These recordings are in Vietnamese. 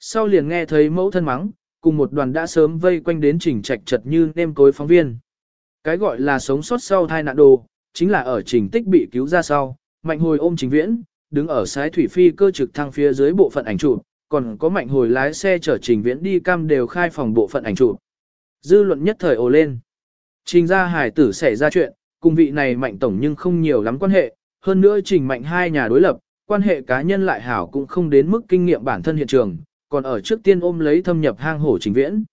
Sau liền nghe thấy mẫu thân mắng, cùng một đoàn đã sớm vây quanh đến trình trạch chật như nêm cối phóng viên. Cái gọi là sống sót sau thai nạn đồ, chính là ở trình tích bị cứu ra sau, mạnh hồi ôm trình viễn, đứng ở sái thủy phi cơ trực thăng phía dưới bộ phận ảnh chụp, còn có mạnh hồi lái xe chở trình viễn đi cam đều khai phòng bộ phận ảnh chụp. Dư luận nhất thời ồ lên. Trình ra hải tử xảy ra chuyện, cùng vị này mạnh tổng nhưng không nhiều lắm quan hệ, hơn nữa trình mạnh hai nhà đối lập, quan hệ cá nhân lại hảo cũng không đến mức kinh nghiệm bản thân hiện trường, còn ở trước tiên ôm lấy thâm nhập hang hổ trình viễn.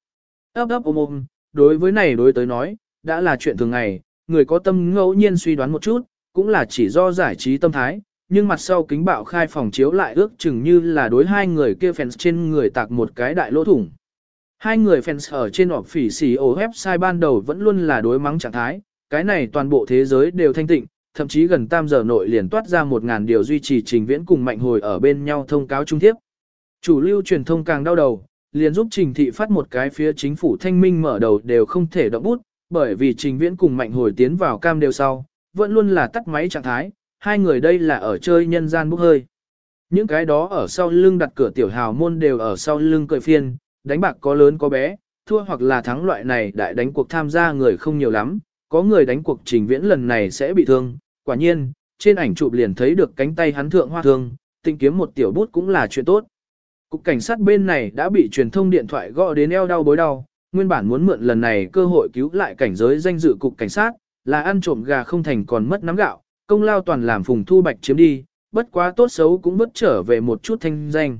Ấp ấp ôm ôm, đối với này đối tới nói, đã là chuyện thường ngày, người có tâm ngẫu nhiên suy đoán một chút, cũng là chỉ do giải trí tâm thái, nhưng mặt sau kính bạo khai phòng chiếu lại ước chừng như là đối hai người kia fans trên người tạc một cái đại lỗ thủng. Hai người fans ở trên họp phỉ xì ổ website ban đầu vẫn luôn là đối mắng trạng thái, cái này toàn bộ thế giới đều thanh tịnh, thậm chí gần tam giờ nội liền toát ra một ngàn điều duy trì trình viễn cùng mạnh hồi ở bên nhau thông cáo trung thiếp Chủ lưu truyền thông càng đau đầu, liền giúp trình thị phát một cái phía chính phủ thanh minh mở đầu đều không thể động bút, bởi vì trình viễn cùng mạnh hồi tiến vào cam đều sau, vẫn luôn là tắt máy trạng thái, hai người đây là ở chơi nhân gian bốc hơi. Những cái đó ở sau lưng đặt cửa tiểu hào môn đều ở sau lưng cười phiên, đánh bạc có lớn có bé, thua hoặc là thắng loại này đại đánh cuộc tham gia người không nhiều lắm, có người đánh cuộc trình viễn lần này sẽ bị thương, quả nhiên, trên ảnh chụp liền thấy được cánh tay hắn thượng hoa thương, tinh kiếm một tiểu bút cũng là chuyện tốt. Cục cảnh sát bên này đã bị truyền thông điện thoại gọi đến eo đau bối đau, nguyên bản muốn mượn lần này cơ hội cứu lại cảnh giới danh dự cục cảnh sát, là ăn trộm gà không thành còn mất nắm gạo, công lao toàn làm phùng thu bạch chiếm đi, bất quá tốt xấu cũng bất trở về một chút thanh danh.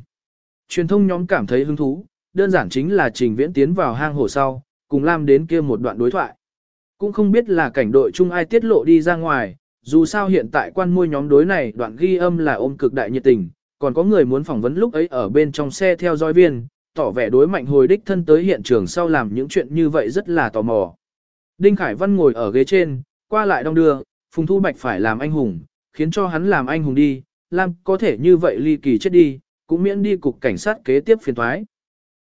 Truyền thông nhóm cảm thấy hứng thú, đơn giản chính là trình viễn tiến vào hang hồ sau, cùng Lam đến kia một đoạn đối thoại. Cũng không biết là cảnh đội chung ai tiết lộ đi ra ngoài, dù sao hiện tại quan môi nhóm đối này đoạn ghi âm là ôm cực đại nhiệt tình, còn có người muốn phỏng vấn lúc ấy ở bên trong xe theo dõi viên, tỏ vẻ đối mạnh hồi đích thân tới hiện trường sau làm những chuyện như vậy rất là tò mò. Đinh Khải Văn ngồi ở ghế trên, qua lại đong đưa, Phùng Thu Bạch phải làm anh hùng, khiến cho hắn làm anh hùng đi, làm có thể như vậy ly kỳ chết đi, cũng miễn đi cục cảnh sát kế tiếp phiền thoái.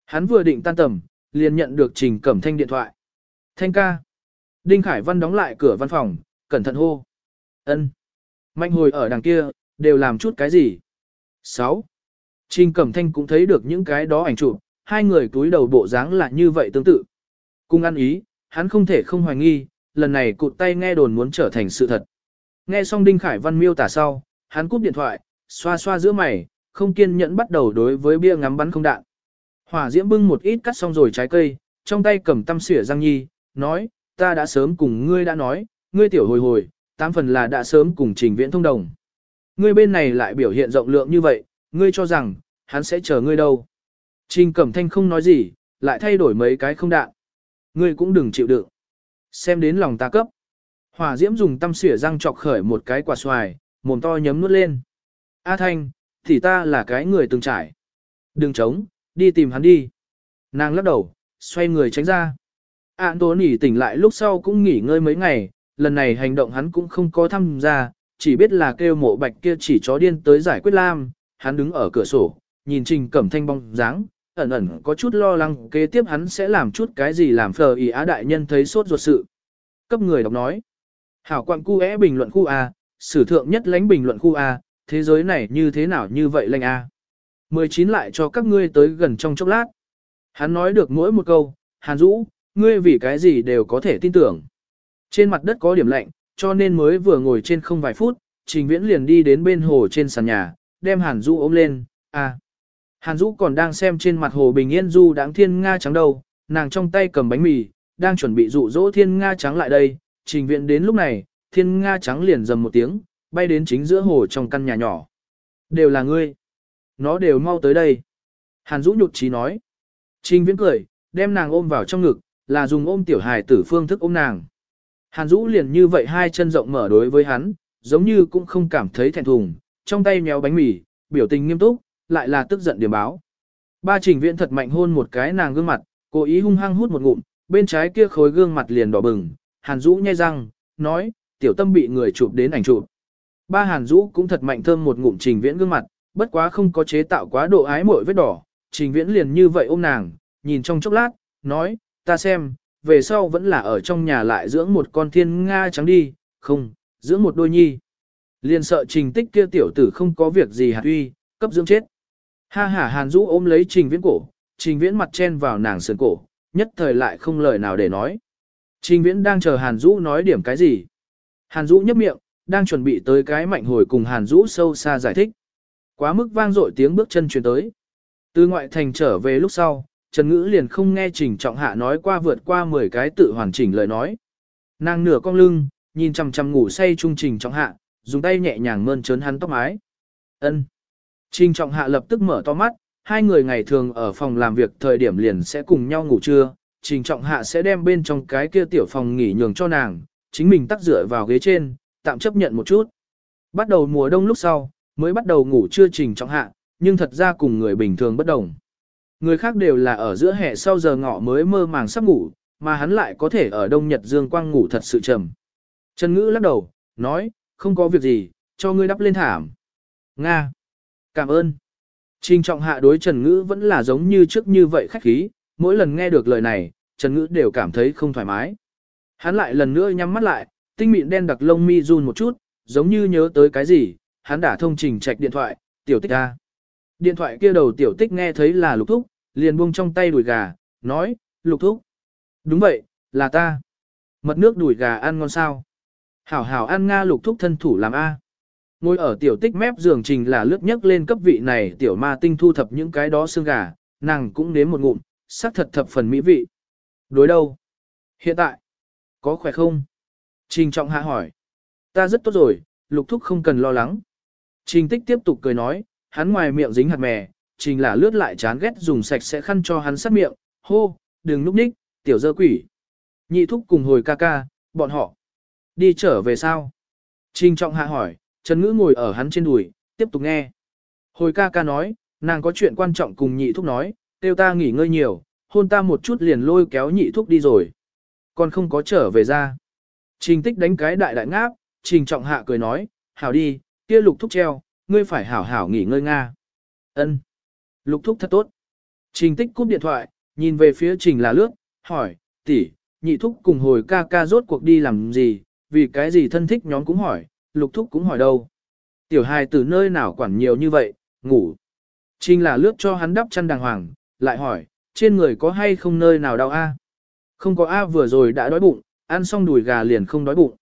Hắn vừa định tan tầm, liền nhận được Trình Cẩm Thanh điện thoại. Thanh ca. Đinh Khải Văn đóng lại cửa văn phòng, cẩn thận hô. ân Mạnh hồi ở đằng kia, đều làm chút cái gì? 6. Trình Cẩm Thanh cũng thấy được những cái đó ảnh chụp, hai người túi đầu bộ dáng là như vậy tương tự. cùng ăn ý, hắn không thể không hoài nghi, lần này cụt tay nghe đồn muốn trở thành sự thật. Nghe xong Đinh Khải Văn miêu tả sau, hắn cúp điện thoại, xoa xoa giữa mày, không kiên nhẫn bắt đầu đối với bia ngắm bắn không đạn. Hỏa diễm bưng một ít cắt xong rồi trái cây, trong tay cầm tăm xỉa răng nhi, nói, ta đã sớm cùng ngươi đã nói, ngươi tiểu hồi hồi, tám phần là đã sớm cùng trình viễn thông đồng. Ngươi bên này lại biểu hiện rộng lượng như vậy, ngươi cho rằng, hắn sẽ chờ ngươi đâu. Trình Cẩm Thanh không nói gì, lại thay đổi mấy cái không đạn. Ngươi cũng đừng chịu đựng. Xem đến lòng ta cấp. Hỏa diễm dùng tăm xỉa răng chọc khởi một cái quả xoài, mồm to nhấm nuốt lên. A Thanh, thì ta là cái người từng trải. Đừng chống, đi tìm hắn đi. Nàng lắc đầu, xoay người tránh ra. Anthony tỉnh lại lúc sau cũng nghỉ ngơi mấy ngày, lần này hành động hắn cũng không có tham gia, chỉ biết là kêu mộ bạch kia chỉ chó điên tới giải quyết lam, hắn đứng ở cửa sổ, nhìn trình cẩm thanh bóng dáng, ẩn ẩn có chút lo lắng kế tiếp hắn sẽ làm chút cái gì làm phờ ý á đại nhân thấy sốt ruột sự. Cấp người đọc nói, hảo quan cu é bình luận khu A, sử thượng nhất lãnh bình luận khu A, thế giới này như thế nào như vậy lệnh A. 19 lại cho các ngươi tới gần trong chốc lát. Hắn nói được mỗi một câu, Hàn Dũ, ngươi vì cái gì đều có thể tin tưởng. Trên mặt đất có điểm lạnh, cho nên mới vừa ngồi trên không vài phút, Trình Viễn liền đi đến bên hồ trên sàn nhà, đem Hàn Dũ ôm lên, à. Hàn Dũ còn đang xem trên mặt hồ bình yên du đáng thiên Nga trắng đầu, nàng trong tay cầm bánh mì, đang chuẩn bị dụ dỗ thiên Nga trắng lại đây, Trình Viễn đến lúc này, thiên Nga trắng liền dầm một tiếng, bay đến chính giữa hồ trong căn nhà nhỏ. Đều là ngươi. Nó đều mau tới đây. Hàn Dũ nhụt chí nói. Trình Viễn cười, đem nàng ôm vào trong ngực, là dùng ôm tiểu hài tử phương thức ôm nàng. Hàn Dũ liền như vậy hai chân rộng mở đối với hắn, giống như cũng không cảm thấy thẹn thùng, trong tay méo bánh mì, biểu tình nghiêm túc, lại là tức giận điểm báo. Ba trình viện thật mạnh hôn một cái nàng gương mặt, cố ý hung hăng hút một ngụm, bên trái kia khối gương mặt liền đỏ bừng, Hàn Dũ nhai răng, nói, tiểu tâm bị người chụp đến ảnh chụp. Ba Hàn Dũ cũng thật mạnh thơm một ngụm trình viễn gương mặt, bất quá không có chế tạo quá độ ái mội vết đỏ, trình viễn liền như vậy ôm nàng, nhìn trong chốc lát, nói, ta xem, về sau vẫn là ở trong nhà lại dưỡng một con thiên Nga trắng đi, không, dưỡng một đôi nhi. Liền sợ trình tích kia tiểu tử không có việc gì hạt uy, cấp dưỡng chết. Ha ha Hàn rũ ôm lấy Trình Viễn cổ, Trình Viễn mặt chen vào nàng sườn cổ, nhất thời lại không lời nào để nói. Trình Viễn đang chờ Hàn rũ nói điểm cái gì. Hàn rũ nhấp miệng, đang chuẩn bị tới cái mạnh hồi cùng Hàn rũ sâu xa giải thích. Quá mức vang dội tiếng bước chân truyền tới. Từ ngoại thành trở về lúc sau, Trần Ngữ liền không nghe Trình Trọng Hạ nói qua vượt qua 10 cái tự hoàn chỉnh lời nói. Nàng nửa cong lưng, nhìn chằm chằm ngủ say trung Trình Trọng Hạ, dùng tay nhẹ nhàng mơn trớn hắn tóc mái. Ân. Trình Trọng Hạ lập tức mở to mắt, hai người ngày thường ở phòng làm việc thời điểm liền sẽ cùng nhau ngủ trưa, Trình Trọng Hạ sẽ đem bên trong cái kia tiểu phòng nghỉ nhường cho nàng, chính mình tắt dựa vào ghế trên, tạm chấp nhận một chút. Bắt đầu mùa đông lúc sau, mới bắt đầu ngủ trưa Trình Trọng Hạ, nhưng thật ra cùng người bình thường bất đồng. Người khác đều là ở giữa hè sau giờ ngọ mới mơ màng sắp ngủ, mà hắn lại có thể ở đông nhật dương quang ngủ thật sự trầm. Trần Ngữ lắc đầu, nói, không có việc gì, cho ngươi đắp lên thảm. Nga. Cảm ơn. Trình trọng hạ đối Trần Ngữ vẫn là giống như trước như vậy khách khí, mỗi lần nghe được lời này, Trần Ngữ đều cảm thấy không thoải mái. Hắn lại lần nữa nhắm mắt lại, tinh mịn đen đặc lông mi run một chút, giống như nhớ tới cái gì, hắn đã thông trình trạch điện thoại, tiểu tích ra. Điện thoại kia đầu tiểu tích nghe thấy là lục thúc, liền buông trong tay đùi gà, nói, lục thúc. Đúng vậy, là ta. Mật nước đùi gà ăn ngon sao. Hảo hảo ăn Nga lục thúc thân thủ làm A. Ngồi ở tiểu tích mép giường trình là lướt nhấc lên cấp vị này tiểu ma tinh thu thập những cái đó xương gà, nàng cũng nếm một ngụm, sắc thật thập phần mỹ vị. Đối đâu? Hiện tại, có khỏe không? Trình trọng hạ hỏi. Ta rất tốt rồi, lục thúc không cần lo lắng. Trình tích tiếp tục cười nói, hắn ngoài miệng dính hạt mè, trình là lướt lại chán ghét dùng sạch sẽ khăn cho hắn sát miệng, hô, đừng núp ních, tiểu dơ quỷ. Nhị thúc cùng hồi ca ca, bọn họ. Đi trở về sao? Trình trọng hạ hỏi, Trần Ngữ ngồi ở hắn trên đùi, tiếp tục nghe. Hồi ca ca nói, nàng có chuyện quan trọng cùng nhị thúc nói, kêu ta nghỉ ngơi nhiều, hôn ta một chút liền lôi kéo nhị thúc đi rồi. Còn không có trở về ra. Trình tích đánh cái đại đại ngáp, trình trọng hạ cười nói, hảo đi, kia lục thúc treo, ngươi phải hảo hảo nghỉ ngơi Nga. Ân, Lục thúc thật tốt. Trình tích cúp điện thoại, nhìn về phía trình là lướt, hỏi, tỷ, nhị thúc cùng hồi ca ca rốt cuộc đi làm gì, vì cái gì thân thích nhóm cũng hỏi, lục thúc cũng hỏi đâu. Tiểu hài từ nơi nào quản nhiều như vậy, ngủ. Trình là lướt cho hắn đắp chăn đàng hoàng, lại hỏi, trên người có hay không nơi nào đau a? Không có a vừa rồi đã đói bụng, ăn xong đùi gà liền không đói bụng.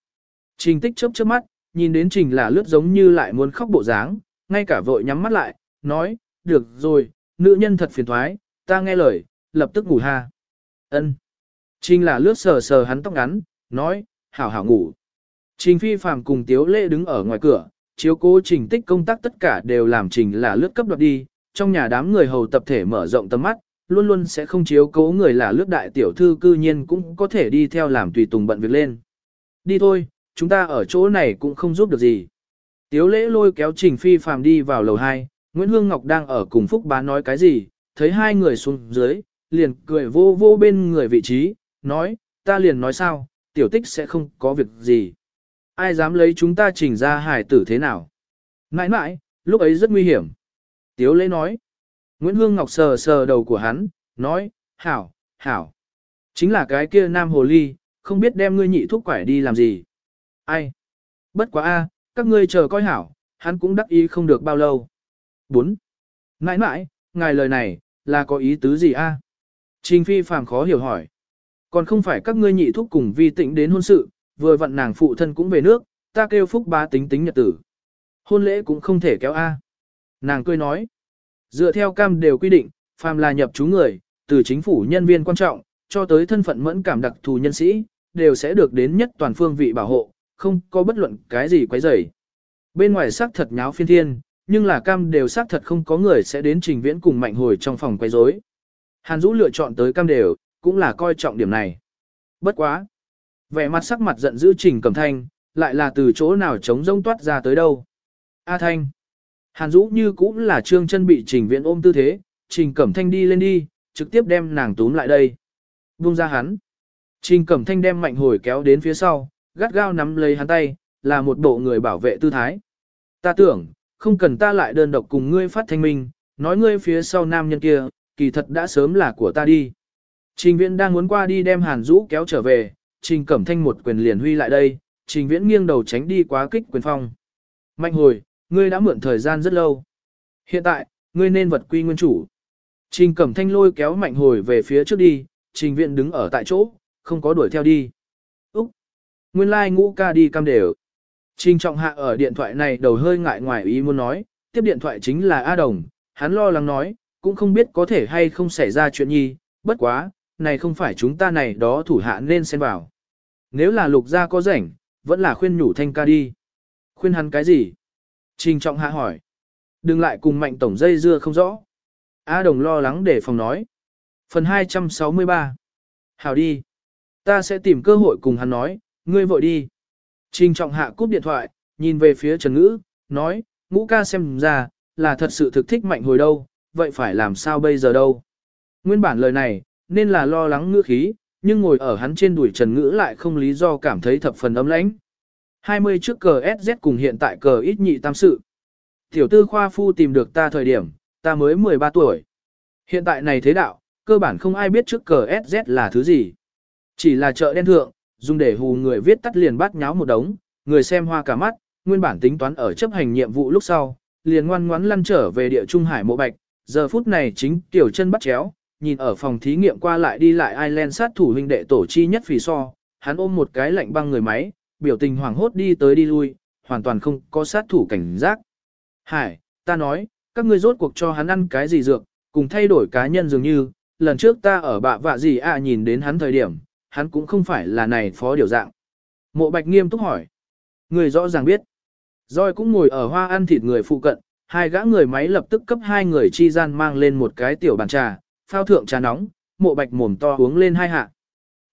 Trình tích chớp chớp mắt, nhìn đến trình là lướt giống như lại muốn khóc bộ dáng, ngay cả vội nhắm mắt lại, nói, được rồi, nữ nhân thật phiền thoái, ta nghe lời, lập tức ngủ ha. Ân. Trình là lướt sờ sờ hắn tóc ngắn, nói, hảo hảo ngủ. Trình phi phàm cùng tiếu lệ đứng ở ngoài cửa, chiếu cố trình tích công tác tất cả đều làm trình là lướt cấp đoạt đi, trong nhà đám người hầu tập thể mở rộng tầm mắt, luôn luôn sẽ không chiếu cố người là lướt đại tiểu thư cư nhiên cũng có thể đi theo làm tùy tùng bận việc lên. Đi thôi, chúng ta ở chỗ này cũng không giúp được gì. Tiếu lễ lôi kéo Trình Phi Phàm đi vào lầu 2, Nguyễn Hương Ngọc đang ở cùng Phúc Bá nói cái gì, thấy hai người xuống dưới, liền cười vô vô bên người vị trí, nói, ta liền nói sao, tiểu tích sẽ không có việc gì. Ai dám lấy chúng ta trình ra hải tử thế nào? Nãi nãi, lúc ấy rất nguy hiểm. Tiếu lễ nói. Nguyễn Hương Ngọc sờ sờ đầu của hắn, nói, hảo, hảo. Chính là cái kia nam hồ ly, không biết đem ngươi nhị thuốc quải đi làm gì. Ai? Bất quá a, các ngươi chờ coi hảo, hắn cũng đắc ý không được bao lâu. 4. Nãi nãi, ngài lời này, là có ý tứ gì a? Trình phi phàm khó hiểu hỏi. Còn không phải các ngươi nhị thúc cùng vi tĩnh đến hôn sự, vừa vặn nàng phụ thân cũng về nước, ta kêu phúc ba tính tính nhật tử. Hôn lễ cũng không thể kéo a. Nàng cười nói. Dựa theo cam đều quy định, phàm là nhập chú người, từ chính phủ nhân viên quan trọng, cho tới thân phận mẫn cảm đặc thù nhân sĩ, đều sẽ được đến nhất toàn phương vị bảo hộ, không có bất luận cái gì quấy rầy. Bên ngoài xác thật nháo phiên thiên, nhưng là cam đều xác thật không có người sẽ đến trình viễn cùng mạnh hồi trong phòng quấy rối. Hàn Dũ lựa chọn tới cam đều, cũng là coi trọng điểm này. Bất quá. Vẻ mặt sắc mặt giận dữ trình cầm thanh, lại là từ chỗ nào trống rông toát ra tới đâu. A Thanh. Hàn Dũ như cũng là trương chân bị trình viễn ôm tư thế, trình cẩm thanh đi lên đi, trực tiếp đem nàng túm lại đây. Buông ra hắn. Trình cẩm thanh đem mạnh hồi kéo đến phía sau, gắt gao nắm lấy hắn tay, là một bộ người bảo vệ tư thái. Ta tưởng, không cần ta lại đơn độc cùng ngươi phát thanh minh, nói ngươi phía sau nam nhân kia, kỳ thật đã sớm là của ta đi. Trình viễn đang muốn qua đi đem hàn Dũ kéo trở về, trình cẩm thanh một quyền liền huy lại đây, trình viễn nghiêng đầu tránh đi quá kích quyền phong. Mạnh hồi, ngươi đã mượn thời gian rất lâu. Hiện tại, ngươi nên vật quy nguyên chủ. Trình Cẩm Thanh lôi kéo mạnh hồi về phía trước đi, Trình Viện đứng ở tại chỗ, không có đuổi theo đi. Úc! Nguyên lai like ngũ ca đi cam đều. Trình Trọng Hạ ở điện thoại này đầu hơi ngại ngoài ý muốn nói, tiếp điện thoại chính là A Đồng, hắn lo lắng nói, cũng không biết có thể hay không xảy ra chuyện nhi, bất quá, này không phải chúng ta này đó thủ hạ nên xen vào. Nếu là lục gia có rảnh, vẫn là khuyên nhủ thanh ca đi. Khuyên hắn cái gì? Trình trọng hạ hỏi. Đừng lại cùng mạnh tổng dây dưa không rõ. A đồng lo lắng để phòng nói. Phần 263. Hảo đi. Ta sẽ tìm cơ hội cùng hắn nói, ngươi vội đi. Trình trọng hạ cúp điện thoại, nhìn về phía Trần Ngữ, nói, ngũ ca xem ra, là thật sự thực thích mạnh hồi đâu, vậy phải làm sao bây giờ đâu. Nguyên bản lời này, nên là lo lắng ngữ khí, nhưng ngồi ở hắn trên đùi Trần Ngữ lại không lý do cảm thấy thập phần ấm lãnh. 20 trước cờ SZ cùng hiện tại cờ ít nhị tam sự. Tiểu tư khoa phu tìm được ta thời điểm, ta mới 13 tuổi. Hiện tại này thế đạo, cơ bản không ai biết trước cờ SZ là thứ gì. Chỉ là chợ đen thượng, dùng để hù người viết tắt liền bắt nháo một đống, người xem hoa cả mắt, nguyên bản tính toán ở chấp hành nhiệm vụ lúc sau, liền ngoan ngoãn lăn trở về địa trung hải mộ bạch, giờ phút này chính tiểu chân bắt chéo, nhìn ở phòng thí nghiệm qua lại đi lại Ireland sát thủ huynh đệ tổ chi nhất phì so, hắn ôm một cái lạnh băng người máy, biểu tình hoảng hốt đi tới đi lui, hoàn toàn không có sát thủ cảnh giác. Hải, ta nói, các ngươi rốt cuộc cho hắn ăn cái gì dược, cùng thay đổi cá nhân dường như, lần trước ta ở bạ vạ gì à nhìn đến hắn thời điểm, hắn cũng không phải là này phó điều dạng. Mộ bạch nghiêm túc hỏi. Người rõ ràng biết. Rồi cũng ngồi ở hoa ăn thịt người phụ cận, hai gã người máy lập tức cấp hai người chi gian mang lên một cái tiểu bàn trà, phao thượng trà nóng, mộ bạch mồm to uống lên hai hạ.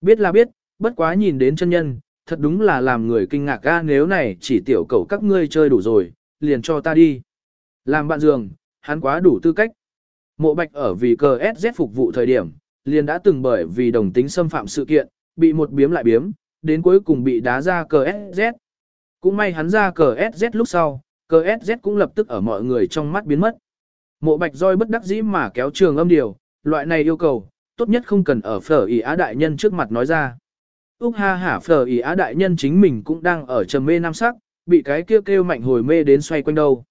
Biết là biết, bất quá nhìn đến chân nhân, thật đúng là làm người kinh ngạc ga nếu này chỉ tiểu cầu các ngươi chơi đủ rồi, liền cho ta đi. Làm bạn giường, hắn quá đủ tư cách. Mộ bạch ở vì cờ SZ phục vụ thời điểm, liền đã từng bởi vì đồng tính xâm phạm sự kiện, bị một biếm lại biếm, đến cuối cùng bị đá ra cờ SZ. Cũng may hắn ra cờ SZ lúc sau, cờ SZ cũng lập tức ở mọi người trong mắt biến mất. Mộ bạch roi bất đắc dĩ mà kéo trường âm điều, loại này yêu cầu, tốt nhất không cần ở phở ý á đại nhân trước mặt nói ra. Úc ha hả phở ý á đại nhân chính mình cũng đang ở trầm mê nam sắc, bị cái kêu kêu mạnh hồi mê đến xoay quanh đầu.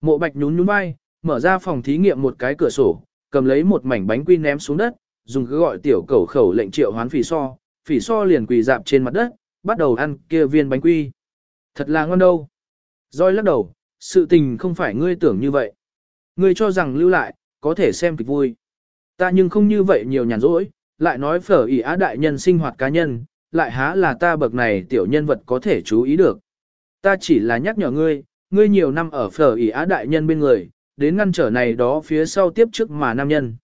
Mộ bạch nhún nhún vai, mở ra phòng thí nghiệm một cái cửa sổ, cầm lấy một mảnh bánh quy ném xuống đất, dùng cứ gọi tiểu cẩu khẩu lệnh triệu hoán phỉ so, phỉ so liền quỳ dạp trên mặt đất, bắt đầu ăn kia viên bánh quy. Thật là ngon đâu. Rồi lắc đầu, sự tình không phải ngươi tưởng như vậy. Ngươi cho rằng lưu lại, có thể xem kịch vui. Ta nhưng không như vậy nhiều nhàn rỗi, lại nói phở ỉ á đại nhân sinh hoạt cá nhân, lại há là ta bậc này tiểu nhân vật có thể chú ý được. Ta chỉ là nhắc nhở ngươi, ngươi nhiều năm ở phở ỉ á đại nhân bên người, đến ngăn trở này đó phía sau tiếp trước mà nam nhân.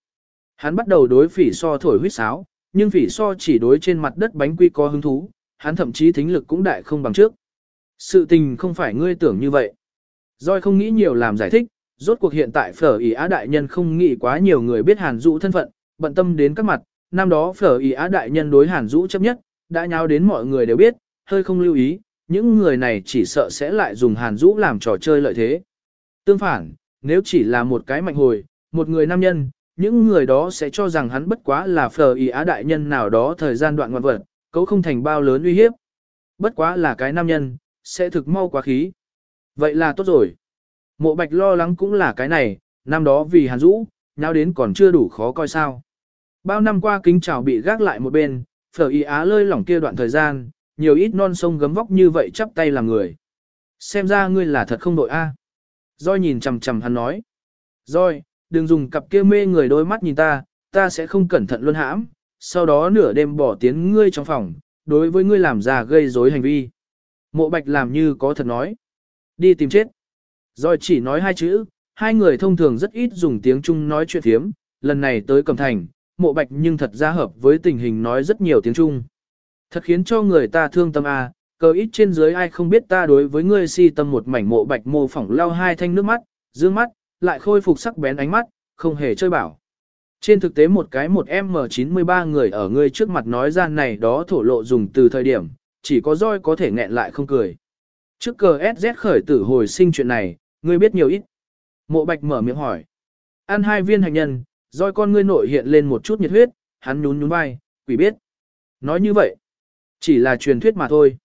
Hắn bắt đầu đối phỉ so thổi huyết sáo, nhưng phỉ so chỉ đối trên mặt đất bánh quy có hứng thú, hắn thậm chí thính lực cũng đại không bằng trước. Sự tình không phải ngươi tưởng như vậy. Doi không nghĩ nhiều làm giải thích, rốt cuộc hiện tại phở ý á đại nhân không nghĩ quá nhiều người biết hàn dũ thân phận, bận tâm đến các mặt, năm đó phở ý á đại nhân đối hàn dũ chấp nhất, đã nháo đến mọi người đều biết, hơi không lưu ý, những người này chỉ sợ sẽ lại dùng hàn dũ làm trò chơi lợi thế. Tương phản, nếu chỉ là một cái mạnh hồi, một người nam nhân, những người đó sẽ cho rằng hắn bất quá là phờ ý á đại nhân nào đó thời gian đoạn ngoan vật, cấu không thành bao lớn uy hiếp. Bất quá là cái nam nhân, sẽ thực mau quá khí. Vậy là tốt rồi. Mộ bạch lo lắng cũng là cái này, năm đó vì hàn rũ, nhau đến còn chưa đủ khó coi sao. Bao năm qua kính chào bị gác lại một bên, phở y á lơi lỏng kia đoạn thời gian, nhiều ít non sông gấm vóc như vậy chắp tay làm người. Xem ra ngươi là thật không đội A. À. Doi nhìn chằm chằm hắn nói. Doi, đừng dùng cặp kia mê người đôi mắt nhìn ta, ta sẽ không cẩn thận luôn hãm, sau đó nửa đêm bỏ tiến ngươi trong phòng, đối với ngươi làm ra gây rối hành vi. Mộ bạch làm như có thật nói. Đi tìm chết. Rồi chỉ nói hai chữ, hai người thông thường rất ít dùng tiếng Trung nói chuyện thiếm, lần này tới Cẩm Thành, mộ bạch nhưng thật ra hợp với tình hình nói rất nhiều tiếng Trung. Thật khiến cho người ta thương tâm à, cờ ít trên dưới ai không biết ta đối với ngươi si tâm một mảnh mộ bạch mô phỏng lau hai thanh nước mắt, dương mắt, lại khôi phục sắc bén ánh mắt, không hề chơi bảo. Trên thực tế một cái một M93 người ở ngươi trước mặt nói ra này đó thổ lộ dùng từ thời điểm, chỉ có roi có thể nghẹn lại không cười. Trước cờ SZ khởi tử hồi sinh chuyện này, ngươi biết nhiều ít. Mộ bạch mở miệng hỏi. Ăn hai viên hành nhân, roi con ngươi nội hiện lên một chút nhiệt huyết, hắn nhún nhún vai, quỷ biết. Nói như vậy, chỉ là truyền thuyết mà thôi.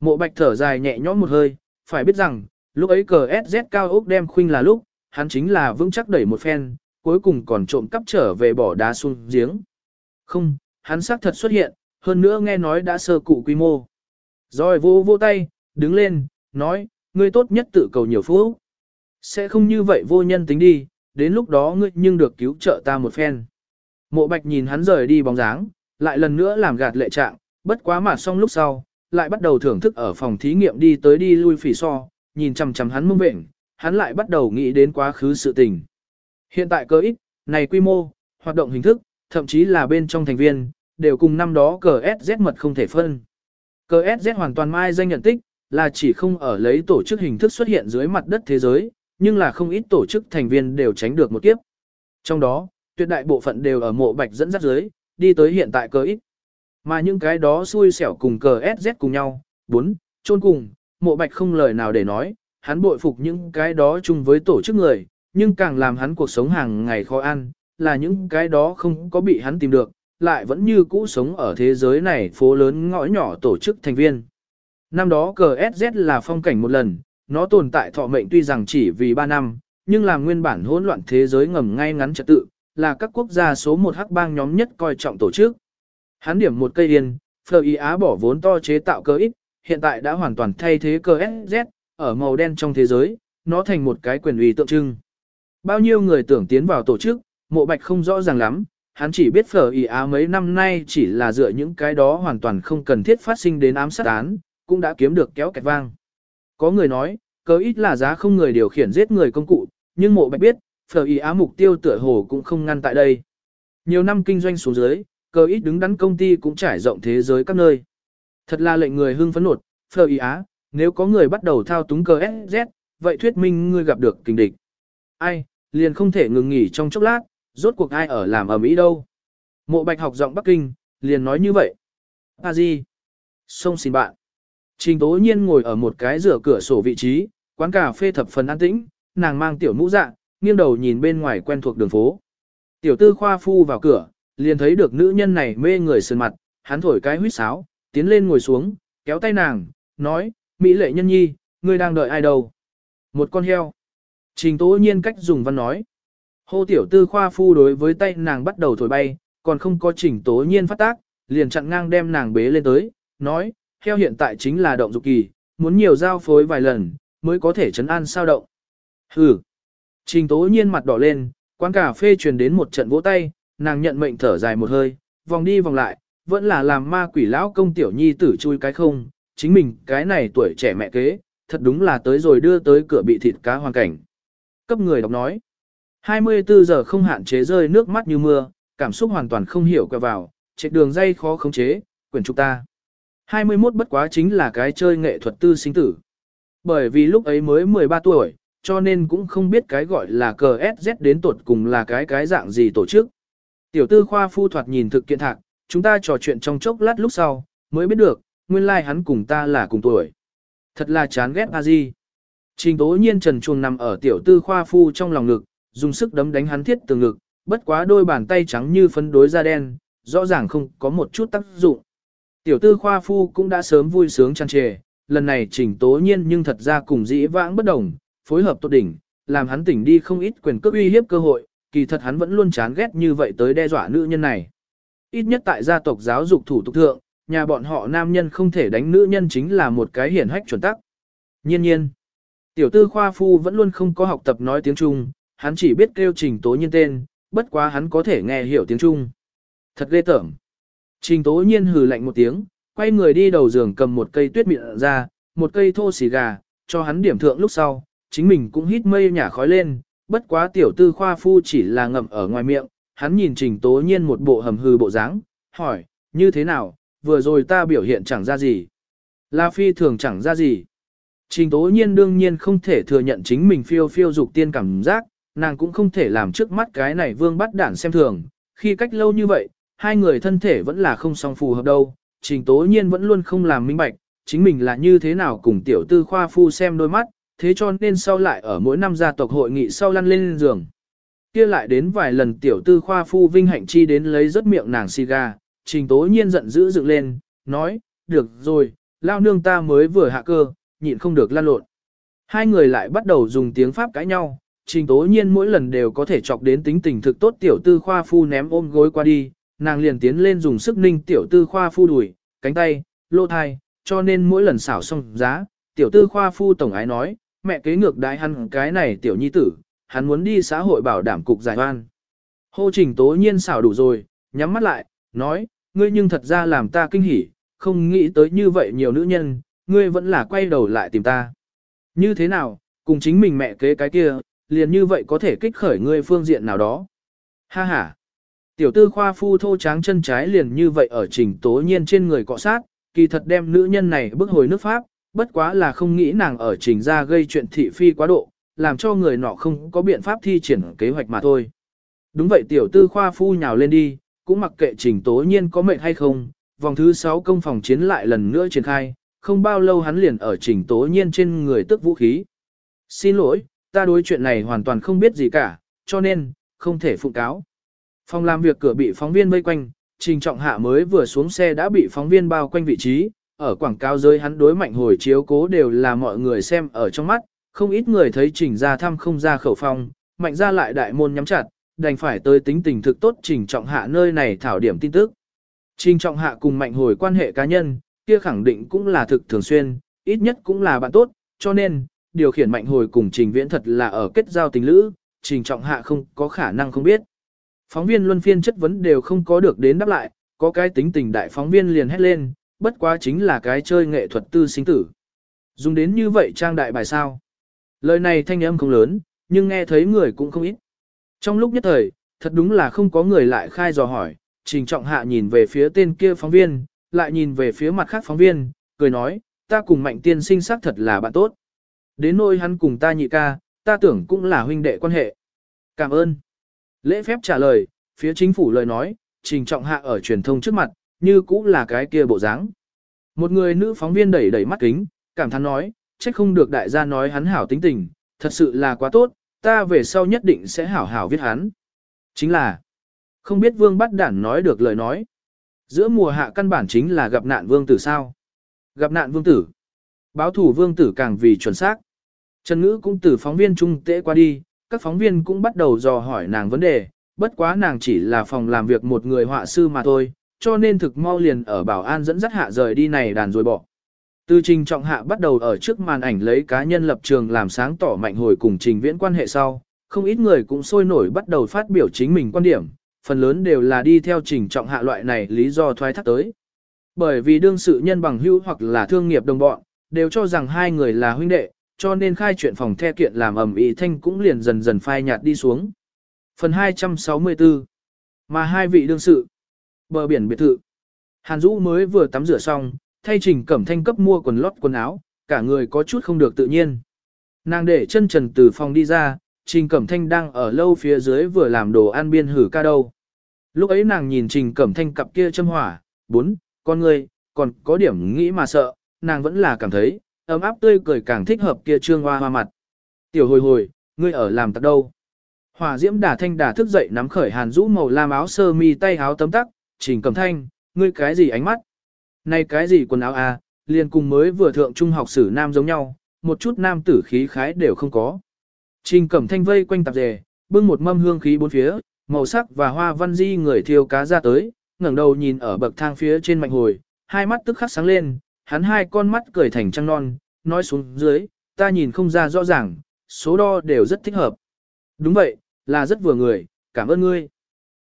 Mộ bạch thở dài nhẹ nhõm một hơi, phải biết rằng, lúc ấy cờ SZ cao ốc đem khuynh là lúc, hắn chính là vững chắc đẩy một phen, cuối cùng còn trộm cắp trở về bỏ đá xuống giếng. Không, hắn xác thật xuất hiện, hơn nữa nghe nói đã sơ cụ quy mô. Rồi vô vô tay, đứng lên, nói, ngươi tốt nhất tự cầu nhiều phú. Sẽ không như vậy vô nhân tính đi, đến lúc đó ngươi nhưng được cứu trợ ta một phen. Mộ bạch nhìn hắn rời đi bóng dáng, lại lần nữa làm gạt lệ trạng, bất quá mà xong lúc sau, lại bắt đầu thưởng thức ở phòng thí nghiệm đi tới đi lui phỉ so, nhìn chằm chằm hắn mông bệnh, hắn lại bắt đầu nghĩ đến quá khứ sự tình. Hiện tại cơ ít, này quy mô, hoạt động hình thức, thậm chí là bên trong thành viên, đều cùng năm đó cờ SZ mật không thể phân. Cờ SZ hoàn toàn mai danh nhận tích, là chỉ không ở lấy tổ chức hình thức xuất hiện dưới mặt đất thế giới, nhưng là không ít tổ chức thành viên đều tránh được một kiếp. Trong đó, tuyệt đại bộ phận đều ở mộ bạch dẫn dắt dưới, đi tới hiện tại cờ ít. Mà những cái đó xui xẻo cùng cờ SZ cùng nhau, bốn, chôn cùng, mộ bạch không lời nào để nói, hắn bội phục những cái đó chung với tổ chức người, nhưng càng làm hắn cuộc sống hàng ngày khó ăn, là những cái đó không có bị hắn tìm được, lại vẫn như cũ sống ở thế giới này phố lớn ngõ nhỏ tổ chức thành viên. Năm đó cờ là phong cảnh một lần, nó tồn tại thọ mệnh tuy rằng chỉ vì 3 năm, nhưng là nguyên bản hỗn loạn thế giới ngầm ngay ngắn trật tự, là các quốc gia số một hắc bang nhóm nhất coi trọng tổ chức. Hắn điểm một cây yên, Phờ Y Á bỏ vốn to chế tạo cơ ít, hiện tại đã hoàn toàn thay thế cơ ở màu đen trong thế giới, nó thành một cái quyền uy tượng trưng. Bao nhiêu người tưởng tiến vào tổ chức, mộ bạch không rõ ràng lắm, hắn chỉ biết Phở Y Á mấy năm nay chỉ là dựa những cái đó hoàn toàn không cần thiết phát sinh đến ám sát án, cũng đã kiếm được kéo kẹt vang. Có người nói, cơ ít là giá không người điều khiển giết người công cụ, nhưng mộ bạch biết, Phở Y Á mục tiêu tựa hồ cũng không ngăn tại đây. Nhiều năm kinh doanh xuống dưới, cơ ít đứng đắn công ty cũng trải rộng thế giới các nơi. Thật là lệnh người hưng phấn nột, Phở Y Á, nếu có người bắt đầu thao túng cơ SZ, vậy thuyết minh ngươi gặp được kình địch. Ai, liền không thể ngừng nghỉ trong chốc lát, rốt cuộc ai ở làm ở Mỹ đâu. Mộ bạch học giọng Bắc Kinh, liền nói như vậy. A Di. Sông xin bạn. Trình tố nhiên ngồi ở một cái rửa cửa sổ vị trí, quán cà phê thập phần an tĩnh, nàng mang tiểu mũ dạ, nghiêng đầu nhìn bên ngoài quen thuộc đường phố. Tiểu tư khoa phu vào cửa, liền thấy được nữ nhân này mê người sơn mặt, hắn thổi cái huýt sáo, tiến lên ngồi xuống, kéo tay nàng, nói, Mỹ lệ nhân nhi, ngươi đang đợi ai đâu? Một con heo. Trình tố nhiên cách dùng văn nói. Hô tiểu tư khoa phu đối với tay nàng bắt đầu thổi bay, còn không có trình tố nhiên phát tác, liền chặn ngang đem nàng bế lên tới, nói, heo hiện tại chính là động dục kỳ, muốn nhiều giao phối vài lần, mới có thể chấn an sao động. Hừ. Trình tố nhiên mặt đỏ lên, quán cà phê truyền đến một trận vỗ tay, nàng nhận mệnh thở dài một hơi, vòng đi vòng lại, vẫn là làm ma quỷ lão công tiểu nhi tử chui cái không, chính mình cái này tuổi trẻ mẹ kế, thật đúng là tới rồi đưa tới cửa bị thịt cá hoàn cảnh. Cấp người đọc nói, 24 giờ không hạn chế rơi nước mắt như mưa, cảm xúc hoàn toàn không hiểu quẹo vào, chạy đường dây khó khống chế, quyển chúng ta. 21 bất quá chính là cái chơi nghệ thuật tư sinh tử. Bởi vì lúc ấy mới 13 tuổi, cho nên cũng không biết cái gọi là cờ SZ đến tột cùng là cái cái dạng gì tổ chức. Tiểu tư khoa phu thoạt nhìn thực kiện thạc, chúng ta trò chuyện trong chốc lát lúc sau, mới biết được, nguyên lai like hắn cùng ta là cùng tuổi. Thật là chán ghét a di. Trình tố nhiên trần chuồng nằm ở tiểu tư khoa phu trong lòng ngực, dùng sức đấm đánh hắn thiết từ ngực, bất quá đôi bàn tay trắng như phấn đối da đen, rõ ràng không có một chút tác dụng. Tiểu tư khoa phu cũng đã sớm vui sướng chăn trề, lần này trình tố nhiên nhưng thật ra cùng dĩ vãng bất đồng, phối hợp tốt đỉnh, làm hắn tỉnh đi không ít quyền cước uy hiếp cơ hội, kỳ thật hắn vẫn luôn chán ghét như vậy tới đe dọa nữ nhân này. Ít nhất tại gia tộc giáo dục thủ tục thượng, nhà bọn họ nam nhân không thể đánh nữ nhân chính là một cái hiển hách chuẩn tắc. Nhiên nhiên, tiểu tư khoa phu vẫn luôn không có học tập nói tiếng Trung, hắn chỉ biết kêu trình tố nhiên tên, bất quá hắn có thể nghe hiểu tiếng Trung. Thật ghê tởm. Trình tố nhiên hừ lạnh một tiếng, quay người đi đầu giường cầm một cây tuyết miệng ra, một cây thô xì gà, cho hắn điểm thượng lúc sau, chính mình cũng hít mây nhả khói lên, bất quá tiểu tư khoa phu chỉ là ngậm ở ngoài miệng, hắn nhìn trình tố nhiên một bộ hầm hừ bộ dáng, hỏi, như thế nào, vừa rồi ta biểu hiện chẳng ra gì. La phi thường chẳng ra gì. Trình tố nhiên đương nhiên không thể thừa nhận chính mình phiêu phiêu dục tiên cảm giác, nàng cũng không thể làm trước mắt cái này vương bắt đản xem thường, khi cách lâu như vậy, hai người thân thể vẫn là không song phù hợp đâu, trình tố nhiên vẫn luôn không làm minh bạch, chính mình là như thế nào cùng tiểu tư khoa phu xem đôi mắt, thế cho nên sau lại ở mỗi năm gia tộc hội nghị sau lăn lên giường. Kia lại đến vài lần tiểu tư khoa phu vinh hạnh chi đến lấy rất miệng nàng si ga trình tố nhiên giận dữ dựng lên, nói, được rồi, lao nương ta mới vừa hạ cơ, nhịn không được lan lộn. Hai người lại bắt đầu dùng tiếng Pháp cãi nhau, trình tố nhiên mỗi lần đều có thể chọc đến tính tình thực tốt tiểu tư khoa phu ném ôm gối qua đi, nàng liền tiến lên dùng sức ninh tiểu tư khoa phu đuổi, cánh tay, lô thai, cho nên mỗi lần xảo xong giá, tiểu tư khoa phu tổng ái nói, mẹ kế ngược đại hắn cái này tiểu nhi tử, hắn muốn đi xã hội bảo đảm cục giải oan. Hô trình tố nhiên xảo đủ rồi, nhắm mắt lại, nói, ngươi nhưng thật ra làm ta kinh hỉ, không nghĩ tới như vậy nhiều nữ nhân, ngươi vẫn là quay đầu lại tìm ta. Như thế nào, cùng chính mình mẹ kế cái kia, liền như vậy có thể kích khởi ngươi phương diện nào đó. Ha ha. Tiểu tư khoa phu thô tráng chân trái liền như vậy ở trình tố nhiên trên người cọ sát, kỳ thật đem nữ nhân này bước hồi nước Pháp, bất quá là không nghĩ nàng ở trình ra gây chuyện thị phi quá độ, làm cho người nọ không có biện pháp thi triển kế hoạch mà thôi. Đúng vậy tiểu tư khoa phu nhào lên đi, cũng mặc kệ trình tố nhiên có mệnh hay không, vòng thứ 6 công phòng chiến lại lần nữa triển khai, không bao lâu hắn liền ở trình tố nhiên trên người tức vũ khí. Xin lỗi, ta đối chuyện này hoàn toàn không biết gì cả, cho nên, không thể phụ cáo. Phòng làm việc cửa bị phóng viên vây quanh, trình trọng hạ mới vừa xuống xe đã bị phóng viên bao quanh vị trí, ở quảng cáo giới hắn đối mạnh hồi chiếu cố đều là mọi người xem ở trong mắt, không ít người thấy trình ra thăm không ra khẩu phong, mạnh ra lại đại môn nhắm chặt, đành phải tới tính tình thực tốt trình trọng hạ nơi này thảo điểm tin tức. Trình trọng hạ cùng mạnh hồi quan hệ cá nhân, kia khẳng định cũng là thực thường xuyên, ít nhất cũng là bạn tốt, cho nên, điều khiển mạnh hồi cùng trình viễn thật là ở kết giao tình lữ, trình trọng hạ không có khả năng không biết. Phóng viên luân phiên chất vấn đều không có được đến đáp lại, có cái tính tình đại phóng viên liền hét lên, bất quá chính là cái chơi nghệ thuật tư sinh tử. Dùng đến như vậy trang đại bài sao. Lời này thanh âm không lớn, nhưng nghe thấy người cũng không ít. Trong lúc nhất thời, thật đúng là không có người lại khai dò hỏi, trình trọng hạ nhìn về phía tên kia phóng viên, lại nhìn về phía mặt khác phóng viên, cười nói, ta cùng mạnh tiên sinh xác thật là bạn tốt. Đến nỗi hắn cùng ta nhị ca, ta tưởng cũng là huynh đệ quan hệ. Cảm ơn. Lễ phép trả lời, phía chính phủ lời nói, trình trọng hạ ở truyền thông trước mặt, như cũng là cái kia bộ dáng. Một người nữ phóng viên đẩy đẩy mắt kính, cảm thán nói, trách không được đại gia nói hắn hảo tính tình, thật sự là quá tốt, ta về sau nhất định sẽ hảo hảo viết hắn. Chính là, không biết vương bắt đản nói được lời nói. Giữa mùa hạ căn bản chính là gặp nạn vương tử sao. Gặp nạn vương tử. Báo thủ vương tử càng vì chuẩn xác. Trần Ngữ cũng từ phóng viên trung tế qua đi, các phóng viên cũng bắt đầu dò hỏi nàng vấn đề, bất quá nàng chỉ là phòng làm việc một người họa sư mà thôi, cho nên thực mau liền ở bảo an dẫn dắt hạ rời đi này đàn rồi bỏ. Từ trình trọng hạ bắt đầu ở trước màn ảnh lấy cá nhân lập trường làm sáng tỏ mạnh hồi cùng trình viễn quan hệ sau, không ít người cũng sôi nổi bắt đầu phát biểu chính mình quan điểm, phần lớn đều là đi theo trình trọng hạ loại này lý do thoái thác tới. Bởi vì đương sự nhân bằng hữu hoặc là thương nghiệp đồng bọn, đều cho rằng hai người là huynh đệ, cho nên khai chuyện phòng the kiện làm ầm ĩ thanh cũng liền dần dần phai nhạt đi xuống. Phần 264 Mà hai vị đương sự Bờ biển biệt thự Hàn Dũ mới vừa tắm rửa xong, thay trình cẩm thanh cấp mua quần lót quần áo, cả người có chút không được tự nhiên. Nàng để chân trần từ phòng đi ra, trình cẩm thanh đang ở lâu phía dưới vừa làm đồ ăn biên hử ca đâu. Lúc ấy nàng nhìn trình cẩm thanh cặp kia châm hỏa, bốn, con người, còn có điểm nghĩ mà sợ, nàng vẫn là cảm thấy, ấm áp tươi cười càng thích hợp kia trương hoa hoa mặt. Tiểu hồi hồi, ngươi ở làm tặc đâu? Hỏa diễm đà thanh đà thức dậy nắm khởi hàn rũ màu lam áo sơ mi tay áo tấm tắc, trình cẩm thanh, ngươi cái gì ánh mắt? Này cái gì quần áo à, liền cùng mới vừa thượng trung học sử nam giống nhau, một chút nam tử khí khái đều không có. Trình cẩm thanh vây quanh tạp dề, bưng một mâm hương khí bốn phía, màu sắc và hoa văn di người thiêu cá ra tới, ngẩng đầu nhìn ở bậc thang phía trên mạnh hồi, hai mắt tức khắc sáng lên, hắn hai con mắt cười thành trăng non, nói xuống dưới, ta nhìn không ra rõ ràng, số đo đều rất thích hợp. Đúng vậy, là rất vừa người, cảm ơn ngươi.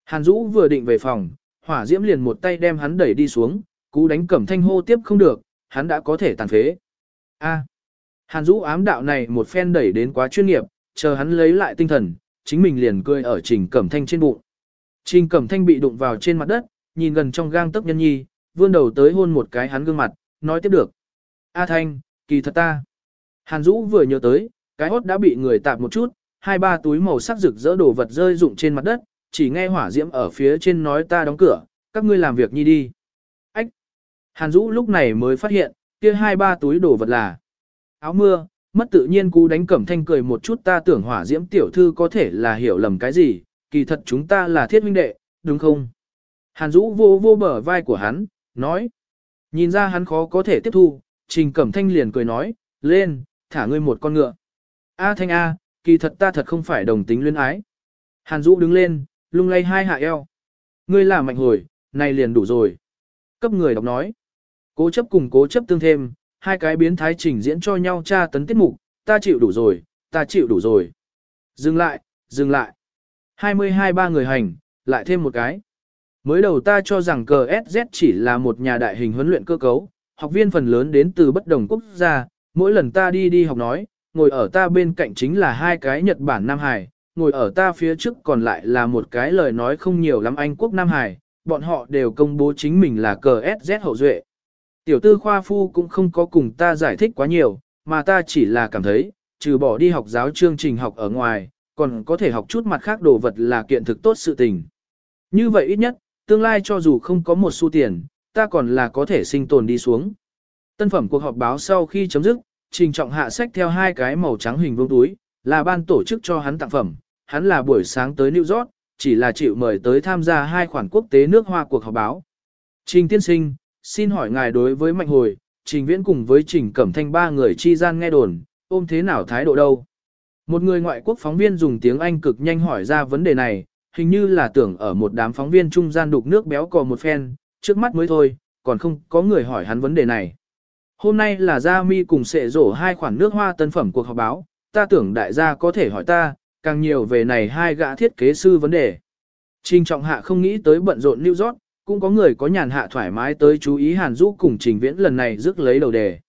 Hàn Dũ vừa định về phòng, hỏa diễm liền một tay đem hắn đẩy đi xuống, cú đánh cẩm thanh hô tiếp không được, hắn đã có thể tàn phế. A. Hàn Dũ ám đạo này một phen đẩy đến quá chuyên nghiệp, chờ hắn lấy lại tinh thần, chính mình liền cười ở trình cẩm thanh trên bụng. Trình cẩm thanh bị đụng vào trên mặt đất, nhìn gần trong gang tấc nhân nhi, vươn đầu tới hôn một cái hắn gương mặt, nói tiếp được. A Thanh, kỳ thật ta. Hàn Dũ vừa nhớ tới, cái hốt đã bị người tạp một chút, hai ba túi màu sắc rực rỡ đồ vật rơi rụng trên mặt đất, chỉ nghe hỏa diễm ở phía trên nói ta đóng cửa, các ngươi làm việc nhi đi. Hàn Dũ lúc này mới phát hiện, kia hai ba túi đồ vật là áo mưa, mất tự nhiên cú đánh cẩm thanh cười một chút ta tưởng hỏa diễm tiểu thư có thể là hiểu lầm cái gì, kỳ thật chúng ta là thiết huynh đệ, đúng không? Hàn Dũ vô vô bờ vai của hắn, nói. Nhìn ra hắn khó có thể tiếp thu, Trình Cẩm Thanh liền cười nói, lên, thả ngươi một con ngựa. A Thanh A, kỳ thật ta thật không phải đồng tính luyến ái. Hàn Dũ đứng lên, lung lay hai hạ eo. Ngươi là mạnh hồi, này liền đủ rồi. Cấp người đọc nói. Cố chấp cùng cố chấp tương thêm, hai cái biến thái trình diễn cho nhau tra tấn tiết mục, ta chịu đủ rồi, ta chịu đủ rồi. Dừng lại, dừng lại. 22 ba người hành, lại thêm một cái. Mới đầu ta cho rằng CSZ chỉ là một nhà đại hình huấn luyện cơ cấu, học viên phần lớn đến từ bất đồng quốc gia, mỗi lần ta đi đi học nói, ngồi ở ta bên cạnh chính là hai cái Nhật Bản Nam Hải, ngồi ở ta phía trước còn lại là một cái lời nói không nhiều lắm Anh quốc Nam Hải, bọn họ đều công bố chính mình là CSZ hậu duệ. Tiểu tư khoa phu cũng không có cùng ta giải thích quá nhiều, mà ta chỉ là cảm thấy, trừ bỏ đi học giáo chương trình học ở ngoài, còn có thể học chút mặt khác đồ vật là kiện thực tốt sự tình. Như vậy ít nhất, tương lai cho dù không có một xu tiền, ta còn là có thể sinh tồn đi xuống. Tân phẩm cuộc họp báo sau khi chấm dứt, trình trọng hạ sách theo hai cái màu trắng hình vuông túi, là ban tổ chức cho hắn tặng phẩm, hắn là buổi sáng tới New York, chỉ là chịu mời tới tham gia hai khoản quốc tế nước hoa cuộc họp báo. Trình tiên sinh, xin hỏi ngài đối với mạnh hồi, trình viễn cùng với trình cẩm thanh ba người chi gian nghe đồn, ôm thế nào thái độ đâu? Một người ngoại quốc phóng viên dùng tiếng Anh cực nhanh hỏi ra vấn đề này, hình như là tưởng ở một đám phóng viên trung gian đục nước béo cò một phen, trước mắt mới thôi, còn không có người hỏi hắn vấn đề này. Hôm nay là Gia Mi cùng sệ rổ hai khoản nước hoa tân phẩm cuộc họp báo, ta tưởng đại gia có thể hỏi ta, càng nhiều về này hai gã thiết kế sư vấn đề. Trình trọng hạ không nghĩ tới bận rộn New York, cũng có người có nhàn hạ thoải mái tới chú ý Hàn Dũ cùng trình viễn lần này rước lấy đầu đề.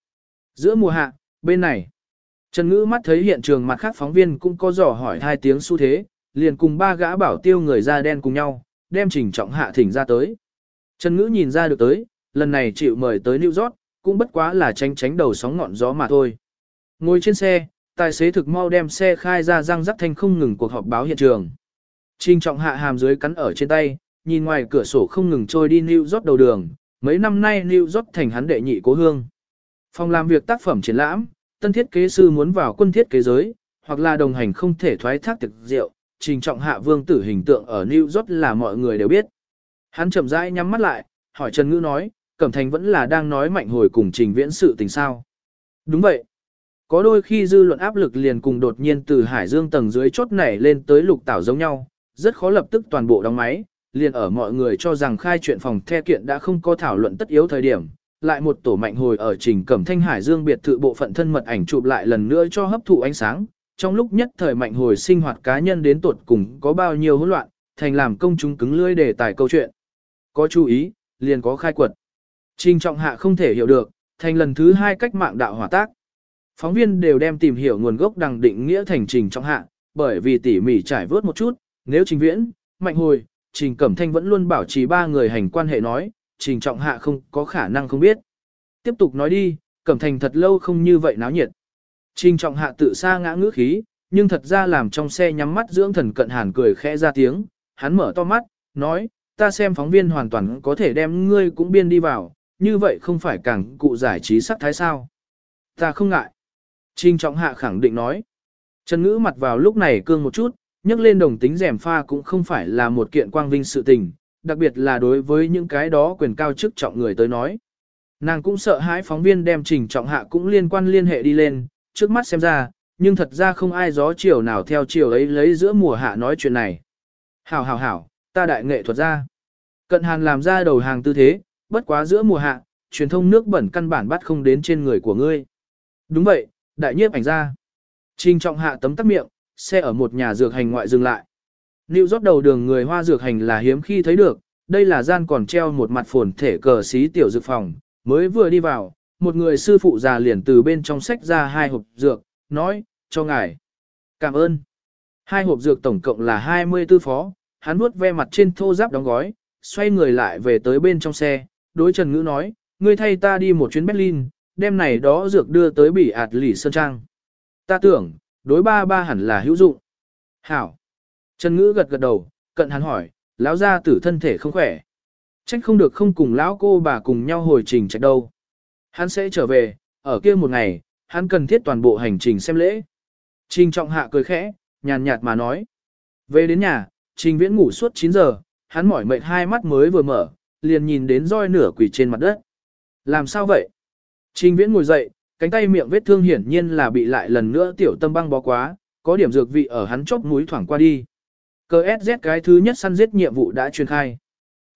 Giữa mùa hạ, bên này, Trần Ngữ mắt thấy hiện trường mặt khác phóng viên cũng có dò hỏi hai tiếng xu thế, liền cùng ba gã bảo tiêu người da đen cùng nhau, đem trình trọng hạ thỉnh ra tới. Trần Ngữ nhìn ra được tới, lần này chịu mời tới New York, cũng bất quá là tránh tránh đầu sóng ngọn gió mà thôi. Ngồi trên xe, tài xế thực mau đem xe khai ra răng rắc thanh không ngừng cuộc họp báo hiện trường. Trình trọng hạ hàm dưới cắn ở trên tay, nhìn ngoài cửa sổ không ngừng trôi đi New York đầu đường, mấy năm nay New York thành hắn đệ nhị cố hương. Phòng làm việc tác phẩm triển lãm, tân thiết kế sư muốn vào quân thiết kế giới, hoặc là đồng hành không thể thoái thác thực rượu, trình trọng hạ vương tử hình tượng ở New York là mọi người đều biết. Hắn chậm rãi nhắm mắt lại, hỏi Trần Ngữ nói, Cẩm Thành vẫn là đang nói mạnh hồi cùng trình viễn sự tình sao. Đúng vậy. Có đôi khi dư luận áp lực liền cùng đột nhiên từ hải dương tầng dưới chốt nảy lên tới lục tảo giống nhau, rất khó lập tức toàn bộ đóng máy, liền ở mọi người cho rằng khai chuyện phòng the kiện đã không có thảo luận tất yếu thời điểm, lại một tổ mạnh hồi ở trình cẩm thanh hải dương biệt thự bộ phận thân mật ảnh chụp lại lần nữa cho hấp thụ ánh sáng, trong lúc nhất thời mạnh hồi sinh hoạt cá nhân đến tuột cùng có bao nhiêu hỗn loạn, thành làm công chúng cứng lưỡi đề tài câu chuyện. Có chú ý, liền có khai quật. Trình trọng hạ không thể hiểu được, thành lần thứ hai cách mạng đạo hỏa tác. Phóng viên đều đem tìm hiểu nguồn gốc đằng định nghĩa thành trình trọng hạ, bởi vì tỉ mỉ trải vớt một chút, nếu trình viễn, mạnh hồi, trình cẩm thanh vẫn luôn bảo trì ba người hành quan hệ nói, trình trọng hạ không có khả năng không biết. Tiếp tục nói đi, cẩm thành thật lâu không như vậy náo nhiệt. Trình trọng hạ tự xa ngã ngữ khí, nhưng thật ra làm trong xe nhắm mắt dưỡng thần cận hàn cười khẽ ra tiếng, hắn mở to mắt, nói, ta xem phóng viên hoàn toàn có thể đem ngươi cũng biên đi vào, như vậy không phải càng cụ giải trí sắc thái sao. Ta không ngại. Trình trọng hạ khẳng định nói. Trần ngữ mặt vào lúc này cương một chút, nhấc lên đồng tính rèm pha cũng không phải là một kiện quang vinh sự tình, đặc biệt là đối với những cái đó quyền cao chức trọng người tới nói. Nàng cũng sợ hãi phóng viên đem trình trọng hạ cũng liên quan liên hệ đi lên, trước mắt xem ra, nhưng thật ra không ai gió chiều nào theo chiều ấy lấy giữa mùa hạ nói chuyện này. Hảo hảo hảo, ta đại nghệ thuật ra. Cận hàn làm ra đầu hàng tư thế, bất quá giữa mùa hạ, truyền thông nước bẩn căn bản bắt không đến trên người của ngươi. Đúng vậy, đại nhiếp ảnh ra. Trình trọng hạ tấm tắc miệng, xe ở một nhà dược hành ngoại dừng lại. Lưu rót đầu đường người hoa dược hành là hiếm khi thấy được, đây là gian còn treo một mặt phồn thể cờ xí tiểu dược phòng, mới vừa đi vào, một người sư phụ già liền từ bên trong sách ra hai hộp dược, nói, cho ngài. Cảm ơn. Hai hộp dược tổng cộng là 24 phó, hắn nuốt ve mặt trên thô giáp đóng gói, xoay người lại về tới bên trong xe, đối Trần Ngữ nói, ngươi thay ta đi một chuyến Berlin, đem này đó dược đưa tới bỉ ạt lỉ Sơn Trang. Ta tưởng, đối ba ba hẳn là hữu dụng. Hảo. Trần Ngữ gật gật đầu, cận hắn hỏi, lão gia tử thân thể không khỏe. Trách không được không cùng lão cô bà cùng nhau hồi trình trách đâu. Hắn sẽ trở về, ở kia một ngày, hắn cần thiết toàn bộ hành trình xem lễ. Trình trọng hạ cười khẽ, nhàn nhạt mà nói. Về đến nhà, trình viễn ngủ suốt 9 giờ, hắn mỏi mệt hai mắt mới vừa mở, liền nhìn đến roi nửa quỷ trên mặt đất. Làm sao vậy? Trình viễn ngồi dậy, cánh tay miệng vết thương hiển nhiên là bị lại lần nữa tiểu tâm băng bó quá, có điểm dược vị ở hắn chốc mũi thoảng qua đi. Cờ SZ cái thứ nhất săn giết nhiệm vụ đã truyền khai.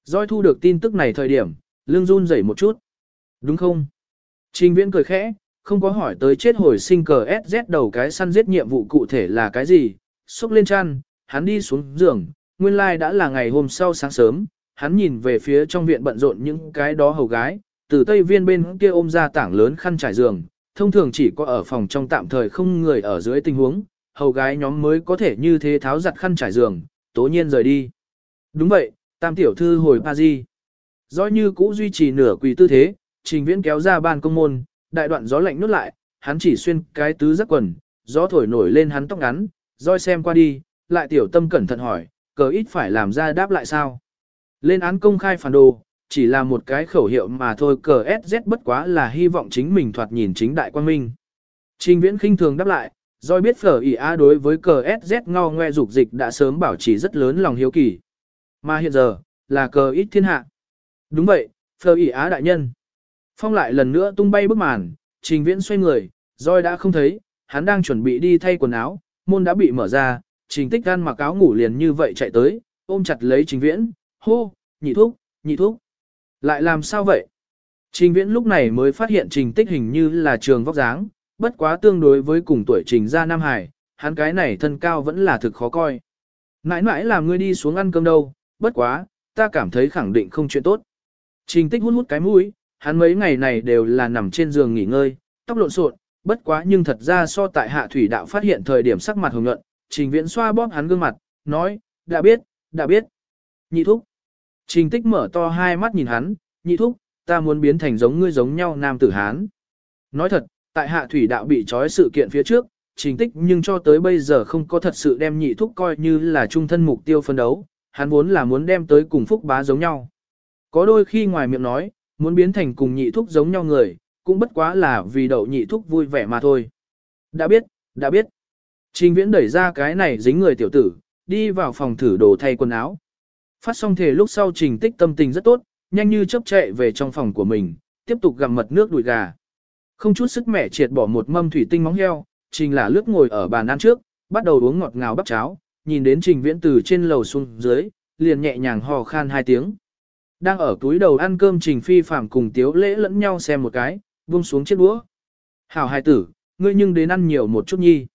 Doi thu được tin tức này thời điểm, lưng run rẩy một chút. Đúng không? Trình viễn cười khẽ, không có hỏi tới chết hồi sinh cờ SZ đầu cái săn giết nhiệm vụ cụ thể là cái gì. Xúc lên chăn, hắn đi xuống giường, nguyên lai like đã là ngày hôm sau sáng sớm, hắn nhìn về phía trong viện bận rộn những cái đó hầu gái, từ tây viên bên kia ôm ra tảng lớn khăn trải giường, thông thường chỉ có ở phòng trong tạm thời không người ở dưới tình huống, hầu gái nhóm mới có thể như thế tháo giặt khăn trải giường, tố nhiên rời đi. Đúng vậy, tam tiểu thư hồi Paris. Do như cũ duy trì nửa quỳ tư thế, trình viễn kéo ra ban công môn, đại đoạn gió lạnh nuốt lại, hắn chỉ xuyên cái tứ giác quần, gió thổi nổi lên hắn tóc ngắn, roi xem qua đi, lại tiểu tâm cẩn thận hỏi, cờ ít phải làm ra đáp lại sao. Lên án công khai phản đồ, chỉ là một cái khẩu hiệu mà thôi cờ SZ bất quá là hy vọng chính mình thoạt nhìn chính đại quan minh. Trình viễn khinh thường đáp lại, Doi biết phở ỉ a đối với cờ SZ ngao ngoe dục dịch đã sớm bảo trì rất lớn lòng hiếu kỳ. Mà hiện giờ, là cờ ít thiên hạ. Đúng vậy, phở ỉ á đại nhân. Phong lại lần nữa tung bay bức màn, trình viễn xoay người, Doi đã không thấy, hắn đang chuẩn bị đi thay quần áo, môn đã bị mở ra, trình tích gan mặc áo ngủ liền như vậy chạy tới, ôm chặt lấy trình viễn, hô, nhị thuốc, nhị thuốc. Lại làm sao vậy? Trình viễn lúc này mới phát hiện trình tích hình như là trường vóc dáng, bất quá tương đối với cùng tuổi trình ra Nam Hải, hắn cái này thân cao vẫn là thực khó coi. Nãi nãi làm ngươi đi xuống ăn cơm đâu, bất quá, ta cảm thấy khẳng định không chuyện tốt. Trình tích hút hút cái mũi, hắn mấy ngày này đều là nằm trên giường nghỉ ngơi, tóc lộn xộn, bất quá nhưng thật ra so tại hạ thủy đạo phát hiện thời điểm sắc mặt hồng nhuận, trình viễn xoa bóp hắn gương mặt, nói, đã biết, đã biết. Nhị thúc. Trình tích mở to hai mắt nhìn hắn, nhị thúc, ta muốn biến thành giống ngươi giống nhau nam tử hán. Nói thật, tại hạ thủy đạo bị trói sự kiện phía trước, trình tích nhưng cho tới bây giờ không có thật sự đem nhị thúc coi như là trung thân mục tiêu phân đấu, hắn vốn là muốn đem tới cùng phúc bá giống nhau. Có đôi khi ngoài miệng nói, muốn biến thành cùng nhị thúc giống nhau người, cũng bất quá là vì đậu nhị thúc vui vẻ mà thôi. Đã biết, đã biết. Trình viễn đẩy ra cái này dính người tiểu tử, đi vào phòng thử đồ thay quần áo. Phát xong thể lúc sau trình tích tâm tình rất tốt, nhanh như chấp chạy về trong phòng của mình, tiếp tục gặm mật nước đùi gà. Không chút sức mẻ triệt bỏ một mâm thủy tinh móng heo, trình là lướt ngồi ở bàn ăn trước, bắt đầu uống ngọt ngào bắp cháo, nhìn đến trình viễn từ trên lầu xuống dưới, liền nhẹ nhàng hò khan hai tiếng. Đang ở túi đầu ăn cơm trình phi phạm cùng tiếu lễ lẫn nhau xem một cái, buông xuống chiếc đũa. Hảo hai tử, ngươi nhưng đến ăn nhiều một chút nhi.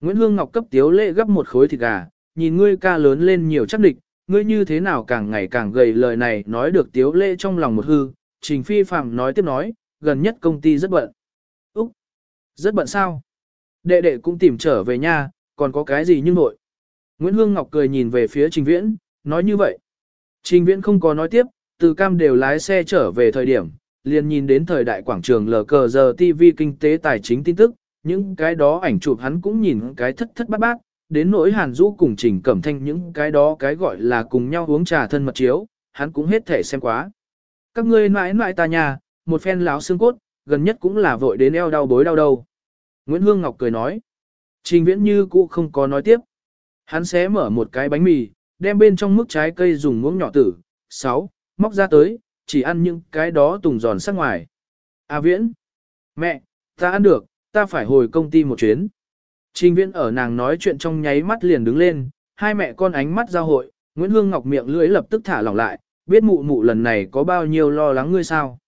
Nguyễn Hương Ngọc cấp tiếu lễ gấp một khối thịt gà, nhìn ngươi ca lớn lên nhiều chắc địch, ngươi như thế nào càng ngày càng gầy lời này nói được tiếu lệ trong lòng một hư, trình phi phạm nói tiếp nói, gần nhất công ty rất bận. Úc! Rất bận sao? Đệ đệ cũng tìm trở về nhà, còn có cái gì nhưng nội. Nguyễn Hương Ngọc cười nhìn về phía trình viễn, nói như vậy. Trình viễn không có nói tiếp, từ cam đều lái xe trở về thời điểm, liền nhìn đến thời đại quảng trường lờ cờ giờ TV kinh tế tài chính tin tức, những cái đó ảnh chụp hắn cũng nhìn cái thất thất bát bát, đến nỗi hàn Dũ cùng trình cẩm thanh những cái đó cái gọi là cùng nhau uống trà thân mật chiếu, hắn cũng hết thể xem quá. Các ngươi mãi mãi ta nhà, một phen láo xương cốt, gần nhất cũng là vội đến eo đau bối đau đầu. Nguyễn Hương Ngọc cười nói. Trình viễn như cũ không có nói tiếp. Hắn xé mở một cái bánh mì, đem bên trong mức trái cây dùng muỗng nhỏ tử, sáu móc ra tới, chỉ ăn những cái đó tùng giòn sắc ngoài. A viễn. Mẹ, ta ăn được, ta phải hồi công ty một chuyến. Trình viễn ở nàng nói chuyện trong nháy mắt liền đứng lên, hai mẹ con ánh mắt giao hội, Nguyễn Hương Ngọc miệng lưỡi lập tức thả lỏng lại, biết mụ mụ lần này có bao nhiêu lo lắng ngươi sao.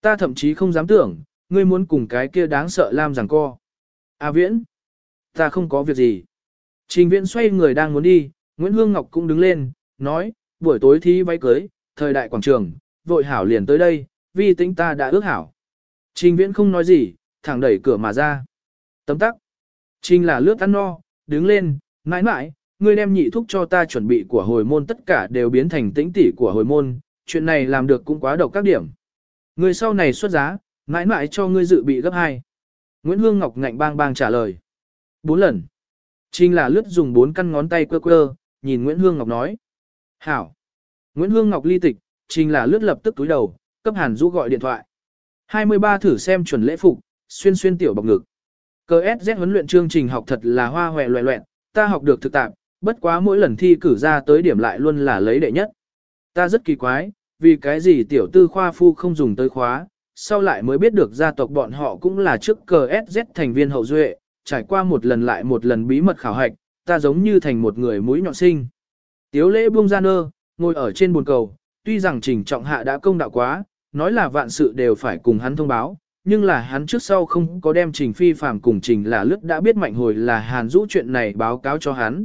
Ta thậm chí không dám tưởng, ngươi muốn cùng cái kia đáng sợ Lam rằng co. À viễn. Ta không có việc gì. Trình viễn xoay người đang muốn đi, Nguyễn Hương Ngọc cũng đứng lên, nói, buổi tối thi váy cưới, thời đại quảng trường, vội hảo liền tới đây, vì tính ta đã ước hảo. Trình viễn không nói gì, thẳng đẩy cửa mà ra. Tấm tắc. Trình là lướt ăn no, đứng lên, mãi mãi, ngươi đem nhị thúc cho ta chuẩn bị của hồi môn tất cả đều biến thành tĩnh tỷ của hồi môn, chuyện này làm được cũng quá độc các điểm. Ngươi sau này xuất giá, mãi mãi cho ngươi dự bị gấp hai. Nguyễn Hương Ngọc ngạnh bang bang trả lời. Bốn lần. Trình là lướt dùng bốn căn ngón tay quơ quơ, nhìn Nguyễn Hương Ngọc nói. Hảo. Nguyễn Hương Ngọc ly tịch, Trình là lướt lập tức túi đầu, cấp Hàn Dũ gọi điện thoại. 23 thử xem chuẩn lễ phục, xuyên xuyên tiểu bọc ngực. Cơ SZ huấn luyện chương trình học thật là hoa hoẹ loẹ loẹn, ta học được thực tạp, bất quá mỗi lần thi cử ra tới điểm lại luôn là lấy đệ nhất. Ta rất kỳ quái, vì cái gì tiểu tư khoa phu không dùng tới khóa, sau lại mới biết được gia tộc bọn họ cũng là trước cờ SZ thành viên hậu duệ, trải qua một lần lại một lần bí mật khảo hạch, ta giống như thành một người mũi nhọn sinh. Tiếu lễ buông ra nơ, ngồi ở trên buồn cầu, tuy rằng trình trọng hạ đã công đạo quá, nói là vạn sự đều phải cùng hắn thông báo, nhưng là hắn trước sau không có đem trình phi phàm cùng trình là lướt đã biết mạnh hồi là hàn rũ chuyện này báo cáo cho hắn.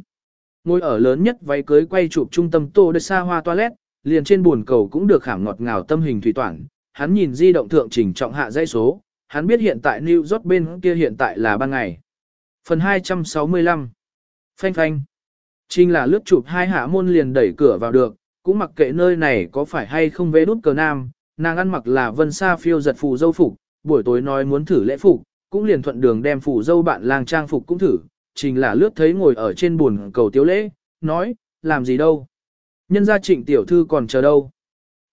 ngôi ở lớn nhất váy cưới quay chụp trung tâm tô đất xa hoa toilet, liền trên buồn cầu cũng được khảm ngọt ngào tâm hình thủy toản, hắn nhìn di động thượng trình trọng hạ dãy số, hắn biết hiện tại New York bên kia hiện tại là ban ngày. Phần 265 Phanh phanh Trình là lướt chụp hai hạ môn liền đẩy cửa vào được, cũng mặc kệ nơi này có phải hay không vế đút cờ nam, nàng ăn mặc là vân sa phiêu giật phù dâu phục, buổi tối nói muốn thử lễ phục, cũng liền thuận đường đem phủ dâu bạn lang trang phục cũng thử, trình là lướt thấy ngồi ở trên buồn cầu tiếu lễ, nói, làm gì đâu. Nhân gia trịnh tiểu thư còn chờ đâu.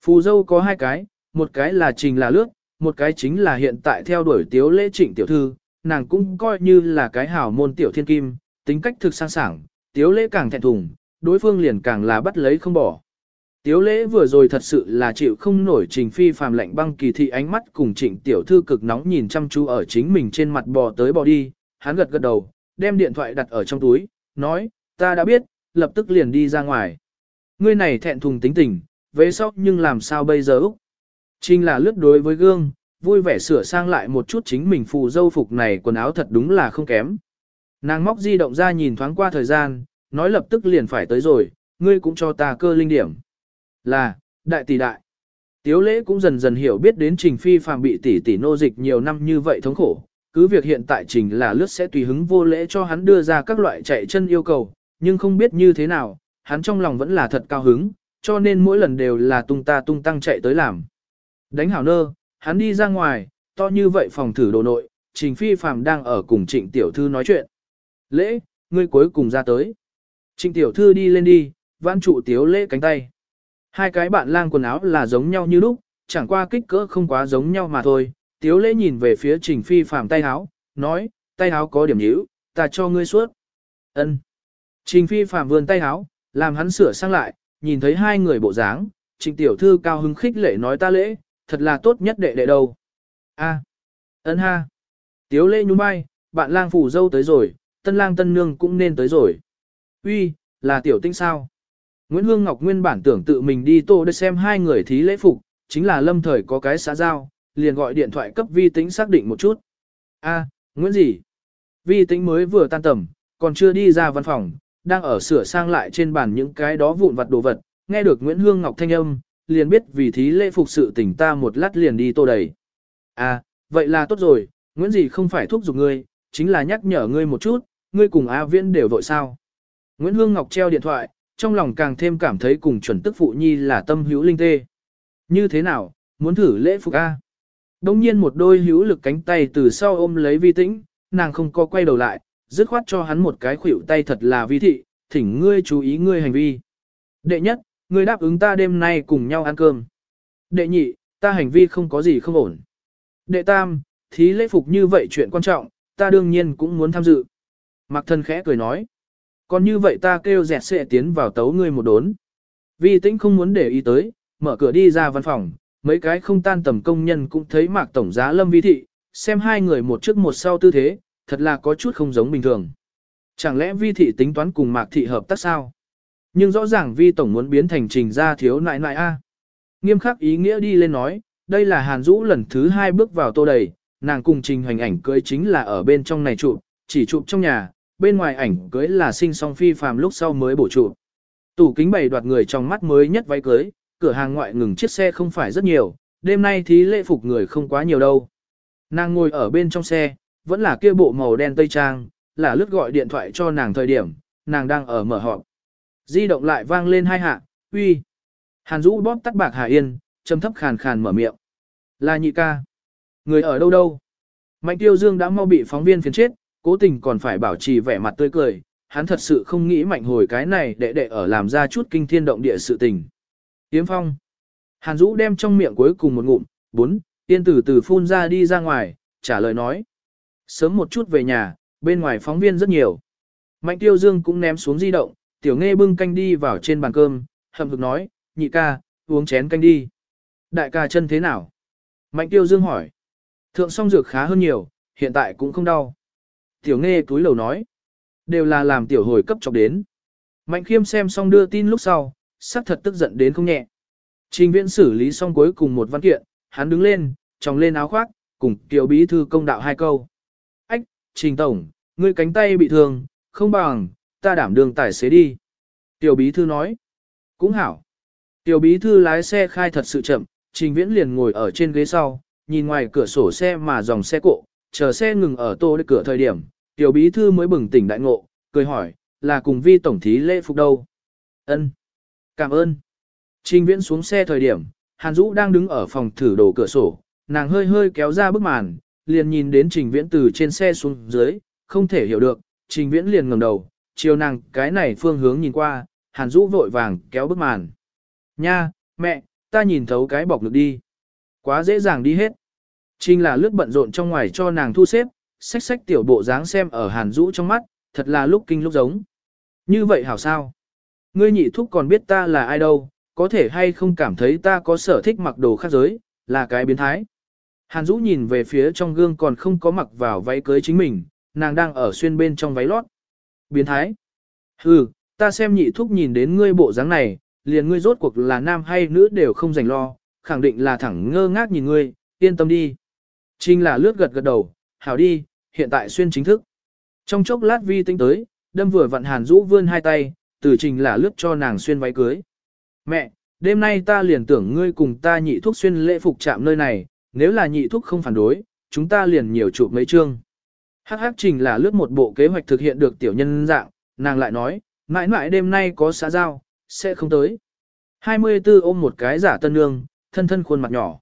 Phù dâu có hai cái, một cái là trình là lướt, một cái chính là hiện tại theo đuổi tiếu lễ trịnh tiểu thư, nàng cũng coi như là cái hảo môn tiểu thiên kim, tính cách thực sang sảng, tiếu lễ càng thẹn thùng, đối phương liền càng là bắt lấy không bỏ. Tiếu lễ vừa rồi thật sự là chịu không nổi trình phi phàm lạnh băng kỳ thị ánh mắt cùng trịnh tiểu thư cực nóng nhìn chăm chú ở chính mình trên mặt bò tới bò đi, hắn gật gật đầu, đem điện thoại đặt ở trong túi, nói, ta đã biết, lập tức liền đi ra ngoài. Ngươi này thẹn thùng tính tình, về sau nhưng làm sao bây giờ Úc? Trình là lướt đối với gương, vui vẻ sửa sang lại một chút chính mình phù dâu phục này quần áo thật đúng là không kém. Nàng móc di động ra nhìn thoáng qua thời gian, nói lập tức liền phải tới rồi, ngươi cũng cho ta cơ linh điểm. Là, đại tỷ đại. Tiếu lễ cũng dần dần hiểu biết đến trình phi phàm bị tỷ tỷ nô dịch nhiều năm như vậy thống khổ. Cứ việc hiện tại trình là lướt sẽ tùy hứng vô lễ cho hắn đưa ra các loại chạy chân yêu cầu, nhưng không biết như thế nào, hắn trong lòng vẫn là thật cao hứng, cho nên mỗi lần đều là tung ta tung tăng chạy tới làm. Đánh hảo nơ, hắn đi ra ngoài, to như vậy phòng thử đồ nội, trình phi phàm đang ở cùng trịnh tiểu thư nói chuyện. Lễ, ngươi cuối cùng ra tới. Trịnh tiểu thư đi lên đi, vãn trụ tiếu lễ cánh tay. Hai cái bạn lang quần áo là giống nhau như lúc, chẳng qua kích cỡ không quá giống nhau mà thôi. Tiếu lễ nhìn về phía trình phi phàm tay áo, nói, tay áo có điểm nhíu, ta cho ngươi suốt. Ân. Trình phi phàm vươn tay áo, làm hắn sửa sang lại, nhìn thấy hai người bộ dáng, trình tiểu thư cao hứng khích lệ nói ta lễ, thật là tốt nhất đệ đệ đâu. A. Ân ha. Tiếu lễ nhún vai, bạn lang phủ dâu tới rồi, tân lang tân nương cũng nên tới rồi. Uy, là tiểu tinh sao? Nguyễn Hương Ngọc nguyên bản tưởng tự mình đi tô để xem hai người thí lễ phục, chính là lâm thời có cái xã giao, liền gọi điện thoại cấp vi tính xác định một chút. A, Nguyễn gì? Vi tính mới vừa tan tầm, còn chưa đi ra văn phòng, đang ở sửa sang lại trên bàn những cái đó vụn vặt đồ vật, nghe được Nguyễn Hương Ngọc thanh âm, liền biết vì thí lễ phục sự tỉnh ta một lát liền đi tô đầy. À, vậy là tốt rồi, Nguyễn gì không phải thúc giục ngươi, chính là nhắc nhở ngươi một chút, ngươi cùng A Viễn đều vội sao. Nguyễn Hương Ngọc treo điện thoại, trong lòng càng thêm cảm thấy cùng chuẩn tức phụ nhi là tâm hữu linh tê. Như thế nào, muốn thử lễ phục A. Đông nhiên một đôi hữu lực cánh tay từ sau ôm lấy vi tĩnh, nàng không có quay đầu lại, dứt khoát cho hắn một cái khuỷu tay thật là vi thị, thỉnh ngươi chú ý ngươi hành vi. Đệ nhất, ngươi đáp ứng ta đêm nay cùng nhau ăn cơm. Đệ nhị, ta hành vi không có gì không ổn. Đệ tam, thí lễ phục như vậy chuyện quan trọng, ta đương nhiên cũng muốn tham dự. Mạc thân khẽ cười nói. Còn như vậy ta kêu dẹt sẽ tiến vào tấu ngươi một đốn. Vi tĩnh không muốn để ý tới, mở cửa đi ra văn phòng, mấy cái không tan tầm công nhân cũng thấy mạc tổng giá lâm vi thị, xem hai người một trước một sau tư thế, thật là có chút không giống bình thường. Chẳng lẽ vi thị tính toán cùng mạc thị hợp tác sao? Nhưng rõ ràng vi tổng muốn biến thành trình ra thiếu nại nại a. Nghiêm khắc ý nghĩa đi lên nói, đây là Hàn Dũ lần thứ hai bước vào tô đầy, nàng cùng trình hoành ảnh cưới chính là ở bên trong này chụp, chỉ chụp trong nhà, bên ngoài ảnh cưới là sinh song phi phàm lúc sau mới bổ trụ Tủ kính bày đoạt người trong mắt mới nhất váy cưới, cửa hàng ngoại ngừng chiếc xe không phải rất nhiều, đêm nay thí lễ phục người không quá nhiều đâu. Nàng ngồi ở bên trong xe, vẫn là kia bộ màu đen tây trang, là lướt gọi điện thoại cho nàng thời điểm, nàng đang ở mở họp. Di động lại vang lên hai hạ, uy. Hàn Dũ bóp tắt bạc Hà Yên, trầm thấp khàn khàn mở miệng. Là nhị ca. Người ở đâu đâu? Mạnh tiêu dương đã mau bị phóng viên phiền chết, cố tình còn phải bảo trì vẻ mặt tươi cười, hắn thật sự không nghĩ mạnh hồi cái này để đệ ở làm ra chút kinh thiên động địa sự tình. Yếm phong. Hàn Dũ đem trong miệng cuối cùng một ngụm, bốn, tiên tử từ phun ra đi ra ngoài, trả lời nói. Sớm một chút về nhà, bên ngoài phóng viên rất nhiều. Mạnh tiêu dương cũng ném xuống di động, tiểu nghe bưng canh đi vào trên bàn cơm, hậm hực nói, nhị ca, uống chén canh đi. Đại ca chân thế nào? Mạnh tiêu dương hỏi. Thượng song dược khá hơn nhiều, hiện tại cũng không đau. Tiểu nghe túi lầu nói. Đều là làm tiểu hồi cấp chọc đến. Mạnh khiêm xem xong đưa tin lúc sau, sắc thật tức giận đến không nhẹ. Trình viễn xử lý xong cuối cùng một văn kiện, hắn đứng lên, tròng lên áo khoác, cùng tiểu bí thư công đạo hai câu. Ách, trình tổng, ngươi cánh tay bị thương, không bằng, ta đảm đường tài xế đi. Tiểu bí thư nói. Cũng hảo. Tiểu bí thư lái xe khai thật sự chậm, trình viễn liền ngồi ở trên ghế sau, nhìn ngoài cửa sổ xe mà dòng xe cộ, chờ xe ngừng ở tô cửa thời điểm, tiểu bí thư mới bừng tỉnh đại ngộ, cười hỏi, là cùng vi tổng thí lễ phục đâu. Ân, Cảm ơn. Trình viễn xuống xe thời điểm, Hàn Dũ đang đứng ở phòng thử đồ cửa sổ, nàng hơi hơi kéo ra bức màn, liền nhìn đến trình viễn từ trên xe xuống dưới, không thể hiểu được, trình viễn liền ngẩng đầu, chiều nàng cái này phương hướng nhìn qua, Hàn Dũ vội vàng kéo bức màn. Nha, mẹ, ta nhìn thấu cái bọc lực đi. Quá dễ dàng đi hết. Trình là lướt bận rộn trong ngoài cho nàng thu xếp, sách sách tiểu bộ dáng xem ở Hàn Dũ trong mắt, thật là lúc kinh lúc giống. Như vậy hảo sao? Ngươi nhị thúc còn biết ta là ai đâu, có thể hay không cảm thấy ta có sở thích mặc đồ khác giới, là cái biến thái. Hàn Dũ nhìn về phía trong gương còn không có mặc vào váy cưới chính mình, nàng đang ở xuyên bên trong váy lót. Biến thái. Hừ, ta xem nhị thúc nhìn đến ngươi bộ dáng này, liền ngươi rốt cuộc là nam hay nữ đều không dành lo, khẳng định là thẳng ngơ ngác nhìn ngươi, yên tâm đi. Trinh là lướt gật gật đầu, hảo đi, hiện tại xuyên chính thức. Trong chốc lát vi tính tới, đâm vừa vặn hàn rũ vươn hai tay, từ trình là lướt cho nàng xuyên váy cưới. Mẹ, đêm nay ta liền tưởng ngươi cùng ta nhị thuốc xuyên lễ phục chạm nơi này, nếu là nhị thuốc không phản đối, chúng ta liền nhiều chụp mấy chương. Hắc hắc trình là lướt một bộ kế hoạch thực hiện được tiểu nhân dạng, nàng lại nói, mãi mãi đêm nay có xã giao, sẽ không tới. 24 ôm một cái giả tân nương, thân thân khuôn mặt nhỏ.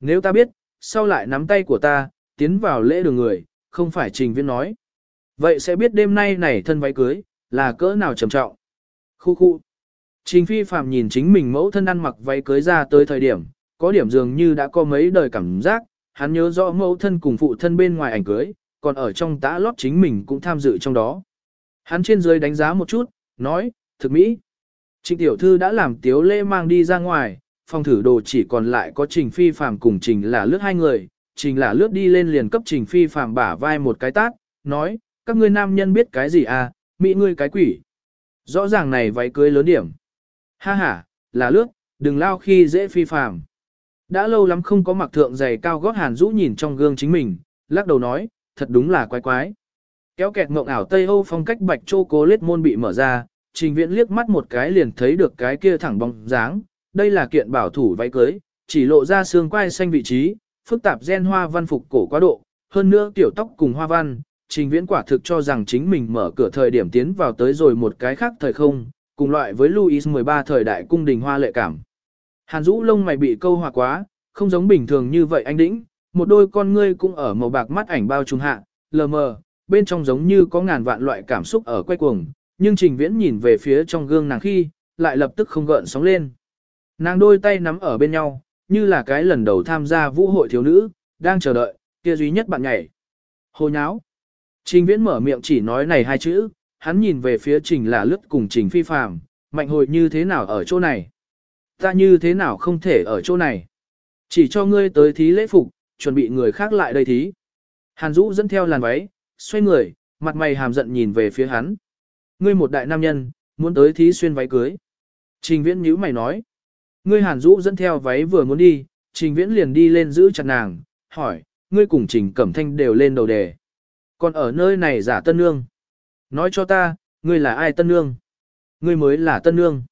Nếu ta biết, sau lại nắm tay của ta, tiến vào lễ đường người, không phải trình viên nói. Vậy sẽ biết đêm nay này thân váy cưới, là cỡ nào trầm trọng. Khu khu. Trình phi phàm nhìn chính mình mẫu thân ăn mặc váy cưới ra tới thời điểm, có điểm dường như đã có mấy đời cảm giác, hắn nhớ rõ mẫu thân cùng phụ thân bên ngoài ảnh cưới, còn ở trong tã lót chính mình cũng tham dự trong đó. Hắn trên dưới đánh giá một chút, nói, thực mỹ. Trình tiểu thư đã làm tiếu lễ mang đi ra ngoài, phòng thử đồ chỉ còn lại có trình phi phàm cùng trình là lướt hai người, trình là lướt đi lên liền cấp trình phi phàm bả vai một cái tát, nói, các ngươi nam nhân biết cái gì à, mỹ ngươi cái quỷ. Rõ ràng này váy cưới lớn điểm. Ha ha, là lướt, đừng lao khi dễ phi phàm. Đã lâu lắm không có mặc thượng giày cao gót hàn rũ nhìn trong gương chính mình, lắc đầu nói, thật đúng là quái quái. Kéo kẹt mộng ảo Tây Âu phong cách bạch chô cố lết môn bị mở ra, trình viễn liếc mắt một cái liền thấy được cái kia thẳng bóng dáng. Đây là kiện bảo thủ váy cưới, chỉ lộ ra xương quai xanh vị trí, phức tạp gen hoa văn phục cổ quá độ, hơn nữa tiểu tóc cùng hoa văn, trình viễn quả thực cho rằng chính mình mở cửa thời điểm tiến vào tới rồi một cái khác thời không, cùng loại với Louis 13 thời đại cung đình hoa lệ cảm. Hàn Dũ lông mày bị câu hòa quá, không giống bình thường như vậy anh đĩnh, một đôi con ngươi cũng ở màu bạc mắt ảnh bao trùng hạ, lờ mờ, bên trong giống như có ngàn vạn loại cảm xúc ở quay cuồng, nhưng trình viễn nhìn về phía trong gương nàng khi, lại lập tức không gợn sóng lên. Nàng đôi tay nắm ở bên nhau, như là cái lần đầu tham gia vũ hội thiếu nữ, đang chờ đợi, kia duy nhất bạn nhảy. Hồ nháo. Trình viễn mở miệng chỉ nói này hai chữ, hắn nhìn về phía trình là lướt cùng trình phi phàm, mạnh hồi như thế nào ở chỗ này. Ta như thế nào không thể ở chỗ này. Chỉ cho ngươi tới thí lễ phục, chuẩn bị người khác lại đây thí. Hàn Dũ dẫn theo làn váy, xoay người, mặt mày hàm giận nhìn về phía hắn. Ngươi một đại nam nhân, muốn tới thí xuyên váy cưới. Trình viễn nhíu mày nói. Ngươi Hàn Dũ dẫn theo váy vừa muốn đi, Trình viễn liền đi lên giữ chặt nàng, hỏi, ngươi cùng Trình Cẩm Thanh đều lên đầu đề. Còn ở nơi này giả tân nương. Nói cho ta, ngươi là ai tân nương? Ngươi mới là tân nương.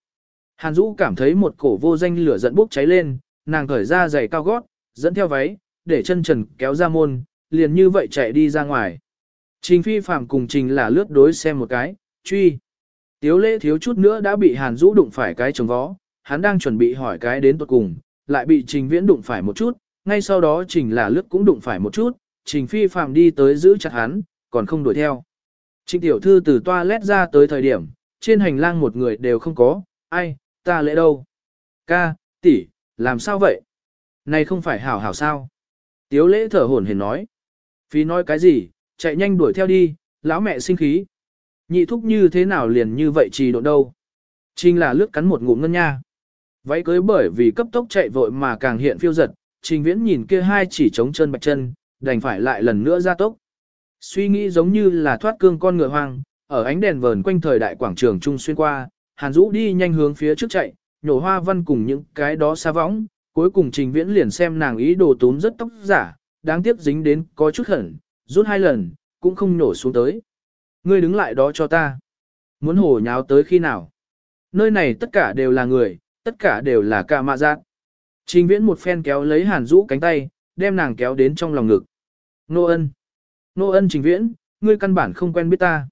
Hàn Dũ cảm thấy một cổ vô danh lửa giận bốc cháy lên, nàng cởi ra giày cao gót, dẫn theo váy, để chân trần kéo ra môn, liền như vậy chạy đi ra ngoài. Trình phi phạm cùng trình là lướt đối xem một cái, truy. Tiếu lễ thiếu chút nữa đã bị Hàn Dũ đụng phải cái chồng vó, hắn đang chuẩn bị hỏi cái đến tuột cùng, lại bị trình viễn đụng phải một chút, ngay sau đó trình là lướt cũng đụng phải một chút, trình phi phạm đi tới giữ chặt hắn, còn không đuổi theo. Trình tiểu thư từ toilet ra tới thời điểm, trên hành lang một người đều không có, ai, ta lễ đâu? Ca, tỷ, làm sao vậy? Này không phải hảo hảo sao? Tiếu lễ thở hổn hển nói. Phí nói cái gì, chạy nhanh đuổi theo đi, lão mẹ sinh khí. Nhị thúc như thế nào liền như vậy trì độ đâu? Trình là lướt cắn một ngụm ngân nha. Váy cưới bởi vì cấp tốc chạy vội mà càng hiện phiêu giật, trình viễn nhìn kia hai chỉ trống chân bạch chân, đành phải lại lần nữa ra tốc. Suy nghĩ giống như là thoát cương con ngựa hoang, ở ánh đèn vờn quanh thời đại quảng trường trung xuyên qua, Hàn Dũ đi nhanh hướng phía trước chạy, nhổ hoa văn cùng những cái đó xa võng, cuối cùng Trình Viễn liền xem nàng ý đồ túm rất tóc giả, đáng tiếc dính đến có chút hẩn, rút hai lần, cũng không nổ xuống tới. Ngươi đứng lại đó cho ta. Muốn hổ nháo tới khi nào? Nơi này tất cả đều là người, tất cả đều là ca mạ giác. Trình Viễn một phen kéo lấy Hàn Dũ cánh tay, đem nàng kéo đến trong lòng ngực. Nô ân. Nô ân Trình Viễn, ngươi căn bản không quen biết ta.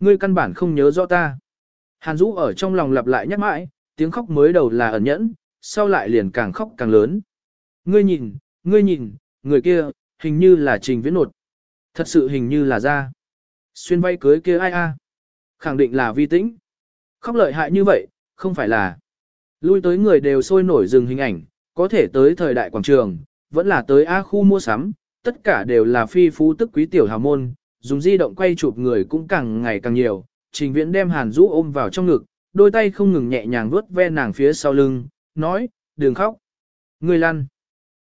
Ngươi căn bản không nhớ rõ ta. Hàn Dũ ở trong lòng lặp lại nhắc mãi, tiếng khóc mới đầu là ẩn nhẫn, sau lại liền càng khóc càng lớn. Ngươi nhìn, ngươi nhìn, người kia, hình như là trình viễn nột. Thật sự hình như là ra. Xuyên vay cưới kia ai a? Khẳng định là vi tĩnh. Khóc lợi hại như vậy, không phải là. Lui tới người đều sôi nổi dừng hình ảnh, có thể tới thời đại quảng trường, vẫn là tới A khu mua sắm, tất cả đều là phi phú tức quý tiểu hào môn, dùng di động quay chụp người cũng càng ngày càng nhiều. Trình viễn đem hàn rũ ôm vào trong ngực, đôi tay không ngừng nhẹ nhàng vuốt ve nàng phía sau lưng, nói, đừng khóc. Ngươi lăn.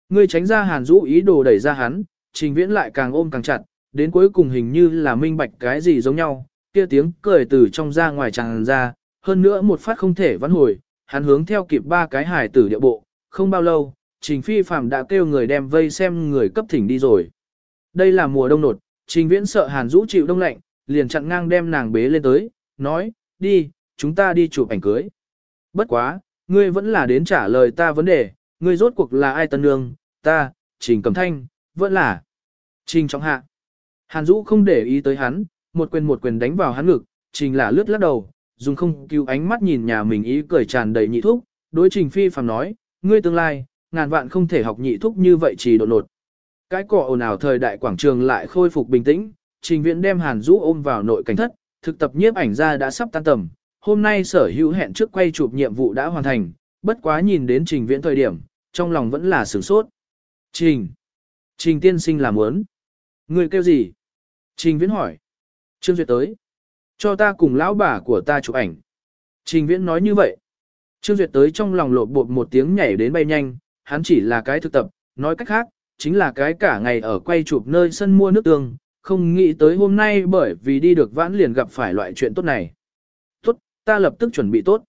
Ngươi tránh ra hàn rũ ý đồ đẩy ra hắn, trình viễn lại càng ôm càng chặt, đến cuối cùng hình như là minh bạch cái gì giống nhau, kia tiếng cười từ trong ra ngoài tràn ra, hơn nữa một phát không thể vãn hồi, hắn hướng theo kịp ba cái hải tử địa bộ, không bao lâu, trình phi phạm đã kêu người đem vây xem người cấp thỉnh đi rồi. Đây là mùa đông nột, trình viễn sợ hàn Dũ chịu đông lạnh, liền chặn ngang đem nàng bế lên tới, nói, đi, chúng ta đi chụp ảnh cưới. Bất quá, ngươi vẫn là đến trả lời ta vấn đề, ngươi rốt cuộc là ai tân nương, ta, Trình Cẩm Thanh, vẫn là Trình Trọng Hạ. Hàn Dũ không để ý tới hắn, một quyền một quyền đánh vào hắn ngực, Trình là lướt lắc đầu, dùng không cứu ánh mắt nhìn nhà mình ý cười tràn đầy nhị thúc, đối Trình Phi phàm nói, ngươi tương lai, ngàn vạn không thể học nhị thúc như vậy chỉ độ nột. Cái cỏ ồn ào thời đại quảng trường lại khôi phục bình tĩnh, Trình Viễn đem Hàn Dũ ôm vào nội cảnh thất, thực tập nhiếp ảnh ra đã sắp tan tầm, hôm nay sở hữu hẹn trước quay chụp nhiệm vụ đã hoàn thành, bất quá nhìn đến Trình Viễn thời điểm, trong lòng vẫn là sửng sốt. Trình. Trình tiên sinh làm ớn! Người kêu gì? Trình Viễn hỏi. Trương Duyệt tới. Cho ta cùng lão bà của ta chụp ảnh. Trình Viễn nói như vậy. Trương Duyệt tới trong lòng lột bột một tiếng nhảy đến bay nhanh, hắn chỉ là cái thực tập, nói cách khác, chính là cái cả ngày ở quay chụp nơi sân mua nước tương, không nghĩ tới hôm nay bởi vì đi được vãn liền gặp phải loại chuyện tốt này. Tốt, ta lập tức chuẩn bị tốt.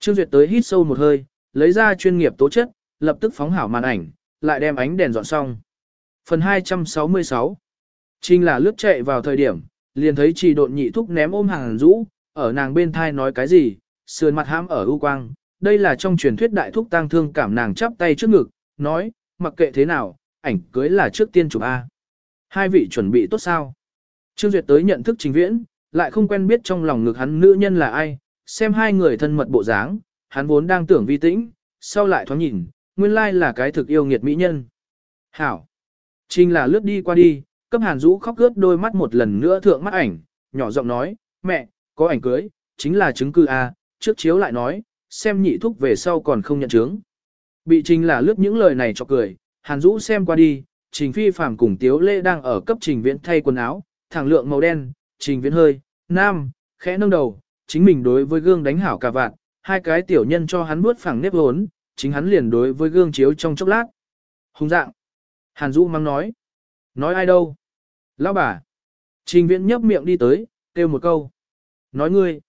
Trương Duyệt tới hít sâu một hơi, lấy ra chuyên nghiệp tố chất, lập tức phóng hảo màn ảnh, lại đem ánh đèn dọn xong. Phần 266 Trinh là lướt chạy vào thời điểm, liền thấy trì độn nhị thúc ném ôm hàng rũ, ở nàng bên thai nói cái gì, sườn mặt hãm ở ưu quang. Đây là trong truyền thuyết đại thúc tang thương cảm nàng chắp tay trước ngực, nói, mặc kệ thế nào, ảnh cưới là trước tiên chụp A. Hai vị chuẩn bị tốt sao? Trương Duyệt tới nhận thức trình viễn, lại không quen biết trong lòng ngực hắn nữ nhân là ai, xem hai người thân mật bộ dáng, hắn vốn đang tưởng vi tĩnh, sau lại thoáng nhìn, nguyên lai là cái thực yêu nghiệt mỹ nhân. Hảo. Trình là lướt đi qua đi, cấp hàn rũ khóc ướt đôi mắt một lần nữa thượng mắt ảnh, nhỏ giọng nói, mẹ, có ảnh cưới, chính là chứng cư A, à, trước chiếu lại nói, xem nhị thúc về sau còn không nhận chứng. Bị trình là lướt những lời này cho cười, hàn rũ xem qua đi, trình phi phàm cùng tiếu lê đang ở cấp trình viễn thay quần áo, thẳng lượng màu đen, trình viễn hơi, nam, khẽ nâng đầu, chính mình đối với gương đánh hảo cả vạn, hai cái tiểu nhân cho hắn bước phẳng nếp hốn, chính hắn liền đối với gương chiếu trong chốc lát. Hùng dạng. Hàn Dũ mang nói. Nói ai đâu? Lão bà. Trình viễn nhấp miệng đi tới, kêu một câu. Nói ngươi.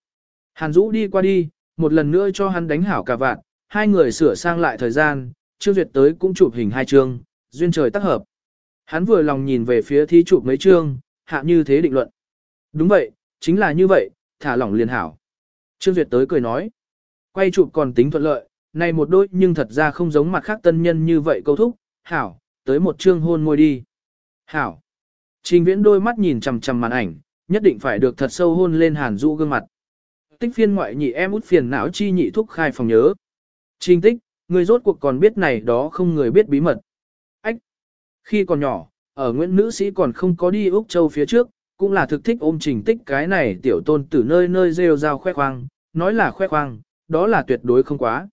Hàn Dũ đi qua đi, một lần nữa cho hắn đánh hảo cả vạn, hai người sửa sang lại thời gian, Trương Duyệt tới cũng chụp hình hai chương, duyên trời tác hợp. Hắn vừa lòng nhìn về phía thí chụp mấy chương, hạ như thế định luận. Đúng vậy, chính là như vậy, thả lỏng liền hảo. Trương Duyệt tới cười nói. Quay chụp còn tính thuận lợi, này một đôi nhưng thật ra không giống mặt khác tân nhân như vậy câu thúc, hảo, tới một chương hôn môi đi. Hảo. Trình viễn đôi mắt nhìn chằm chằm màn ảnh, nhất định phải được thật sâu hôn lên hàn du gương mặt. Tích phiên ngoại nhị em út phiền não chi nhị thúc khai phòng nhớ. Trình tích, người rốt cuộc còn biết này đó không người biết bí mật. Ách. Khi còn nhỏ, ở Nguyễn Nữ Sĩ còn không có đi Úc Châu phía trước, cũng là thực thích ôm trình tích cái này tiểu tôn từ nơi nơi rêu rao khoe khoang, nói là khoe khoang, đó là tuyệt đối không quá.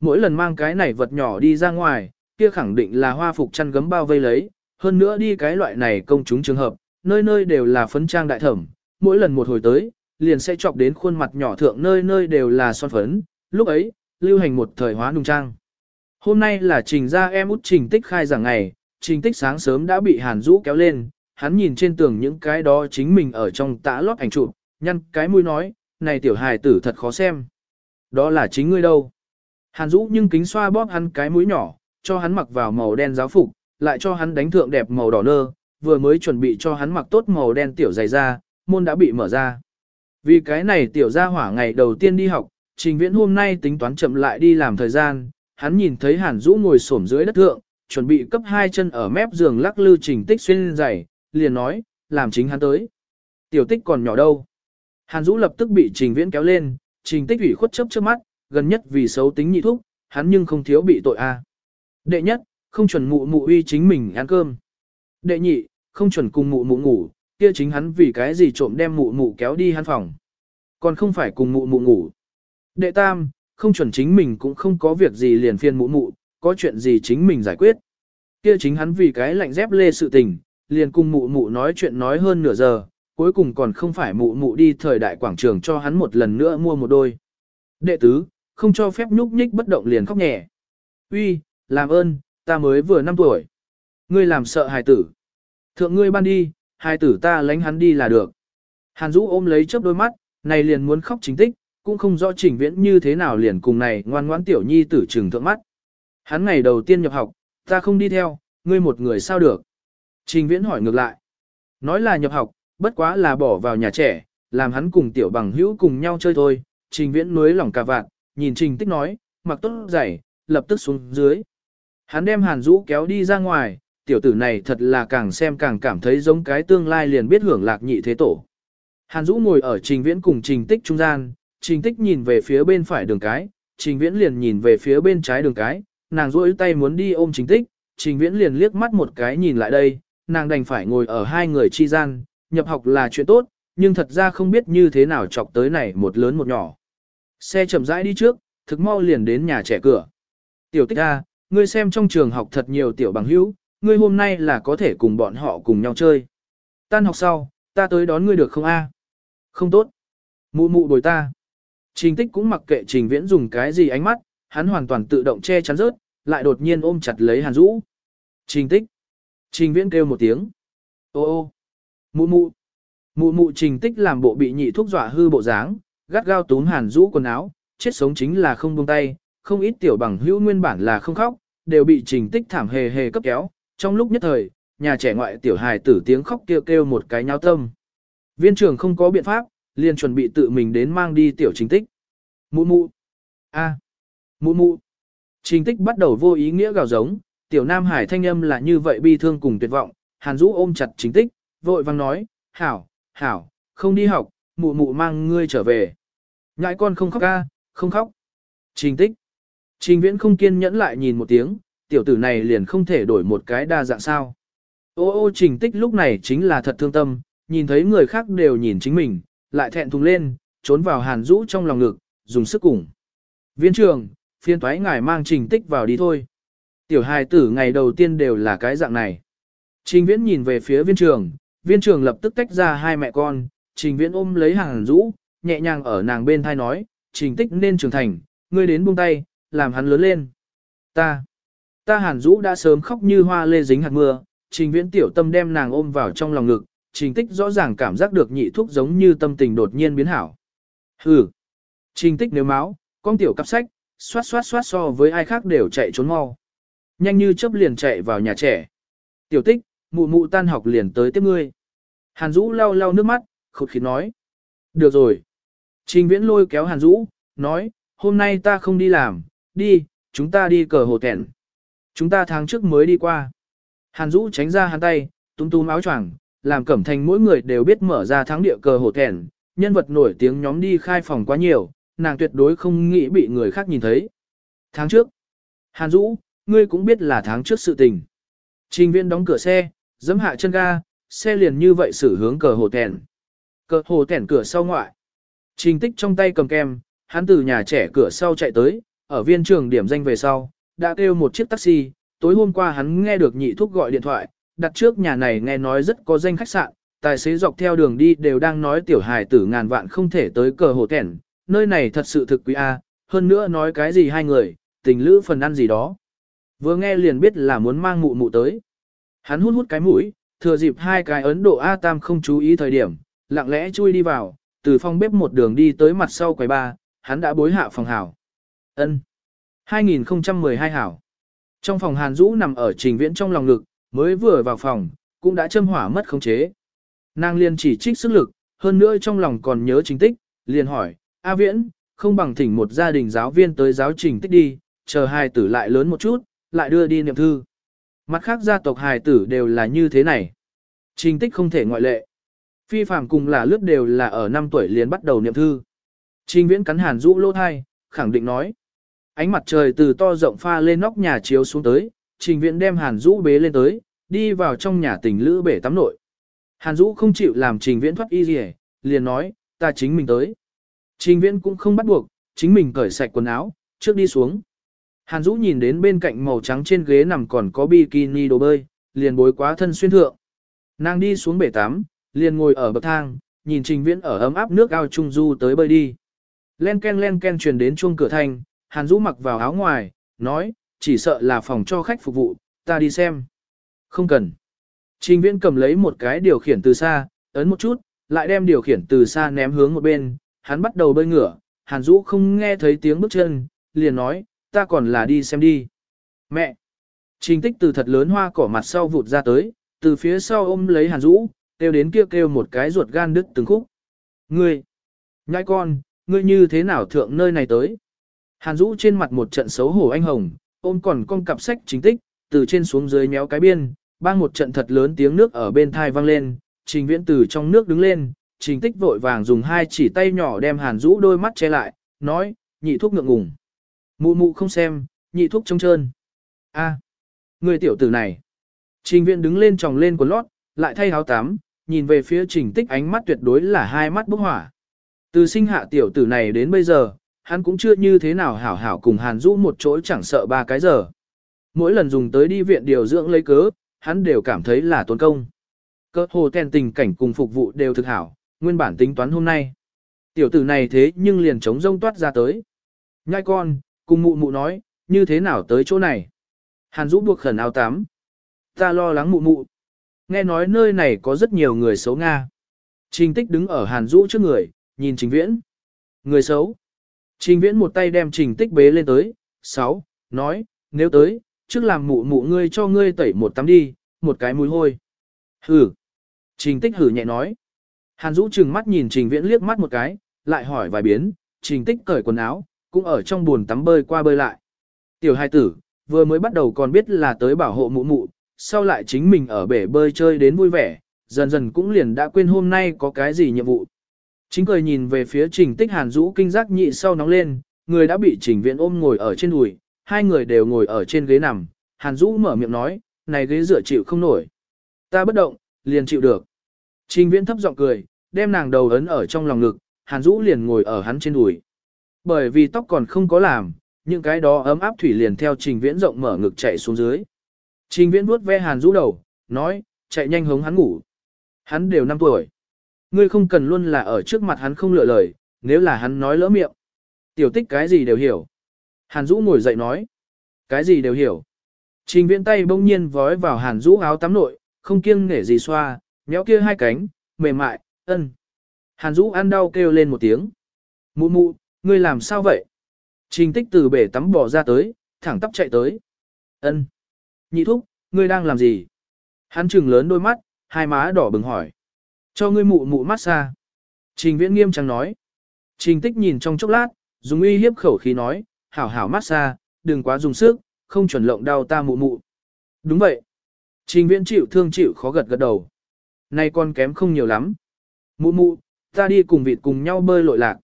Mỗi lần mang cái này vật nhỏ đi ra ngoài, kia khẳng định là hoa phục chăn gấm bao vây lấy, hơn nữa đi cái loại này công chúng trường hợp, nơi nơi đều là phấn trang đại thẩm, mỗi lần một hồi tới, liền sẽ chọc đến khuôn mặt nhỏ thượng nơi nơi đều là son phấn, lúc ấy, lưu hành một thời hóa nung trang. Hôm nay là trình ra em út trình tích khai giảng ngày, trình tích sáng sớm đã bị hàn rũ kéo lên, hắn nhìn trên tường những cái đó chính mình ở trong tã lót ảnh chụp, nhăn cái mũi nói, này tiểu hài tử thật khó xem. Đó là chính ngươi đâu. Hàn Dũ nhưng kính xoa bóp hắn cái mũi nhỏ, cho hắn mặc vào màu đen giáo phục, lại cho hắn đánh thượng đẹp màu đỏ nơ, vừa mới chuẩn bị cho hắn mặc tốt màu đen tiểu dày ra, môn đã bị mở ra. Vì cái này tiểu gia hỏa ngày đầu tiên đi học, trình viễn hôm nay tính toán chậm lại đi làm thời gian, hắn nhìn thấy Hàn Dũ ngồi xổm dưới đất thượng, chuẩn bị cấp hai chân ở mép giường lắc lư trình tích xuyên giày, liền nói, làm chính hắn tới. Tiểu tích còn nhỏ đâu. Hàn Dũ lập tức bị trình viễn kéo lên, trình tích ủy khuất chấp trước mắt, gần nhất vì xấu tính nhị thúc, hắn nhưng không thiếu bị tội a. Đệ nhất, không chuẩn mụ mụ uy chính mình ăn cơm. Đệ nhị, không chuẩn cùng mụ mụ ngủ, kia chính hắn vì cái gì trộm đem mụ mụ kéo đi hắn phòng. Còn không phải cùng mụ mụ ngủ. Đệ tam, không chuẩn chính mình cũng không có việc gì liền phiền mụ mụ, có chuyện gì chính mình giải quyết. Kia chính hắn vì cái lạnh dép lê sự tình, liền cùng mụ mụ nói chuyện nói hơn nửa giờ, cuối cùng còn không phải mụ mụ đi thời đại quảng trường cho hắn một lần nữa mua một đôi. Đệ tứ, không cho phép nhúc nhích bất động liền khóc nhẹ. Uy, làm ơn, ta mới vừa 5 tuổi. Ngươi làm sợ hài tử. Thượng ngươi ban đi, hài tử ta lánh hắn đi là được. Hàn Dũ ôm lấy chớp đôi mắt, này liền muốn khóc chính tích, cũng không rõ trình viễn như thế nào liền cùng này ngoan ngoãn tiểu nhi tử trừng thượng mắt. Hắn ngày đầu tiên nhập học, ta không đi theo, ngươi một người sao được. Trình viễn hỏi ngược lại. Nói là nhập học, bất quá là bỏ vào nhà trẻ, làm hắn cùng tiểu bằng hữu cùng nhau chơi thôi. Trình viễn nuối lòng cả vạn, nhìn trình tích nói, mặc tốt giày, lập tức xuống dưới. Hắn đem hàn Dũ kéo đi ra ngoài, tiểu tử này thật là càng xem càng cảm thấy giống cái tương lai liền biết hưởng lạc nhị thế tổ. Hàn Dũ ngồi ở trình viễn cùng trình tích trung gian, trình tích nhìn về phía bên phải đường cái, trình viễn liền nhìn về phía bên trái đường cái, nàng duỗi tay muốn đi ôm trình tích, trình viễn liền liếc mắt một cái nhìn lại đây, nàng đành phải ngồi ở hai người chi gian, nhập học là chuyện tốt, nhưng thật ra không biết như thế nào chọc tới này một lớn một nhỏ. Xe chậm rãi đi trước, thực mau liền đến nhà trẻ cửa. Tiểu tích ra, ngươi xem trong trường học thật nhiều tiểu bằng hữu, ngươi hôm nay là có thể cùng bọn họ cùng nhau chơi. Tan học sau, ta tới đón ngươi được không A? Không tốt. Mụ mụ bồi ta. Trình tích cũng mặc kệ trình viễn dùng cái gì ánh mắt, hắn hoàn toàn tự động che chắn rớt, lại đột nhiên ôm chặt lấy hàn rũ. Trình tích. Trình viễn kêu một tiếng. Ô ô. Mụ mụ. Mụ mụ trình tích làm bộ bị nhị thuốc dọa hư bộ dáng, gắt gao túm hàn rũ quần áo, chết sống chính là không buông tay, không ít tiểu bằng hữu nguyên bản là không khóc, đều bị trình tích thảm hề hề cấp kéo. Trong lúc nhất thời, nhà trẻ ngoại tiểu hài tử tiếng khóc kêu kêu một cái nháo tâm. Viên trưởng không có biện pháp, liền chuẩn bị tự mình đến mang đi tiểu trình tích. Mụ mụ. a, Mụ mụ. Trình tích bắt đầu vô ý nghĩa gào giống, tiểu nam hải thanh âm là như vậy bi thương cùng tuyệt vọng, hàn Dũ ôm chặt trình tích, vội vang nói, hảo, hảo, không đi học, mụ mụ mang ngươi trở về. Nhãi con không khóc ca, không khóc. Trình tích. Trình viễn không kiên nhẫn lại nhìn một tiếng, tiểu tử này liền không thể đổi một cái đa dạng sao. Ô ô trình tích lúc này chính là thật thương tâm, nhìn thấy người khác đều nhìn chính mình, lại thẹn thùng lên, trốn vào hàn rũ trong lòng ngực, dùng sức cùng. Viên trường, phiên thoái ngài mang trình tích vào đi thôi. Tiểu hài tử ngày đầu tiên đều là cái dạng này. Trình viễn nhìn về phía viên trường, viên trường lập tức tách ra hai mẹ con, trình viễn ôm lấy hàn rũ, nhẹ nhàng ở nàng bên thai nói, trình tích nên trưởng thành, ngươi đến buông tay, làm hắn lớn lên. Ta, ta hàn Dũ đã sớm khóc như hoa lê dính hạt mưa, trình viễn tiểu tâm đem nàng ôm vào trong lòng ngực, trình tích rõ ràng cảm giác được nhị thuốc giống như tâm tình đột nhiên biến hảo. Hừ, trình tích nếu máu, con tiểu cặp sách, xoát xoát xoát so với ai khác đều chạy trốn mau. Nhanh như chớp liền chạy vào nhà trẻ. Tiểu tích, mụ mụ tan học liền tới tiếp ngươi. Hàn Dũ lau lau nước mắt, khột khí nói. Được rồi. Trình viễn lôi kéo Hàn Dũ, nói, hôm nay ta không đi làm, đi, chúng ta đi cờ hồ tẻn. Chúng ta tháng trước mới đi qua. Hàn Dũ tránh ra hắn tay, túm túm áo choàng, làm cẩm thành mỗi người đều biết mở ra thắng địa cờ hồ tẹn. nhân vật nổi tiếng nhóm đi khai phòng quá nhiều, nàng tuyệt đối không nghĩ bị người khác nhìn thấy. Tháng trước, Hàn Dũ, ngươi cũng biết là tháng trước sự tình. Trình viên đóng cửa xe, dẫm hạ chân ga, xe liền như vậy xử hướng cờ hồ thẹn. Cờ hồ thẹn cửa sau ngoại. Trình tích trong tay cầm kem, hắn từ nhà trẻ cửa sau chạy tới, ở viên trường điểm danh về sau, đã kêu một chiếc taxi, tối hôm qua hắn nghe được nhị thúc gọi điện thoại, đặt trước nhà này nghe nói rất có danh khách sạn, tài xế dọc theo đường đi đều đang nói tiểu hài tử ngàn vạn không thể tới cờ hồ kẻn, nơi này thật sự thực quý a, hơn nữa nói cái gì hai người, tình lữ phần ăn gì đó. Vừa nghe liền biết là muốn mang mụ mụ tới. Hắn hút hút cái mũi, thừa dịp hai cái Ấn Độ A Tam không chú ý thời điểm, lặng lẽ chui đi vào, từ phòng bếp một đường đi tới mặt sau quầy ba, hắn đã bối hạ phòng hảo. Ân. 2012 hảo. Trong phòng Hàn Dũ nằm ở trình viễn trong lòng ngực, mới vừa vào phòng, cũng đã châm hỏa mất khống chế. Nàng liền chỉ trích sức lực, hơn nữa trong lòng còn nhớ chính tích, liền hỏi, A Viễn, không bằng thỉnh một gia đình giáo viên tới giáo trình tích đi, chờ hai tử lại lớn một chút, lại đưa đi niệm thư. Mặt khác gia tộc hài tử đều là như thế này. Trình tích không thể ngoại lệ. Phi phạm cùng là lướt đều là ở 5 tuổi liền bắt đầu niệm thư. Trình viễn cắn hàn rũ lỗ thai, khẳng định nói. Ánh mặt trời từ to rộng pha lên nóc nhà chiếu xuống tới, trình viễn đem hàn Dũ bế lên tới, đi vào trong nhà tình lữ bể tắm nội. Hàn Dũ không chịu làm trình viễn thoát y gì liền nói, ta chính mình tới. Trình viễn cũng không bắt buộc, chính mình cởi sạch quần áo, trước đi xuống. Hàn Dũ nhìn đến bên cạnh màu trắng trên ghế nằm còn có bikini đồ bơi, liền bối quá thân xuyên thượng. Nàng đi xuống bể tắm, liền ngồi ở bậc thang, nhìn Trình Viễn ở ấm áp nước ao trung du tới bơi đi. Len ken len ken truyền đến chuông cửa thành, Hàn Dũ mặc vào áo ngoài, nói, chỉ sợ là phòng cho khách phục vụ, ta đi xem. Không cần. Trình Viễn cầm lấy một cái điều khiển từ xa, ấn một chút, lại đem điều khiển từ xa ném hướng một bên, hắn bắt đầu bơi ngửa, Hàn Dũ không nghe thấy tiếng bước chân, liền nói, ta còn là đi xem đi. Mẹ! Trình tích từ thật lớn hoa cỏ mặt sau vụt ra tới, từ phía sau ôm lấy hàn Dũ, kêu đến kia kêu một cái ruột gan đứt từng khúc. Ngươi! Nhãi con, ngươi như thế nào thượng nơi này tới? Hàn Dũ trên mặt một trận xấu hổ anh hồng, ôm còn con cặp sách chính tích, từ trên xuống dưới méo cái biên, bang một trận thật lớn tiếng nước ở bên thai vang lên, trình viễn từ trong nước đứng lên, trình tích vội vàng dùng hai chỉ tay nhỏ đem hàn Dũ đôi mắt che lại, nói, nhị thuốc ngượng ngùng. Mụ mụ không xem, nhị thuốc trông trơn. A, người tiểu tử này. Trình Viễn đứng lên tròng lên quần lót, lại thay áo tắm, nhìn về phía trình tích ánh mắt tuyệt đối là hai mắt bốc hỏa. Từ sinh hạ tiểu tử này đến bây giờ, hắn cũng chưa như thế nào hảo hảo cùng Hàn Dũ một chỗ chẳng sợ ba cái giờ. Mỗi lần dùng tới đi viện điều dưỡng lấy cớ, hắn đều cảm thấy là tốn công. Cơ hồ tèn tình cảnh cùng phục vụ đều thực hảo, nguyên bản tính toán hôm nay. Tiểu tử này thế nhưng liền chống rông toát ra tới. Nhai con, Cùng mụ mụ nói, như thế nào tới chỗ này? Hàn Dũ buộc khẩn áo tắm. Ta lo lắng mụ mụ. Nghe nói nơi này có rất nhiều người xấu Nga. Trình tích đứng ở Hàn Dũ trước người, nhìn Trình Viễn. Người xấu. Trình Viễn một tay đem Trình tích bế lên tới. Sáu, nói, nếu tới, trước làm mụ mụ ngươi cho ngươi tẩy một tắm đi, một cái mùi hôi. Hử. Trình tích hử nhẹ nói. Hàn Dũ trừng mắt nhìn Trình Viễn liếc mắt một cái, lại hỏi vài biến, Trình tích cởi quần áo, cũng ở trong buồn tắm bơi qua bơi lại. Tiểu hai tử, vừa mới bắt đầu còn biết là tới bảo hộ mụ mụ, sau lại chính mình ở bể bơi chơi đến vui vẻ, dần dần cũng liền đã quên hôm nay có cái gì nhiệm vụ. Chính cười nhìn về phía trình tích hàn rũ kinh giác nhị sau nóng lên, người đã bị trình viện ôm ngồi ở trên đùi, hai người đều ngồi ở trên ghế nằm, hàn rũ mở miệng nói, này ghế dựa chịu không nổi. Ta bất động, liền chịu được. Trình viễn thấp giọng cười, đem nàng đầu ấn ở trong lòng ngực, hàn rũ liền ngồi ở hắn trên đùi. Bởi vì tóc còn không có làm, những cái đó ấm áp thủy liền theo trình viễn rộng mở ngực chạy xuống dưới. Trình viễn vuốt ve hàn rũ đầu, nói, chạy nhanh hống hắn ngủ. Hắn đều 5 tuổi. Ngươi không cần luôn là ở trước mặt hắn không lựa lời, nếu là hắn nói lỡ miệng. Tiểu tích cái gì đều hiểu. Hàn Dũ ngồi dậy nói. Cái gì đều hiểu. Trình viễn tay bỗng nhiên vói vào Hàn Dũ áo tắm nội, không kiêng nể gì xoa, nhéo kia hai cánh, mềm mại, ân. Hàn Dũ ăn đau kêu lên một tiếng. Mụ mụ, ngươi làm sao vậy? Trình tích từ bể tắm bỏ ra tới, thẳng tắp chạy tới. Ân, Nhị thúc, ngươi đang làm gì? Hắn trừng lớn đôi mắt, hai má đỏ bừng hỏi. Cho ngươi mụ mụ massage. Trình viễn nghiêm trang nói. Trình tích nhìn trong chốc lát, dùng uy hiếp khẩu khí nói, hảo hảo massage, đừng quá dùng sức, không chuẩn lộng đau ta mụ mụ. Đúng vậy. Trình viễn chịu thương chịu khó gật gật đầu. Nay con kém không nhiều lắm. Mụ mụ, ta đi cùng vịt cùng nhau bơi lội lạc.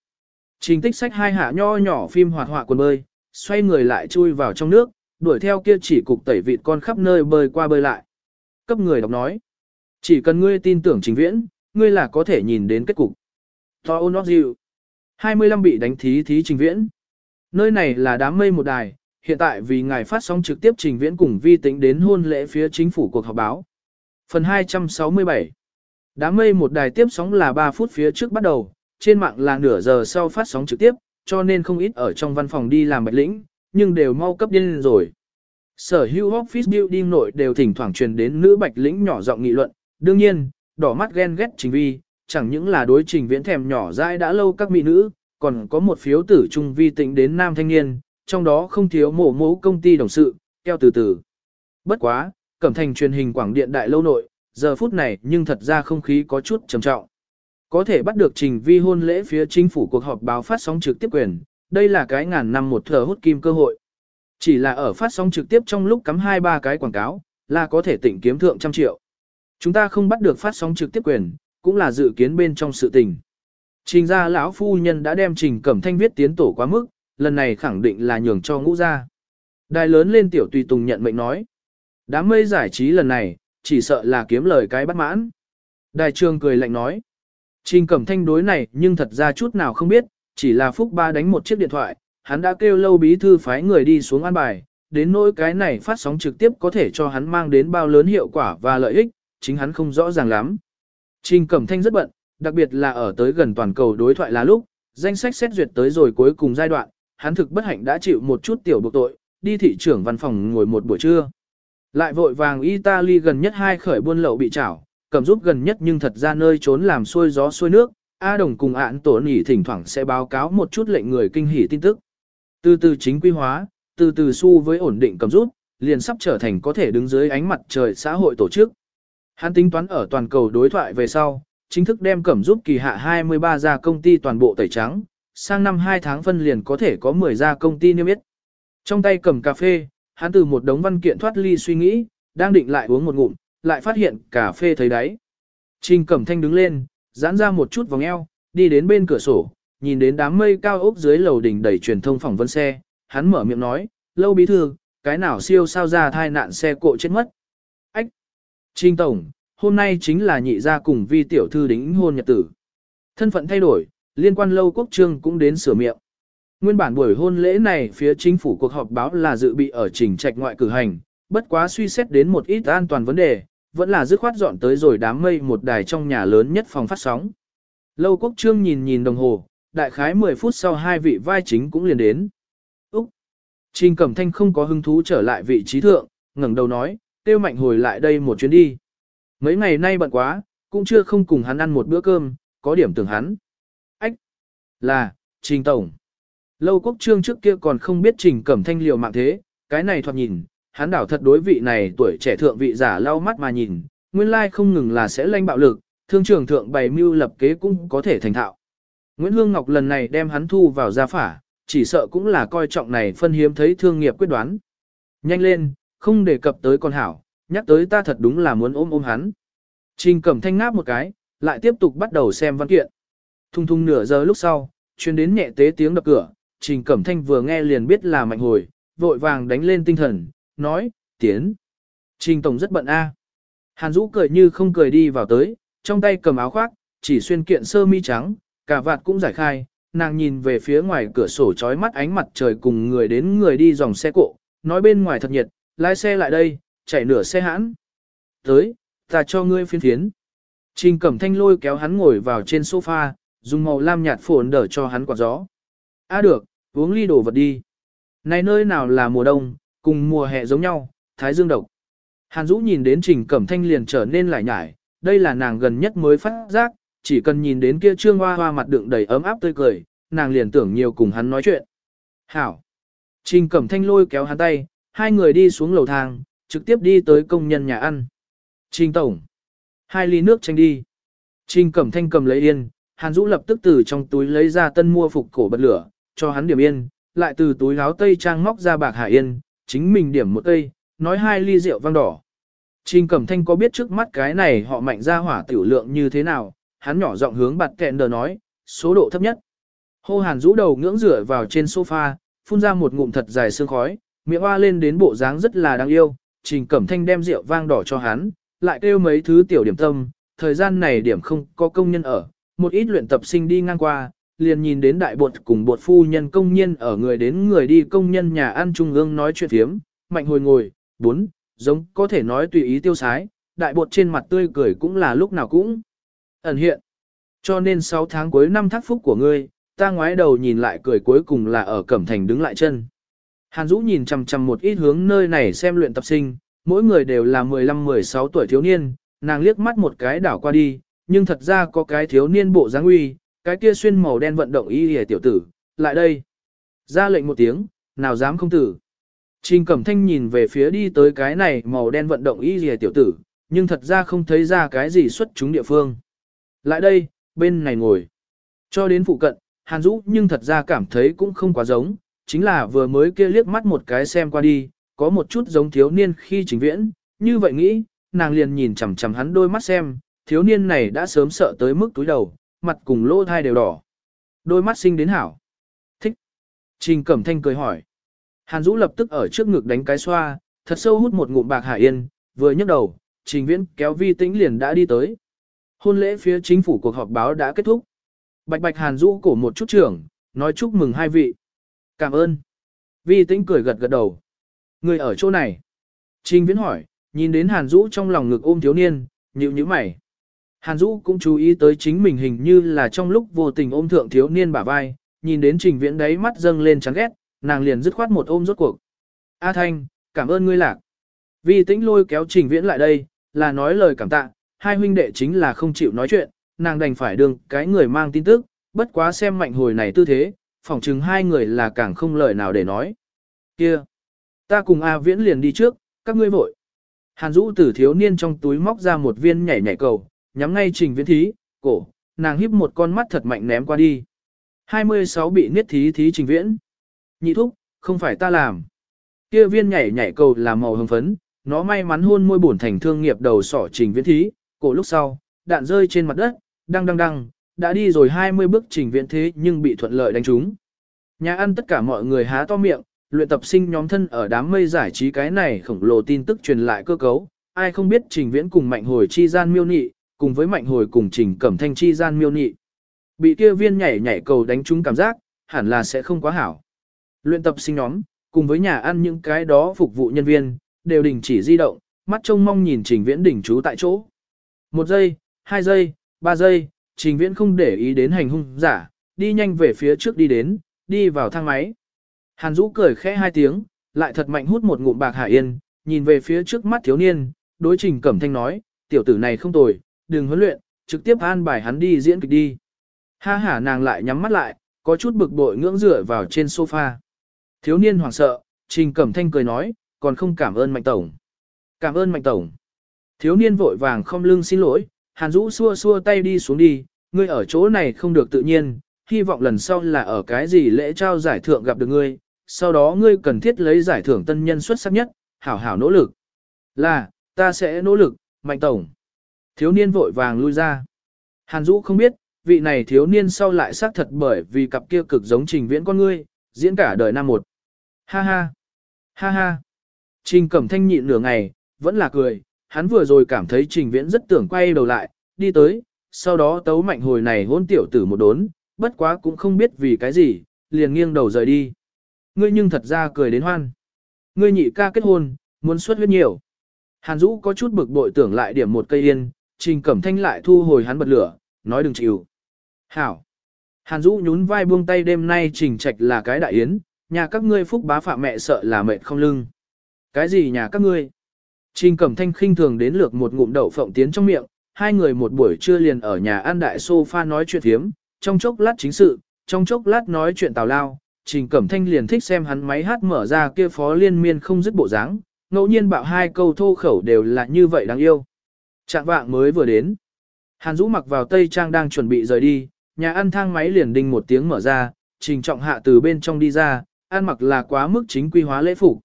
Trình tích sách hai hạ nho nhỏ phim hoạt họa quần bơi, xoay người lại chui vào trong nước, đuổi theo kia chỉ cục tẩy vịt con khắp nơi bơi qua bơi lại. Cấp người đọc nói, chỉ cần ngươi tin tưởng trình viễn, ngươi là có thể nhìn đến kết cục. To not dịu. 25 bị đánh thí thí trình viễn. Nơi này là đám mây một đài, hiện tại vì ngài phát sóng trực tiếp trình viễn cùng vi tính đến hôn lễ phía chính phủ cuộc họp báo. Phần 267 Đám mây một đài tiếp sóng là 3 phút phía trước bắt đầu, trên mạng là nửa giờ sau phát sóng trực tiếp, cho nên không ít ở trong văn phòng đi làm bạch lĩnh, nhưng đều mau cấp điên rồi. Sở hữu office building nội đều thỉnh thoảng truyền đến nữ bạch lĩnh nhỏ giọng nghị luận, đương nhiên, đỏ mắt ghen ghét trình vi, chẳng những là đối trình viễn thèm nhỏ dãi đã lâu các mỹ nữ, còn có một phiếu tử trung vi tịnh đến nam thanh niên, trong đó không thiếu mổ mố công ty đồng sự, keo từ từ. Bất quá, cẩm thành truyền hình quảng điện đại lâu nội, giờ phút này nhưng thật ra không khí có chút trầm trọng. Có thể bắt được trình vi hôn lễ phía chính phủ cuộc họp báo phát sóng trực tiếp quyền, đây là cái ngàn năm một thờ hút kim cơ hội. Chỉ là ở phát sóng trực tiếp trong lúc cắm hai ba cái quảng cáo, là có thể tỉnh kiếm thượng trăm triệu. Chúng ta không bắt được phát sóng trực tiếp quyền, cũng là dự kiến bên trong sự tình. Trình gia lão phu nhân đã đem trình cẩm thanh viết tiến tổ quá mức, lần này khẳng định là nhường cho ngũ gia. Đài lớn lên tiểu tùy tùng nhận mệnh nói. Đám mây giải trí lần này, chỉ sợ là kiếm lời cái bắt mãn. Đài trường cười lạnh nói. Trình cẩm thanh đối này nhưng thật ra chút nào không biết, chỉ là phúc ba đánh một chiếc điện thoại, hắn đã kêu lâu bí thư phái người đi xuống an bài, đến nỗi cái này phát sóng trực tiếp có thể cho hắn mang đến bao lớn hiệu quả và lợi ích, chính hắn không rõ ràng lắm. Trình Cẩm Thanh rất bận, đặc biệt là ở tới gần toàn cầu đối thoại là lúc, danh sách xét duyệt tới rồi cuối cùng giai đoạn, hắn thực bất hạnh đã chịu một chút tiểu buộc tội, đi thị trưởng văn phòng ngồi một buổi trưa. Lại vội vàng Italy gần nhất hai khởi buôn lậu bị trảo, cầm giúp gần nhất nhưng thật ra nơi trốn làm xuôi gió xuôi nước, A Đồng cùng ạn tổ nỉ thỉnh thoảng sẽ báo cáo một chút lệnh người kinh hỉ tin tức. Từ từ chính quy hóa, từ từ su với ổn định cầm rút, liền sắp trở thành có thể đứng dưới ánh mặt trời xã hội tổ chức. Hắn tính toán ở toàn cầu đối thoại về sau, chính thức đem cẩm giúp kỳ hạ 23 gia công ty toàn bộ tẩy trắng, sang năm 2 tháng phân liền có thể có 10 gia công ty niêm yết. Trong tay cầm cà phê, hắn từ một đống văn kiện thoát ly suy nghĩ, đang định lại uống một ngụm, lại phát hiện cà phê thấy đáy. Trình Cẩm Thanh đứng lên, giãn ra một chút vòng eo, đi đến bên cửa sổ, nhìn đến đám mây cao ốc dưới lầu đỉnh đầy truyền thông phỏng vấn xe, hắn mở miệng nói, lâu bí thư, cái nào siêu sao ra thai nạn xe cộ chết mất. Trinh Trình Tổng, hôm nay chính là nhị gia cùng vi tiểu thư đính hôn nhật tử. Thân phận thay đổi, liên quan lâu quốc trương cũng đến sửa miệng. Nguyên bản buổi hôn lễ này phía chính phủ cuộc họp báo là dự bị ở trình trạch ngoại cử hành, bất quá suy xét đến một ít an toàn vấn đề, vẫn là dứt khoát dọn tới rồi đám mây một đài trong nhà lớn nhất phòng phát sóng. Lâu quốc trương nhìn nhìn đồng hồ, đại khái 10 phút sau hai vị vai chính cũng liền đến. Úc! Trình Cẩm Thanh không có hứng thú trở lại vị trí thượng, ngẩng đầu nói, tiêu mạnh hồi lại đây một chuyến đi. Mấy ngày nay bận quá, cũng chưa không cùng hắn ăn một bữa cơm, có điểm tưởng hắn. Ách! Là, Trình Tổng. Lâu quốc trương trước kia còn không biết Trình Cẩm Thanh liều mạng thế, cái này thoạt nhìn, hắn đảo thật đối vị này tuổi trẻ thượng vị giả lau mắt mà nhìn, nguyên lai không ngừng là sẽ lanh bạo lực, thương trưởng thượng bày mưu lập kế cũng có thể thành thạo. Nguyễn Hương Ngọc lần này đem hắn thu vào gia phả, chỉ sợ cũng là coi trọng này phân hiếm thấy thương nghiệp quyết đoán. Nhanh lên, không đề cập tới con hảo, nhắc tới ta thật đúng là muốn ôm ôm hắn. Trình cẩm thanh ngáp một cái, lại tiếp tục bắt đầu xem văn kiện. Thung thung nửa giờ lúc sau, chuyên đến nhẹ tế tiếng đập cửa, trình cẩm thanh vừa nghe liền biết là mạnh hồi, vội vàng đánh lên tinh thần, nói, tiến. Trình tổng rất bận a. Hàn Dũ cười như không cười đi vào tới, trong tay cầm áo khoác, chỉ xuyên kiện sơ mi trắng, cả vạt cũng giải khai, nàng nhìn về phía ngoài cửa sổ chói mắt ánh mặt trời cùng người đến người đi dòng xe cộ, nói bên ngoài thật nhiệt, lái xe lại đây, chạy nửa xe hãn. Tới, ta cho ngươi phiên phiến. Trình cẩm thanh lôi kéo hắn ngồi vào trên sofa, dùng màu lam nhạt phồn đỡ cho hắn quạt gió. À được, uống ly đồ vật đi. Này nơi nào là mùa đông, cùng mùa hè giống nhau, thái dương độc. Hàn Dũ nhìn đến Trình Cẩm Thanh liền trở nên lại nhải, đây là nàng gần nhất mới phát giác, chỉ cần nhìn đến kia trương hoa hoa mặt đựng đầy ấm áp tươi cười, nàng liền tưởng nhiều cùng hắn nói chuyện. Hảo! Trình Cẩm Thanh lôi kéo hắn tay, hai người đi xuống lầu thang, trực tiếp đi tới công nhân nhà ăn. Trình Tổng! Hai ly nước tranh đi. Trình Cẩm Thanh cầm lấy yên, Hàn Dũ lập tức từ trong túi lấy ra tân mua phục cổ bật lửa, cho hắn điểm yên, lại từ túi áo tây trang móc ra bạc hải yên, chính mình điểm một cây, nói hai ly rượu vang đỏ. Trình Cẩm Thanh có biết trước mắt cái này họ mạnh ra hỏa tiểu lượng như thế nào, hắn nhỏ giọng hướng bạt kẹn đờ nói, số độ thấp nhất. Hô hàn Dũ đầu ngưỡng rửa vào trên sofa, phun ra một ngụm thật dài sương khói, miệng hoa lên đến bộ dáng rất là đáng yêu, Trình Cẩm Thanh đem rượu vang đỏ cho hắn, lại kêu mấy thứ tiểu điểm tâm, thời gian này điểm không có công nhân ở, một ít luyện tập sinh đi ngang qua, liền nhìn đến đại bột cùng bột phu nhân công nhân ở người đến người đi công nhân nhà ăn trung ương nói chuyện phiếm, mạnh hồi ngồi, bốn, giống có thể nói tùy ý tiêu sái, đại bột trên mặt tươi cười cũng là lúc nào cũng ẩn hiện. Cho nên 6 tháng cuối năm thác phúc của ngươi, ta ngoái đầu nhìn lại cười cuối cùng là ở Cẩm Thành đứng lại chân. Hàn Dũ nhìn chằm chằm một ít hướng nơi này xem luyện tập sinh, mỗi người đều là 15-16 tuổi thiếu niên, nàng liếc mắt một cái đảo qua đi, nhưng thật ra có cái thiếu niên bộ dáng uy, cái kia xuyên màu đen vận động y hề tiểu tử, lại đây. Ra lệnh một tiếng, nào dám không tử. Trình Cẩm Thanh nhìn về phía đi tới cái này màu đen vận động y hề tiểu tử, nhưng thật ra không thấy ra cái gì xuất chúng địa phương. Lại đây, bên này ngồi. Cho đến phụ cận, Hàn Dũ nhưng thật ra cảm thấy cũng không quá giống, chính là vừa mới kia liếc mắt một cái xem qua đi, có một chút giống thiếu niên khi trình viễn, như vậy nghĩ, nàng liền nhìn chằm chằm hắn đôi mắt xem, thiếu niên này đã sớm sợ tới mức túi đầu, mặt cùng lỗ thai đều đỏ. Đôi mắt sinh đến hảo. Thích. Trình Cẩm Thanh cười hỏi. Hàn Dũ lập tức ở trước ngực đánh cái xoa, thật sâu hút một ngụm bạc hải yên, vừa nhấc đầu, Trình Viễn kéo Vi Tĩnh liền đã đi tới. Hôn lễ phía chính phủ cuộc họp báo đã kết thúc. Bạch Bạch Hàn Dũ cổ một chút trưởng, nói chúc mừng hai vị. Cảm ơn. Vi Tĩnh cười gật gật đầu. Người ở chỗ này. Trình Viễn hỏi, nhìn đến Hàn Dũ trong lòng ngực ôm thiếu niên, nhịu như mày. Hàn Dũ cũng chú ý tới chính mình hình như là trong lúc vô tình ôm thượng thiếu niên bả vai, nhìn đến Trình Viễn đấy mắt dâng lên chán ghét, nàng liền dứt khoát một ôm rốt cuộc. A Thanh, cảm ơn ngươi lạc. Vi Tĩnh lôi kéo Trình Viễn lại đây, là nói lời cảm tạ, hai huynh đệ chính là không chịu nói chuyện, nàng đành phải đương cái người mang tin tức, bất quá xem mạnh hồi này tư thế, phỏng chừng hai người là càng không lời nào để nói. Kia, ta cùng A Viễn liền đi trước, các ngươi vội. Hàn Dũ từ thiếu niên trong túi móc ra một viên nhảy nhảy cầu, nhắm ngay trình viễn thí, cổ, nàng híp một con mắt thật mạnh ném qua đi. 26 bị niết thí thí trình viễn. Nhị thúc, không phải ta làm. Kia viên nhảy nhảy cầu là màu hồng phấn, nó may mắn hôn môi bổn thành thương nghiệp đầu sỏ trình viễn thí, cổ lúc sau, đạn rơi trên mặt đất, đăng đăng đăng, đã đi rồi 20 bước trình viễn thế nhưng bị thuận lợi đánh trúng. Nhà ăn tất cả mọi người há to miệng, luyện tập sinh nhóm thân ở đám mây giải trí cái này khổng lồ tin tức truyền lại cơ cấu, ai không biết trình viễn cùng mạnh hồi chi gian miêu nị, cùng với mạnh hồi cùng trình cẩm thanh chi gian miêu nị. Bị kia viên nhảy nhảy cầu đánh trúng cảm giác, hẳn là sẽ không quá hảo. Luyện tập sinh nhóm, cùng với nhà ăn những cái đó phục vụ nhân viên, đều đình chỉ di động, mắt trông mong nhìn trình viễn đỉnh trú tại chỗ. Một giây, hai giây, ba giây, trình viễn không để ý đến hành hung giả, đi nhanh về phía trước đi đến, đi vào thang máy. Hàn Dũ cười khẽ hai tiếng, lại thật mạnh hút một ngụm bạc hải yên, nhìn về phía trước mắt thiếu niên, đối trình cẩm thanh nói, tiểu tử này không tồi, đừng huấn luyện, trực tiếp an bài hắn đi diễn kịch đi. Ha ha nàng lại nhắm mắt lại, có chút bực bội ngưỡng rửa vào trên sofa. Thiếu niên hoảng sợ, trình cẩm thanh cười nói, còn không cảm ơn mạnh tổng. Cảm ơn mạnh tổng. Thiếu niên vội vàng không lưng xin lỗi, hàn Dũ xua xua tay đi xuống đi, ngươi ở chỗ này không được tự nhiên, hy vọng lần sau là ở cái gì lễ trao giải thưởng gặp được ngươi, sau đó ngươi cần thiết lấy giải thưởng tân nhân xuất sắc nhất, hảo hảo nỗ lực. Là, ta sẽ nỗ lực, mạnh tổng. Thiếu niên vội vàng lui ra. Hàn Dũ không biết, vị này thiếu niên sau lại xác thật bởi vì cặp kia cực giống trình viễn con ngươi, diễn cả đời năm một. Ha ha, ha ha. Trình cẩm thanh nhịn nửa ngày, vẫn là cười, hắn vừa rồi cảm thấy trình viễn rất tưởng quay đầu lại, đi tới, sau đó tấu mạnh hồi này hôn tiểu tử một đốn, bất quá cũng không biết vì cái gì, liền nghiêng đầu rời đi ngươi nhưng thật ra cười đến hoan. Ngươi nhị ca kết hôn, muốn xuất huyết nhiều. Hàn Dũ có chút bực bội tưởng lại điểm một cây yên, Trình Cẩm Thanh lại thu hồi hắn bật lửa, nói đừng chịu. Hảo. Hàn Dũ nhún vai buông tay đêm nay Trình Trạch là cái đại yến, nhà các ngươi phúc bá phạm mẹ sợ là mệt không lưng. Cái gì nhà các ngươi? Trình Cẩm Thanh khinh thường đến lược một ngụm đậu phộng tiến trong miệng, hai người một buổi trưa liền ở nhà ăn đại sofa nói chuyện thiếm, trong chốc lát chính sự, trong chốc lát nói chuyện tào lao, Trình Cẩm Thanh liền thích xem hắn máy hát mở ra kia phó liên miên không dứt bộ dáng, ngẫu nhiên bạo hai câu thô khẩu đều là như vậy đáng yêu. Trạng vạng mới vừa đến. Hàn Dũ mặc vào tây trang đang chuẩn bị rời đi, nhà ăn thang máy liền đinh một tiếng mở ra, Trình Trọng Hạ từ bên trong đi ra, ăn mặc là quá mức chính quy hóa lễ phục.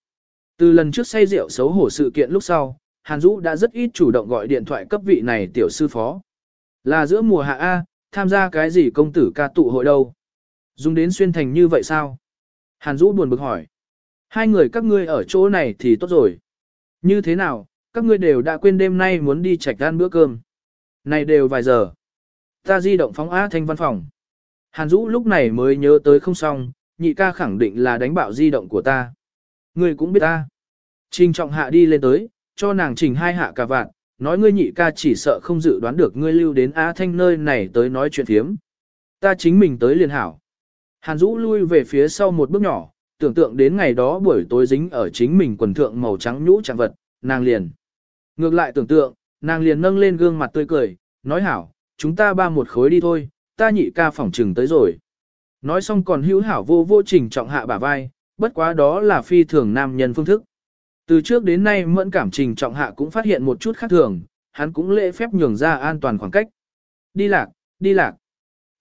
Từ lần trước say rượu xấu hổ sự kiện lúc sau, Hàn Dũ đã rất ít chủ động gọi điện thoại cấp vị này tiểu sư phó. Là giữa mùa hạ A, tham gia cái gì công tử ca tụ hội đâu. Dùng đến xuyên thành như vậy sao? Hàn Dũ buồn bực hỏi. Hai người các ngươi ở chỗ này thì tốt rồi. Như thế nào, các ngươi đều đã quên đêm nay muốn đi chạch ăn bữa cơm. Này đều vài giờ. Ta di động phóng a thanh văn phòng. Hàn Dũ lúc này mới nhớ tới không xong, nhị ca khẳng định là đánh bạo di động của ta. Ngươi cũng biết ta. Trình trọng hạ đi lên tới, cho nàng chỉnh hai hạ cả vạn, nói ngươi nhị ca chỉ sợ không dự đoán được ngươi lưu đến Á Thanh nơi này tới nói chuyện thiếm. Ta chính mình tới liền hảo. Hàn Dũ lui về phía sau một bước nhỏ, tưởng tượng đến ngày đó buổi tối dính ở chính mình quần thượng màu trắng nhũ chẳng vật, nàng liền. Ngược lại tưởng tượng, Nàng liền nâng lên gương mặt tươi cười, nói hảo, chúng ta ba một khối đi thôi, ta nhị ca phỏng trừng tới rồi. Nói xong còn hữu hảo vô vô trình trọng hạ bả vai, bất quá đó là phi thường nam nhân phương thức. Từ trước đến nay mẫn cảm trình trọng hạ cũng phát hiện một chút khác thường, hắn cũng lễ phép nhường ra an toàn khoảng cách. Đi lạc, đi lạc.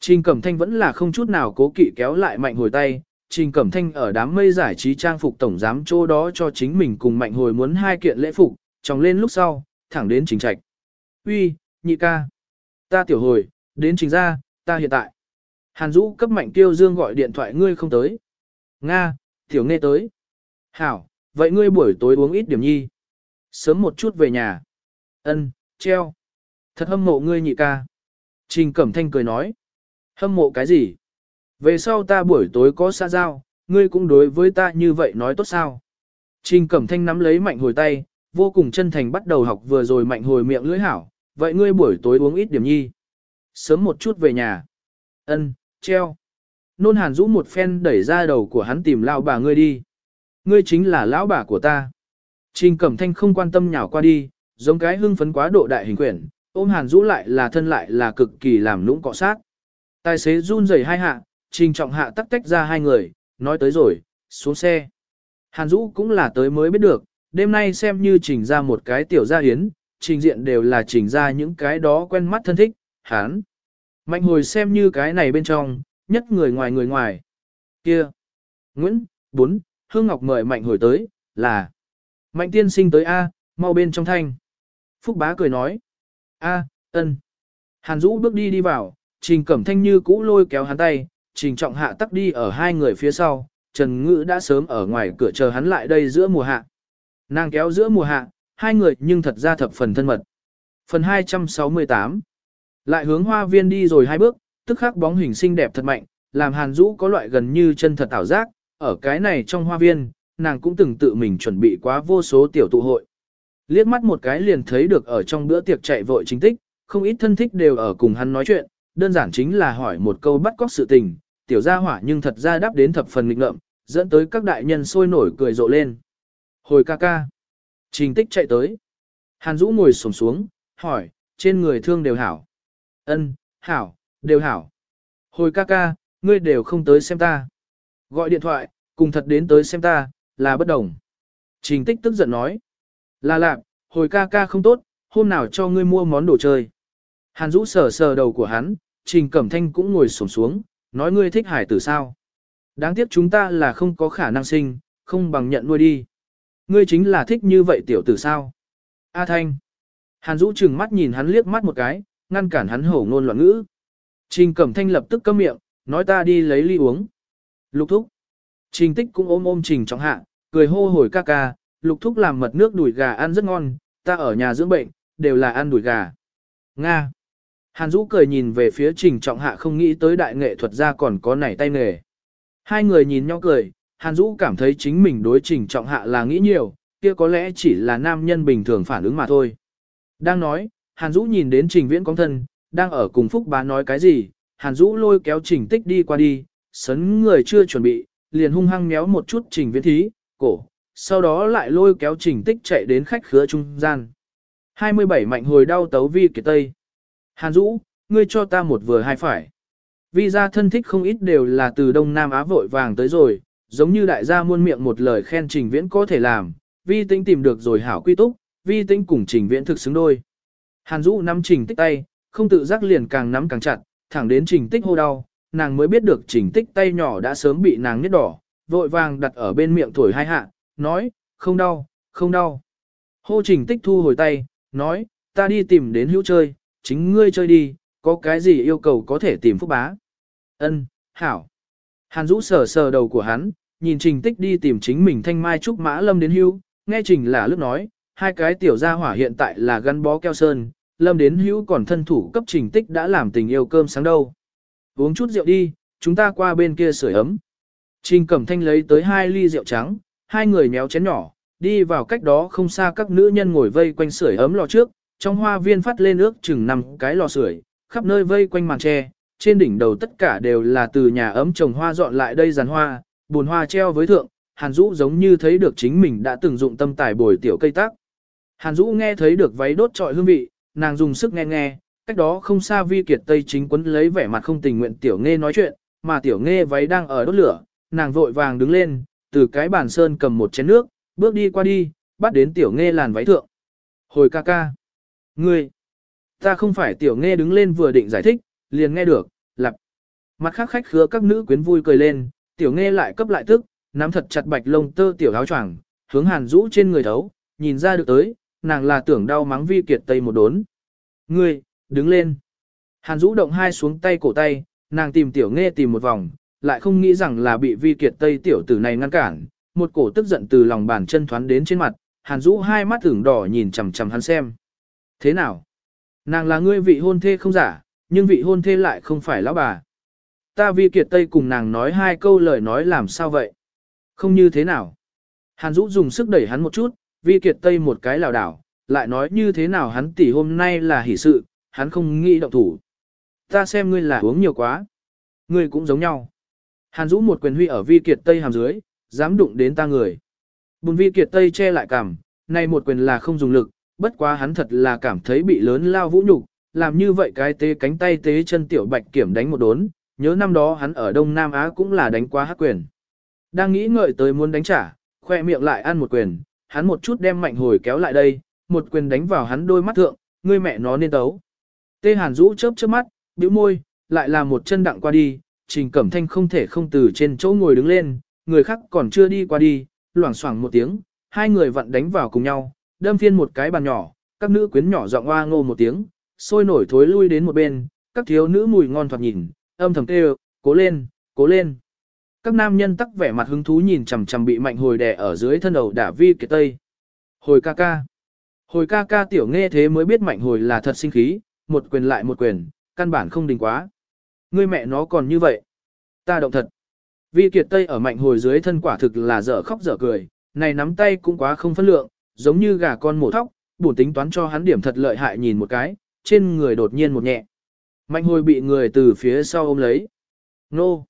Trình Cẩm Thanh vẫn là không chút nào cố kỵ kéo lại mạnh hồi tay, Trình Cẩm Thanh ở đám mây giải trí trang phục tổng giám chỗ đó cho chính mình cùng mạnh hồi muốn hai kiện lễ phục, tròng lên lúc sau, thẳng đến trình trạch. Uy, nhị ca. Ta tiểu hồi, đến trình ra, ta hiện tại. Hàn Dũ cấp mạnh tiêu dương gọi điện thoại ngươi không tới. Nga, tiểu nghe tới. Hảo, vậy ngươi buổi tối uống ít điểm nhi. Sớm một chút về nhà. Ân, treo. Thật hâm mộ ngươi nhị ca. Trình Cẩm Thanh cười nói. Hâm mộ cái gì? Về sau ta buổi tối có xa giao, ngươi cũng đối với ta như vậy nói tốt sao? Trình Cẩm Thanh nắm lấy mạnh hồi tay, vô cùng chân thành bắt đầu học vừa rồi mạnh hồi miệng lưỡi hảo. Vậy ngươi buổi tối uống ít điểm nhi. Sớm một chút về nhà. Ân, treo. Nôn hàn rũ một phen đẩy ra đầu của hắn tìm lao bà ngươi đi. Ngươi chính là lão bà của ta. Trình Cẩm Thanh không quan tâm nhào qua đi, giống cái hưng phấn quá độ đại hình quyển, ôm hàn rũ lại là thân lại là cực kỳ làm nũng cọ sát. Tài xế run rẩy hai hạ, trình trọng hạ tắc tách ra hai người, nói tới rồi, xuống xe. Hàn Dũ cũng là tới mới biết được, đêm nay xem như trình ra một cái tiểu gia hiến, trình diện đều là trình ra những cái đó quen mắt thân thích, hán. Mạnh hồi xem như cái này bên trong, nhất người ngoài người ngoài. Kia. Nguyễn, bốn, Hương Ngọc mời Mạnh hồi tới, là. Mạnh tiên sinh tới A, mau bên trong thanh. Phúc bá cười nói. A, ân. Hàn Dũ bước đi đi vào, Trình Cẩm Thanh như cũ lôi kéo hắn tay, Trình Trọng Hạ tắc đi ở hai người phía sau, Trần Ngữ đã sớm ở ngoài cửa chờ hắn lại đây giữa mùa hạ. Nàng kéo giữa mùa hạ, hai người nhưng thật ra thập phần thân mật. Phần 268 Lại hướng hoa viên đi rồi hai bước, tức khắc bóng hình xinh đẹp thật mạnh, làm Hàn Dũ có loại gần như chân thật ảo giác, ở cái này trong hoa viên, nàng cũng từng tự mình chuẩn bị quá vô số tiểu tụ hội. Liếc mắt một cái liền thấy được ở trong bữa tiệc chạy vội chính tích, không ít thân thích đều ở cùng hắn nói chuyện, đơn giản chính là hỏi một câu bắt cóc sự tình, tiểu gia hỏa nhưng thật ra đáp đến thập phần nghịch ngợm, dẫn tới các đại nhân sôi nổi cười rộ lên. Hồi ca ca. Trình tích chạy tới. Hàn Dũ ngồi sổng xuống, hỏi, trên người thương đều hảo. Ân, hảo, đều hảo. Hồi ca ca, ngươi đều không tới xem ta. Gọi điện thoại, cùng thật đến tới xem ta, là bất đồng. Trình tích tức giận nói. Là lạc, hồi ca ca không tốt, hôm nào cho ngươi mua món đồ chơi. Hàn Dũ sờ sờ đầu của hắn, Trình Cẩm Thanh cũng ngồi xổm xuống, nói ngươi thích hải tử sao. Đáng tiếc chúng ta là không có khả năng sinh, không bằng nhận nuôi đi. Ngươi chính là thích như vậy tiểu tử sao. A Thanh. Hàn Dũ trừng mắt nhìn hắn liếc mắt một cái, ngăn cản hắn hổ ngôn loạn ngữ. Trình Cẩm Thanh lập tức câm miệng, nói ta đi lấy ly uống. Lục thúc. Trình tích cũng ôm ôm Trình trọng hạ, cười hô hồi ca ca, lục thúc làm mật nước đùi gà ăn rất ngon, ta ở nhà dưỡng bệnh, đều là ăn đùi gà. Nga. Hàn Dũ cười nhìn về phía Trình Trọng Hạ không nghĩ tới đại nghệ thuật gia còn có nảy tay nghề. Hai người nhìn nhau cười, Hàn Dũ cảm thấy chính mình đối Trình Trọng Hạ là nghĩ nhiều, kia có lẽ chỉ là nam nhân bình thường phản ứng mà thôi. Đang nói, Hàn Dũ nhìn đến Trình Viễn công thân, đang ở cùng Phúc bá nói cái gì, Hàn Dũ lôi kéo Trình Tích đi qua đi, sấn người chưa chuẩn bị, liền hung hăng méo một chút Trình Viễn thí, cổ, sau đó lại lôi kéo Trình Tích chạy đến khách khứa trung gian. 27 mạnh hồi đau tấu vi kiệt tây. Hàn Dũ, ngươi cho ta một vừa hai phải. Vi gia thân thích không ít đều là từ Đông Nam Á vội vàng tới rồi, giống như đại gia muôn miệng một lời khen trình viễn có thể làm, vi tính tìm được rồi hảo quy túc, vi tính cùng trình viễn thực xứng đôi. Hàn Dũ nắm trình tích tay, không tự giác liền càng nắm càng chặt, thẳng đến trình tích hô đau, nàng mới biết được trình tích tay nhỏ đã sớm bị nàng nhét đỏ, vội vàng đặt ở bên miệng thổi hai hạ, nói, không đau, không đau. Hô trình tích thu hồi tay, nói, ta đi tìm đến hữu chơi, chính ngươi chơi đi, có cái gì yêu cầu có thể tìm phúc bá. Ân, hảo. Hàn Dũ sờ sờ đầu của hắn, nhìn Trình Tích đi tìm chính mình thanh mai trúc mã lâm đến hưu, nghe Trình là lúc nói, hai cái tiểu gia hỏa hiện tại là gắn bó keo sơn, lâm đến hữu còn thân thủ cấp Trình Tích đã làm tình yêu cơm sáng đâu. Uống chút rượu đi, chúng ta qua bên kia sưởi ấm. Trình Cẩm Thanh lấy tới hai ly rượu trắng, hai người méo chén nhỏ, đi vào cách đó không xa các nữ nhân ngồi vây quanh sưởi ấm lò trước, trong hoa viên phát lên ước chừng năm cái lò sưởi, khắp nơi vây quanh màn tre, trên đỉnh đầu tất cả đều là từ nhà ấm trồng hoa dọn lại đây giàn hoa, buồn hoa treo với thượng, Hàn Dũ giống như thấy được chính mình đã từng dụng tâm tài bồi tiểu cây tác. Hàn Dũ nghe thấy được váy đốt trọi hương vị, nàng dùng sức nghe nghe, cách đó không xa vi kiệt tây chính quấn lấy vẻ mặt không tình nguyện tiểu nghe nói chuyện, mà tiểu nghe váy đang ở đốt lửa, nàng vội vàng đứng lên, từ cái bàn sơn cầm một chén nước, bước đi qua đi, bắt đến tiểu nghe làn váy thượng. Hồi ca ca. Ngươi. Ta không phải tiểu nghe đứng lên vừa định giải thích, liền nghe được, lặp. Mặt khác khách khứa các nữ quyến vui cười lên, tiểu nghe lại cấp lại tức, nắm thật chặt bạch lông tơ tiểu áo choàng, hướng hàn rũ trên người thấu, nhìn ra được tới, nàng là tưởng đau mắng vi kiệt tây một đốn. Ngươi, đứng lên. Hàn rũ động hai xuống tay cổ tay, nàng tìm tiểu nghe tìm một vòng, lại không nghĩ rằng là bị vi kiệt tây tiểu tử này ngăn cản, một cổ tức giận từ lòng bàn chân thoán đến trên mặt, hàn rũ hai mắt thưởng đỏ nhìn chằm chằm hắn xem. Thế nào? Nàng là ngươi vị hôn thê không giả, nhưng vị hôn thê lại không phải lão bà. Ta vi kiệt tây cùng nàng nói hai câu lời nói làm sao vậy? Không như thế nào? Hàn Dũ dùng sức đẩy hắn một chút, vi kiệt tây một cái lảo đảo, lại nói như thế nào hắn tỷ hôm nay là hỷ sự, hắn không nghĩ động thủ. Ta xem ngươi là uống nhiều quá. Ngươi cũng giống nhau. Hàn Dũ một quyền huy ở vi kiệt tây hàm dưới, dám đụng đến ta người. Bùn vi kiệt tây che lại cằm, này một quyền là không dùng lực, bất quá hắn thật là cảm thấy bị lớn lao vũ nhục, làm như vậy cái tế cánh tay tế chân tiểu bạch kiểm đánh một đốn, nhớ năm đó hắn ở Đông Nam Á cũng là đánh quá hắc quyền. Đang nghĩ ngợi tới muốn đánh trả, khoe miệng lại ăn một quyền, hắn một chút đem mạnh hồi kéo lại đây, một quyền đánh vào hắn đôi mắt thượng, ngươi mẹ nó nên tấu. Tê Hàn rũ chớp chớp mắt, bĩu môi, lại là một chân đặng qua đi, Trình Cẩm Thanh không thể không từ trên chỗ ngồi đứng lên, người khác còn chưa đi qua đi, loảng xoảng một tiếng, hai người vặn đánh vào cùng nhau, đâm phiên một cái bàn nhỏ, các nữ quyến nhỏ giọng oa ngô một tiếng, sôi nổi thối lui đến một bên, các thiếu nữ mùi ngon thoạt nhìn, âm thầm kêu, cố lên, cố lên. Các nam nhân tắc vẻ mặt hứng thú nhìn chằm chằm bị mạnh hồi đè ở dưới thân đầu đả vi kiệt tây. Hồi ca ca. Hồi ca ca tiểu nghe thế mới biết mạnh hồi là thật sinh khí, một quyền lại một quyền, căn bản không đình quá. Ngươi mẹ nó còn như vậy. Ta động thật. Vi kiệt tây ở mạnh hồi dưới thân quả thực là dở khóc dở cười, này nắm tay cũng quá không phân lượng, giống như gà con mổ thóc, bổn tính toán cho hắn điểm thật lợi hại nhìn một cái, trên người đột nhiên một nhẹ. Mạnh hồi bị người từ phía sau ôm lấy. Nô!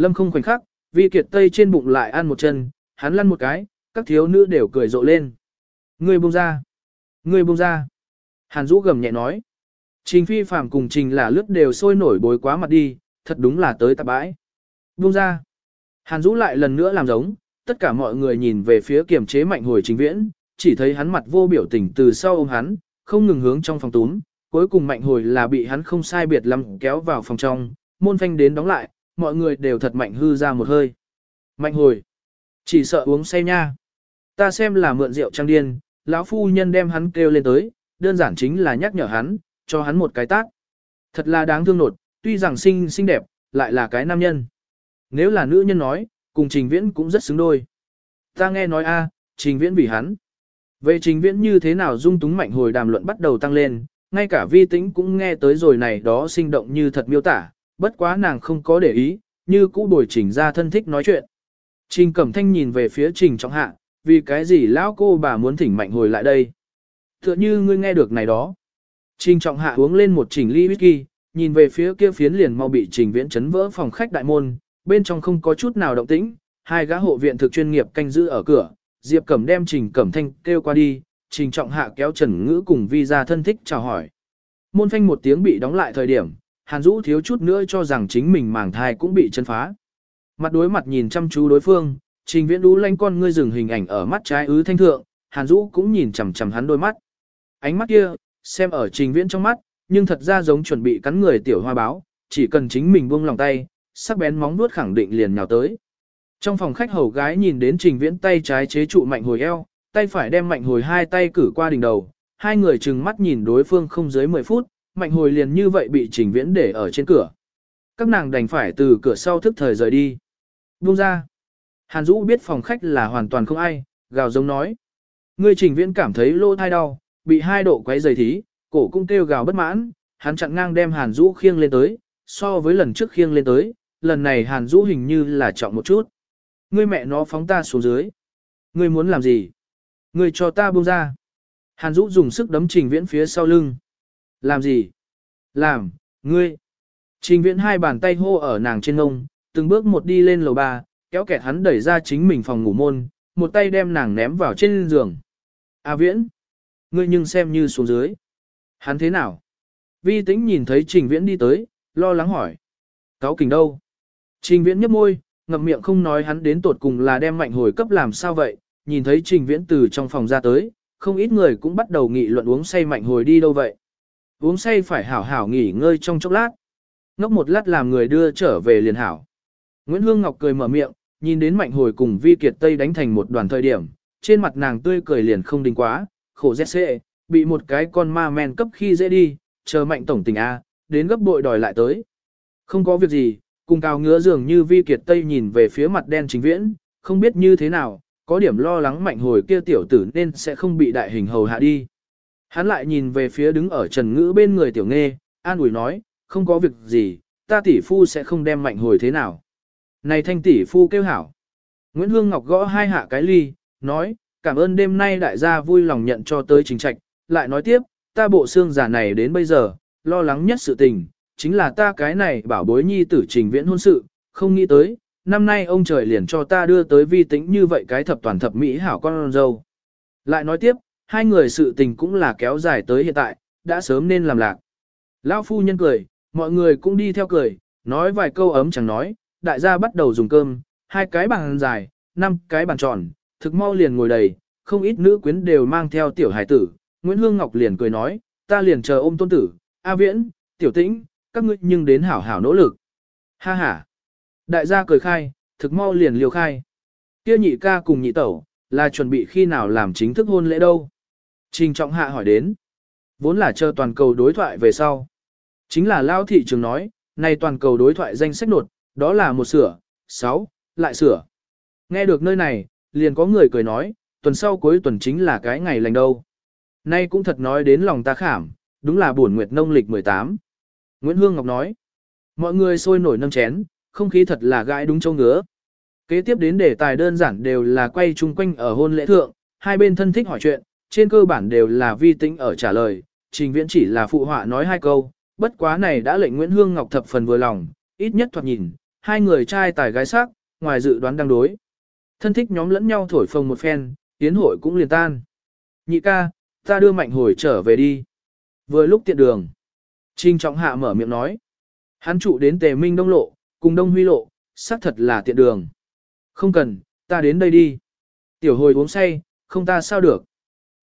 Lâm không khoảnh khắc, vi kiệt tây trên bụng lại ăn một chân, hắn lăn một cái, các thiếu nữ đều cười rộ lên. Người buông ra! Người buông ra! Hàn Dũ gầm nhẹ nói. Trình phi phạm cùng trình là lướt đều sôi nổi bối quá mặt đi, thật đúng là tới tạp bãi. Buông ra! Hàn Dũ lại lần nữa làm giống, tất cả mọi người nhìn về phía kiểm chế mạnh hồi trình viễn, chỉ thấy hắn mặt vô biểu tình từ sau ôm hắn, không ngừng hướng trong phòng túm, cuối cùng mạnh hồi là bị hắn không sai biệt lắm kéo vào phòng trong, môn phanh đến đóng lại, mọi người đều thật mạnh hư ra một hơi. Mạnh hồi, chỉ sợ uống say nha. Ta xem là mượn rượu trang điên, lão phu nhân đem hắn kêu lên tới, đơn giản chính là nhắc nhở hắn, cho hắn một cái tác. Thật là đáng thương nột, tuy rằng xinh xinh đẹp, lại là cái nam nhân. Nếu là nữ nhân nói, cùng trình viễn cũng rất xứng đôi. Ta nghe nói a, trình viễn vì hắn. Về trình viễn như thế nào dung túng mạnh hồi đàm luận bắt đầu tăng lên, ngay cả vi tĩnh cũng nghe tới rồi này đó sinh động như thật miêu tả, bất quá nàng không có để ý, như cũ bồi trình ra thân thích nói chuyện. Trình Cẩm Thanh nhìn về phía trình trọng hạ, vì cái gì lão cô bà muốn thỉnh mạnh hồi lại đây. Tựa như ngươi nghe được này đó. Trình trọng hạ uống lên một trình ly whisky, nhìn về phía kia phiến liền mau bị trình viễn chấn vỡ phòng khách đại môn, bên trong không có chút nào động tĩnh, hai gã hộ viện thực chuyên nghiệp canh giữ ở cửa, Diệp Cẩm đem Trình Cẩm Thanh kêu qua đi, Trình Trọng Hạ kéo Trần Ngữ cùng vi ra thân thích chào hỏi. Môn phanh một tiếng bị đóng lại thời điểm, Hàn Dũ thiếu chút nữa cho rằng chính mình màng thai cũng bị chân phá. Mặt đối mặt nhìn chăm chú đối phương, Trình Viễn đú lanh con ngươi dừng hình ảnh ở mắt trái ứ thanh thượng, Hàn Dũ cũng nhìn chằm chằm hắn đôi mắt. Ánh mắt kia, xem ở Trình Viễn trong mắt, nhưng thật ra giống chuẩn bị cắn người tiểu hoa báo, chỉ cần chính mình buông lòng tay, sắc bén móng vuốt khẳng định liền nhào tới. Trong phòng khách hầu gái nhìn đến Trình Viễn tay trái chế trụ mạnh hồi eo, tay phải đem mạnh hồi hai tay cử qua đỉnh đầu, hai người chừng mắt nhìn đối phương không dưới 10 phút, mạnh hồi liền như vậy bị Trình Viễn để ở trên cửa. Các nàng đành phải từ cửa sau thức thời rời đi. Buông ra. Hàn Dũ biết phòng khách là hoàn toàn không ai, gào giống nói. Ngươi Trình Viễn cảm thấy lô thai đau, bị hai độ quấy giày thí, cổ cũng kêu gào bất mãn, hắn chặn ngang đem Hàn Dũ khiêng lên tới, so với lần trước khiêng lên tới, lần này Hàn Dũ hình như là trọng một chút. Ngươi mẹ nó phóng ta xuống dưới. Ngươi muốn làm gì? Ngươi cho ta buông ra. Hàn Dũ dùng sức đấm Trình Viễn phía sau lưng. Làm gì? Làm, ngươi. Trình Viễn hai bàn tay hô ở nàng trên ngông, từng bước một đi lên lầu ba, kéo kẹt hắn đẩy ra chính mình phòng ngủ môn, một tay đem nàng ném vào trên giường. A Viễn, ngươi nhưng xem như xuống dưới. Hắn thế nào? Vi tĩnh nhìn thấy trình viễn đi tới, lo lắng hỏi. Cáo kình đâu? Trình viễn nhấp môi, ngậm miệng không nói hắn đến tột cùng là đem mạnh hồi cấp làm sao vậy, nhìn thấy trình viễn từ trong phòng ra tới, không ít người cũng bắt đầu nghị luận uống say mạnh hồi đi đâu vậy. Uống say phải hảo hảo nghỉ ngơi trong chốc lát. Ngốc một lát làm người đưa trở về liền hảo. Nguyễn Hương Ngọc cười mở miệng, nhìn đến mạnh hồi cùng vi kiệt tây đánh thành một đoàn thời điểm, trên mặt nàng tươi cười liền không đình quá, khổ rét xệ, bị một cái con ma men cấp khi dễ đi, chờ mạnh tổng tình A, đến gấp bội đòi lại tới. Không có việc gì, cùng cao ngứa dường như vi kiệt tây nhìn về phía mặt đen chính viễn, không biết như thế nào, có điểm lo lắng mạnh hồi kia tiểu tử nên sẽ không bị đại hình hầu hạ đi. Hắn lại nhìn về phía đứng ở trần ngữ bên người tiểu nghe, an ủi nói, không có việc gì, ta tỷ phu sẽ không đem mạnh hồi thế nào. Này thanh tỷ phu kêu hảo. Nguyễn Hương Ngọc gõ hai hạ cái ly, nói, cảm ơn đêm nay đại gia vui lòng nhận cho tới chính trạch, lại nói tiếp, ta bộ xương giả này đến bây giờ, lo lắng nhất sự tình, chính là ta cái này bảo bối nhi tử trình viễn hôn sự, không nghĩ tới, năm nay ông trời liền cho ta đưa tới vi tính như vậy cái thập toàn thập mỹ hảo con dâu. Lại nói tiếp, hai người sự tình cũng là kéo dài tới hiện tại, đã sớm nên làm lạc. Lão phu nhân cười, mọi người cũng đi theo cười, nói vài câu ấm chẳng nói, đại gia bắt đầu dùng cơm, hai cái bàn dài, năm cái bàn tròn, thực mau liền ngồi đầy, không ít nữ quyến đều mang theo tiểu hải tử. Nguyễn Hương Ngọc liền cười nói, ta liền chờ ôm tôn tử, A Viễn, Tiểu Tĩnh, các ngươi nhưng đến hảo hảo nỗ lực. Ha ha. Đại gia cười khai, thực mau liền liều khai. Kia nhị ca cùng nhị tẩu, là chuẩn bị khi nào làm chính thức hôn lễ đâu? Trình trọng hạ hỏi đến. Vốn là chờ toàn cầu đối thoại về sau. Chính là Lao thị trường nói, nay toàn cầu đối thoại danh sách nột, đó là một sửa, sáu, lại sửa. Nghe được nơi này, liền có người cười nói, tuần sau cuối tuần chính là cái ngày lành đâu. Nay cũng thật nói đến lòng ta khảm, đúng là buồn nguyệt nông lịch 18. Nguyễn Hương Ngọc nói, mọi người sôi nổi nâng chén, không khí thật là gãi đúng châu ngứa. Kế tiếp đến đề tài đơn giản đều là quay chung quanh ở hôn lễ thượng, hai bên thân thích hỏi chuyện, trên cơ bản đều là vi tính ở trả lời, trình viễn chỉ là phụ họa nói hai câu, bất quá này đã lệnh Nguyễn Hương Ngọc thập phần vừa lòng, ít nhất thoạt nhìn, hai người trai tài gái sắc, ngoài dự đoán đang đối. Thân thích nhóm lẫn nhau thổi phồng một phen, tiến hội cũng liền tan. Nhị ca, ta đưa mạnh hồi trở về đi. Vừa lúc tiện đường. Trình trọng hạ mở miệng nói. Hắn trụ đến tề minh đông lộ, cùng đông huy lộ, xác thật là tiện đường. Không cần, ta đến đây đi. Tiểu hồi uống say, không ta sao được.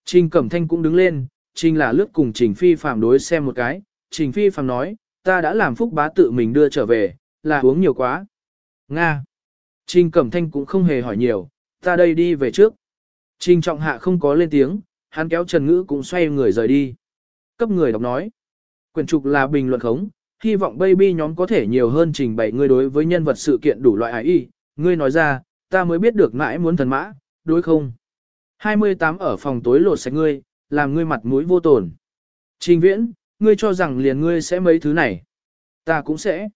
Trình Cẩm Thanh cũng đứng lên, Trình là lướt cùng Trình Phi Phạm đối xem một cái. Trình Phi Phạm nói, ta đã làm phúc bá tự mình đưa trở về, là uống nhiều quá. Nga. Trình Cẩm Thanh cũng không hề hỏi nhiều, ta đây đi về trước. Trình Trọng Hạ không có lên tiếng, hắn kéo Trần Ngữ cũng xoay người rời đi. Cấp người đọc nói. Quyển trục là bình luận khống, hy vọng baby nhóm có thể nhiều hơn trình bày ngươi đối với nhân vật sự kiện đủ loại ái y. Ngươi nói ra, ta mới biết được mãi muốn thần mã, đối không? 28 ở phòng tối lột sạch ngươi, làm ngươi mặt mũi vô tổn. Trình viễn, ngươi cho rằng liền ngươi sẽ mấy thứ này. Ta cũng sẽ.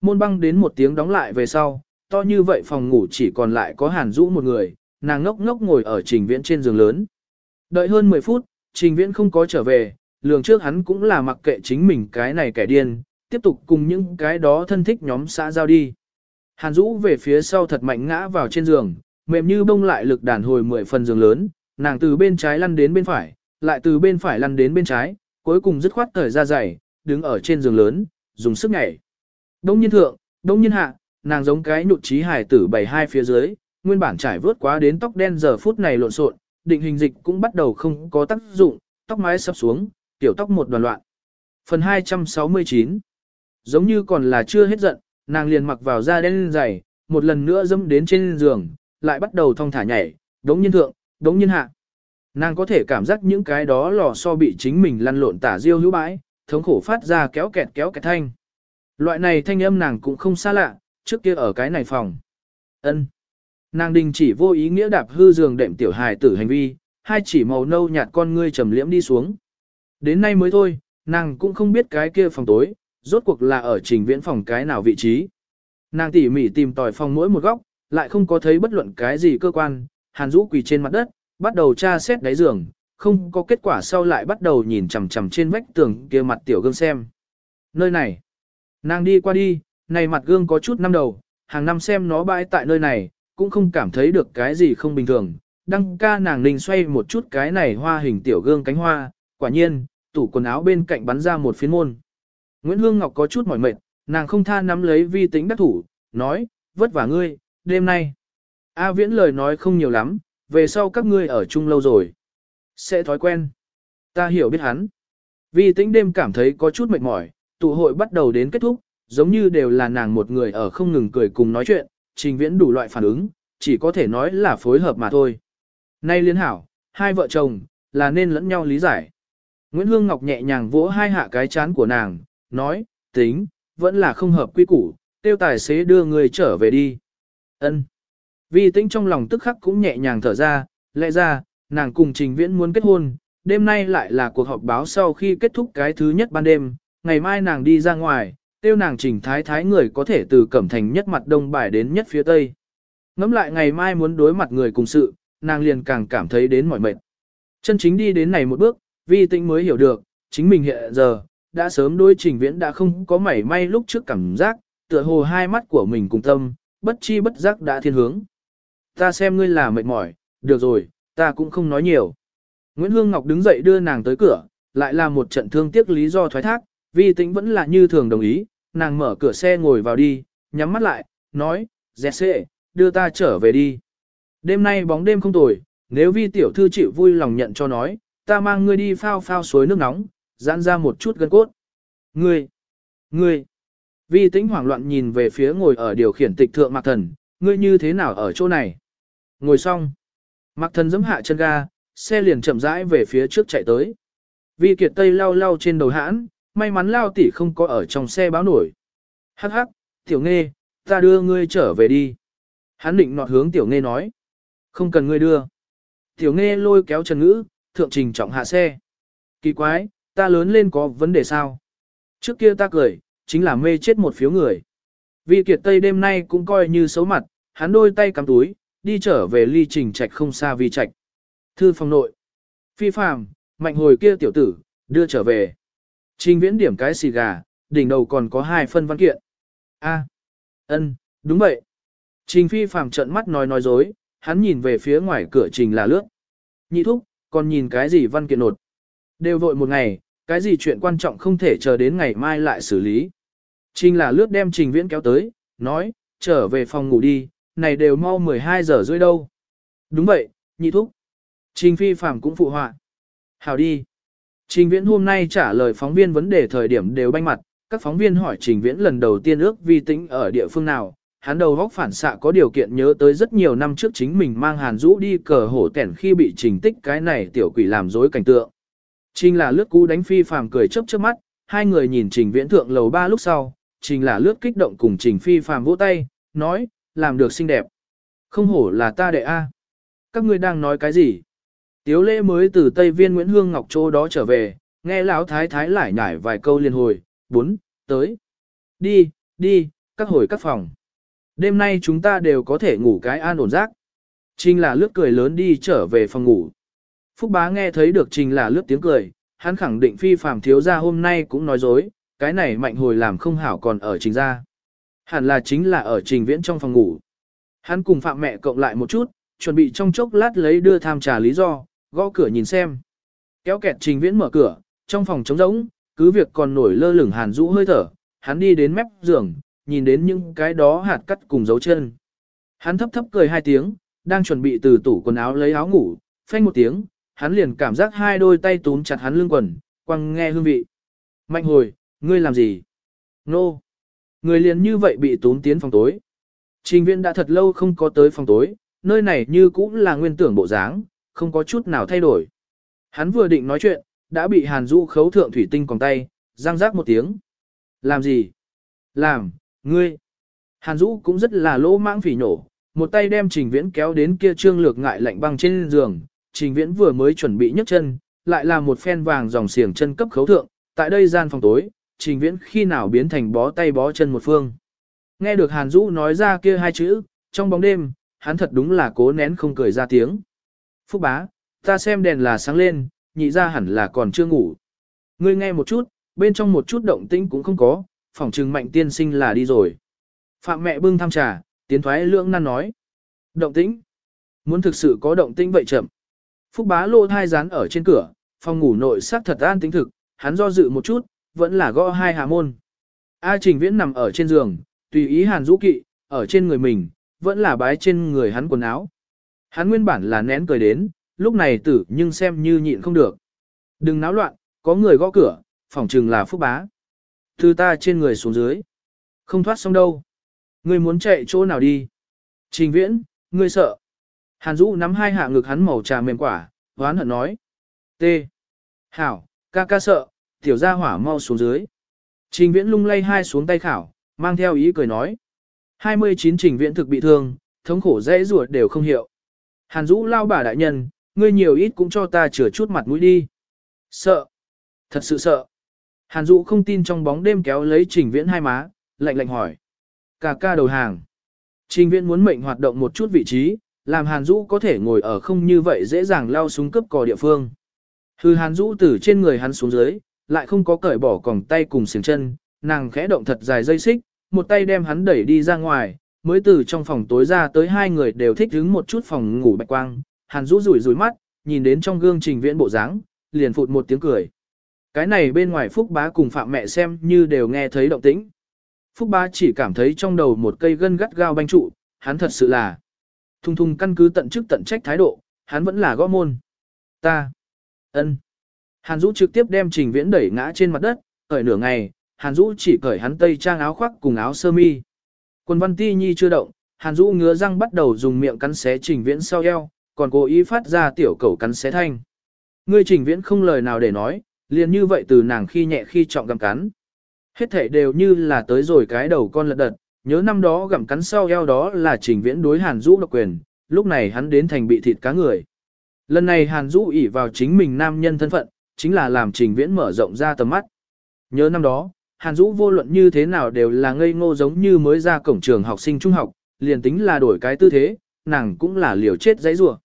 Môn băng đến một tiếng đóng lại về sau, to như vậy phòng ngủ chỉ còn lại có hàn rũ một người, nàng ngốc ngốc ngồi ở trình viễn trên giường lớn. Đợi hơn 10 phút, trình viễn không có trở về, lường trước hắn cũng là mặc kệ chính mình cái này kẻ điên, tiếp tục cùng những cái đó thân thích nhóm xã giao đi. Hàn rũ về phía sau thật mạnh ngã vào trên giường, mềm như bông lại lực đàn hồi 10 phần giường lớn, nàng từ bên trái lăn đến bên phải, lại từ bên phải lăn đến bên trái, cuối cùng dứt khoát thời ra dày, đứng ở trên giường lớn, dùng sức nhảy. Đông nhiên thượng, đông nhiên hạ, nàng giống cái nhụt trí hải tử bảy hai phía dưới, nguyên bản trải vớt quá đến tóc đen giờ phút này lộn xộn, định hình dịch cũng bắt đầu không có tác dụng, tóc mái sắp xuống, tiểu tóc một đoàn loạn. Phần 269 Giống như còn là chưa hết giận, nàng liền mặc vào da đen dày, một lần nữa dâm đến trên giường, lại bắt đầu thong thả nhảy, đống nhiên thượng, đống nhiên hạ. Nàng có thể cảm giác những cái đó lò so bị chính mình lăn lộn tả diêu hữu bãi, thống khổ phát ra kéo kẹt kéo kẹt thanh. Loại này thanh âm nàng cũng không xa lạ, trước kia ở cái này phòng. ân Nàng đình chỉ vô ý nghĩa đạp hư giường đệm tiểu hài tử hành vi, hai chỉ màu nâu nhạt con ngươi trầm liễm đi xuống. Đến nay mới thôi, nàng cũng không biết cái kia phòng tối, rốt cuộc là ở trình viễn phòng cái nào vị trí. Nàng tỉ mỉ tìm tòi phòng mỗi một góc, lại không có thấy bất luận cái gì cơ quan, hàn Dũ quỳ trên mặt đất, bắt đầu tra xét đáy giường, không có kết quả sau lại bắt đầu nhìn chằm chằm trên vách tường kia mặt tiểu gương xem. Nơi này, nàng đi qua đi, này mặt gương có chút năm đầu, hàng năm xem nó bãi tại nơi này, cũng không cảm thấy được cái gì không bình thường. Đăng ca nàng ninh xoay một chút cái này hoa hình tiểu gương cánh hoa, quả nhiên, tủ quần áo bên cạnh bắn ra một phiến môn. Nguyễn Hương Ngọc có chút mỏi mệt, nàng không tha nắm lấy vi tính đắc thủ, nói, vất vả ngươi, đêm nay. A Viễn lời nói không nhiều lắm, về sau các ngươi ở chung lâu rồi. Sẽ thói quen. Ta hiểu biết hắn. Vì tính đêm cảm thấy có chút mệt mỏi, tụ hội bắt đầu đến kết thúc, giống như đều là nàng một người ở không ngừng cười cùng nói chuyện, trình viễn đủ loại phản ứng, chỉ có thể nói là phối hợp mà thôi. Nay liên hảo, hai vợ chồng, là nên lẫn nhau lý giải. Nguyễn Hương Ngọc nhẹ nhàng vỗ hai hạ cái chán của nàng, nói, tính, vẫn là không hợp quy củ, tiêu tài xế đưa người trở về đi. Ân. Vi tĩnh trong lòng tức khắc cũng nhẹ nhàng thở ra, lẽ ra, nàng cùng trình viễn muốn kết hôn, đêm nay lại là cuộc họp báo sau khi kết thúc cái thứ nhất ban đêm, ngày mai nàng đi ra ngoài, tiêu nàng trình thái thái người có thể từ cẩm thành nhất mặt đông bài đến nhất phía tây. Ngắm lại ngày mai muốn đối mặt người cùng sự, nàng liền càng cảm thấy đến mỏi mệt. Chân chính đi đến này một bước, vi tĩnh mới hiểu được, chính mình hiện giờ, đã sớm đôi trình viễn đã không có mảy may lúc trước cảm giác, tựa hồ hai mắt của mình cùng tâm, bất chi bất giác đã thiên hướng. Ta xem ngươi là mệt mỏi, được rồi, ta cũng không nói nhiều. Nguyễn Hương Ngọc đứng dậy đưa nàng tới cửa, lại là một trận thương tiếc lý do thoái thác, vi tính vẫn là như thường đồng ý, nàng mở cửa xe ngồi vào đi, nhắm mắt lại, nói, dẹt xệ, đưa ta trở về đi. Đêm nay bóng đêm không tồi, nếu vi tiểu thư chịu vui lòng nhận cho nói, ta mang ngươi đi phao phao suối nước nóng, giãn ra một chút gân cốt. Ngươi, ngươi, vi tĩnh hoảng loạn nhìn về phía ngồi ở điều khiển tịch thượng mạc thần, ngươi như thế nào ở chỗ này? Ngồi xong, mạc thần giẫm hạ chân ga, xe liền chậm rãi về phía trước chạy tới. Vi kiệt tây lau lau trên đầu hãn, may mắn lao tỷ không có ở trong xe báo nổi. Hắc hắc, tiểu nghe, ta đưa ngươi trở về đi. Hắn định nọt hướng tiểu nghe nói. Không cần ngươi đưa. Tiểu nghe lôi kéo Trần Ngữ, thượng trình trọng hạ xe. Kỳ quái, ta lớn lên có vấn đề sao? Trước kia ta cười, chính là mê chết một phiếu người. Vi Kiệt Tây đêm nay cũng coi như xấu mặt, hắn đôi tay cắm túi, đi trở về ly trình trạch không xa vi trạch. Thư phòng nội. Phi phàm, mạnh hồi kia tiểu tử, đưa trở về. Trình viễn điểm cái xì gà, đỉnh đầu còn có hai phân văn kiện. A, ân, đúng vậy. Trình phi phàm trận mắt nói nói dối, hắn nhìn về phía ngoài cửa trình là lướt. Nhị thúc, còn nhìn cái gì văn kiện nột. Đều vội một ngày, cái gì chuyện quan trọng không thể chờ đến ngày mai lại xử lý. Trình là lướt đem trình viễn kéo tới, nói, trở về phòng ngủ đi, này đều mau 12 giờ rưỡi đâu. Đúng vậy, nhị thúc. Trình phi phạm cũng phụ họa. Hào đi. Trình Viễn hôm nay trả lời phóng viên vấn đề thời điểm đều banh mặt, các phóng viên hỏi Trình Viễn lần đầu tiên ước vi tính ở địa phương nào, hắn đầu góc phản xạ có điều kiện nhớ tới rất nhiều năm trước chính mình mang Hàn Dũ đi cờ hổ tẻn khi bị Trình Tích cái này tiểu quỷ làm dối cảnh tượng. Trình là lướt cú đánh phi phàm cười chớp chớp mắt, hai người nhìn Trình Viễn thượng lầu ba lúc sau, Trình là lướt kích động cùng Trình phi phàm vỗ tay, nói, làm được xinh đẹp. Không hổ là ta đệ A. Các ngươi đang nói cái gì? Tiếu lễ mới từ Tây Viên Nguyễn Hương Ngọc Châu đó trở về, nghe lão thái thái lại nhải vài câu liên hồi, bốn, tới. Đi, đi, các hồi các phòng. Đêm nay chúng ta đều có thể ngủ cái an ổn giấc. Trình là lướt cười lớn đi trở về phòng ngủ. Phúc bá nghe thấy được trình là lướt tiếng cười, hắn khẳng định phi phàm thiếu gia hôm nay cũng nói dối, cái này mạnh hồi làm không hảo còn ở trình gia. Hẳn là chính là ở trình viễn trong phòng ngủ. Hắn cùng phạm mẹ cộng lại một chút, chuẩn bị trong chốc lát lấy đưa tham trà lý do, gõ cửa nhìn xem. Kéo kẹt trình viễn mở cửa, trong phòng trống rỗng, cứ việc còn nổi lơ lửng hàn rũ hơi thở, hắn đi đến mép giường, nhìn đến những cái đó hạt cắt cùng dấu chân. Hắn thấp thấp cười hai tiếng, đang chuẩn bị từ tủ quần áo lấy áo ngủ, phanh một tiếng, hắn liền cảm giác hai đôi tay túm chặt hắn lưng quần, quăng nghe hương vị. Mạnh hồi, ngươi làm gì? Nô! Người liền như vậy bị túm tiến phòng tối. Trình viễn đã thật lâu không có tới phòng tối, nơi này như cũng là nguyên tưởng bộ dáng, không có chút nào thay đổi. Hắn vừa định nói chuyện, đã bị Hàn Dũ khấu thượng thủy tinh còn tay, răng rác một tiếng. Làm gì? Làm, ngươi. Hàn Dũ cũng rất là lỗ mãng phỉ nổ, một tay đem Trình Viễn kéo đến kia trương lược ngại lạnh băng trên giường. Trình Viễn vừa mới chuẩn bị nhấc chân, lại là một phen vàng dòng xiềng chân cấp khấu thượng, tại đây gian phòng tối, Trình Viễn khi nào biến thành bó tay bó chân một phương. Nghe được Hàn Dũ nói ra kia hai chữ, trong bóng đêm, hắn thật đúng là cố nén không cười ra tiếng. Phúc bá, ta xem đèn là sáng lên, nhị ra hẳn là còn chưa ngủ. Ngươi nghe một chút, bên trong một chút động tĩnh cũng không có, phỏng trừng mạnh tiên sinh là đi rồi. Phạm mẹ bưng tham trà, tiến thoái lưỡng nan nói. Động tĩnh? Muốn thực sự có động tĩnh vậy chậm. Phúc bá lô thai rán ở trên cửa, phòng ngủ nội sắc thật an tính thực, hắn do dự một chút, vẫn là gõ hai hạ môn. A Trình Viễn nằm ở trên giường, tùy ý Hàn Dũ kỵ, ở trên người mình, vẫn là bái trên người hắn quần áo. Hắn nguyên bản là nén cười đến, lúc này tử nhưng xem như nhịn không được. Đừng náo loạn, có người gõ cửa, phòng trừng là phúc bá. Thư ta trên người xuống dưới. Không thoát xong đâu. Ngươi muốn chạy chỗ nào đi? Trình viễn, ngươi sợ. Hàn Dũ nắm hai hạ ngực hắn màu trà mềm quả, hoán hận nói. T. Hảo, ca ca sợ, tiểu gia hỏa mau xuống dưới. Trình viễn lung lay hai xuống tay khảo, mang theo ý cười nói. 29 trình viễn thực bị thương, thống khổ dễ ruột đều không hiệu. Hàn Dũ lao bà đại nhân, ngươi nhiều ít cũng cho ta chừa chút mặt mũi đi. Sợ. Thật sự sợ. Hàn Dũ không tin trong bóng đêm kéo lấy trình viễn hai má, lạnh lạnh hỏi. Cà ca đầu hàng. Trình viễn muốn mệnh hoạt động một chút vị trí, làm Hàn Dũ có thể ngồi ở không như vậy dễ dàng lao xuống cấp cò địa phương. Hư Hàn Dũ từ trên người hắn xuống dưới, lại không có cởi bỏ còng tay cùng xiềng chân, nàng khẽ động thật dài dây xích, một tay đem hắn đẩy đi ra ngoài, mới từ trong phòng tối ra tới hai người đều thích hứng một chút phòng ngủ bạch quang, Hàn Dũ rủi rủi mắt, nhìn đến trong gương trình viễn bộ dáng, liền phụt một tiếng cười. Cái này bên ngoài Phúc Bá cùng Phạm mẹ xem như đều nghe thấy động tĩnh. Phúc Bá chỉ cảm thấy trong đầu một cây gân gắt gao banh trụ, hắn thật sự là thung thung căn cứ tận chức tận trách thái độ, hắn vẫn là gõ môn. Ta. ân. Hàn Dũ trực tiếp đem Trình Viễn đẩy ngã trên mặt đất, cởi nửa ngày, Hàn Dũ chỉ cởi hắn tây trang áo khoác cùng áo sơ mi. Quân Văn Ti Nhi chưa động, Hàn Dũ ngứa răng bắt đầu dùng miệng cắn xé Trình Viễn sau eo, còn cố ý phát ra tiểu cầu cắn xé thanh. Ngươi Trình Viễn không lời nào để nói, liền như vậy từ nàng khi nhẹ khi trọng gặm cắn. Hết thể đều như là tới rồi cái đầu con lật đật, nhớ năm đó gặm cắn sau eo đó là Trình Viễn đối Hàn Dũ độc quyền, lúc này hắn đến thành bị thịt cá người. Lần này Hàn Dũ ỷ vào chính mình nam nhân thân phận, chính là làm Trình Viễn mở rộng ra tầm mắt. Nhớ năm đó, Hàn Dũ vô luận như thế nào đều là ngây ngô giống như mới ra cổng trường học sinh trung học, liền tính là đổi cái tư thế, nàng cũng là liều chết giấy rủa.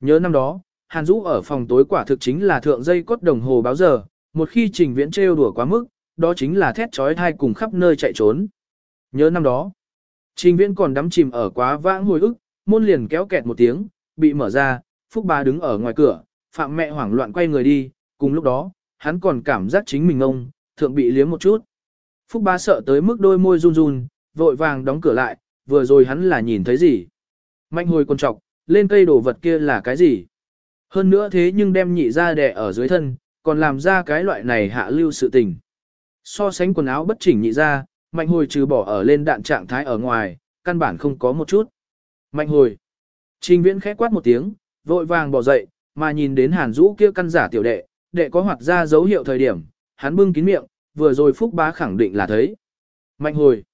Nhớ năm đó, Hàn Dũ ở phòng tối quả thực chính là thượng dây cốt đồng hồ báo giờ, một khi Trình Viễn trêu đùa quá mức, đó chính là thét trói thai cùng khắp nơi chạy trốn. Nhớ năm đó, Trình Viễn còn đắm chìm ở quá vãng hồi ức, môn liền kéo kẹt một tiếng, bị mở ra, Phúc Ba đứng ở ngoài cửa, Phạm mẹ hoảng loạn quay người đi, cùng lúc đó, hắn còn cảm giác chính mình ông, thượng bị liếm một chút. Phúc Ba sợ tới mức đôi môi run run, vội vàng đóng cửa lại, vừa rồi hắn là nhìn thấy gì. Mạnh hồi con trọc, lên cây đồ vật kia là cái gì? Hơn nữa thế nhưng đem nhị ra đẻ ở dưới thân, còn làm ra cái loại này hạ lưu sự tình. So sánh quần áo bất chỉnh nhị ra, mạnh hồi trừ bỏ ở lên đạn trạng thái ở ngoài, căn bản không có một chút. Mạnh hồi. Trình viễn khẽ quát một tiếng, vội vàng bỏ dậy, mà nhìn đến hàn rũ kia căn giả tiểu đệ, đệ có hoạt ra dấu hiệu thời điểm, hắn bưng kín miệng, vừa rồi phúc bá khẳng định là thấy. Mạnh hồi.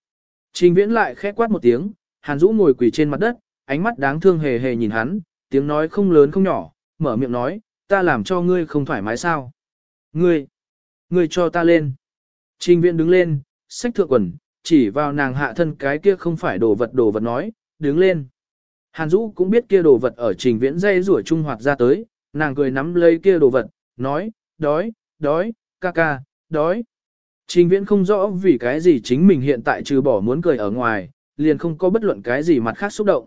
Trình viễn lại khẽ quát một tiếng, hàn rũ ngồi quỳ trên mặt đất, ánh mắt đáng thương hề hề nhìn hắn, tiếng nói không lớn không nhỏ, mở miệng nói, ta làm cho ngươi không thoải mái sao. Ngươi, ngươi cho ta lên. Trình viễn đứng lên, sách thượng quần, chỉ vào nàng hạ thân cái kia không phải đồ vật đồ vật nói, đứng lên. Hàn Dũ cũng biết kia đồ vật ở trình viễn dây rủa trung hoạt ra tới, nàng cười nắm lấy kia đồ vật, nói, đói, đói, ca ca, đói. Trình viễn không rõ vì cái gì chính mình hiện tại trừ bỏ muốn cười ở ngoài, liền không có bất luận cái gì mặt khác xúc động.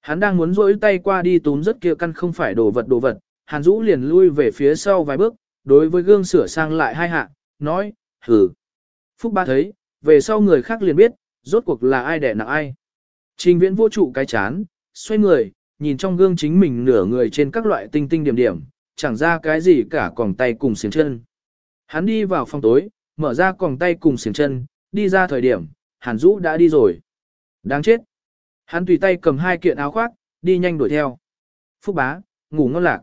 Hắn đang muốn rỗi tay qua đi túm rất kia căn không phải đồ vật đồ vật, Hàn Dũ liền lui về phía sau vài bước, đối với gương sửa sang lại hai hạ, nói, hử. Phúc ba thấy, về sau người khác liền biết, rốt cuộc là ai đẻ nặng ai. Trình viễn vô trụ cái chán, xoay người, nhìn trong gương chính mình nửa người trên các loại tinh tinh điểm điểm, chẳng ra cái gì cả còng tay cùng xiềng chân. Hắn đi vào phòng tối, mở ra còng tay cùng xiềng chân, đi ra thời điểm, Hàn Dũ đã đi rồi. Đáng chết. Hắn tùy tay cầm hai kiện áo khoác, đi nhanh đuổi theo. Phúc bá, ngủ ngon lạc.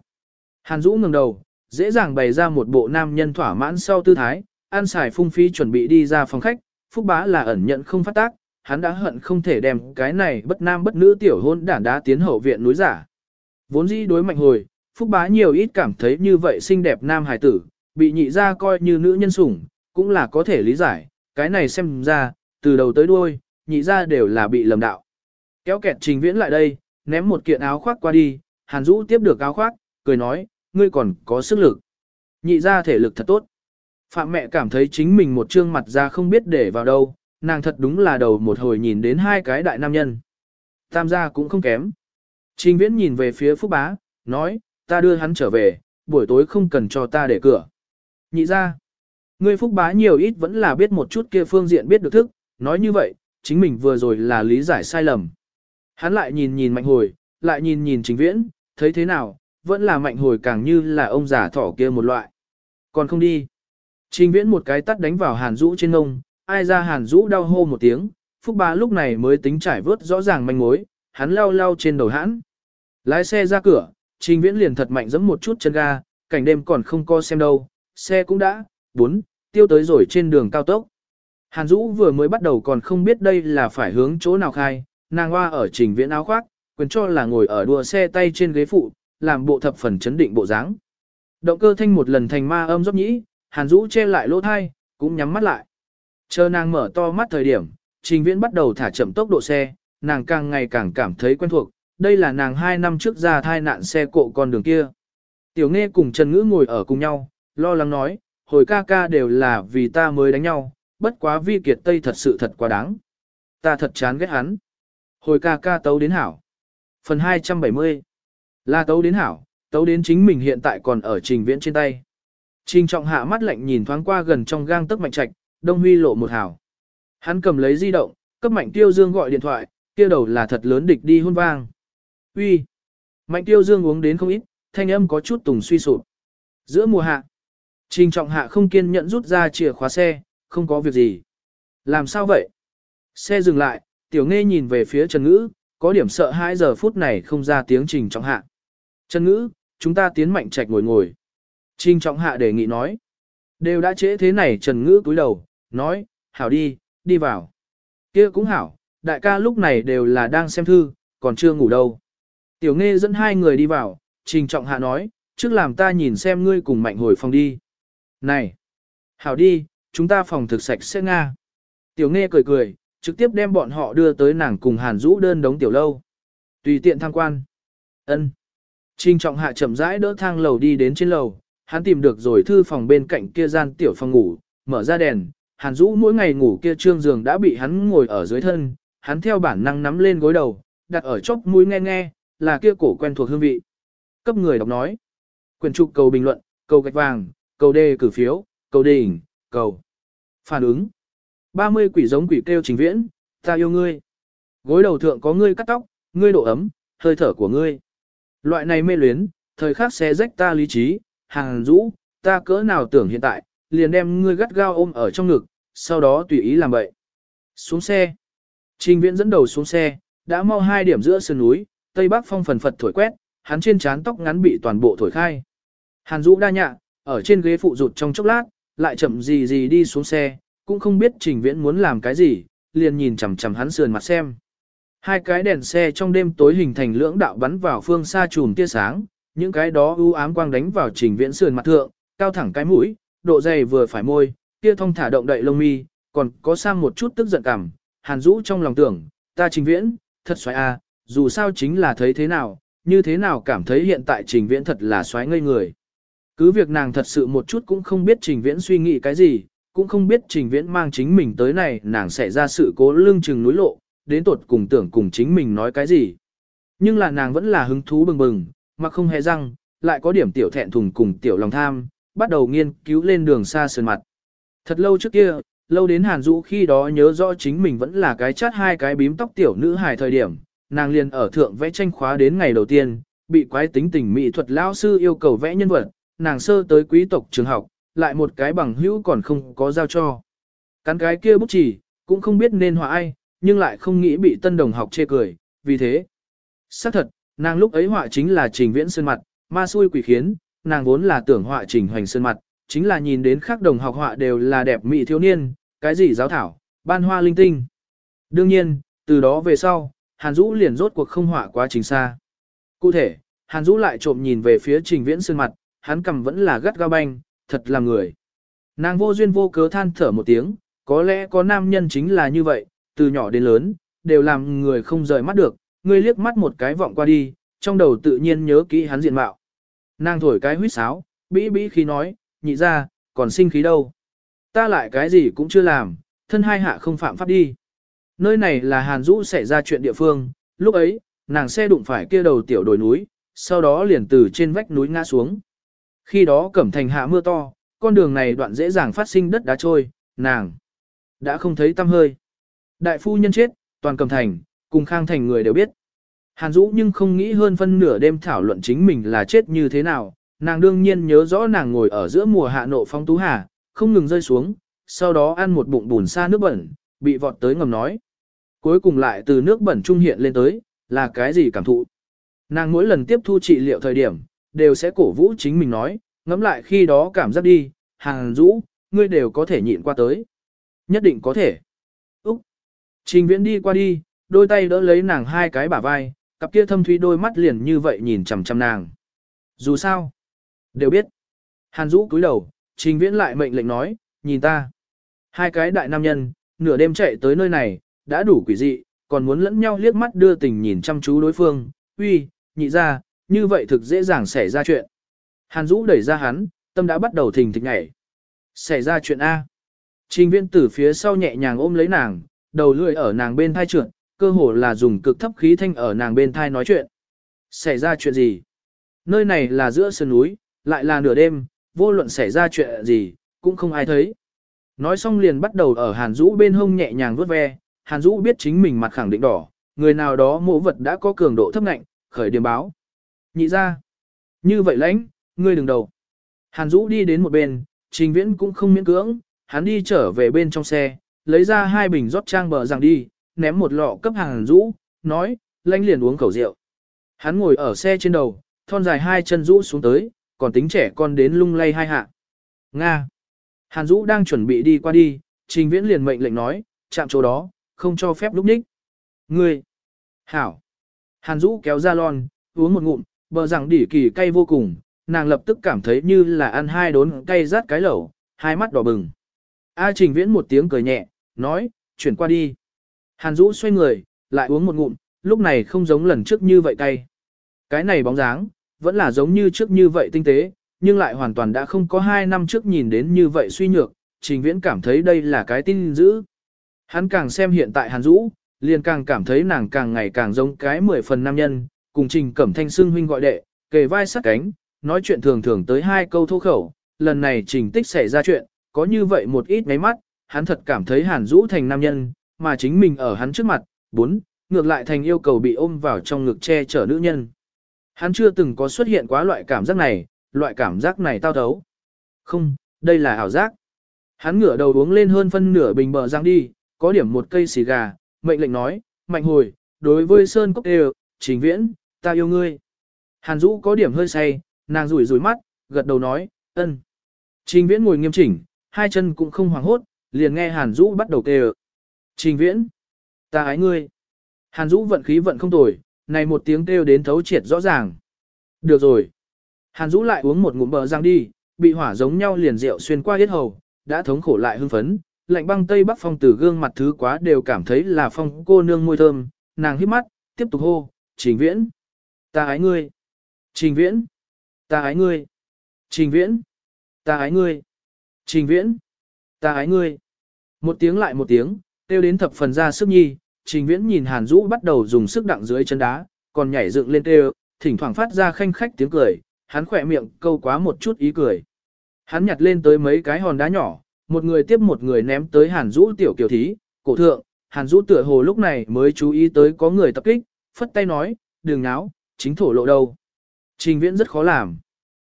Hàn Dũ ngẩng đầu, dễ dàng bày ra một bộ nam nhân thỏa mãn sau tư thái, ăn xài phung phí chuẩn bị đi ra phòng khách, Phúc bá là ẩn nhận không phát tác, hắn đã hận không thể đem cái này bất nam bất nữ tiểu hôn đản đá tiến hậu viện núi giả. Vốn dĩ đối mạnh hồi, Phúc bá nhiều ít cảm thấy như vậy xinh đẹp nam hài tử, bị nhị ra coi như nữ nhân sủng, cũng là có thể lý giải, cái này xem ra, từ đầu tới đuôi, nhị ra đều là bị lầm đạo. Kéo kẹt trình viễn lại đây, ném một kiện áo khoác qua đi, Hàn Dũ tiếp được áo khoác, cười nói, ngươi còn có sức lực. Nhị ra thể lực thật tốt. Phạm mẹ cảm thấy chính mình một trương mặt ra không biết để vào đâu, nàng thật đúng là đầu một hồi nhìn đến hai cái đại nam nhân. Tam gia cũng không kém. Trình viễn nhìn về phía Phúc Bá, nói, ta đưa hắn trở về, buổi tối không cần cho ta để cửa. Nhị ra. Ngươi phúc bá nhiều ít vẫn là biết một chút kia phương diện biết được thức, nói như vậy, chính mình vừa rồi là lý giải sai lầm. Hắn lại nhìn nhìn mạnh hồi, lại nhìn nhìn trình viễn, thấy thế nào, vẫn là mạnh hồi càng như là ông già thỏ kia một loại. Còn không đi. Trình viễn một cái tắt đánh vào hàn rũ trên ngông, ai ra hàn rũ đau hô một tiếng, phúc Ba lúc này mới tính trải vớt rõ ràng manh mối, hắn lao lao trên đầu hãn. Lái xe ra cửa, trình viễn liền thật mạnh giẫm một chút chân ga, cảnh đêm còn không co xem đâu, xe cũng đã, bốn, tiêu tới rồi trên đường cao tốc. Hàn Dũ vừa mới bắt đầu còn không biết đây là phải hướng chỗ nào khai, nàng hoa ở trình viễn áo khoác, quyền cho là ngồi ở đua xe tay trên ghế phụ, làm bộ thập phần chấn định bộ dáng. Động cơ thanh một lần thành ma âm dốc nhĩ, Hàn Dũ che lại lỗ thai, cũng nhắm mắt lại. Chờ nàng mở to mắt thời điểm, trình viễn bắt đầu thả chậm tốc độ xe, nàng càng ngày càng cảm thấy quen thuộc, đây là nàng hai năm trước ra thai nạn xe cộ con đường kia. Tiểu Nghe cùng Trần Ngữ ngồi ở cùng nhau, lo lắng nói, hồi ca ca đều là vì ta mới đánh nhau, bất quá vi kiệt tây thật sự thật quá đáng. Ta thật chán ghét hắn. Hồi ca ca tấu đến hảo. Phần 270 Là tấu đến hảo, tấu đến chính mình hiện tại còn ở trình viễn trên tay. Trình trọng hạ mắt lạnh nhìn thoáng qua gần trong gang tấc mạnh trạch, đông huy lộ một hảo. Hắn cầm lấy di động, cấp mạnh tiêu dương gọi điện thoại, kia đầu là thật lớn địch đi hôn vang. Uy, Mạnh tiêu dương uống đến không ít, thanh âm có chút tùng suy sụp. Giữa mùa hạ, trình trọng hạ không kiên nhẫn rút ra chìa khóa xe, không có việc gì. Làm sao vậy? Xe dừng lại, tiểu nghe nhìn về phía Trần Ngữ, có điểm sợ hãi giờ phút này không ra tiếng trình trọng hạ. Trần Ngữ, chúng ta tiến mạnh trạch ngồi ngồi. Trình trọng hạ đề nghị nói. Đều đã trễ thế này Trần Ngữ cúi đầu, nói, hảo đi, đi vào. kia cũng hảo, đại ca lúc này đều là đang xem thư, còn chưa ngủ đâu. Tiểu nghe dẫn hai người đi vào, trình trọng hạ nói, trước làm ta nhìn xem ngươi cùng mạnh hồi phòng đi. Này! Hảo đi, chúng ta phòng thực sạch sẽ nga. Tiểu nghe cười cười, trực tiếp đem bọn họ đưa tới nàng cùng hàn rũ đơn đống tiểu lâu. Tùy tiện tham quan. ân Trình trọng hạ chậm rãi đỡ thang lầu đi đến trên lầu, hắn tìm được rồi thư phòng bên cạnh kia gian tiểu phòng ngủ, mở ra đèn, hàn dũ mỗi ngày ngủ kia trương giường đã bị hắn ngồi ở dưới thân, hắn theo bản năng nắm lên gối đầu, đặt ở chóp mũi nghe nghe, là kia cổ quen thuộc hương vị. Cấp người đọc nói. Quyền trục cầu bình luận, cầu gạch vàng, cầu đề cử phiếu, cầu đỉnh, cầu. Phản ứng. 30 quỷ giống quỷ kêu trình viễn, ta yêu ngươi. Gối đầu thượng có ngươi cắt tóc, ngươi độ ấm, hơi thở của ngươi. Loại này mê luyến, thời khắc xé rách ta lý trí, hàng rũ, ta cỡ nào tưởng hiện tại, liền đem ngươi gắt gao ôm ở trong ngực, sau đó tùy ý làm vậy. Xuống xe. Trình viễn dẫn đầu xuống xe, đã mau hai điểm giữa sườn núi, tây bắc phong phần phật thổi quét, hắn trên trán tóc ngắn bị toàn bộ thổi khai. Hàn Dũ đa nhạ, ở trên ghế phụ rụt trong chốc lát, lại chậm gì gì đi xuống xe, cũng không biết Trình Viễn muốn làm cái gì, liền nhìn chằm chằm hắn sườn mặt xem. Hai cái đèn xe trong đêm tối hình thành lưỡng đạo bắn vào phương xa chùm tia sáng, những cái đó u ám quang đánh vào Trình Viễn sườn mặt thượng, cao thẳng cái mũi, độ dày vừa phải môi, kia thông thả động đậy lông mi, còn có sang một chút tức giận cảm, Hàn Dũ trong lòng tưởng, ta Trình Viễn, thật xoái a, dù sao chính là thấy thế nào, như thế nào cảm thấy hiện tại Trình Viễn thật là xoái ngây người. Cứ việc nàng thật sự một chút cũng không biết Trình Viễn suy nghĩ cái gì, cũng không biết Trình Viễn mang chính mình tới này nàng sẽ ra sự cố lưng chừng núi lộ, đến tột cùng tưởng cùng chính mình nói cái gì. Nhưng là nàng vẫn là hứng thú bừng bừng, mà không hề răng, lại có điểm tiểu thẹn thùng cùng tiểu lòng tham, bắt đầu nghiên cứu lên đường xa sườn mặt. Thật lâu trước kia, lâu đến Hàn Dũ khi đó nhớ rõ chính mình vẫn là cái chát hai cái bím tóc tiểu nữ hài thời điểm, nàng liền ở thượng vẽ tranh khóa đến ngày đầu tiên, bị quái tính tình mỹ thuật lão sư yêu cầu vẽ nhân vật, nàng sơ tới quý tộc trường học, lại một cái bằng hữu còn không có giao cho. Cắn cái kia bút chỉ, cũng không biết nên họa ai, nhưng lại không nghĩ bị tân đồng học chê cười, vì thế. xác thật, nàng lúc ấy họa chính là trình viễn sơn mặt, ma xui quỷ khiến, nàng vốn là tưởng họa trình hoành sơn mặt, chính là nhìn đến khác đồng học họa đều là đẹp mỹ thiếu niên, cái gì giáo thảo, ban hoa linh tinh. Đương nhiên, từ đó về sau, Hàn Dũ liền rốt cuộc không họa quá trình xa. Cụ thể, Hàn Dũ lại trộm nhìn về phía trình viễn sơn mặt, hắn cầm vẫn là gắt gao banh, thật là người. Nàng vô duyên vô cớ than thở một tiếng, có lẽ có nam nhân chính là như vậy, từ nhỏ đến lớn, đều làm người không rời mắt được, Ngươi liếc mắt một cái vọng qua đi, trong đầu tự nhiên nhớ kỹ hắn diện mạo. Nàng thổi cái huýt sáo, bĩ bĩ khí nói, nhị ra, còn sinh khí đâu. Ta lại cái gì cũng chưa làm, thân hai hạ không phạm pháp đi. Nơi này là Hàn Dũ xảy ra chuyện địa phương, lúc ấy, nàng xe đụng phải kia đầu tiểu đồi núi, sau đó liền từ trên vách núi ngã xuống. Khi đó cẩm thành hạ mưa to, con đường này đoạn dễ dàng phát sinh đất đá trôi, nàng đã không thấy tâm hơi. Đại phu nhân chết, toàn cầm thành, cùng khang thành người đều biết. Hàn Dũ nhưng không nghĩ hơn phân nửa đêm thảo luận chính mình là chết như thế nào, nàng đương nhiên nhớ rõ nàng ngồi ở giữa mùa hạ nộ phong tú hà, không ngừng rơi xuống, sau đó ăn một bụng bùn xa nước bẩn, bị vọt tới ngầm nói. Cuối cùng lại từ nước bẩn trung hiện lên tới, là cái gì cảm thụ. Nàng mỗi lần tiếp thu trị liệu thời điểm, đều sẽ cổ vũ chính mình nói, ngẫm lại khi đó cảm giác đi, hàng rũ, ngươi đều có thể nhịn qua tới. Nhất định có thể. Úc. Trình viễn đi qua đi, đôi tay đỡ lấy nàng hai cái bả vai, cặp kia thâm thúy đôi mắt liền như vậy nhìn chằm chằm nàng. Dù sao, đều biết. Hàn Dũ cúi đầu, Trình Viễn lại mệnh lệnh nói, nhìn ta. Hai cái đại nam nhân, nửa đêm chạy tới nơi này, đã đủ quỷ dị, còn muốn lẫn nhau liếc mắt đưa tình nhìn chăm chú đối phương. Uy, nhị ra, như vậy thực dễ dàng xảy ra chuyện. Hàn Dũ đẩy ra hắn, tâm đã bắt đầu thình thịch nhảy. Xảy ra chuyện A. Trình Viễn từ phía sau nhẹ nhàng ôm lấy nàng, đầu lưỡi ở nàng bên thai trượt, cơ hồ là dùng cực thấp khí thanh ở nàng bên thai nói chuyện. Xảy ra chuyện gì? Nơi này là giữa sườn núi, lại là nửa đêm, vô luận xảy ra chuyện gì, cũng không ai thấy. Nói xong liền bắt đầu ở Hàn Dũ bên hông nhẹ nhàng vuốt ve, Hàn Dũ biết chính mình mặt khẳng định đỏ, người nào đó mộ vật đã có cường độ thấp nạnh, khởi điểm báo. Nhị ra. Như vậy lãnh, ngươi đừng đầu. Hàn Dũ đi đến một bên, trình viễn cũng không miễn cưỡng, hắn đi trở về bên trong xe, lấy ra hai bình rót trang bờ rằng đi, ném một lọ cấp Hàn Dũ, nói, lãnh liền uống khẩu rượu. Hắn ngồi ở xe trên đầu, thon dài hai chân rũ xuống tới, còn tính trẻ con đến lung lay hai hạ. Nga. Hàn Dũ đang chuẩn bị đi qua đi, Trình Viễn liền mệnh lệnh nói, chạm chỗ đó, không cho phép lúc ních. Ngươi. Hảo. Hàn Dũ kéo ra lon, uống một ngụm, bờ rằng đỉ kỳ cay vô cùng, nàng lập tức cảm thấy như là ăn hai đốn cay rát cái lẩu, hai mắt đỏ bừng. A Trình Viễn một tiếng cười nhẹ, nói, chuyển qua đi. Hàn Dũ xoay người, lại uống một ngụm, lúc này không giống lần trước như vậy cay. Cái này bóng dáng, vẫn là giống như trước như vậy tinh tế, nhưng lại hoàn toàn đã không có hai năm trước nhìn đến như vậy suy nhược, Trình Viễn cảm thấy đây là cái tin dữ. Hắn càng xem hiện tại Hàn Dũ, liền càng cảm thấy nàng càng ngày càng giống cái mười phần nam nhân, cùng Trình Cẩm Thanh xương huynh gọi đệ, kề vai sát cánh, nói chuyện thường thường tới hai câu thô khẩu, lần này Trình Tích xảy ra chuyện, có như vậy một ít mấy mắt, hắn thật cảm thấy Hàn Dũ thành nam nhân, mà chính mình ở hắn trước mặt, bốn, ngược lại thành yêu cầu bị ôm vào trong ngực che chở nữ nhân. Hắn chưa từng có xuất hiện quá loại cảm giác này, loại cảm giác này tao thấu. Không, đây là ảo giác. Hắn ngửa đầu uống lên hơn phân nửa bình bờ răng đi, có điểm một cây xì gà, mệnh lệnh nói, mạnh hồi, đối với Sơn Cốc đều, trình viễn, ta yêu ngươi. Hàn Dũ có điểm hơi say, nàng rủi rủi mắt, gật đầu nói, ân. Trình viễn ngồi nghiêm chỉnh, hai chân cũng không hoảng hốt, liền nghe Hàn Dũ bắt đầu kêu. Trình viễn, ta ái ngươi. Hàn Dũ vận khí vận không tồi, này một tiếng kêu đến thấu triệt rõ ràng. Được rồi. Hàn Dũ lại uống một ngụm bờ răng đi, bị hỏa giống nhau liền rượu xuyên qua hết hầu, đã thống khổ lại hưng phấn, lạnh băng tây bắc phong từ gương mặt thứ quá đều cảm thấy là phong cô nương môi thơm, nàng hít mắt, tiếp tục hô, trình viễn. Ta ái ngươi. Trình viễn. Ta ái ngươi. Trình viễn. Ta ái ngươi. Trình viễn. Ta ái ngươi. Một tiếng lại một tiếng, tiêu đến thập phần ra sức nhi, trình viễn nhìn Hàn Dũ bắt đầu dùng sức đặng dưới chân đá, còn nhảy dựng lên tiêu, thỉnh thoảng phát ra khanh khách tiếng cười, hắn khỏe miệng câu quá một chút ý cười. Hắn nhặt lên tới mấy cái hòn đá nhỏ, một người tiếp một người ném tới Hàn Dũ tiểu kiều thí, cổ thượng, Hàn Dũ tựa hồ lúc này mới chú ý tới có người tập kích, phất tay nói, đừng náo, chính thổ lộ đâu. Trình viễn rất khó làm.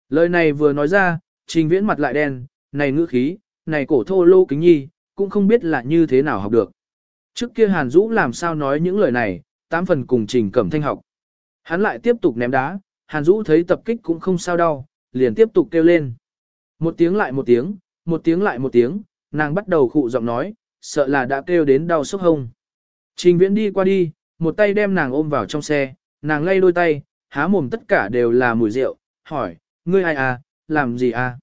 Lời này vừa nói ra, trình viễn mặt lại đen, này ngữ khí, này cổ thô lô kính nhi, cũng không biết là như thế nào học được. Trước kia Hàn Dũ làm sao nói những lời này, tám phần cùng trình cẩm thanh học. Hắn lại tiếp tục ném đá, Hàn Dũ thấy tập kích cũng không sao đau, liền tiếp tục kêu lên. Một tiếng lại một tiếng, một tiếng lại một tiếng, nàng bắt đầu khụ giọng nói, sợ là đã kêu đến đau sốc hông. Trình viễn đi qua đi, một tay đem nàng ôm vào trong xe, nàng lay đôi tay, há mồm tất cả đều là mùi rượu, hỏi, ngươi ai à, làm gì à?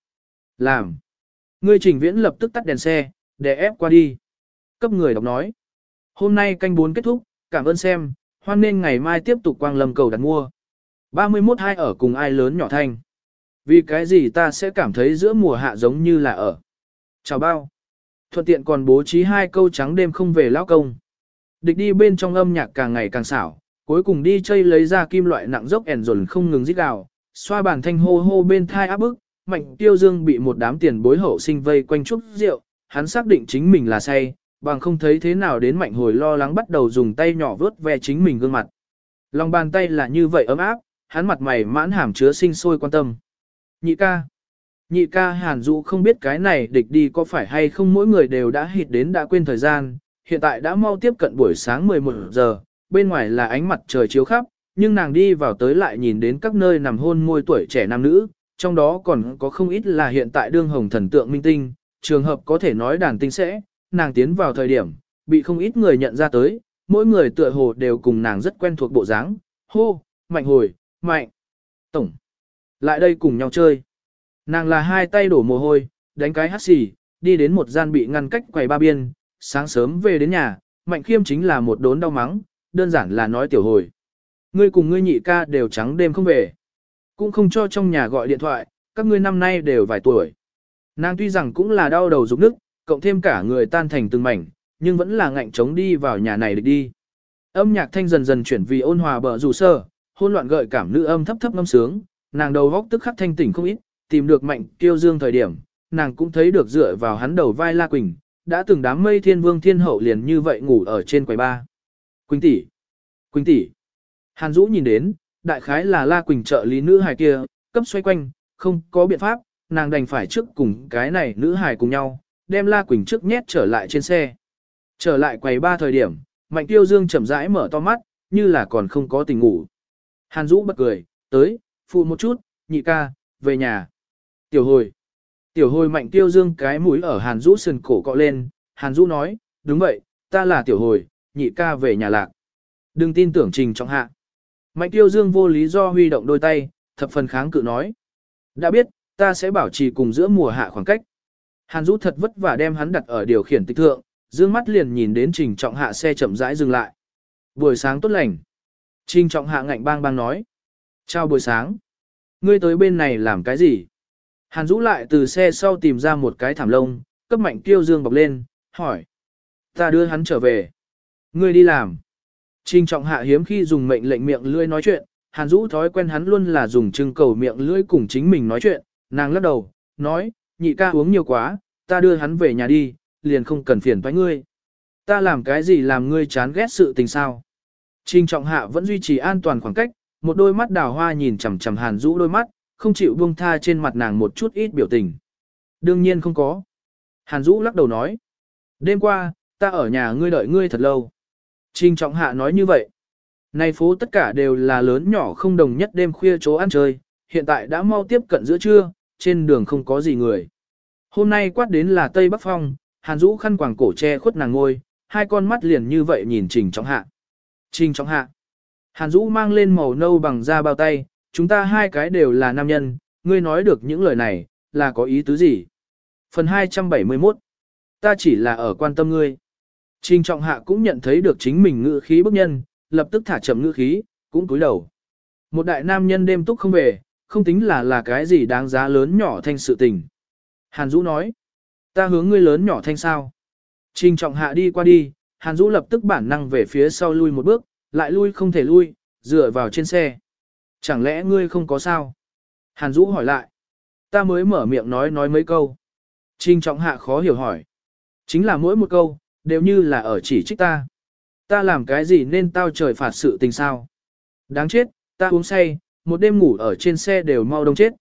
Làm. Ngươi trình viễn lập tức tắt đèn xe, để ép qua đi. Cấp người đọc nói. Hôm nay canh 4 kết thúc, cảm ơn xem, hoan nên ngày mai tiếp tục quang lâm cầu đặt mua. 31 hai ở cùng ai lớn nhỏ thanh. Vì cái gì ta sẽ cảm thấy giữa mùa hạ giống như là ở. Chào bao. Thuận tiện còn bố trí hai câu trắng đêm không về lao công. Địch đi bên trong âm nhạc càng ngày càng xảo, cuối cùng đi chơi lấy ra kim loại nặng dốc ẻn dồn không ngừng rít gào, xoa bàn thanh hô hô bên thai áp bức, Mạnh Tiêu Dương bị một đám tiền bối hậu sinh vây quanh chúc rượu, hắn xác định chính mình là say, bằng không thấy thế nào đến mạnh hồi lo lắng bắt đầu dùng tay nhỏ vớt ve chính mình gương mặt. Lòng bàn tay là như vậy ấm áp, hắn mặt mày mãn hàm chứa sinh sôi quan tâm. Nhị ca. Nhị ca Hàn Dũ không biết cái này địch đi có phải hay không mỗi người đều đã hít đến đã quên thời gian, hiện tại đã mau tiếp cận buổi sáng 11 giờ, bên ngoài là ánh mặt trời chiếu khắp, nhưng nàng đi vào tới lại nhìn đến các nơi nằm hôn môi tuổi trẻ nam nữ, trong đó còn có không ít là hiện tại đương hồng thần tượng minh tinh, trường hợp có thể nói đàn tinh sẽ, nàng tiến vào thời điểm, bị không ít người nhận ra tới, mỗi người tựa hồ đều cùng nàng rất quen thuộc bộ dáng, hô, mạnh hồi, mạnh, tổng, lại đây cùng nhau chơi. Nàng là hai tay đổ mồ hôi, đánh cái hắt xì, đi đến một gian bị ngăn cách quầy ba biên, sáng sớm về đến nhà, mạnh khiêm chính là một đốn đau mắng, đơn giản là nói tiểu hồi. Ngươi cùng ngươi nhị ca đều trắng đêm không về. Cũng không cho trong nhà gọi điện thoại, các ngươi năm nay đều vài tuổi. Nàng tuy rằng cũng là đau đầu rụng nức, cộng thêm cả người tan thành từng mảnh, nhưng vẫn là ngạnh chống đi vào nhà này để đi. Âm nhạc thanh dần dần chuyển vì ôn hòa bờ rủ sơ, hôn loạn gợi cảm nữ âm thấp thấp ngâm sướng, nàng đầu góc tức khắc thanh tỉnh không ít, tìm được mạnh tiêu dương thời điểm, nàng cũng thấy được dựa vào hắn đầu vai La Quỳnh, đã từng đám mây thiên vương thiên hậu liền như vậy ngủ ở trên quầy ba. Quỳnh tỷ, Quỳnh tỷ. Hàn Dũ nhìn đến, đại khái là La Quỳnh trợ lý nữ hài kia, cấp xoay quanh, không có biện pháp, nàng đành phải trước cùng cái này nữ hài cùng nhau, đem La Quỳnh trước nhét trở lại trên xe. Trở lại quầy ba thời điểm, Mạnh Tiêu Dương chậm rãi mở to mắt, như là còn không có tình ngủ. Hàn Dũ bật cười, tới, phụ một chút, nhị ca, về nhà. Tiểu hồi. Tiểu hồi Mạnh Tiêu Dương cái mũi ở Hàn Dũ sườn cổ cọ lên, Hàn Dũ nói, đúng vậy, ta là tiểu hồi, nhị ca về nhà lạc. Đừng tin tưởng trình trọng hạ. Mạnh Tiêu Dương vô lý do huy động đôi tay, thập phần kháng cự nói. Đã biết, ta sẽ bảo trì cùng giữa mùa hạ khoảng cách. Hàn Dũ thật vất vả đem hắn đặt ở điều khiển tích thượng, dương mắt liền nhìn đến Trình Trọng Hạ xe chậm rãi dừng lại. Buổi sáng tốt lành. Trình Trọng Hạ ngạnh bang bang nói. Chào buổi sáng. Ngươi tới bên này làm cái gì? Hàn Dũ lại từ xe sau tìm ra một cái thảm lông, cấp mạnh tiêu dương bọc lên, hỏi. Ta đưa hắn trở về. Ngươi đi làm. Trình Trọng Hạ hiếm khi dùng mệnh lệnh miệng lưỡi nói chuyện, Hàn Dũ thói quen hắn luôn là dùng trưng cầu miệng lưỡi cùng chính mình nói chuyện, nàng lắc đầu, nói, nhị ca uống nhiều quá, ta đưa hắn về nhà đi, liền không cần phiền với ngươi. Ta làm cái gì làm ngươi chán ghét sự tình sao? Trình trọng hạ vẫn duy trì an toàn khoảng cách, một đôi mắt đào hoa nhìn chằm chằm hàn rũ đôi mắt, không chịu buông tha trên mặt nàng một chút ít biểu tình. Đương nhiên không có. Hàn Dũ lắc đầu nói. Đêm qua, ta ở nhà ngươi đợi ngươi thật lâu. Trình trọng hạ nói như vậy. Này phố tất cả đều là lớn nhỏ không đồng nhất đêm khuya chỗ ăn chơi, hiện tại đã mau tiếp cận giữa trưa, trên đường không có gì người. Hôm nay quát đến là Tây Bắc Phong, Hàn Dũ khăn quàng cổ che khuất nàng ngôi, hai con mắt liền như vậy nhìn Trình Trọng Hạ. Trình Trọng Hạ. Hàn Dũ mang lên màu nâu bằng da bao tay, chúng ta hai cái đều là nam nhân, ngươi nói được những lời này, là có ý tứ gì? Phần 271. Ta chỉ là ở quan tâm ngươi. Trình Trọng Hạ cũng nhận thấy được chính mình ngữ khí bức nhân, lập tức thả chậm ngữ khí, cũng cúi đầu. Một đại nam nhân đêm túc không về, không tính là là cái gì đáng giá lớn nhỏ thanh sự tình. Hàn Dũ nói, ta hướng ngươi lớn nhỏ thanh sao. Trình trọng hạ đi qua đi, Hàn Dũ lập tức bản năng về phía sau lui một bước, lại lui không thể lui, dựa vào trên xe. Chẳng lẽ ngươi không có sao? Hàn Dũ hỏi lại. Ta mới mở miệng nói nói mấy câu. Trình trọng hạ khó hiểu hỏi. Chính là mỗi một câu, đều như là ở chỉ trích ta. Ta làm cái gì nên tao trời phạt sự tình sao? Đáng chết, ta uống say, một đêm ngủ ở trên xe đều mau đông chết.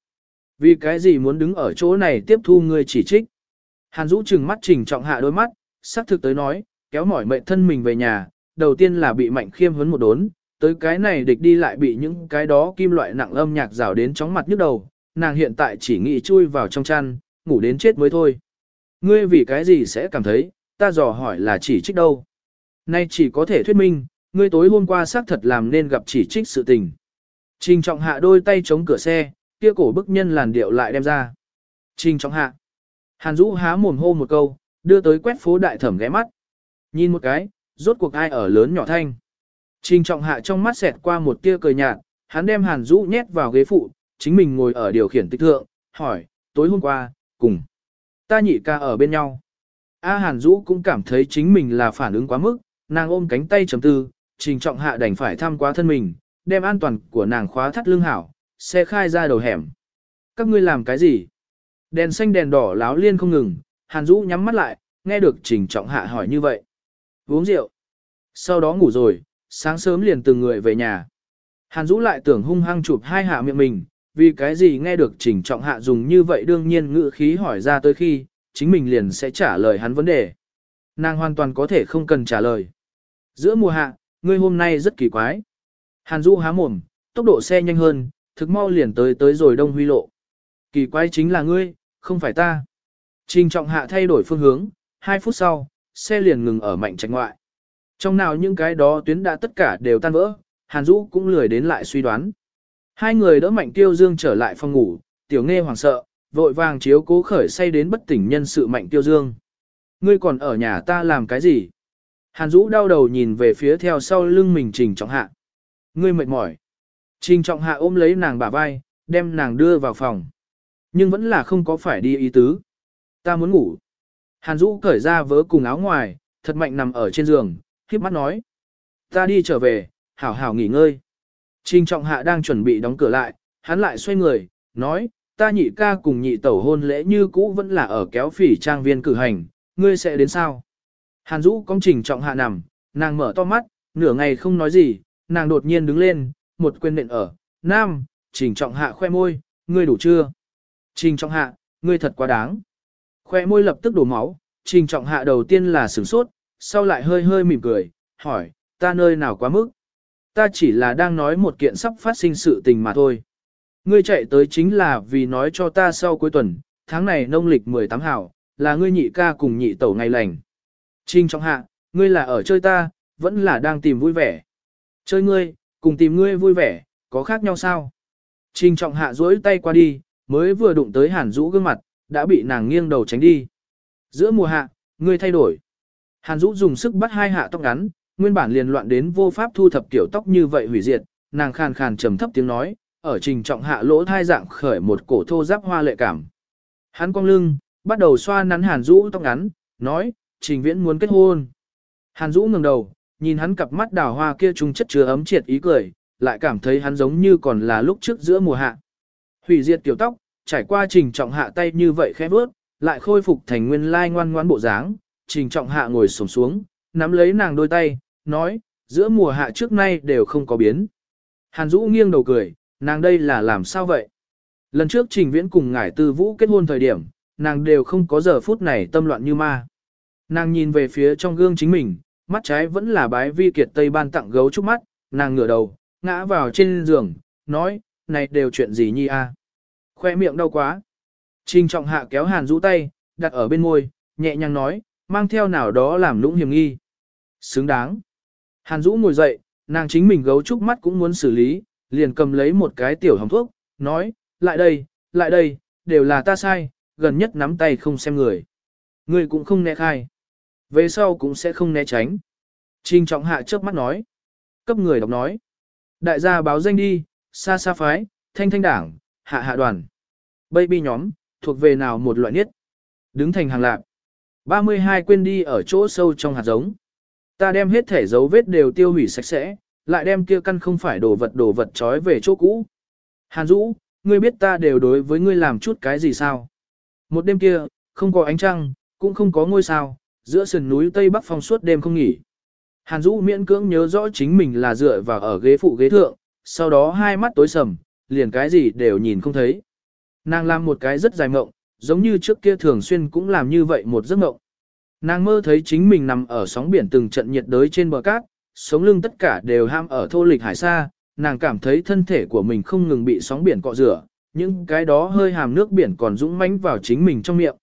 Vì cái gì muốn đứng ở chỗ này tiếp thu ngươi chỉ trích? Hàn Dũ trừng mắt trình trọng hạ đôi mắt, sắc thực tới nói, kéo mỏi mệnh thân mình về nhà, đầu tiên là bị mạnh khiêm huấn một đốn, tới cái này địch đi lại bị những cái đó kim loại nặng âm nhạc rào đến chóng mặt nhức đầu, nàng hiện tại chỉ nghĩ chui vào trong chăn, ngủ đến chết mới thôi. Ngươi vì cái gì sẽ cảm thấy, ta dò hỏi là chỉ trích đâu? Nay chỉ có thể thuyết minh, ngươi tối hôm qua xác thật làm nên gặp chỉ trích sự tình. Trình trọng hạ đôi tay chống cửa xe, kia cổ bức nhân làn điệu lại đem ra. Trình trọng hạ. Hàn Dũ há mồm hô một câu, đưa tới quét phố đại thẩm ghé mắt. Nhìn một cái, rốt cuộc ai ở lớn nhỏ thanh. Trình trọng hạ trong mắt xẹt qua một tia cười nhạt, hắn đem Hàn Dũ nhét vào ghế phụ, chính mình ngồi ở điều khiển tích thượng, hỏi, tối hôm qua, cùng. Ta nhị ca ở bên nhau. A Hàn Dũ cũng cảm thấy chính mình là phản ứng quá mức, nàng ôm cánh tay chấm tư, trình trọng hạ đành phải thăm quá thân mình, đem an toàn của nàng khóa thắt lưng hảo, xe khai ra đầu hẻm. Các ngươi làm cái gì? Đèn xanh đèn đỏ láo liên không ngừng, Hàn Dũ nhắm mắt lại, nghe được Trình Trọng Hạ hỏi như vậy. Uống rượu. Sau đó ngủ rồi, sáng sớm liền từng người về nhà. Hàn Dũ lại tưởng hung hăng chụp hai hạ miệng mình, vì cái gì nghe được Trình Trọng Hạ dùng như vậy đương nhiên ngữ khí hỏi ra tới khi, chính mình liền sẽ trả lời hắn vấn đề. Nàng hoàn toàn có thể không cần trả lời. Giữa mùa hạ, ngươi hôm nay rất kỳ quái. Hàn Dũ há mồm, tốc độ xe nhanh hơn, thực mau liền tới tới rồi đông huy lộ. Kỳ quái chính là ngươi, không phải ta. Trình trọng hạ thay đổi phương hướng, 2 phút sau, xe liền ngừng ở mạnh trạch ngoại. Trong nào những cái đó tuyến đã tất cả đều tan vỡ, Hàn Dũ cũng lười đến lại suy đoán. Hai người đỡ mạnh tiêu dương trở lại phòng ngủ, tiểu nghe hoảng sợ, vội vàng chiếu cố khởi say đến bất tỉnh nhân sự mạnh tiêu dương. Ngươi còn ở nhà ta làm cái gì? Hàn Dũ đau đầu nhìn về phía theo sau lưng mình trình trọng hạ. Ngươi mệt mỏi. Trình trọng hạ ôm lấy nàng bả vai, đem nàng đưa vào phòng. Nhưng vẫn là không có phải đi ý tứ. Ta muốn ngủ. Hàn Dũ cởi ra vớ cùng áo ngoài, thật mạnh nằm ở trên giường, khiếp mắt nói. Ta đi trở về, hảo hảo nghỉ ngơi. Trình trọng hạ đang chuẩn bị đóng cửa lại, hắn lại xoay người, nói, ta nhị ca cùng nhị tẩu hôn lễ như cũ vẫn là ở kéo phỉ trang viên cử hành, ngươi sẽ đến sao? Hàn Dũ công trình trọng hạ nằm, nàng mở to mắt, nửa ngày không nói gì, nàng đột nhiên đứng lên, một quyền nện ở, nam, trình trọng hạ khoe môi, ngươi đủ chưa? Trình trọng hạ, ngươi thật quá đáng. Khoe môi lập tức đổ máu, trình trọng hạ đầu tiên là sửng sốt, sau lại hơi hơi mỉm cười, hỏi, ta nơi nào quá mức? Ta chỉ là đang nói một kiện sắp phát sinh sự tình mà thôi. Ngươi chạy tới chính là vì nói cho ta sau cuối tuần, tháng này nông lịch 18 hảo, là ngươi nhị ca cùng nhị tẩu ngày lành. Trình trọng hạ, ngươi là ở chơi ta, vẫn là đang tìm vui vẻ. Chơi ngươi, cùng tìm ngươi vui vẻ, có khác nhau sao? Trình trọng hạ duỗi tay qua đi, mới vừa đụng tới hàn Dũ gương mặt, đã bị nàng nghiêng đầu tránh đi. Giữa mùa hạ, ngươi thay đổi. Hàn Dũ dùng sức bắt hai hạ tóc ngắn, nguyên bản liền loạn đến vô pháp thu thập kiểu tóc như vậy hủy diệt, nàng khàn khàn trầm thấp tiếng nói, ở trình trọng hạ lỗ thai dạng khởi một cổ thô giáp hoa lệ cảm. Hắn cong lưng, bắt đầu xoa nắn Hàn Dũ tóc ngắn, nói, trình viễn muốn kết hôn. Hàn Dũ ngẩng đầu, nhìn hắn cặp mắt đào hoa kia trung chất chứa ấm triệt ý cười, lại cảm thấy hắn giống như còn là lúc trước giữa mùa hạ. Hủy diệt tiểu tóc, trải qua trình trọng hạ tay như vậy khẽ bước, lại khôi phục thành nguyên lai ngoan ngoãn bộ dáng, trình trọng hạ ngồi sổng xuống, nắm lấy nàng đôi tay, nói, giữa mùa hạ trước nay đều không có biến. Hàn Dũ nghiêng đầu cười, nàng đây là làm sao vậy? Lần trước trình viễn cùng ngải tư vũ kết hôn thời điểm, nàng đều không có giờ phút này tâm loạn như ma. Nàng nhìn về phía trong gương chính mình, mắt trái vẫn là bái vi kiệt tây ban tặng gấu trúc mắt, nàng ngửa đầu, ngã vào trên giường, nói, này đều chuyện gì nhi a? Khoe miệng đau quá. Trình trọng hạ kéo hàn rũ tay, đặt ở bên môi, nhẹ nhàng nói, mang theo nào đó làm lũng hiểm nghi. Xứng đáng. Hàn Dũ ngồi dậy, nàng chính mình gấu trúc mắt cũng muốn xử lý, liền cầm lấy một cái tiểu hồng thuốc, nói, lại đây, lại đây, đều là ta sai, gần nhất nắm tay không xem người. Người cũng không nẹ khai. Về sau cũng sẽ không né tránh. Trình trọng hạ trước mắt nói. Cấp người đọc nói. Đại gia báo danh đi, xa xa phái, thanh thanh đảng, hạ hạ đoàn. Baby nhóm, thuộc về nào một loại nhất. Đứng thành hàng lạc. 32 quên đi ở chỗ sâu trong hạt giống. Ta đem hết thể dấu vết đều tiêu hủy sạch sẽ, lại đem kia căn không phải đồ vật đồ vật trói về chỗ cũ. Hàn Dũ, ngươi biết ta đều đối với ngươi làm chút cái gì sao? Một đêm kia, không có ánh trăng, cũng không có ngôi sao, giữa sườn núi Tây Bắc phong suốt đêm không nghỉ. Hàn Dũ miễn cưỡng nhớ rõ chính mình là dựa vào ở ghế phụ ghế thượng, sau đó hai mắt tối sầm, liền cái gì đều nhìn không thấy. Nàng làm một cái rất dài mộng, giống như trước kia thường xuyên cũng làm như vậy một giấc mộng. Nàng mơ thấy chính mình nằm ở sóng biển từng trận nhiệt đới trên bờ cát, sống lưng tất cả đều ham ở thô lịch hải xa, nàng cảm thấy thân thể của mình không ngừng bị sóng biển cọ rửa, những cái đó hơi hàm nước biển còn dũng mãnh vào chính mình trong miệng.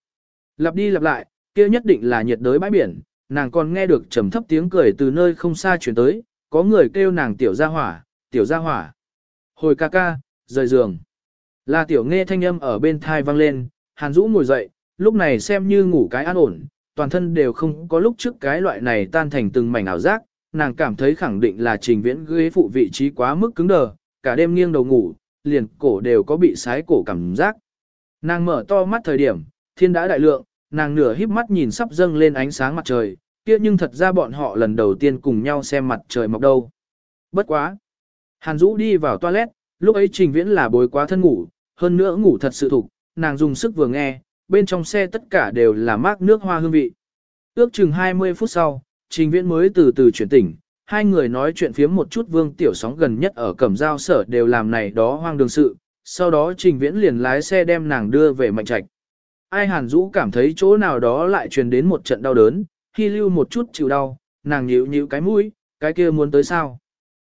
Lặp đi lặp lại, kia nhất định là nhiệt đới bãi biển, nàng còn nghe được trầm thấp tiếng cười từ nơi không xa chuyển tới, có người kêu nàng tiểu gia hỏa, tiểu gia hỏa. Hồi ca ca, rời giường. Là tiểu nghe thanh âm ở bên thai vang lên, Hàn Dũ ngồi dậy, lúc này xem như ngủ cái an ổn, toàn thân đều không có lúc trước cái loại này tan thành từng mảnh ảo giác, nàng cảm thấy khẳng định là trình viễn ghế phụ vị trí quá mức cứng đờ, cả đêm nghiêng đầu ngủ, liền cổ đều có bị sái cổ cảm giác. Nàng mở to mắt thời điểm, thiên đã đại lượng, nàng nửa híp mắt nhìn sắp dâng lên ánh sáng mặt trời, kia nhưng thật ra bọn họ lần đầu tiên cùng nhau xem mặt trời mọc đâu. Bất quá. Hàn Dũ đi vào toilet, lúc ấy trình viễn là bối quá thân ngủ, hơn nữa ngủ thật sự thục, nàng dùng sức vừa nghe, bên trong xe tất cả đều là mát nước hoa hương vị. Ước chừng 20 phút sau, trình viễn mới từ từ chuyển tỉnh, hai người nói chuyện phiếm một chút vương tiểu sóng gần nhất ở cẩm giao sở đều làm này đó hoang đường sự, sau đó trình viễn liền lái xe đem nàng đưa về mạnh trạch. Ai hàn dũ cảm thấy chỗ nào đó lại truyền đến một trận đau đớn, khi lưu một chút chịu đau, nàng nhíu nhíu cái mũi, cái kia muốn tới sao.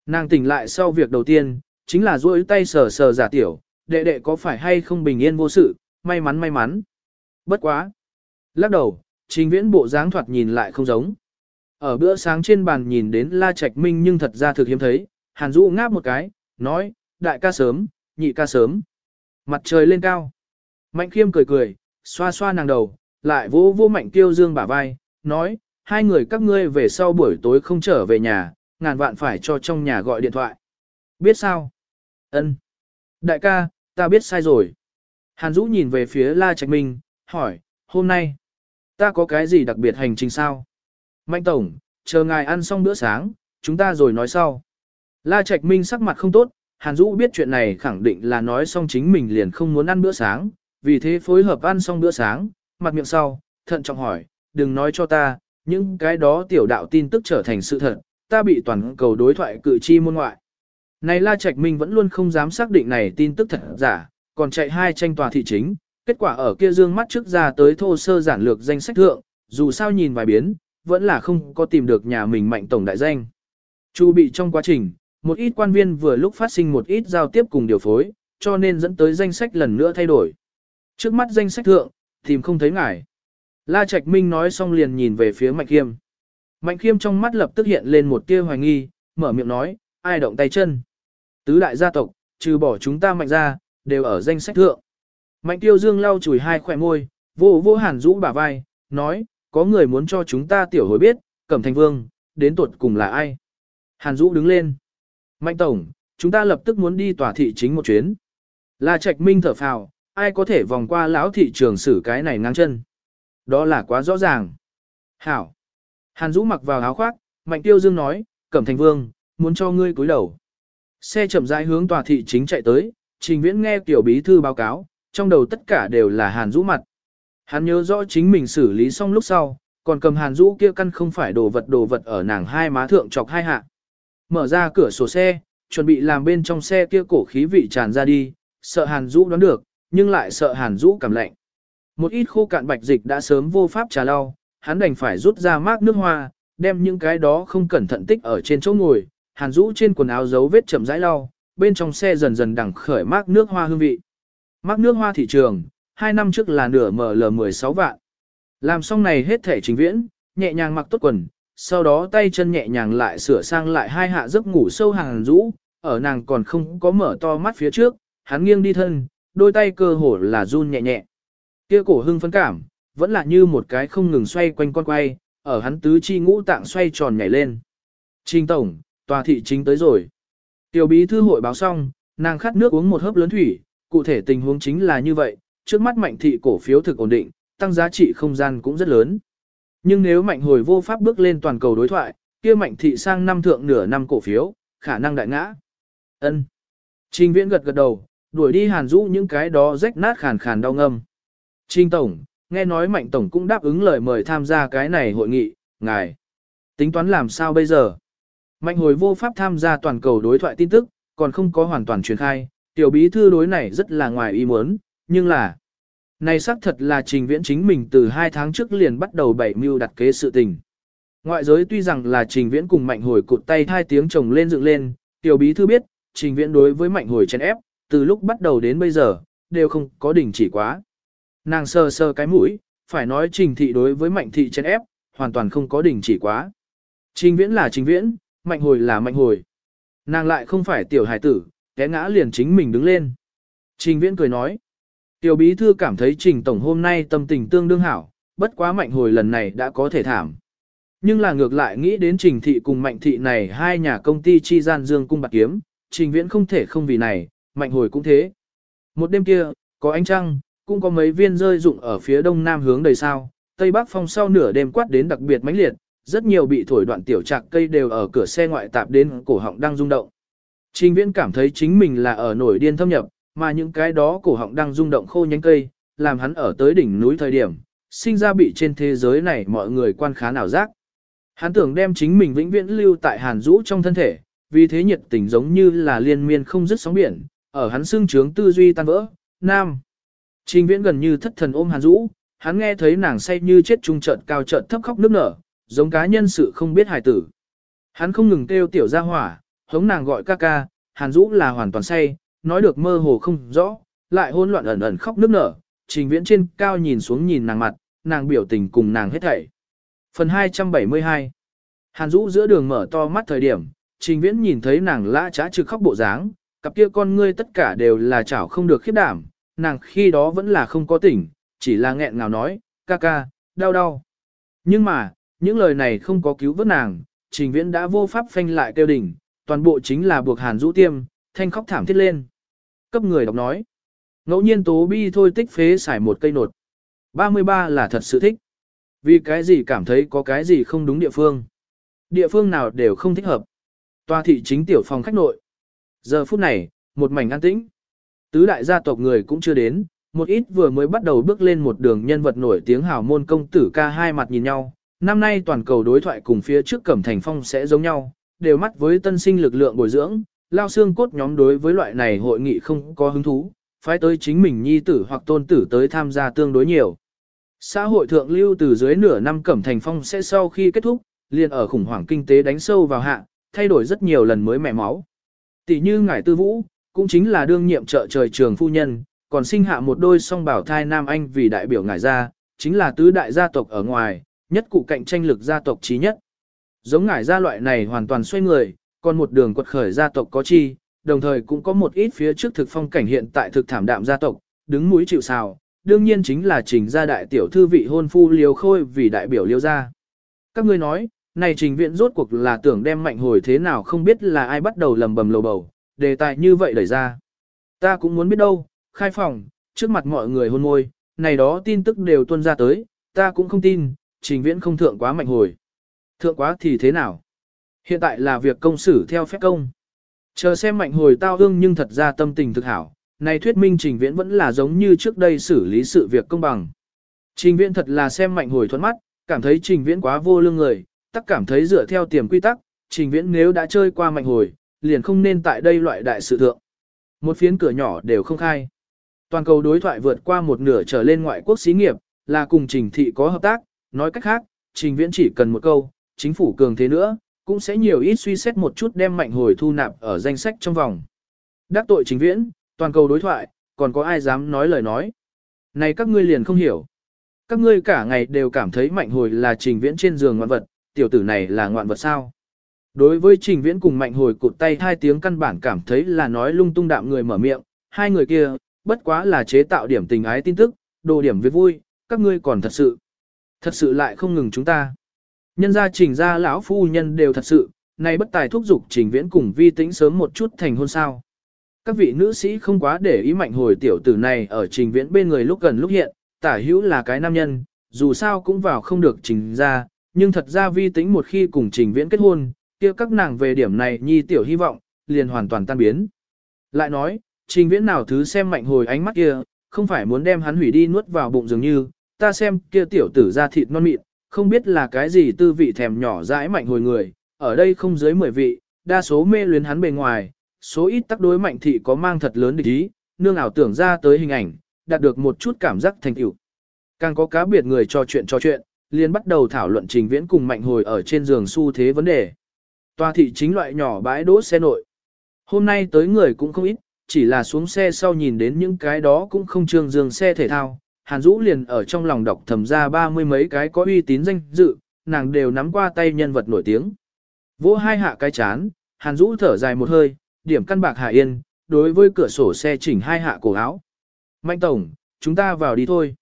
Nàng tỉnh lại sau việc đầu tiên, chính là duỗi tay sờ sờ giả tiểu, đệ đệ có phải hay không bình yên vô sự, may mắn may mắn. Bất quá. Lắc đầu, trình viễn bộ dáng thoạt nhìn lại không giống. Ở bữa sáng trên bàn nhìn đến La Trạch Minh nhưng thật ra thực hiếm thấy, Hàn Dũ ngáp một cái, nói, đại ca sớm, nhị ca sớm. Mặt trời lên cao. Mạnh khiêm cười cười, xoa xoa nàng đầu, lại vỗ vỗ mạnh tiêu dương bả vai, nói, hai người các ngươi về sau buổi tối không trở về nhà, ngàn vạn phải cho trong nhà gọi điện thoại. Biết sao? Ân. Đại ca, ta biết sai rồi. Hàn Dũ nhìn về phía La Trạch Minh, hỏi, hôm nay, ta có cái gì đặc biệt hành trình sao? Mạnh Tổng, chờ ngài ăn xong bữa sáng, chúng ta rồi nói sau. La Trạch Minh sắc mặt không tốt, Hàn Dũ biết chuyện này khẳng định là nói xong chính mình liền không muốn ăn bữa sáng, vì thế phối hợp ăn xong bữa sáng, mặt miệng sau, thận trọng hỏi, đừng nói cho ta, những cái đó tiểu đạo tin tức trở thành sự thật, ta bị toàn cầu đối thoại cử chi môn ngoại. Này La Trạch Minh vẫn luôn không dám xác định này tin tức thật giả, còn chạy hai tranh tòa thị chính, kết quả ở kia dương mắt trước ra tới thô sơ giản lược danh sách thượng, dù sao nhìn vài biến, vẫn là không có tìm được nhà mình mạnh tổng đại danh. Chu bị trong quá trình, một ít quan viên vừa lúc phát sinh một ít giao tiếp cùng điều phối, cho nên dẫn tới danh sách lần nữa thay đổi. Trước mắt danh sách thượng, tìm không thấy ngài. La Trạch Minh nói xong liền nhìn về phía Mạnh Khiêm. Mạnh Khiêm trong mắt lập tức hiện lên một tia hoài nghi, mở miệng nói, ai động tay chân. Tứ đại gia tộc, trừ bỏ chúng ta mạnh ra, đều ở danh sách thượng. Mạnh Tiêu Dương lau chùi hai khỏe môi, vô vô hàn rũ bả vai, nói, có người muốn cho chúng ta tiểu hồi biết, Cẩm Thành Vương, đến tuột cùng là ai. Hàn Dũ đứng lên. Mạnh Tổng, chúng ta lập tức muốn đi tòa thị chính một chuyến. La Trạch Minh thở phào, ai có thể vòng qua lão thị trường xử cái này ngang chân. Đó là quá rõ ràng. Hảo. Hàn Dũ mặc vào áo khoác, Mạnh Tiêu Dương nói, Cẩm Thành Vương, muốn cho ngươi cúi đầu. Xe chậm rãi hướng tòa thị chính chạy tới, Trình Viễn nghe tiểu bí thư báo cáo, trong đầu tất cả đều là Hàn Dũ mặt. Hắn nhớ rõ chính mình xử lý xong lúc sau, còn cầm Hàn Dũ kia căn không phải đồ vật đồ vật ở nàng hai má thượng chọc hai hạ. Mở ra cửa sổ xe, chuẩn bị làm bên trong xe kia cổ khí vị tràn ra đi, sợ Hàn Dũ đoán được, nhưng lại sợ Hàn Dũ cảm lạnh. Một ít khô cạn bạch dịch đã sớm vô pháp trà lau, hắn đành phải rút ra mác nước hoa, đem những cái đó không cẩn thận tích ở trên chỗ ngồi, Hàn Dũ trên quần áo dấu vết chậm rãi lau, bên trong xe dần dần đằng khởi mác nước hoa hương vị. Mác nước hoa thị trường, hai năm trước là nửa ML16 vạn. Làm xong này hết thể trình viễn, nhẹ nhàng mặc tốt quần, sau đó tay chân nhẹ nhàng lại sửa sang lại hai hạ giấc ngủ sâu hàng rũ, ở nàng còn không có mở to mắt phía trước, hắn nghiêng đi thân, đôi tay cơ hồ là run nhẹ nhẹ. Kia cổ hưng phấn cảm, vẫn là như một cái không ngừng xoay quanh con quay, ở hắn tứ chi ngũ tạng xoay tròn nhảy lên. Trình tổng, tòa thị chính tới rồi. Tiểu bí thư hội báo xong, nàng khát nước uống một hớp lớn thủy, cụ thể tình huống chính là như vậy, trước mắt mạnh thị cổ phiếu thực ổn định, tăng giá trị không gian cũng rất lớn. Nhưng nếu mạnh hồi vô pháp bước lên toàn cầu đối thoại, kia mạnh thị sang năm thượng nửa năm cổ phiếu, khả năng đại ngã. Ân. Trình viễn gật gật đầu, đuổi đi hàn rũ những cái đó rách nát khàn khàn đau ngâm. Trình tổng, nghe nói mạnh tổng cũng đáp ứng lời mời tham gia cái này hội nghị, ngài. Tính toán làm sao bây giờ? Mạnh hồi vô pháp tham gia toàn cầu đối thoại tin tức, còn không có hoàn toàn truyền khai, tiểu bí thư đối này rất là ngoài ý muốn, nhưng là, này xác thật là trình viễn chính mình từ hai tháng trước liền bắt đầu bảy mưu đặt kế sự tình. Ngoại giới tuy rằng là trình viễn cùng mạnh hồi cụt tay hai tiếng chồng lên dựng lên, tiểu bí thư biết, trình viễn đối với mạnh hồi chèn ép, từ lúc bắt đầu đến bây giờ, đều không có đỉnh chỉ quá. Nàng sờ sờ cái mũi, phải nói trình thị đối với mạnh thị chèn ép, hoàn toàn không có đỉnh chỉ quá. Trình viễn là trình viễn, mạnh hồi là mạnh hồi. Nàng lại không phải tiểu hải tử, té ngã liền chính mình đứng lên. Trình viễn cười nói. Tiểu bí thư cảm thấy trình tổng hôm nay tâm tình tương đương hảo, bất quá mạnh hồi lần này đã có thể thảm. Nhưng là ngược lại nghĩ đến trình thị cùng mạnh thị này hai nhà công ty chi gian dương cung bạc kiếm, trình viễn không thể không vì này, mạnh hồi cũng thế. Một đêm kia, có ánh trăng, cũng có mấy viên rơi rụng ở phía đông nam hướng đầy sao, tây bắc phong sau nửa đêm quát đến đặc biệt mãnh liệt, rất nhiều bị thổi đoạn tiểu trạc cây đều ở cửa xe ngoại tạp đến cổ họng đang rung động. Trình viễn cảm thấy chính mình là ở nổi điên thâm nhập, mà những cái đó cổ họng đang rung động khô nhánh cây, làm hắn ở tới đỉnh núi thời điểm, sinh ra bị trên thế giới này mọi người quan khá nào giác. Hắn tưởng đem chính mình vĩnh viễn lưu tại hàn rũ trong thân thể, vì thế nhiệt tình giống như là liên miên không dứt sóng biển, ở hắn xương trướng tư duy tan vỡ, nam. Trình viễn gần như thất thần ôm hàn rũ, hắn nghe thấy nàng say như chết trung trận cao trận thấp khóc nước nở, giống cá nhân sự không biết hài tử. Hắn không ngừng kêu tiểu ra hỏa, hống nàng gọi ca ca, hàn rũ là hoàn toàn say, nói được mơ hồ không rõ, lại hôn loạn ẩn ẩn khóc nước nở, trình viễn trên cao nhìn xuống nhìn nàng mặt, nàng biểu tình cùng nàng hết thảy. Phần 272 Hàn Dũ giữa đường mở to mắt thời điểm, trình viễn nhìn thấy nàng lã trá trực khóc bộ dáng, cặp kia con ngươi tất cả đều là chảo không được khiếp đảm, nàng khi đó vẫn là không có tỉnh, chỉ là nghẹn ngào nói, ca ca, đau đau. Nhưng mà, những lời này không có cứu vớt nàng, trình viễn đã vô pháp phanh lại kêu đỉnh, toàn bộ chính là buộc hàn rũ tiêm, thanh khóc thảm thiết lên. Cấp người đọc nói, ngẫu nhiên tố bi thôi tích phế xài một cây nột. 33 là thật sự thích. Vì cái gì cảm thấy có cái gì không đúng địa phương. Địa phương nào đều không thích hợp. Toa thị chính tiểu phòng khách nội. Giờ phút này, một mảnh an tĩnh. Tứ đại gia tộc người cũng chưa đến, một ít vừa mới bắt đầu bước lên một đường nhân vật nổi tiếng hào môn công tử ca hai mặt nhìn nhau. Năm nay toàn cầu đối thoại cùng phía trước Cẩm Thành Phong sẽ giống nhau, đều mắt với tân sinh lực lượng bồi dưỡng, lao xương cốt nhóm đối với loại này hội nghị không có hứng thú, phái tới chính mình nhi tử hoặc tôn tử tới tham gia tương đối nhiều. Xã hội thượng lưu từ dưới nửa năm Cẩm Thành Phong sẽ sau khi kết thúc, liền ở khủng hoảng kinh tế đánh sâu vào hạ, thay đổi rất nhiều lần mới mẹ máu. Tỷ như ngải tư vũ, cũng chính là đương nhiệm trợ trời trường phu nhân, còn sinh hạ một đôi song bảo thai nam anh vì đại biểu ngải gia, chính là tứ đại gia tộc ở ngoài, nhất cụ cạnh tranh lực gia tộc trí nhất. Giống ngải gia loại này hoàn toàn xoay người, còn một đường quật khởi gia tộc có chi, đồng thời cũng có một ít phía trước thực phong cảnh hiện tại thực thảm đạm gia tộc, đứng mũi chịu sào, đương nhiên chính là trình gia đại tiểu thư vị hôn phu liều khôi vì đại biểu liêu gia. Các ngươi nói, này trình viện rốt cuộc là tưởng đem mạnh hồi thế nào không biết là ai bắt đầu lầm bầm lầu bầu, đề tài như vậy đẩy ra. Ta cũng muốn biết đâu, khai phòng, trước mặt mọi người hôn môi, này đó tin tức đều tuân ra tới, ta cũng không tin, trình viễn không thượng quá mạnh hồi. Thượng quá thì thế nào? Hiện tại là việc công xử theo phép công. Chờ xem mạnh hồi tao hương nhưng thật ra tâm tình thực hảo, này thuyết minh trình viễn vẫn là giống như trước đây xử lý sự việc công bằng. Trình viễn thật là xem mạnh hồi thuẫn mắt, cảm thấy trình viễn quá vô lương người, tắc cảm thấy dựa theo tiềm quy tắc, trình viễn nếu đã chơi qua mạnh hồi, liền không nên tại đây loại đại sự thượng. Một phiến cửa nhỏ đều không khai. Toàn cầu đối thoại vượt qua một nửa trở lên ngoại quốc xí nghiệp, là cùng trình thị có hợp tác, nói cách khác, trình viễn chỉ cần một câu, chính phủ cường thế nữa, cũng sẽ nhiều ít suy xét một chút đem mạnh hồi thu nạp ở danh sách trong vòng. Đắc tội trình viễn, toàn cầu đối thoại, còn có ai dám nói lời nói. Này các ngươi liền không hiểu. Các ngươi cả ngày đều cảm thấy mạnh hồi là trình viễn trên giường ngoạn vật, tiểu tử này là ngoạn vật sao. Đối với trình viễn cùng mạnh hồi cụt tay hai tiếng căn bản cảm thấy là nói lung tung đạm người mở miệng, hai người kia, bất quá là chế tạo điểm tình ái tin tức, đồ điểm việc vui, các ngươi còn thật sự. Thật sự lại không ngừng chúng ta. Nhân gia trình gia lão phu nhân đều thật sự, nay bất tài thúc giục trình viễn cùng vi tĩnh sớm một chút thành hôn sao. Các vị nữ sĩ không quá để ý mạnh hồi tiểu tử này ở trình viễn bên người lúc gần lúc hiện, tả hữu là cái nam nhân, dù sao cũng vào không được trình ra, nhưng thật ra vi tĩnh một khi cùng trình viễn kết hôn, kia các nàng về điểm này nhi tiểu hy vọng, liền hoàn toàn tan biến. Lại nói, trình viễn nào thứ xem mạnh hồi ánh mắt kia, không phải muốn đem hắn hủy đi nuốt vào bụng dường như, ta xem kia tiểu tử ra thịt non mịn, không biết là cái gì tư vị thèm nhỏ dãi mạnh hồi người, ở đây không dưới 10 vị, đa số mê luyến hắn bề ngoài, số ít tác đối mạnh thị có mang thật lớn địch ý, nương ảo tưởng ra tới hình ảnh, đạt được một chút cảm giác thành tựu. Càng có cá biệt người trò chuyện trò chuyện, liền bắt đầu thảo luận trình viễn cùng mạnh hồi ở trên giường xu thế vấn đề. Toa thị chính loại nhỏ bãi đỗ xe nội. Hôm nay tới người cũng không ít, chỉ là xuống xe sau nhìn đến những cái đó cũng không trương giường xe thể thao. Hàn Dũ liền ở trong lòng đọc thầm ra ba mươi mấy cái có uy tín danh dự, nàng đều nắm qua tay nhân vật nổi tiếng. Vỗ hai hạ cái chán, Hàn Dũ thở dài một hơi, điểm căn bạc hạ yên, đối với cửa sổ xe chỉnh hai hạ cổ áo. Mạnh tổng, chúng ta vào đi thôi.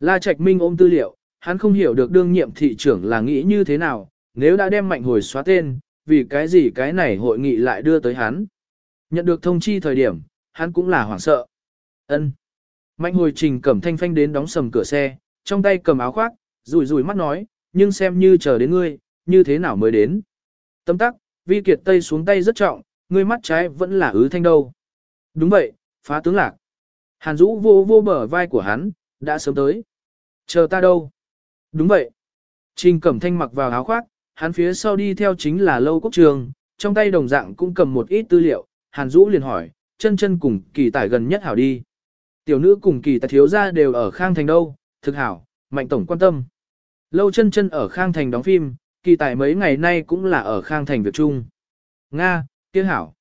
La Trạch Minh ôm tư liệu, hắn không hiểu được đương nhiệm thị trưởng là nghĩ như thế nào, nếu đã đem mạnh hồi xóa tên, vì cái gì cái này hội nghị lại đưa tới hắn. Nhận được thông chi thời điểm, hắn cũng là hoảng sợ. Ân. Mạnh hồi trình cầm thanh phanh đến đóng sầm cửa xe, trong tay cầm áo khoác, rủi rủi mắt nói, nhưng xem như chờ đến ngươi, như thế nào mới đến. Tâm tắc, vi kiệt tây xuống tay rất trọng, ngươi mắt trái vẫn là ứ thanh đâu. Đúng vậy, phá tướng lạc. Hàn Dũ vô vô bờ vai của hắn, đã sớm tới. Chờ ta đâu? Đúng vậy. Trình Cẩm Thanh mặc vào áo khoác, hắn phía sau đi theo chính là Lâu Quốc Trường, trong tay đồng dạng cũng cầm một ít tư liệu, Hàn Dũ liền hỏi, chân chân cùng kỳ tài gần nhất hảo đi. Tiểu nữ cùng kỳ tài thiếu gia đều ở Khang Thành đâu, thực hảo, mạnh tổng quan tâm. Lâu chân chân ở Khang Thành đóng phim, kỳ tài mấy ngày nay cũng là ở Khang Thành việc chung. Nga, kia hảo.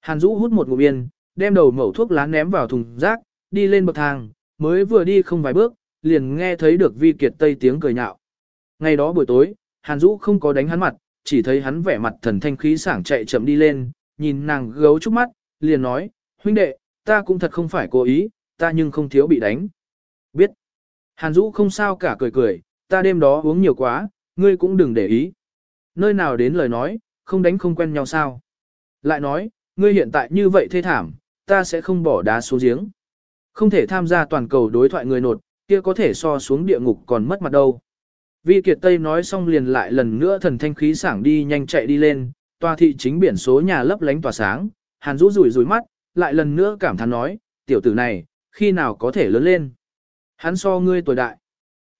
Hàn Dũ hút một ngụm yên, đem đầu mẩu thuốc lá ném vào thùng rác, đi lên bậc thang, mới vừa đi không vài bước, liền nghe thấy được Vi Kiệt Tây tiếng cười nhạo. Ngày đó buổi tối, Hàn Dũ không có đánh hắn mặt, chỉ thấy hắn vẻ mặt thần thanh khí sảng chạy chậm đi lên, nhìn nàng gấu trúc mắt, liền nói, huynh đệ, ta cũng thật không phải cố ý, ta nhưng không thiếu bị đánh. Biết. Hàn Dũ không sao cả cười cười, ta đêm đó uống nhiều quá, ngươi cũng đừng để ý. Nơi nào đến lời nói, không đánh không quen nhau sao. Lại nói, ngươi hiện tại như vậy thê thảm, ta sẽ không bỏ đá xuống giếng. Không thể tham gia toàn cầu đối thoại người nột, kia có thể so xuống địa ngục còn mất mặt đâu. Vi Kiệt Tây nói xong liền lại lần nữa thần thanh khí sảng đi nhanh chạy đi lên, tòa thị chính biển số nhà lấp lánh tỏa sáng, Hàn Dũ rủi rủi mắt, lại lần nữa cảm thán nói, tiểu tử này, khi nào có thể lớn lên. Hắn so ngươi tuổi đại.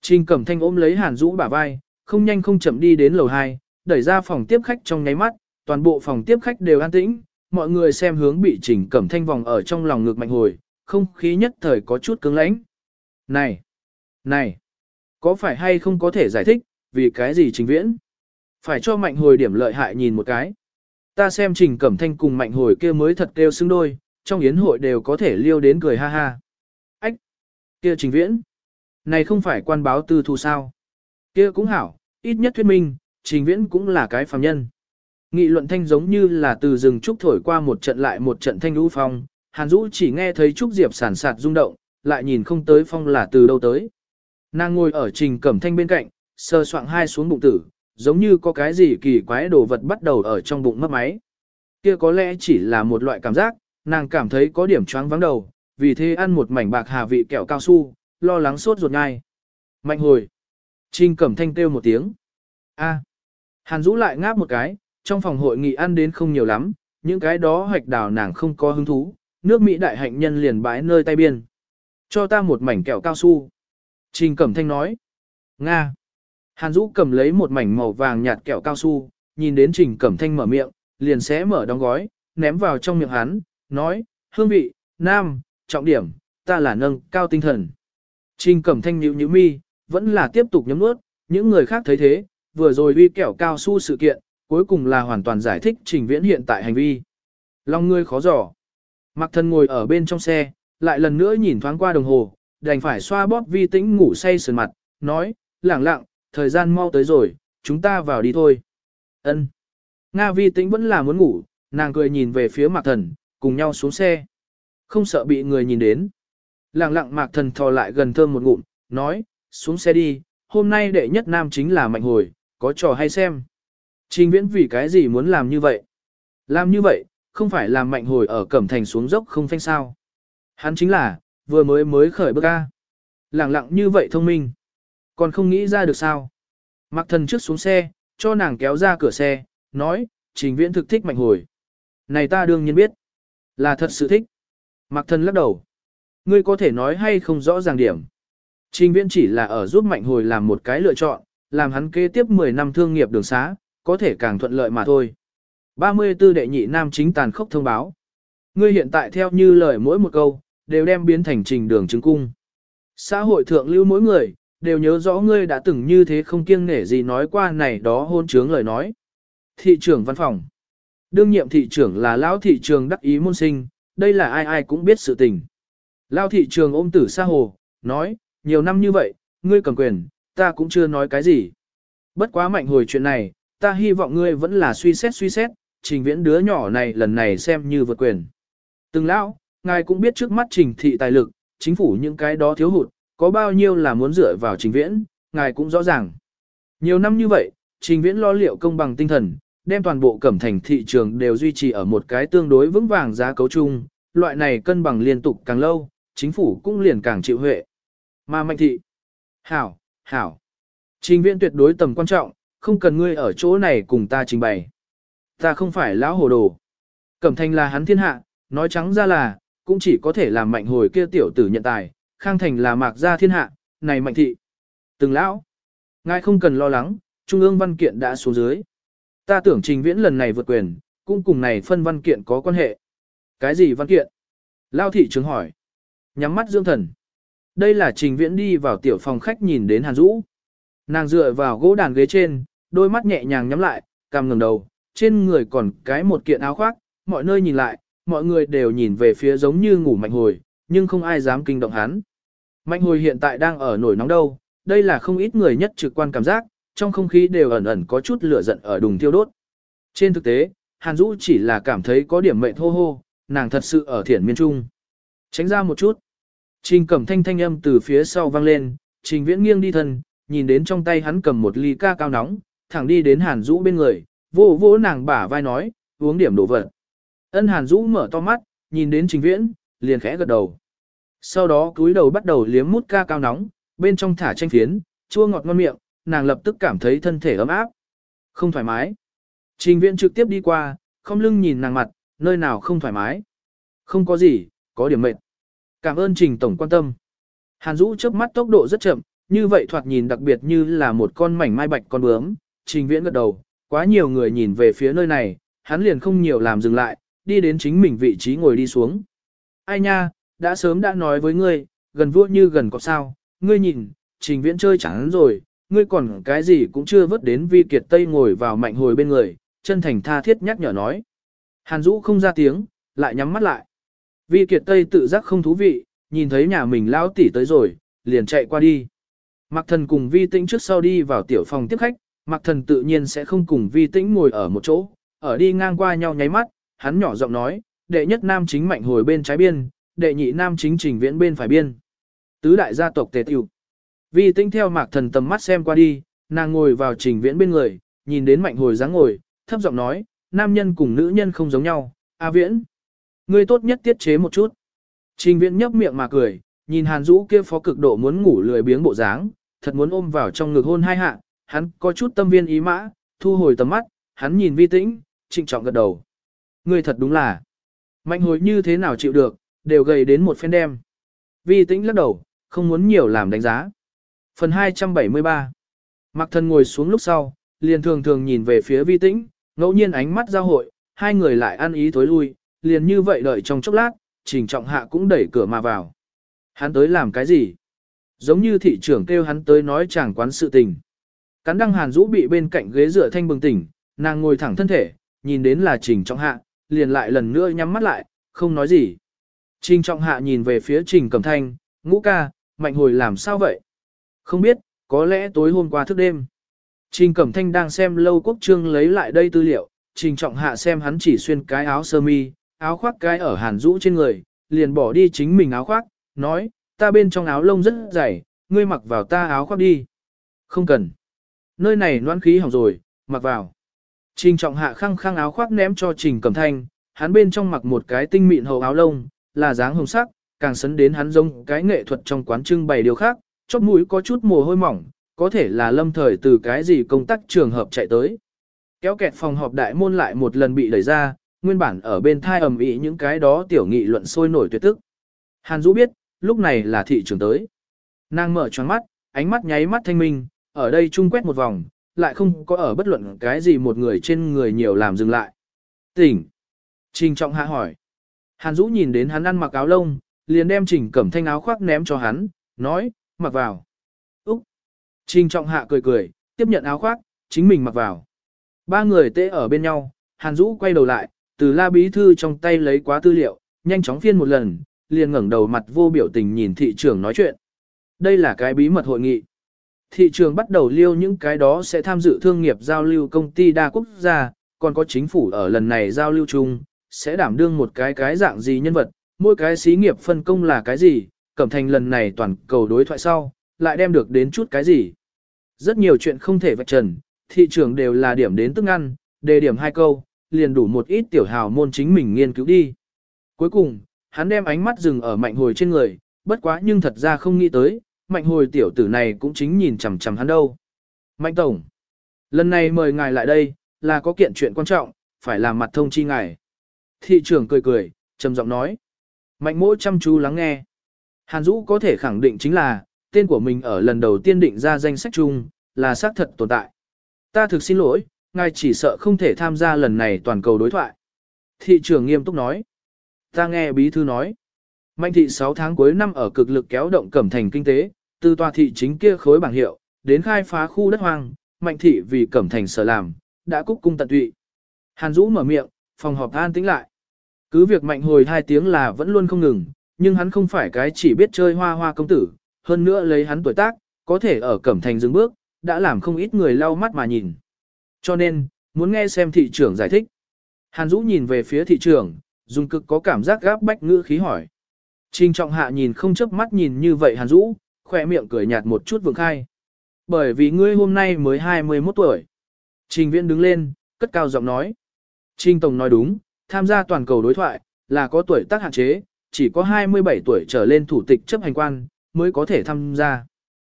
Trình Cẩm Thanh ôm lấy Hàn Dũ bả vai, không nhanh không chậm đi đến lầu 2, đẩy ra phòng tiếp khách trong nháy mắt, toàn bộ phòng tiếp khách đều an tĩnh, mọi người xem hướng bị Trình Cẩm Thanh vòng ở trong lòng ngực mạnh hồi, không khí nhất thời có chút cứng lãnh. Này! Này! Có phải hay không có thể giải thích, vì cái gì trình viễn? Phải cho mạnh hồi điểm lợi hại nhìn một cái. Ta xem trình cẩm thanh cùng mạnh hồi kia mới thật kêu xứng đôi, trong yến hội đều có thể liêu đến cười ha ha. Ách! Kia trình viễn! Này không phải quan báo tư thù sao? Kia cũng hảo, ít nhất thuyết minh, trình viễn cũng là cái phàm nhân. Nghị luận thanh giống như là từ rừng trúc thổi qua một trận lại một trận thanh lũ phong, Hàn Dũ chỉ nghe thấy trúc diệp sản sạt rung động, lại nhìn không tới phong là từ đâu tới. Nàng ngồi ở trình cẩm thanh bên cạnh, sơ soạng hai xuống bụng tử, giống như có cái gì kỳ quái đồ vật bắt đầu ở trong bụng mất máy. Kia có lẽ chỉ là một loại cảm giác, nàng cảm thấy có điểm choáng vắng đầu, vì thế ăn một mảnh bạc hà vị kẹo cao su, lo lắng sốt ruột ngay. Mạnh hồi. Trình cẩm thanh kêu một tiếng. A. Hàn Dũ lại ngáp một cái, trong phòng hội nghị ăn đến không nhiều lắm, những cái đó hoạch đào nàng không có hứng thú, nước Mỹ đại hạnh nhân liền bãi nơi tay biên. Cho ta một mảnh kẹo cao su. Trình Cẩm Thanh nói. Nga. Hàn Dũ cầm lấy một mảnh màu vàng nhạt kẹo cao su, nhìn đến Trình Cẩm Thanh mở miệng, liền sẽ mở đóng gói, ném vào trong miệng hắn, nói, hương vị, nam, trọng điểm, ta là nâng cao tinh thần. Trình Cẩm Thanh nhíu nhíu mi, vẫn là tiếp tục nhấm nuốt, những người khác thấy thế, vừa rồi uy kẹo cao su sự kiện, cuối cùng là hoàn toàn giải thích Trình Viễn hiện tại hành vi. Long ngươi khó dò. Mặc thân ngồi ở bên trong xe, lại lần nữa nhìn thoáng qua đồng hồ, đành phải xoa bóp vi tĩnh ngủ say sườn mặt, nói, lẳng lặng, thời gian mau tới rồi, chúng ta vào đi thôi. Ân. Nga vi tĩnh vẫn là muốn ngủ, nàng cười nhìn về phía mạc thần, cùng nhau xuống xe. Không sợ bị người nhìn đến. Lặng lặng mạc thần thò lại gần thơm một ngụm, nói, xuống xe đi, hôm nay đệ nhất nam chính là mạnh hồi, có trò hay xem. Trình viễn vì cái gì muốn làm như vậy? Làm như vậy, không phải làm mạnh hồi ở cẩm thành xuống dốc không phanh sao. Hắn chính là, vừa mới mới khởi bước ra Lặng lặng như vậy thông minh. Còn không nghĩ ra được sao. Mặc thần trước xuống xe, cho nàng kéo ra cửa xe, nói, trình viễn thực thích mạnh hồi. Này ta đương nhiên biết. Là thật sự thích. Mặc thần lắc đầu. Ngươi có thể nói hay không rõ ràng điểm. Trình viễn chỉ là ở giúp mạnh hồi làm một cái lựa chọn, làm hắn kế tiếp 10 năm thương nghiệp đường xá, có thể càng thuận lợi mà thôi. 34 đệ nhị nam chính tàn khốc thông báo. Ngươi hiện tại theo như lời mỗi một câu, đều đem biến thành trình đường chứng cung. Xã hội thượng lưu mỗi người, đều nhớ rõ ngươi đã từng như thế không kiêng nể gì nói qua này đó hôn trướng lời nói. Thị trưởng văn phòng. Đương nhiệm thị trưởng là lão thị trường đắc ý môn sinh, đây là ai ai cũng biết sự tình. Lão thị trường ôm tử xa hồ, nói, nhiều năm như vậy, ngươi cầm quyền, ta cũng chưa nói cái gì. Bất quá mạnh hồi chuyện này, ta hy vọng ngươi vẫn là suy xét suy xét, trình viễn đứa nhỏ này lần này xem như vượt quyền. Từng lão, ngài cũng biết trước mắt trình thị tài lực, chính phủ những cái đó thiếu hụt, có bao nhiêu là muốn dựa vào trình viễn, ngài cũng rõ ràng. Nhiều năm như vậy, trình viễn lo liệu công bằng tinh thần, đem toàn bộ cẩm thành thị trường đều duy trì ở một cái tương đối vững vàng giá cấu chung, loại này cân bằng liên tục càng lâu, chính phủ cũng liền càng chịu huệ. Mà mạnh thị, hảo, hảo, trình viễn tuyệt đối tầm quan trọng, không cần ngươi ở chỗ này cùng ta trình bày. Ta không phải lão hồ đồ. Cẩm thành là hắn thiên hạ, nói trắng ra là, cũng chỉ có thể làm mạnh hồi kia tiểu tử nhận tài, khang thành là mạc gia thiên hạ, này mạnh thị. Từng lão, ngài không cần lo lắng, trung ương văn kiện đã xuống dưới. Ta tưởng trình viễn lần này vượt quyền, cũng cùng này phân văn kiện có quan hệ. Cái gì văn kiện? Lao thị chứng hỏi. Nhắm mắt dưỡng thần. Đây là trình viễn đi vào tiểu phòng khách nhìn đến Hàn Dũ. Nàng dựa vào gỗ đàn ghế trên, đôi mắt nhẹ nhàng nhắm lại, cằm ngẩng đầu, trên người còn cái một kiện áo khoác, mọi nơi nhìn lại, mọi người đều nhìn về phía giống như ngủ mạnh hồi, nhưng không ai dám kinh động hắn. Mạnh hồi hiện tại đang ở nổi nóng đâu, đây là không ít người nhất trực quan cảm giác, trong không khí đều ẩn ẩn có chút lửa giận ở đùng thiêu đốt. Trên thực tế, Hàn Dũ chỉ là cảm thấy có điểm mệnh hô hô, nàng thật sự ở thiển miên trung. Tránh ra một chút. Trình cẩm thanh thanh âm từ phía sau vang lên, trình viễn nghiêng đi thân, nhìn đến trong tay hắn cầm một ly ca cao nóng, thẳng đi đến Hàn Dũ bên người, vô vô nàng bả vai nói, uống điểm đổ vật. Ân Hàn Dũ mở to mắt, nhìn đến trình viễn, liền khẽ gật đầu. Sau đó cúi đầu bắt đầu liếm mút ca cao nóng, bên trong thả chanh phiến, chua ngọt ngon miệng, nàng lập tức cảm thấy thân thể ấm áp. Không thoải mái. Trình viễn trực tiếp đi qua, không lưng nhìn nàng mặt, nơi nào không thoải mái. Không có gì, có điểm mệt. Cảm ơn Trình Tổng quan tâm. Hàn Dũ chớp mắt tốc độ rất chậm, như vậy thoạt nhìn đặc biệt như là một con mảnh mai bạch con bướm. Trình viễn gật đầu, quá nhiều người nhìn về phía nơi này, hắn liền không nhiều làm dừng lại, đi đến chính mình vị trí ngồi đi xuống. Ai nha, đã sớm đã nói với ngươi, gần vua như gần có sao, ngươi nhìn, trình viễn chơi chẳng rồi, ngươi còn cái gì cũng chưa vớt đến vi kiệt tây ngồi vào mạnh hồi bên người, chân thành tha thiết nhắc nhở nói. Hàn Dũ không ra tiếng, lại nhắm mắt lại. Vi kiệt tây tự giác không thú vị, nhìn thấy nhà mình lão tỷ tới rồi, liền chạy qua đi. Mạc thần cùng vi tĩnh trước sau đi vào tiểu phòng tiếp khách, Mạc thần tự nhiên sẽ không cùng vi tĩnh ngồi ở một chỗ, ở đi ngang qua nhau nháy mắt, hắn nhỏ giọng nói, đệ nhất nam chính mạnh hồi bên trái biên, đệ nhị nam chính trình viễn bên phải biên. Tứ đại gia tộc tề tiểu. Vi tinh theo mạc thần tầm mắt xem qua đi, nàng ngồi vào trình viễn bên người, nhìn đến mạnh hồi dáng ngồi, thấp giọng nói, nam nhân cùng nữ nhân không giống nhau, A viễn. Ngươi tốt nhất tiết chế một chút. Trình viễn nhấp miệng mà cười, nhìn hàn Dũ kia phó cực độ muốn ngủ lười biếng bộ dáng, thật muốn ôm vào trong ngực hôn hai hạ, hắn có chút tâm viên ý mã, thu hồi tầm mắt, hắn nhìn vi tĩnh, trịnh trọng gật đầu. Ngươi thật đúng là, mạnh hồi như thế nào chịu được, đều gầy đến một phen đem. Vi tĩnh lắc đầu, không muốn nhiều làm đánh giá. Phần 273 Mặc thần ngồi xuống lúc sau, liền thường thường nhìn về phía vi tĩnh, ngẫu nhiên ánh mắt giao hội, hai người lại ăn ý tối lui, liền như vậy đợi trong chốc lát, trình trọng hạ cũng đẩy cửa mà vào. Hắn tới làm cái gì? Giống như thị trưởng kêu hắn tới nói chẳng quán sự tình. Cắn đăng hàn rũ bị bên cạnh ghế dựa thanh bừng tỉnh, nàng ngồi thẳng thân thể, nhìn đến là trình trọng hạ, liền lại lần nữa nhắm mắt lại, không nói gì. Trình trọng hạ nhìn về phía trình cầm thanh, ngũ ca, mạnh hồi làm sao vậy? Không biết, có lẽ tối hôm qua thức đêm. Trình Cẩm Thanh đang xem lâu quốc trương lấy lại đây tư liệu, Trình Trọng Hạ xem hắn chỉ xuyên cái áo sơ mi, áo khoác cái ở hàn rũ trên người, liền bỏ đi chính mình áo khoác, nói, ta bên trong áo lông rất dày, ngươi mặc vào ta áo khoác đi. Không cần. Nơi này noan khí hỏng rồi, mặc vào. Trình Trọng Hạ khăng khăng áo khoác ném cho Trình Cẩm Thanh, hắn bên trong mặc một cái tinh mịn hầu áo lông, là dáng hồng sắc, càng sấn đến hắn giống cái nghệ thuật trong quán trưng bày điều khác, chóp mũi có chút mồ hôi mỏng, có thể là lâm thời từ cái gì công tác trường hợp chạy tới. Kéo kẹt phòng họp đại môn lại một lần bị đẩy ra, nguyên bản ở bên thai ầm ĩ những cái đó tiểu nghị luận sôi nổi tuyệt tức. Hàn Dũ biết, lúc này là thị trường tới. Nàng mở tròn mắt, ánh mắt nháy mắt thanh minh, ở đây chung quét một vòng, lại không có ở bất luận cái gì một người trên người nhiều làm dừng lại. Tỉnh. Trình trọng hạ hỏi. Hàn Dũ nhìn đến hắn ăn mặc áo lông, liền đem trình cẩm thanh áo khoác ném cho hắn, nói, mặc vào. Úc. Trình trọng hạ cười cười, tiếp nhận áo khoác, chính mình mặc vào. Ba người tê ở bên nhau, Hàn Dũ quay đầu lại, từ la bí thư trong tay lấy quá tư liệu, nhanh chóng phiên một lần, liền ngẩng đầu mặt vô biểu tình nhìn thị trưởng nói chuyện. Đây là cái bí mật hội nghị. Thị trường bắt đầu liêu những cái đó sẽ tham dự thương nghiệp giao lưu công ty đa quốc gia, còn có chính phủ ở lần này giao lưu chung, sẽ đảm đương một cái cái dạng gì nhân vật, mỗi cái xí nghiệp phân công là cái gì, cẩm thành lần này toàn cầu đối thoại sau, lại đem được đến chút cái gì. Rất nhiều chuyện không thể vạch trần, thị trường đều là điểm đến tức ăn, đề điểm hai câu, liền đủ một ít tiểu hào môn chính mình nghiên cứu đi. Cuối cùng, hắn đem ánh mắt dừng ở mạnh hồi trên người, bất quá nhưng thật ra không nghĩ tới, mạnh hồi tiểu tử này cũng chính nhìn chằm chằm hắn đâu. Mạnh tổng, lần này mời ngài lại đây, là có kiện chuyện quan trọng, phải làm mặt thông chi ngài. Thị trưởng cười cười, trầm giọng nói. Mạnh mỗ chăm chú lắng nghe. Hàn Dũ có thể khẳng định chính là, tên của mình ở lần đầu tiên định ra danh sách chung, là xác thật tồn tại. Ta thực xin lỗi, ngài chỉ sợ không thể tham gia lần này toàn cầu đối thoại. Thị trưởng nghiêm túc nói. Ta nghe bí thư nói. Mạnh thị 6 tháng cuối năm ở cực lực kéo động cẩm thành kinh tế, từ tòa thị chính kia khối bảng hiệu, đến khai phá khu đất hoang, mạnh thị vì cẩm thành sở làm, đã cúc cung tận tụy. Hàn Dũ mở miệng, phòng họp an tĩnh lại. Cứ việc mạnh hồi hai tiếng là vẫn luôn không ngừng, nhưng hắn không phải cái chỉ biết chơi hoa hoa công tử, hơn nữa lấy hắn tuổi tác, có thể ở cẩm thành dừng bước, đã làm không ít người lau mắt mà nhìn. Cho nên, muốn nghe xem thị trưởng giải thích. Hàn Dũ nhìn về phía thị trưởng, dùng cực có cảm giác gáp bách ngữ khí hỏi. Trình trọng hạ nhìn không chớp mắt nhìn như vậy Hàn Dũ, khỏe miệng cười nhạt một chút vượng khai. Bởi vì ngươi hôm nay mới 21 tuổi. Trình viễn đứng lên, cất cao giọng nói. Trình Tổng nói đúng, tham gia toàn cầu đối thoại, là có tuổi tác hạn chế, chỉ có 27 tuổi trở lên thủ tịch chấp hành quan, mới có thể tham gia.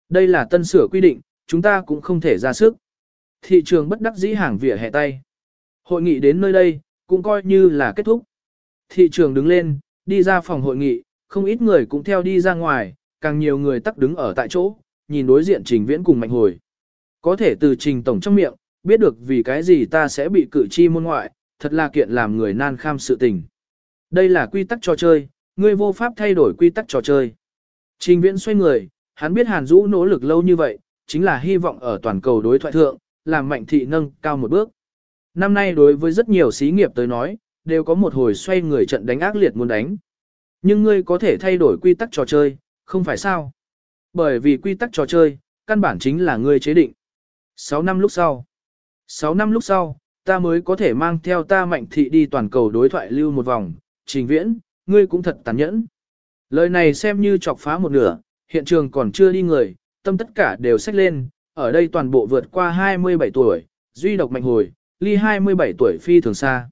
Đây là tân sửa quy định, chúng ta cũng không thể ra sức. Thị trường bất đắc dĩ hàng vỉa hè tay. Hội nghị đến nơi đây, cũng coi như là kết thúc. Thị trường đứng lên, đi ra phòng hội nghị, không ít người cũng theo đi ra ngoài, càng nhiều người tắc đứng ở tại chỗ, nhìn đối diện trình viễn cùng mạnh hồi. Có thể từ trình tổng trong miệng, biết được vì cái gì ta sẽ bị cử chi môn ngoại, thật là kiện làm người nan kham sự tình. Đây là quy tắc trò chơi, ngươi vô pháp thay đổi quy tắc trò chơi. Trình viễn xoay người, hắn biết Hàn Dũ nỗ lực lâu như vậy, chính là hy vọng ở toàn cầu đối thoại thượng, làm mạnh thị nâng cao một bước. Năm nay đối với rất nhiều xí nghiệp tới nói, đều có một hồi xoay người trận đánh ác liệt muốn đánh. Nhưng ngươi có thể thay đổi quy tắc trò chơi, không phải sao? Bởi vì quy tắc trò chơi, căn bản chính là ngươi chế định. 6 năm lúc sau. 6 năm lúc sau, ta mới có thể mang theo ta mạnh thị đi toàn cầu đối thoại lưu một vòng. Trình viễn, ngươi cũng thật tàn nhẫn. Lời này xem như chọc phá một nửa, hiện trường còn chưa đi người, tâm tất cả đều xách lên, ở đây toàn bộ vượt qua 27 tuổi, duy độc mạnh hồi, ly 27 tuổi phi thường xa.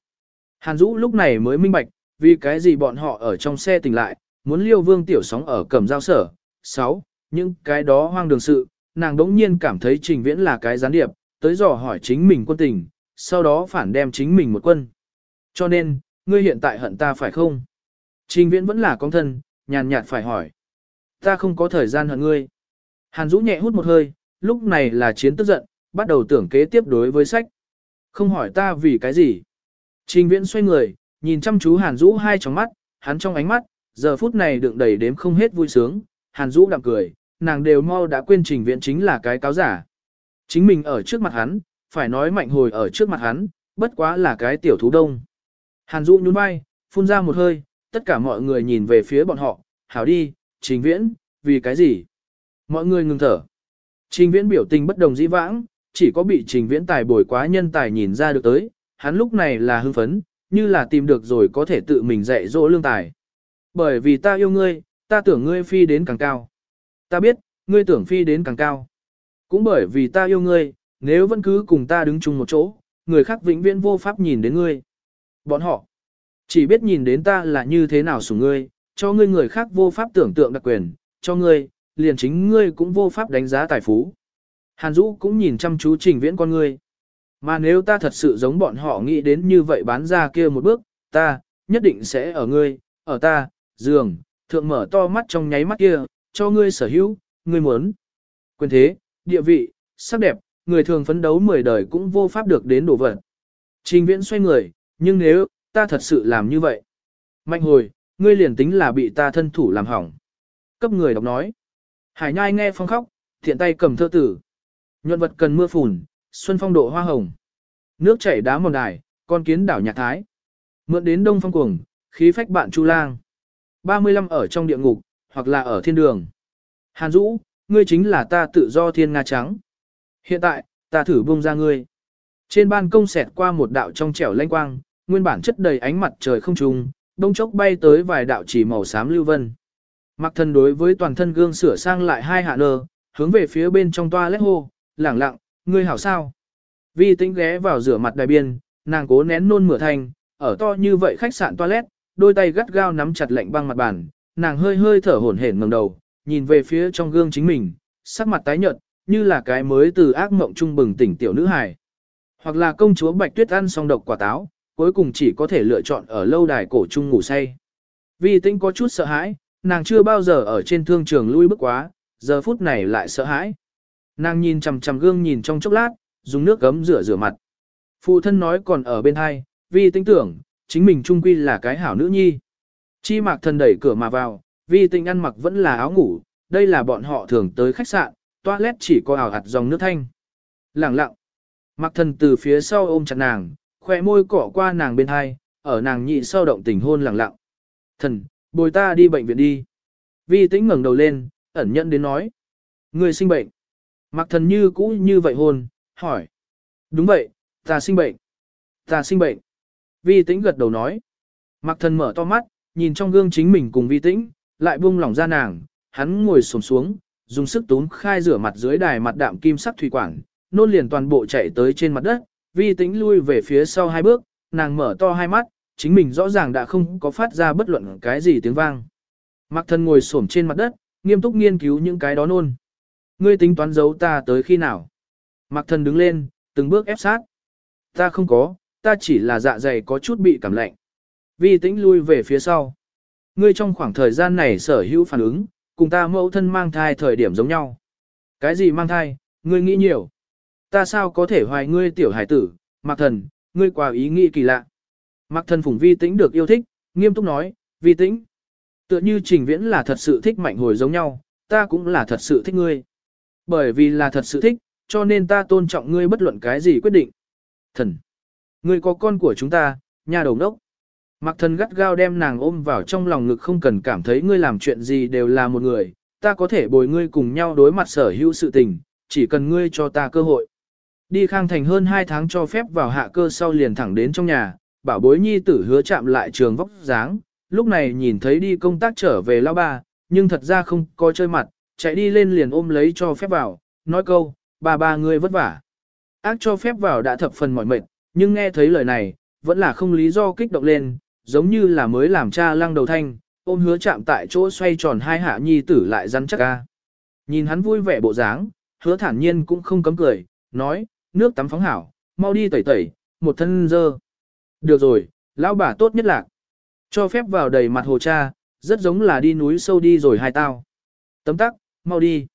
Hàn Dũ lúc này mới minh bạch, vì cái gì bọn họ ở trong xe tỉnh lại, muốn liêu vương tiểu sóng ở cầm giao sở. 6. Những cái đó hoang đường sự, nàng đống nhiên cảm thấy trình viễn là cái gián điệp, tới dò hỏi chính mình quân tình, sau đó phản đem chính mình một quân. Cho nên, ngươi hiện tại hận ta phải không? Trình viễn vẫn là con thân, nhàn nhạt phải hỏi. Ta không có thời gian hận ngươi. Hàn Dũ nhẹ hút một hơi, lúc này là chiến tức giận, bắt đầu tưởng kế tiếp đối với sách. Không hỏi ta vì cái gì. Trình viễn xoay người, nhìn chăm chú Hàn Dũ hai tròng mắt, hắn trong ánh mắt, giờ phút này đựng đầy đếm không hết vui sướng, Hàn Dũ đạm cười, nàng đều mau đã quên trình viễn chính là cái cáo giả. Chính mình ở trước mặt hắn, phải nói mạnh hồi ở trước mặt hắn, bất quá là cái tiểu thú đông. Hàn Dũ nhún vai, phun ra một hơi, tất cả mọi người nhìn về phía bọn họ, hảo đi, trình viễn, vì cái gì? Mọi người ngừng thở. Trình viễn biểu tình bất đồng dĩ vãng, chỉ có bị trình viễn tài bồi quá nhân tài nhìn ra được tới, hắn lúc này là hưng phấn, như là tìm được rồi có thể tự mình dạy dỗ lương tài. Bởi vì ta yêu ngươi, ta tưởng ngươi phi đến càng cao. Ta biết, ngươi tưởng phi đến càng cao. Cũng bởi vì ta yêu ngươi, nếu vẫn cứ cùng ta đứng chung một chỗ, người khác vĩnh viễn vô pháp nhìn đến ngươi. Bọn họ chỉ biết nhìn đến ta là như thế nào sủng ngươi, cho ngươi người khác vô pháp tưởng tượng đặc quyền, cho ngươi, liền chính ngươi cũng vô pháp đánh giá tài phú. Hàn Dũ cũng nhìn chăm chú trình viễn con ngươi. Mà nếu ta thật sự giống bọn họ nghĩ đến như vậy bán ra kia một bước, ta, nhất định sẽ ở ngươi, ở ta, giường, thượng mở to mắt trong nháy mắt kia, cho ngươi sở hữu, ngươi muốn. Quyền thế, địa vị, sắc đẹp, người thường phấn đấu 10 đời cũng vô pháp được đến đổ vật. Trình viễn xoay người, nhưng nếu, ta thật sự làm như vậy. Mạnh hồi, ngươi liền tính là bị ta thân thủ làm hỏng. Cấp người đọc nói. Hải nhai nghe phong khóc, thiện tay cầm thơ tử. Nhuận vật cần mưa phùn, xuân phong độ hoa hồng. Nước chảy đá mòn đài, con kiến đảo nhạc thái. Mượn đến đông phong cuồng, khí phách bạn chu lang. 35 ở trong địa ngục, hoặc là ở thiên đường. Hàn Dũ, ngươi chính là ta tự do thiên nga trắng. Hiện tại, ta thử buông ra ngươi. Trên ban công xẹt qua một đạo trong trẻo lanh quang, nguyên bản chất đầy ánh mặt trời không trùng, đông chốc bay tới vài đạo chỉ màu xám lưu vân. Mặc thần đối với toàn thân gương sửa sang lại hai hạ nơ, hướng về phía bên trong toa lét hô, lẳng lặng, ngươi hảo sao. Vi tính ghé vào rửa mặt đài biên, nàng cố nén nôn mửa thành ở to như vậy khách sạn toilet, đôi tay gắt gao nắm chặt lạnh băng mặt bàn, nàng hơi hơi thở hổn hển ngẩng đầu, nhìn về phía trong gương chính mình, sắc mặt tái nhợt, như là cái mới từ ác mộng trung bừng tỉnh tiểu nữ hài. Hoặc là công chúa Bạch Tuyết ăn xong độc quả táo, cuối cùng chỉ có thể lựa chọn ở lâu đài cổ trung ngủ say. Vi tĩnh có chút sợ hãi, nàng chưa bao giờ ở trên thương trường lui bước quá, giờ phút này lại sợ hãi. Nàng nhìn chằm chằm gương nhìn trong chốc lát, dùng nước gấm rửa rửa mặt. Phụ thân nói còn ở bên hai, vi tĩnh tưởng, chính mình trung quy là cái hảo nữ nhi. Chi mạc thần đẩy cửa mà vào, vi tình ăn mặc vẫn là áo ngủ, đây là bọn họ thường tới khách sạn, toilet chỉ có ảo hạt dòng nước thanh. Lặng lặng, mạc thần từ phía sau ôm chặt nàng, khoe môi cỏ qua nàng bên hai, ở nàng nhị sau động tình hôn lặng lặng. Thần, bồi ta đi bệnh viện đi. Vi tĩnh ngẩng đầu lên, ẩn nhận đến nói. Người sinh bệnh. Mạc thần như cũ như vậy hôn, hỏi. Đúng vậy, ta sinh bệnh. Ta sinh bệnh. Vi tĩnh gật đầu nói. Mạc thần mở to mắt, nhìn trong gương chính mình cùng vi tĩnh, lại buông lỏng ra nàng, hắn ngồi xổm xuống, dùng sức túm khai rửa mặt dưới đài mặt đạm kim sắc thủy quản, nôn liền toàn bộ chạy tới trên mặt đất, vi tĩnh lui về phía sau hai bước, nàng mở to hai mắt, chính mình rõ ràng đã không có phát ra bất luận cái gì tiếng vang. Mạc thần ngồi xổm trên mặt đất, nghiêm túc nghiên cứu những cái đó nôn. Ngươi tính toán giấu ta tới khi nào? Mạc thần đứng lên, từng bước ép sát. Ta không có, ta chỉ là dạ dày có chút bị cảm lạnh. Vi tĩnh lui về phía sau. Ngươi trong khoảng thời gian này sở hữu phản ứng, cùng ta mẫu thân mang thai thời điểm giống nhau. Cái gì mang thai, ngươi nghĩ nhiều. Ta sao có thể hoài ngươi tiểu hải tử, Mạc thần, ngươi quá ý nghĩ kỳ lạ. Mạc thần phủng vi tĩnh được yêu thích, nghiêm túc nói, vi tĩnh. Tựa như trình viễn là thật sự thích mạnh hồi giống nhau, ta cũng là thật sự thích ngươi. Bởi vì là thật sự thích, cho nên ta tôn trọng ngươi bất luận cái gì quyết định. Thần, ngươi có con của chúng ta, nhà đầu đốc. Mạc thần gắt gao đem nàng ôm vào trong lòng ngực không cần cảm thấy ngươi làm chuyện gì đều là một người, ta có thể bồi ngươi cùng nhau đối mặt sở hữu sự tình, chỉ cần ngươi cho ta cơ hội. Đi khang thành hơn 2 tháng cho phép vào hạ cơ sau liền thẳng đến trong nhà, bảo bối nhi tử hứa chạm lại trường vóc dáng, lúc này nhìn thấy đi công tác trở về lao ba, nhưng thật ra không có chơi mặt, chạy đi lên liền ôm lấy cho phép vào, nói câu, bà ba ngươi vất vả. Ác cho phép vào đã thập phần mỏi mệt, nhưng nghe thấy lời này, vẫn là không lý do kích động lên, giống như là mới làm cha lăng đầu thanh, ôm hứa chạm tại chỗ xoay tròn hai hạ nhi tử lại rắn chắc ca. Nhìn hắn vui vẻ bộ dáng, hứa thản nhiên cũng không cấm cười, nói, nước tắm phóng hảo, mau đi tẩy tẩy, một thân dơ. Được rồi, lão bà tốt nhất là cho phép vào đầy mặt hồ cha, rất giống là đi núi sâu đi rồi hai tao. Tấm tắc, mau đi.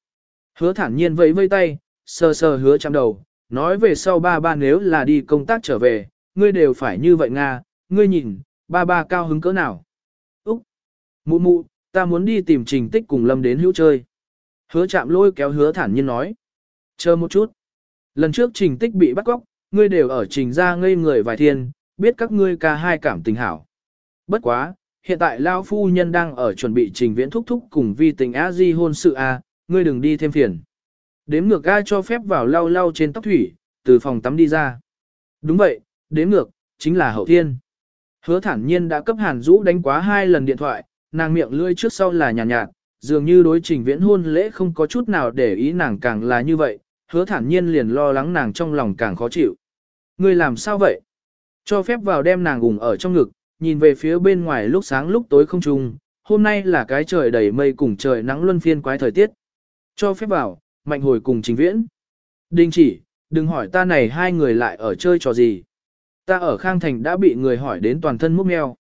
Hứa thản nhiên vẫy vây tay, sờ sờ hứa chạm đầu, nói về sau ba ba nếu là đi công tác trở về, ngươi đều phải như vậy Nga, ngươi nhìn, ba ba cao hứng cỡ nào. Úc, mụ mụ, ta muốn đi tìm trình tích cùng lâm đến hữu chơi. Hứa chạm lôi kéo hứa thản nhiên nói. Chờ một chút. Lần trước trình tích bị bắt cóc, ngươi đều ở trình ra ngây người vài thiên, biết các ngươi ca hai cảm tình hảo. Bất quá, hiện tại Lao Phu Nhân đang ở chuẩn bị trình viễn thúc thúc cùng vi tình á di hôn sự A, ngươi đừng đi thêm phiền. Đếm ngược ai cho phép vào lau lau trên tóc thủy, từ phòng tắm đi ra. Đúng vậy, đếm ngược, chính là hậu thiên. Hứa thản nhiên đã cấp Hàn Dũ đánh quá hai lần điện thoại, nàng miệng lưỡi trước sau là nhàn nhạt, nhạt, dường như đối trình viễn hôn lễ không có chút nào để ý nàng càng là như vậy, hứa thản nhiên liền lo lắng nàng trong lòng càng khó chịu. Ngươi làm sao vậy? Cho phép vào đem nàng gùng ở trong ngực, nhìn về phía bên ngoài lúc sáng lúc tối không trùng, hôm nay là cái trời đầy mây cùng trời nắng luân phiên quái thời tiết. Cho phép vào, mạnh hồi cùng trình viễn. Đình chỉ, đừng hỏi ta này hai người lại ở chơi trò gì. Ta ở Khang Thành đã bị người hỏi đến toàn thân múc meo.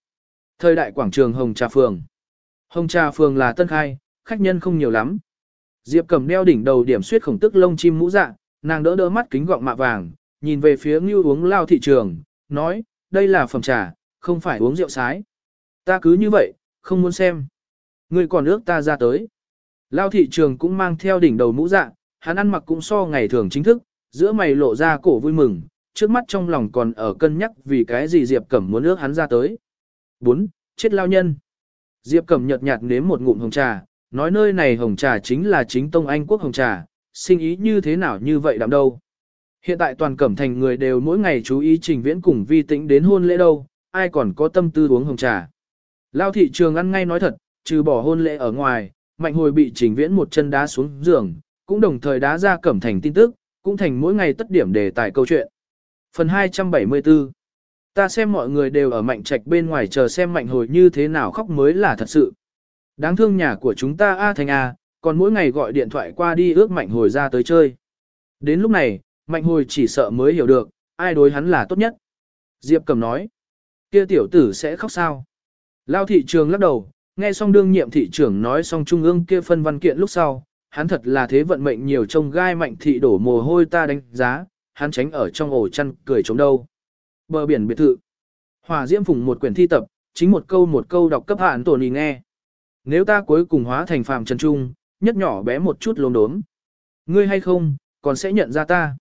Thời đại quảng trường Hồng Trà Phường. Hồng Trà Phường là tân khai, khách nhân không nhiều lắm. Diệp cầm đeo đỉnh đầu điểm suyết khổng tức lông chim mũ dạ, nàng đỡ đỡ mắt kính gọng mạ vàng, nhìn về phía ngưu uống lao thị trường, nói, đây là phẩm trà, không phải uống rượu sái. Ta cứ như vậy, không muốn xem. Người còn ước ta ra tới. Lao thị trường cũng mang theo đỉnh đầu mũ dạ, hắn ăn mặc cũng so ngày thường chính thức, giữa mày lộ ra cổ vui mừng, trước mắt trong lòng còn ở cân nhắc vì cái gì Diệp Cẩm muốn ước hắn ra tới. 4. Chết lao nhân. Diệp Cẩm nhợt nhạt nếm một ngụm hồng trà, nói nơi này hồng trà chính là chính tông Anh quốc hồng trà, sinh ý như thế nào như vậy đạm đâu. Hiện tại toàn cẩm thành người đều mỗi ngày chú ý trình viễn cùng vi tĩnh đến hôn lễ đâu, ai còn có tâm tư uống hồng trà. Lao thị trường ăn ngay nói thật, trừ bỏ hôn lễ ở ngoài, mạnh hồi bị trình viễn một chân đá xuống giường, cũng đồng thời đá ra cẩm thành tin tức, cũng thành mỗi ngày tất điểm đề tài câu chuyện. Phần 274 Ta xem mọi người đều ở mạnh trạch bên ngoài chờ xem mạnh hồi như thế nào khóc mới là thật sự. Đáng thương nhà của chúng ta A thành A, còn mỗi ngày gọi điện thoại qua đi ước mạnh hồi ra tới chơi. Đến lúc này, mạnh hồi chỉ sợ mới hiểu được, ai đối hắn là tốt nhất. Diệp cầm nói, kia tiểu tử sẽ khóc sao. Lao thị trường lắc đầu, nghe xong đương nhiệm thị trưởng nói xong trung ương kia phân văn kiện lúc sau, hắn thật là thế vận mệnh nhiều trông gai mạnh thị đổ mồ hôi ta đánh giá, hắn tránh ở trong ổ chăn cười chống đâu. Bờ biển biệt thự. Hòa diễm phùng một quyển thi tập, chính một câu một câu đọc cấp hạn tổ nì nghe. Nếu ta cuối cùng hóa thành phàm trần trung, nhất nhỏ bé một chút lốm đốm. Ngươi hay không, còn sẽ nhận ra ta.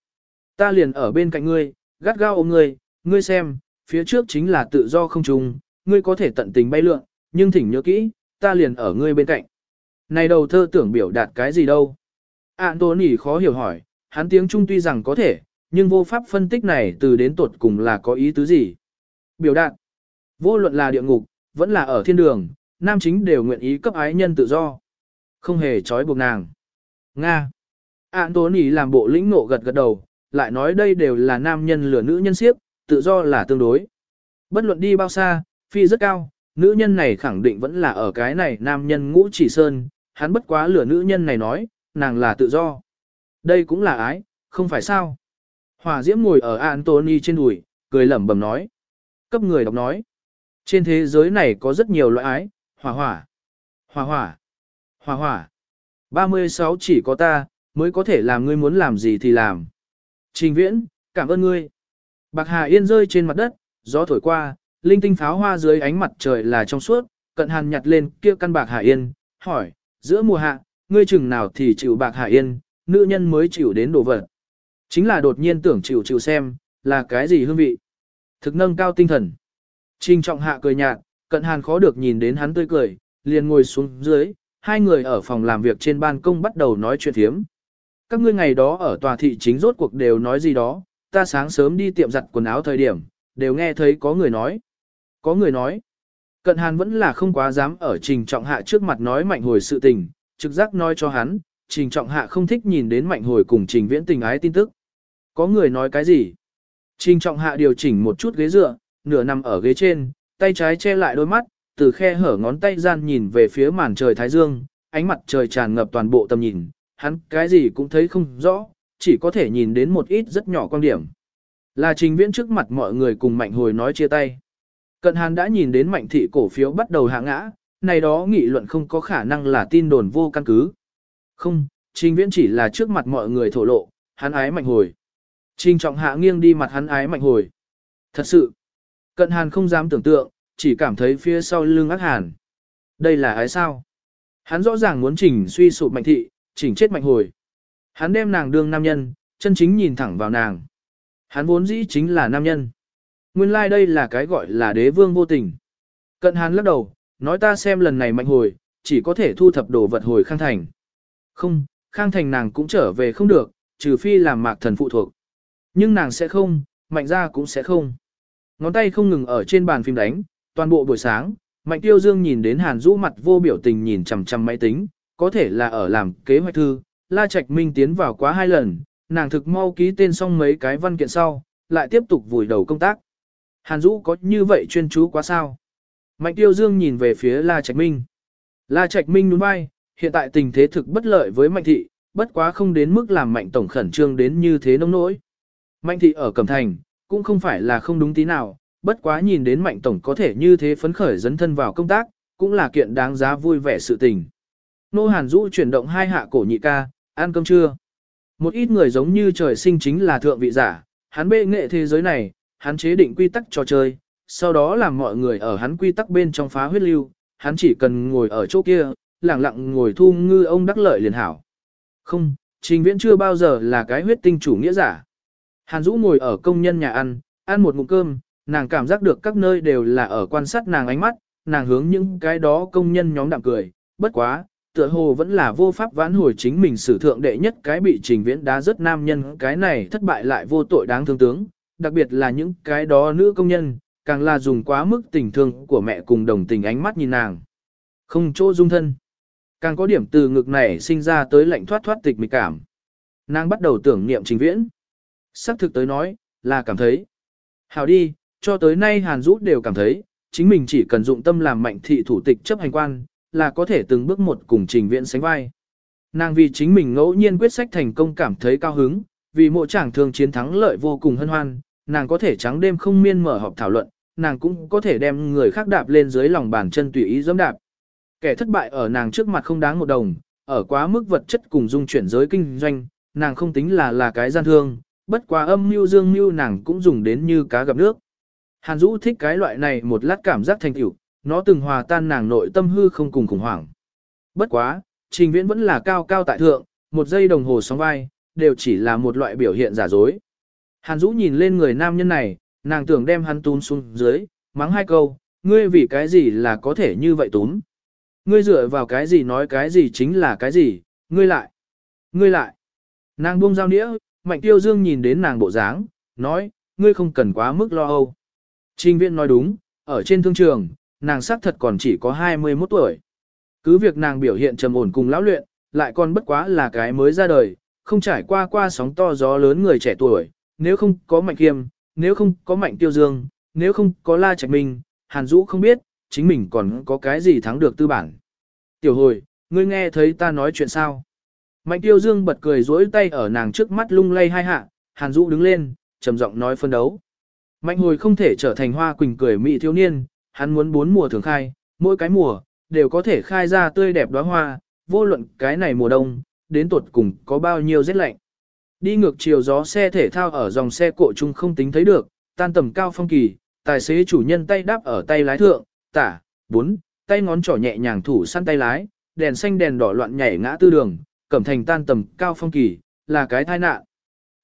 Ta liền ở bên cạnh ngươi, gắt gao ôm ngươi, ngươi xem, phía trước chính là tự do không trùng, ngươi có thể tận tình bay lượn, nhưng thỉnh nhớ kỹ, ta liền ở ngươi bên cạnh. Này đầu thơ tưởng biểu đạt cái gì đâu? Anthony khó hiểu hỏi, hắn tiếng Trung tuy rằng có thể, nhưng vô pháp phân tích này từ đến tột cùng là có ý tứ gì. Biểu đạt, vô luận là địa ngục, vẫn là ở thiên đường, nam chính đều nguyện ý cấp ái nhân tự do. Không hề trói buộc nàng. Nga. Anthony làm bộ lĩnh nộ gật gật đầu, lại nói đây đều là nam nhân lửa nữ nhân siếp, tự do là tương đối. Bất luận đi bao xa, phi rất cao, nữ nhân này khẳng định vẫn là ở cái này nam nhân ngũ chỉ sơn, hắn bất quá lửa nữ nhân này nói, nàng là tự do. Đây cũng là ái, không phải sao. Hòa Diễm ngồi ở Anthony trên đùi, cười lẩm bẩm nói. Cấp người đọc nói. Trên thế giới này có rất nhiều loại ái, hỏa hỏa, hỏa hỏa, hỏa hỏa. 36 chỉ có ta, mới có thể làm ngươi muốn làm gì thì làm. Trình viễn, cảm ơn ngươi. Bạc Hà Yên rơi trên mặt đất, gió thổi qua, linh tinh pháo hoa dưới ánh mặt trời là trong suốt, cận hàn nhặt lên kia căn Bạc Hà Yên, hỏi, giữa mùa hạ, ngươi chừng nào thì chịu Bạc Hà Yên, nữ nhân mới chịu đến đồ vật. Chính là đột nhiên tưởng chịu chịu xem, là cái gì hương vị. Thực nâng cao tinh thần. Trình trọng hạ cười nhạt, cận hàn khó được nhìn đến hắn tươi cười, liền ngồi xuống dưới, hai người ở phòng làm việc trên ban công bắt đầu nói chuyện thiếm. Các ngươi ngày đó ở tòa thị chính rốt cuộc đều nói gì đó, ta sáng sớm đi tiệm giặt quần áo thời điểm, đều nghe thấy có người nói. Có người nói, cận hàn vẫn là không quá dám ở trình trọng hạ trước mặt nói mạnh hồi sự tình, trực giác nói cho hắn, trình trọng hạ không thích nhìn đến mạnh hồi cùng trình viễn tình ái tin tức. Có người nói cái gì? Trình trọng hạ điều chỉnh một chút ghế dựa, nửa nằm ở ghế trên, tay trái che lại đôi mắt, từ khe hở ngón tay gian nhìn về phía màn trời thái dương, ánh mặt trời tràn ngập toàn bộ tầm nhìn, hắn cái gì cũng thấy không rõ, chỉ có thể nhìn đến một ít rất nhỏ quan điểm. Là trình viễn trước mặt mọi người cùng mạnh hồi nói chia tay. Cận hàn đã nhìn đến mạnh thị cổ phiếu bắt đầu hạ ngã, này đó nghị luận không có khả năng là tin đồn vô căn cứ. Không, trình viễn chỉ là trước mặt mọi người thổ lộ, hắn ái mạnh hồi. Trình trọng hạ nghiêng đi mặt hắn ái mạnh hồi. Thật sự, cận hàn không dám tưởng tượng, chỉ cảm thấy phía sau lưng ác hàn. Đây là ái sao? Hắn rõ ràng muốn chỉnh suy sụp mạnh thị, chỉnh chết mạnh hồi. Hắn đem nàng đương nam nhân, chân chính nhìn thẳng vào nàng. Hắn vốn dĩ chính là nam nhân. Nguyên lai like đây là cái gọi là đế vương vô tình. Cận hàn lắc đầu, nói ta xem lần này mạnh hồi, chỉ có thể thu thập đồ vật hồi khang thành. Không, khang thành nàng cũng trở về không được, trừ phi làm mạc thần phụ thuộc. Nhưng nàng sẽ không, mạnh ra cũng sẽ không. Ngón tay không ngừng ở trên bàn phim đánh, toàn bộ buổi sáng, mạnh tiêu dương nhìn đến hàn rũ mặt vô biểu tình nhìn chằm chằm máy tính, có thể là ở làm kế hoạch thư, La Trạch Minh tiến vào quá hai lần, nàng thực mau ký tên xong mấy cái văn kiện sau, lại tiếp tục vùi đầu công tác. Hàn Dũ có như vậy chuyên chú quá sao? Mạnh Tiêu Dương nhìn về phía La Trạch Minh. La Trạch Minh nhún vai, hiện tại tình thế thực bất lợi với Mạnh Thị, bất quá không đến mức làm Mạnh Tổng khẩn trương đến như thế nông nỗi. Mạnh Thị ở Cẩm Thành, cũng không phải là không đúng tí nào, bất quá nhìn đến Mạnh Tổng có thể như thế phấn khởi dấn thân vào công tác, cũng là kiện đáng giá vui vẻ sự tình. Nô Hàn Dũ chuyển động hai hạ cổ nhị ca, ăn cơm trưa. Một ít người giống như trời sinh chính là thượng vị giả, hắn bệ nghệ thế giới này, hắn chế định quy tắc trò chơi, sau đó làm mọi người ở hắn quy tắc bên trong phá huyết lưu, hắn chỉ cần ngồi ở chỗ kia, lặng lặng ngồi thu ngư ông đắc lợi liền hảo. Không, trình viễn chưa bao giờ là cái huyết tinh chủ nghĩa giả. Hàn Dũ ngồi ở công nhân nhà ăn, ăn một ngụm cơm, nàng cảm giác được các nơi đều là ở quan sát nàng ánh mắt, nàng hướng những cái đó công nhân nhóm đạm cười, bất quá, tựa hồ vẫn là vô pháp vãn hồi chính mình sử thượng đệ nhất cái bị trình viễn đá rất nam nhân cái này thất bại lại vô tội đáng thương tướng, đặc biệt là những cái đó nữ công nhân, càng là dùng quá mức tình thương của mẹ cùng đồng tình ánh mắt nhìn nàng. Không chỗ dung thân. Càng có điểm từ ngực này sinh ra tới lạnh thoát thoát tịch mịch cảm. Nàng bắt đầu tưởng niệm trình viễn. Sắc thực tới nói, là cảm thấy. Hào đi, cho tới nay Hàn Dũ đều cảm thấy, chính mình chỉ cần dụng tâm làm mạnh thị thủ tịch chấp hành quan, là có thể từng bước một cùng trình viễn sánh vai. Nàng vì chính mình ngẫu nhiên quyết sách thành công cảm thấy cao hứng, vì mộ chẳng thường chiến thắng lợi vô cùng hân hoan, nàng có thể trắng đêm không miên mở họp thảo luận, nàng cũng có thể đem người khác đạp lên dưới lòng bàn chân tùy ý dẫm đạp. Kẻ thất bại ở nàng trước mặt không đáng một đồng, ở quá mức vật chất cùng dung chuyển giới kinh doanh, nàng không tính là là cái gian thương, bất quá âm mưu dương mưu nàng cũng dùng đến như cá gặp nước. Hàn Dũ thích cái loại này một lát cảm giác thành tựu, nó từng hòa tan nàng nội tâm hư không cùng khủng hoảng. Bất quá, trình viễn vẫn là cao cao tại thượng, một giây đồng hồ sóng vai, đều chỉ là một loại biểu hiện giả dối. Hàn Dũ nhìn lên người nam nhân này, nàng tưởng đem hắn tún xuống dưới, mắng hai câu, ngươi vì cái gì là có thể như vậy túm. Ngươi dựa vào cái gì nói cái gì chính là cái gì, ngươi lại, ngươi lại. Nàng buông dao nĩa, mạnh tiêu dương nhìn đến nàng bộ dáng, nói, ngươi không cần quá mức lo âu. Trình viện nói đúng, ở trên thương trường, nàng xác thật còn chỉ có 21 tuổi. Cứ việc nàng biểu hiện trầm ổn cùng lão luyện, lại còn bất quá là cái mới ra đời, không trải qua qua sóng to gió lớn người trẻ tuổi, nếu không có mạnh kiêm, nếu không có mạnh tiêu dương, nếu không có la trạch minh, hàn dũ không biết, chính mình còn có cái gì thắng được tư bản. Tiểu hồi, ngươi nghe thấy ta nói chuyện sao? Mạnh tiêu dương bật cười dối tay ở nàng trước mắt lung lay hai hạ, hàn dũ đứng lên, trầm giọng nói phân đấu. Mạnh hồi không thể trở thành hoa quỳnh cười mỹ thiếu niên, hắn muốn bốn mùa thường khai, mỗi cái mùa, đều có thể khai ra tươi đẹp đóa hoa, vô luận cái này mùa đông, đến tuột cùng có bao nhiêu rét lạnh. Đi ngược chiều gió xe thể thao ở dòng xe cộ chung không tính thấy được, tan tầm cao phong kỳ, tài xế chủ nhân tay đáp ở tay lái thượng, tả, bốn, tay ngón trỏ nhẹ nhàng thủ săn tay lái, đèn xanh đèn đỏ loạn nhảy ngã tư đường, cẩm thành tan tầm cao phong kỳ, là cái tai nạn.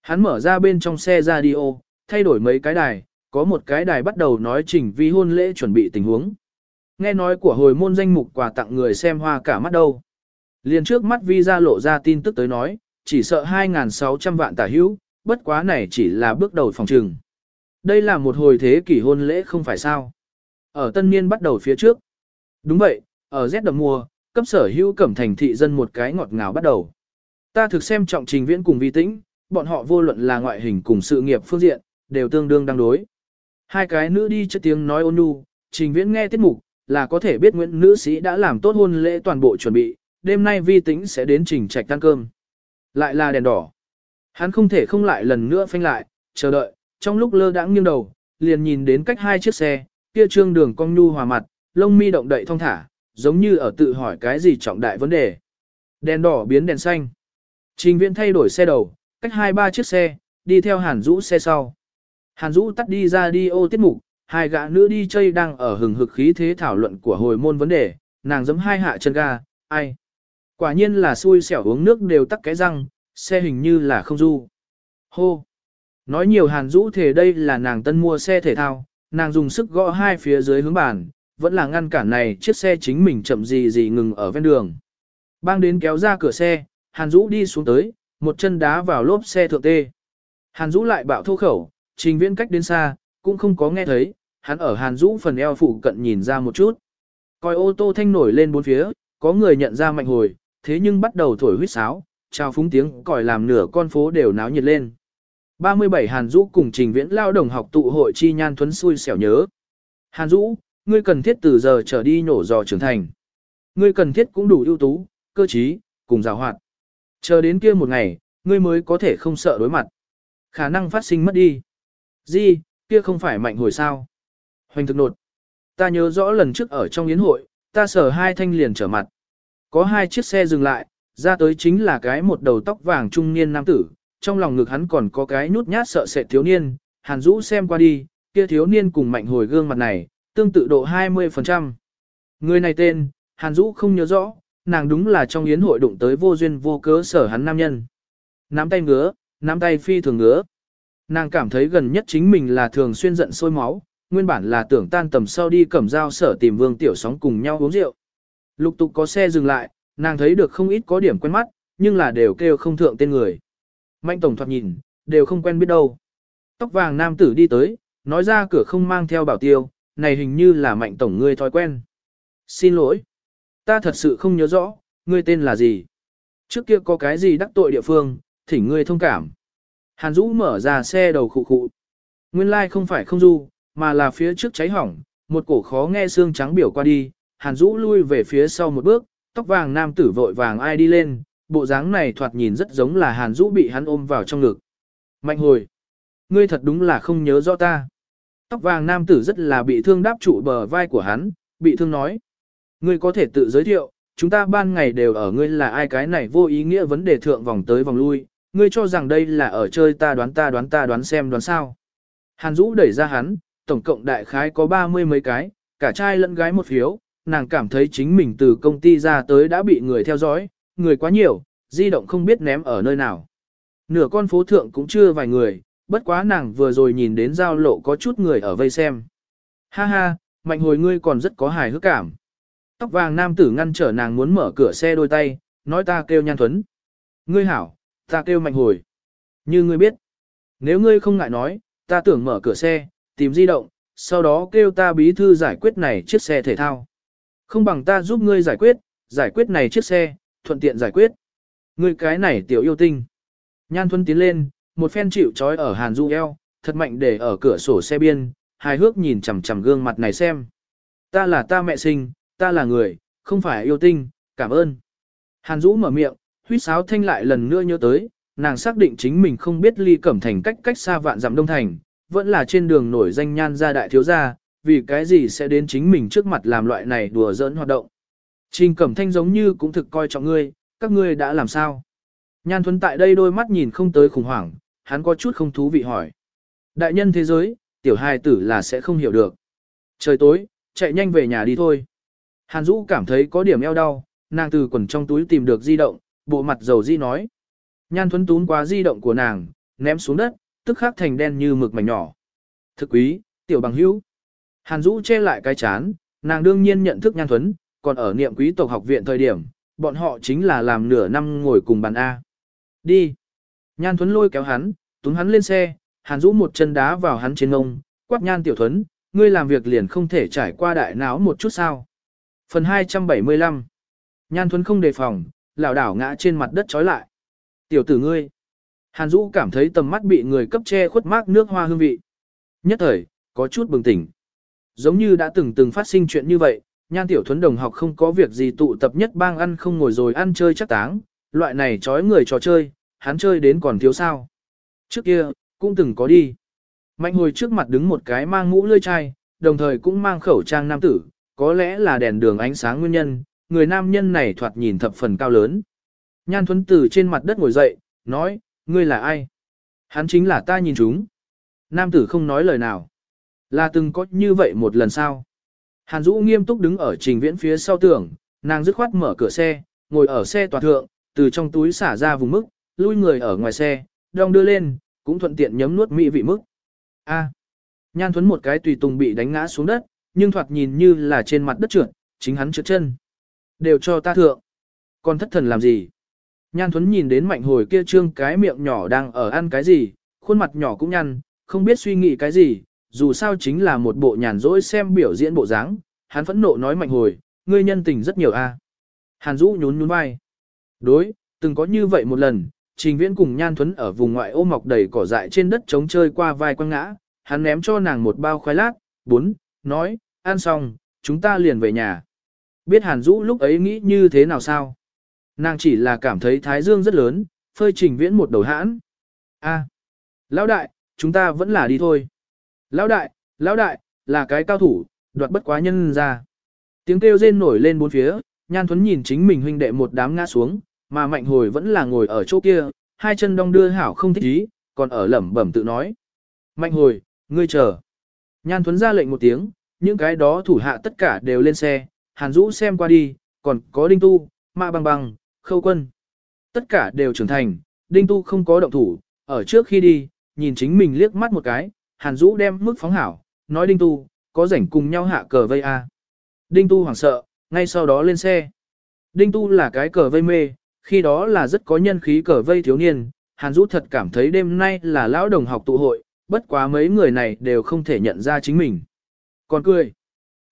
Hắn mở ra bên trong xe radio, thay đổi mấy cái đài, có một cái đài bắt đầu nói trình vi hôn lễ chuẩn bị tình huống. Nghe nói của hồi môn danh mục quà tặng người xem hoa cả mắt đâu. Liền trước mắt vi ra lộ ra tin tức tới nói, chỉ sợ 2.600 vạn tả hữu, bất quá này chỉ là bước đầu phòng trừng. Đây là một hồi thế kỷ hôn lễ không phải sao. Ở tân niên bắt đầu phía trước. Đúng vậy, ở rét đậm mùa, cấp sở hữu cẩm thành thị dân một cái ngọt ngào bắt đầu. Ta thực xem trọng trình viễn cùng vi tĩnh, bọn họ vô luận là ngoại hình cùng sự nghiệp phương diện, đều tương đương đang đối. Hai cái nữ đi chất tiếng nói ôn nhu, trình viễn nghe tiết mục, là có thể biết Nguyễn nữ sĩ đã làm tốt hôn lễ toàn bộ chuẩn bị, đêm nay vi tĩnh sẽ đến trình trạch ăn cơm. Lại là đèn đỏ. Hắn không thể không lại lần nữa phanh lại, chờ đợi, trong lúc lơ đãng nghiêng đầu, liền nhìn đến cách hai chiếc xe, kia trương đường cong nhu hòa mặt, lông mi động đậy thong thả, giống như ở tự hỏi cái gì trọng đại vấn đề. Đèn đỏ biến đèn xanh. Trình viễn thay đổi xe đầu, cách hai ba chiếc xe, đi theo hàn rũ xe sau. Hàn Dũ tắt đi ra đi ô tiết mục, hai gã nữ đi chơi đang ở hừng hực khí thế thảo luận của hồi môn vấn đề, nàng giấm hai hạ chân ga, ai. Quả nhiên là xui xẻo uống nước đều tắc cái răng, xe hình như là không du. Hô. Nói nhiều Hàn Dũ thể đây là nàng tân mua xe thể thao, nàng dùng sức gõ hai phía dưới hướng bàn, vẫn là ngăn cản này chiếc xe chính mình chậm gì gì ngừng ở ven đường. Bang đến kéo ra cửa xe, Hàn Dũ đi xuống tới, một chân đá vào lốp xe thượng tê. Hàn Dũ lại bạo thô khẩu, Trình viễn cách đến xa, cũng không có nghe thấy, hắn ở hàn rũ phần eo phụ cận nhìn ra một chút. Coi ô tô thanh nổi lên bốn phía, có người nhận ra mạnh hồi, thế nhưng bắt đầu thổi huýt sáo, trao phúng tiếng còi làm nửa con phố đều náo nhiệt lên. 37 Hàn Dũ cùng Trình Viễn lao đồng học tụ hội chi nhan thuấn xui xẻo nhớ. Hàn Dũ, ngươi cần thiết từ giờ trở đi nổ dò trưởng thành. Ngươi cần thiết cũng đủ ưu tú, cơ trí, cùng rào hoạt. Chờ đến kia một ngày, ngươi mới có thể không sợ đối mặt. Khả năng phát sinh mất đi. Di, kia không phải mạnh hồi sao. Hoành thực nột. Ta nhớ rõ lần trước ở trong yến hội, ta sở hai thanh liền trở mặt. Có hai chiếc xe dừng lại, ra tới chính là cái một đầu tóc vàng trung niên nam tử, trong lòng ngực hắn còn có cái nhút nhát sợ sệt thiếu niên, hàn Dũ xem qua đi, kia thiếu niên cùng mạnh hồi gương mặt này, tương tự độ 20%. Người này tên, hàn Dũ không nhớ rõ, nàng đúng là trong yến hội đụng tới vô duyên vô cớ sở hắn nam nhân. Nắm tay ngứa, nắm tay phi thường ngứa. Nàng cảm thấy gần nhất chính mình là thường xuyên giận sôi máu, nguyên bản là tưởng tan tầm sau đi cẩm dao sở tìm vương tiểu sóng cùng nhau uống rượu. Lục tục có xe dừng lại, nàng thấy được không ít có điểm quen mắt, nhưng là đều kêu không thượng tên người. Mạnh tổng thoạt nhìn, đều không quen biết đâu. Tóc vàng nam tử đi tới, nói ra cửa không mang theo bảo tiêu, này hình như là mạnh tổng ngươi thói quen. Xin lỗi. Ta thật sự không nhớ rõ, ngươi tên là gì. Trước kia có cái gì đắc tội địa phương, thỉnh ngươi thông cảm. Hàn Dũ mở ra xe đầu khụ khụ. Nguyên lai like không phải không du, mà là phía trước cháy hỏng, một cổ khó nghe xương trắng biểu qua đi, Hàn Dũ lui về phía sau một bước, tóc vàng nam tử vội vàng ai đi lên, bộ dáng này thoạt nhìn rất giống là Hàn Dũ bị hắn ôm vào trong ngực. Mạnh hồi, ngươi thật đúng là không nhớ rõ ta. Tóc vàng nam tử rất là bị thương đáp trụ bờ vai của hắn, bị thương nói. Ngươi có thể tự giới thiệu, chúng ta ban ngày đều ở ngươi là ai cái này vô ý nghĩa vấn đề thượng vòng tới vòng lui, ngươi cho rằng đây là ở chơi ta đoán ta đoán ta đoán xem đoán sao. Hàn Dũ đẩy ra hắn, tổng cộng đại khái có ba mươi mấy cái, cả trai lẫn gái một phiếu, nàng cảm thấy chính mình từ công ty ra tới đã bị người theo dõi, người quá nhiều, di động không biết ném ở nơi nào. Nửa con phố thượng cũng chưa vài người, bất quá nàng vừa rồi nhìn đến giao lộ có chút người ở vây xem. Ha ha, mạnh hồi ngươi còn rất có hài hước cảm. Tóc vàng nam tử ngăn trở nàng muốn mở cửa xe đôi tay, nói ta kêu nhan thuấn. Ngươi hảo, ta kêu mạnh hồi. Như ngươi biết, nếu ngươi không ngại nói, ta tưởng mở cửa xe, tìm di động, sau đó kêu ta bí thư giải quyết này chiếc xe thể thao. Không bằng ta giúp ngươi giải quyết, giải quyết này chiếc xe, thuận tiện giải quyết. Ngươi cái này tiểu yêu tinh. Nhan Thuân tiến lên, một phen chịu trói ở Hàn Du eo, thật mạnh để ở cửa sổ xe biên, hài hước nhìn chằm chằm gương mặt này xem. Ta là ta mẹ sinh, ta là người, không phải yêu tinh, cảm ơn. Hàn Dũ mở miệng, huýt sáo thanh lại lần nữa nhớ tới, nàng xác định chính mình không biết ly cẩm thành cách cách xa vạn dặm đông thành, vẫn là trên đường nổi danh nhan gia đại thiếu gia, vì cái gì sẽ đến chính mình trước mặt làm loại này đùa giỡn hoạt động. Trình cẩm thanh giống như cũng thực coi trọng ngươi, các ngươi đã làm sao? Nhan thuấn tại đây đôi mắt nhìn không tới khủng hoảng, hắn có chút không thú vị hỏi. Đại nhân thế giới, tiểu hài tử là sẽ không hiểu được. Trời tối, chạy nhanh về nhà đi thôi. Hàn Dũ cảm thấy có điểm eo đau, nàng từ quần trong túi tìm được di động, bộ mặt dầu di nói. Nhan thuấn tún qua di động của nàng, ném xuống đất, tức khắc thành đen như mực mảnh nhỏ. Thực quý, tiểu bằng hữu. Hàn Dũ che lại cái chán, nàng đương nhiên nhận thức nhan thuấn, còn ở niệm quý tộc học viện thời điểm, bọn họ chính là làm nửa năm ngồi cùng bàn A. Đi. Nhan thuấn lôi kéo hắn, túm hắn lên xe, Hàn Dũ một chân đá vào hắn trên ngông, quát nhan tiểu thuấn, ngươi làm việc liền không thể trải qua đại não một chút sao. Phần 275 Nhan thuấn không đề phòng, lảo đảo ngã trên mặt đất trói lại. Tiểu tử ngươi. Hàn Dũ cảm thấy tầm mắt bị người cấp che khuất mát nước hoa hương vị. Nhất thời, có chút bừng tỉnh. Giống như đã từng từng phát sinh chuyện như vậy, nhan tiểu thuấn đồng học không có việc gì tụ tập nhất bang ăn không ngồi rồi ăn chơi chắc táng, loại này trói người trò chơi, hắn chơi đến còn thiếu sao. Trước kia, cũng từng có đi. Mạnh hồi trước mặt đứng một cái mang mũ lươi chai, đồng thời cũng mang khẩu trang nam tử, có lẽ là đèn đường ánh sáng nguyên nhân, người nam nhân này thoạt nhìn thập phần cao lớn. Nhan thuấn từ trên mặt đất ngồi dậy, nói, ngươi là ai? Hắn chính là ta nhìn chúng. Nam tử không nói lời nào. Là từng có như vậy một lần sao? Hàn Dũ nghiêm túc đứng ở trình viễn phía sau tường, nàng dứt khoát mở cửa xe, ngồi ở xe tòa thượng, từ trong túi xả ra vùng mức, lui người ở ngoài xe, đong đưa lên, cũng thuận tiện nhấm nuốt mỹ vị mức. A. Nhan Thuấn một cái tùy tùng bị đánh ngã xuống đất, nhưng thoạt nhìn như là trên mặt đất trượt, chính hắn trượt chân. Đều cho ta thượng. Còn thất thần làm gì? Nhan Thuấn nhìn đến mạnh hồi kia trương cái miệng nhỏ đang ở ăn cái gì, khuôn mặt nhỏ cũng nhăn, không biết suy nghĩ cái gì, dù sao chính là một bộ nhàn rỗi xem biểu diễn bộ dáng, hắn phẫn nộ nói mạnh hồi, ngươi nhân tình rất nhiều a. Hàn Dũ nhún nhún vai. Đối, từng có như vậy một lần, Trình Viễn cùng Nhan Thuấn ở vùng ngoại ô mọc đầy cỏ dại trên đất trống chơi qua vai quăng ngã, hắn ném cho nàng một bao khoai lát, bốn, nói, ăn xong, chúng ta liền về nhà. Biết Hàn Dũ lúc ấy nghĩ như thế nào sao? Nàng chỉ là cảm thấy thái dương rất lớn, phơi Trình Viễn một đầu hãn. A, lão đại, chúng ta vẫn là đi thôi. Lão đại, lão đại, là cái cao thủ, đoạt bất quá nhân ra. Tiếng kêu rên nổi lên bốn phía, Nhan Thuấn nhìn chính mình huynh đệ một đám ngã xuống, mà mạnh hồi vẫn là ngồi ở chỗ kia, hai chân đong đưa hảo không thích ý, còn ở lẩm bẩm tự nói. Mạnh hồi, ngươi chờ. Nhan Thuấn ra lệnh một tiếng, những cái đó thủ hạ tất cả đều lên xe, Hàn Dũ xem qua đi, còn có Đinh Tu, Mạ Bằng Bằng, Khâu Quân. Tất cả đều trưởng thành, Đinh Tu không có động thủ, ở trước khi đi, nhìn chính mình liếc mắt một cái, Hàn Dũ đem mức phóng hảo, nói Đinh Tu, có rảnh cùng nhau hạ cờ vây a. Đinh Tu hoảng sợ, ngay sau đó lên xe. Đinh Tu là cái cờ vây mê, khi đó là rất có nhân khí cờ vây thiếu niên, Hàn Dũ thật cảm thấy đêm nay là lão đồng học tụ hội, bất quá mấy người này đều không thể nhận ra chính mình. Còn cười.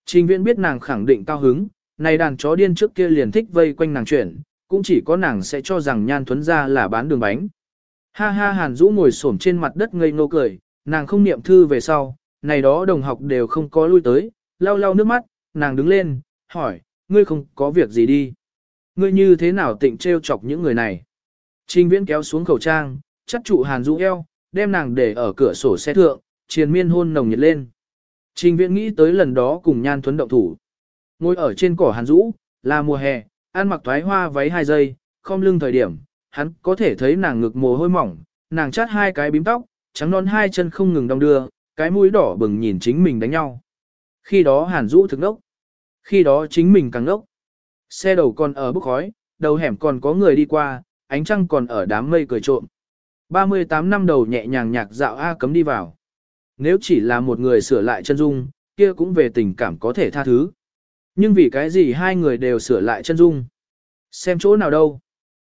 Trình viễn biết nàng khẳng định cao hứng, này đàn chó điên trước kia liền thích vây quanh nàng chuyển, cũng chỉ có nàng sẽ cho rằng nhan thuấn ra là bán đường bánh. Ha ha Hàn Dũ ngồi xổm trên mặt đất ngây ngô cười, nàng không niệm thư về sau, này đó đồng học đều không có lui tới, lau lau nước mắt, nàng đứng lên, hỏi, ngươi không có việc gì đi. Ngươi như thế nào tịnh trêu chọc những người này? Trình viễn kéo xuống khẩu trang, chắt trụ hàn rũ eo, đem nàng để ở cửa sổ xe thượng, triền miên hôn nồng nhiệt lên. Trình viễn nghĩ tới lần đó cùng nhan thuấn động thủ. Ngồi ở trên cỏ hàn rũ, là mùa hè, ăn mặc thoái hoa váy hai giây, không lưng thời điểm, hắn có thể thấy nàng ngực mồ hôi mỏng, nàng chát hai cái bím tóc, trắng non hai chân không ngừng đong đưa, cái mũi đỏ bừng nhìn chính mình đánh nhau. Khi đó hàn Dũ thực nốc. Khi đó chính mình càng nốc. Xe đầu còn ở bức khói, đầu hẻm còn có người đi qua, ánh trăng còn ở đám mây cười trộm. 38 năm đầu nhẹ nhàng nhạc dạo A cấm đi vào. Nếu chỉ là một người sửa lại chân dung, kia cũng về tình cảm có thể tha thứ. Nhưng vì cái gì hai người đều sửa lại chân dung? Xem chỗ nào đâu?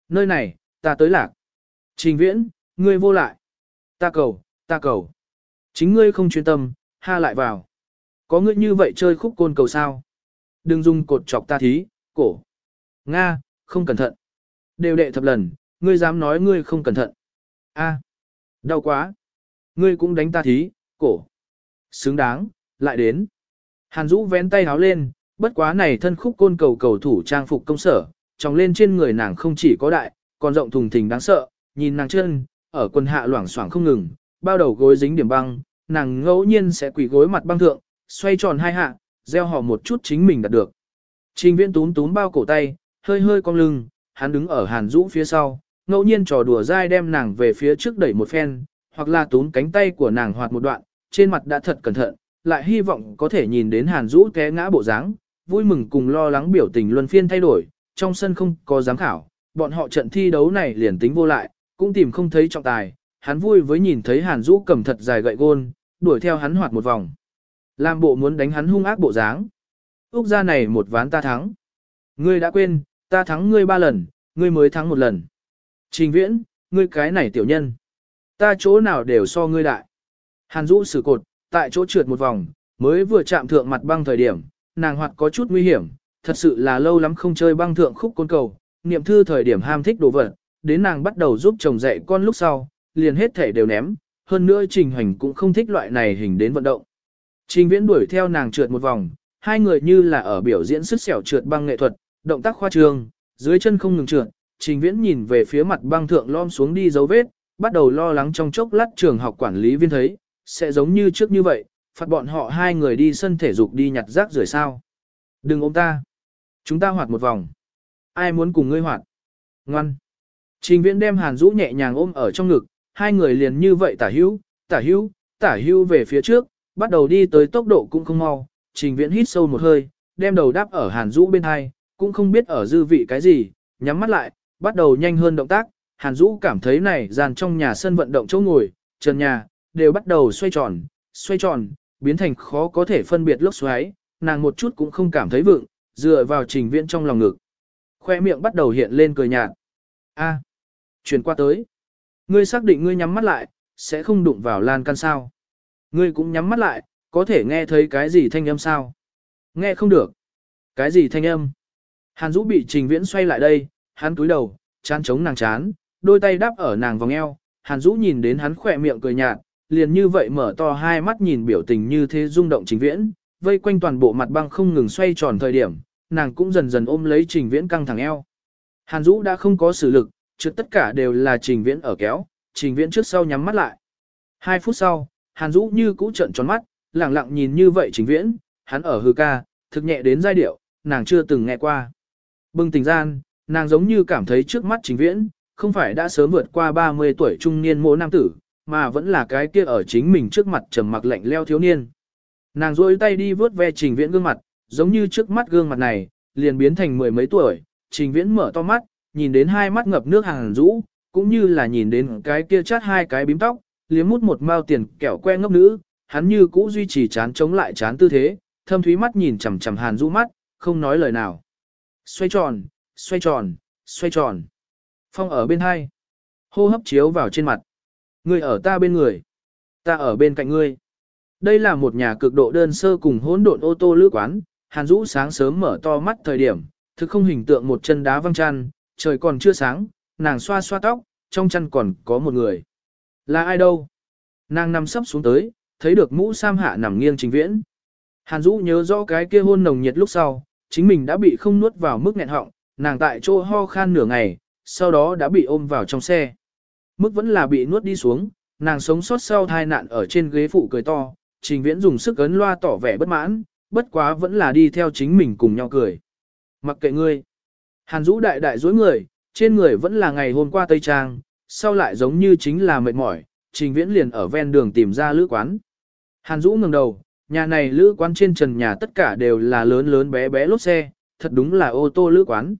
Nơi này, ta tới lạc. Trình viễn, ngươi vô lại. Ta cầu, ta cầu. Chính ngươi không chuyên tâm, ha lại vào. Có ngươi như vậy chơi khúc côn cầu sao? Đừng dùng cột chọc ta thí, cổ. Nga, không cẩn thận. Đều đệ thập lần, ngươi dám nói ngươi không cẩn thận. A, đau quá. Ngươi cũng đánh ta thí, cổ. Xứng đáng, lại đến. Hàn Dũ vén tay háo lên, bất quá này thân khúc côn cầu cầu thủ trang phục công sở, tròng lên trên người nàng không chỉ có đại, còn rộng thùng thình đáng sợ, nhìn nàng chân, ở quần hạ loảng xoảng không ngừng, bao đầu gối dính điểm băng, nàng ngẫu nhiên sẽ quỳ gối mặt băng thượng, xoay tròn hai hạ, gieo họ một chút chính mình đạt được. Trình viễn túm túm bao cổ tay, hơi hơi cong lưng, hắn đứng ở hàn Dũ phía sau, ngẫu nhiên trò đùa dai đem nàng về phía trước đẩy một phen, hoặc là túm cánh tay của nàng hoạt một đoạn, trên mặt đã thật cẩn thận, lại hy vọng có thể nhìn đến hàn Dũ té ngã bộ dáng, vui mừng cùng lo lắng biểu tình luân phiên thay đổi, trong sân không có giám khảo, bọn họ trận thi đấu này liền tính vô lại, cũng tìm không thấy trọng tài, hắn vui với nhìn thấy hàn Dũ cầm thật dài gậy gôn, đuổi theo hắn hoạt một vòng. Làm bộ muốn đánh hắn hung ác bộ dáng. Úc ra này một ván ta thắng. Ngươi đã quên, ta thắng ngươi ba lần, ngươi mới thắng một lần. Trình viễn, ngươi cái này tiểu nhân. Ta chỗ nào đều so ngươi đại. Hàn Dũ sử cột, tại chỗ trượt một vòng, mới vừa chạm thượng mặt băng thời điểm, nàng hoạt có chút nguy hiểm, thật sự là lâu lắm không chơi băng thượng khúc côn cầu, niệm thư thời điểm ham thích đồ vật, đến nàng bắt đầu giúp chồng dạy con lúc sau, liền hết thể đều ném, hơn nữa Trình Hoành cũng không thích loại này hình đến vận động. Trình Viễn đuổi theo nàng trượt một vòng, hai người như là ở biểu diễn sức xẻo trượt băng nghệ thuật, động tác khoa trương, dưới chân không ngừng trượt, Trình Viễn nhìn về phía mặt băng thượng lom xuống đi dấu vết, bắt đầu lo lắng trong chốc lát trường học quản lý viên thấy, sẽ giống như trước như vậy, phạt bọn họ hai người đi sân thể dục đi nhặt rác rưởi sao. Đừng ôm ta. Chúng ta hoạt một vòng. Ai muốn cùng ngươi hoạt? Ngoan. Trình Viễn đem Hàn Dũ nhẹ nhàng ôm ở trong ngực, hai người liền như vậy tả hữu, tả hữu, tả hữu về phía trước, bắt đầu đi tới tốc độ cũng không mau. Trình Viễn hít sâu một hơi, đem đầu đáp ở Hàn Dũ bên hai, cũng không biết ở dư vị cái gì, nhắm mắt lại, bắt đầu nhanh hơn động tác. Hàn Dũ cảm thấy này dàn trong nhà sân vận động chỗ ngồi, trần nhà, đều bắt đầu xoay tròn, xoay tròn, biến thành khó có thể phân biệt lốc xoáy, nàng một chút cũng không cảm thấy vượng, dựa vào trình viễn trong lòng ngực. Khoe miệng bắt đầu hiện lên cười nhạt. A, chuyển qua tới. Ngươi xác định ngươi nhắm mắt lại, sẽ không đụng vào lan can sao. Ngươi cũng nhắm mắt lại, có thể nghe thấy cái gì thanh âm sao? Nghe không được. Cái gì thanh âm? Hàn Dũ bị Trình Viễn xoay lại đây, hắn cúi đầu, chán chống nàng chán, đôi tay đắp ở nàng vòng eo. Hàn Dũ nhìn đến hắn khỏe miệng cười nhạt, liền như vậy mở to hai mắt nhìn biểu tình như thế rung động Trình Viễn, vây quanh toàn bộ mặt băng không ngừng xoay tròn thời điểm, nàng cũng dần dần ôm lấy Trình Viễn căng thẳng eo. Hàn Dũ đã không có sử lực, trước tất cả đều là Trình Viễn ở kéo, Trình Viễn trước sau nhắm mắt lại. Hai phút sau, Hàn Dũ như cũ trận tròn mắt, lẳng lặng nhìn như vậy Trình Viễn, hắn ở hư ca, thực nhẹ đến giai điệu, nàng chưa từng nghe qua. Bừng tỉnh gian, nàng giống như cảm thấy trước mắt Trình Viễn, không phải đã sớm vượt qua 30 tuổi trung niên mỗ nam tử, mà vẫn là cái kia ở chính mình trước mặt trầm mặc lạnh leo thiếu niên. Nàng rôi tay đi vớt ve trình viễn gương mặt, giống như trước mắt gương mặt này, liền biến thành mười mấy tuổi, trình viễn mở to mắt, nhìn đến hai mắt ngập nước hàng rũ, cũng như là nhìn đến cái kia chát hai cái bím tóc, liếm mút một mao tiền kẹo que ngốc nữ, hắn như cũ duy trì chán chống lại chán tư thế, thâm thúy mắt nhìn chằm chằm hàn rũ mắt, không nói lời nào. Xoay tròn, xoay tròn, xoay tròn. Phong ở bên hai. Hô hấp chiếu vào trên mặt. Ngươi ở ta bên người. Ta ở bên cạnh ngươi. Đây là một nhà cực độ đơn sơ cùng hỗn độn ô tô lữ quán, Hàn Dũ sáng sớm mở to mắt thời điểm, thực không hình tượng một chân đá văng chăn, trời còn chưa sáng, nàng xoa xoa tóc, trong chăn còn có một người. Là ai đâu? Nàng nằm sấp xuống tới, thấy được mũ sam hạ nằm nghiêng trình viễn. Hàn Dũ nhớ rõ cái kia hôn nồng nhiệt lúc sau, chính mình đã bị không nuốt vào mức nghẹn họng, nàng tại chỗ ho khan nửa ngày, sau đó đã bị ôm vào trong xe. Mức vẫn là bị nuốt đi xuống, nàng sống sót sau tai nạn ở trên ghế phụ cười to, trình viễn dùng sức ấn loa tỏ vẻ bất mãn, bất quá vẫn là đi theo chính mình cùng nhau cười. Mặc kệ ngươi. Hàn Dũ đại đại dối người, trên người vẫn là ngày hôm qua Tây Trang, sau lại giống như chính là mệt mỏi, trình viễn liền ở ven đường tìm ra lữ quán. Hàn Dũ ngẩng đầu, nhà này lữ quán trên trần nhà tất cả đều là lớn lớn bé bé lốp xe, thật đúng là ô tô lữ quán.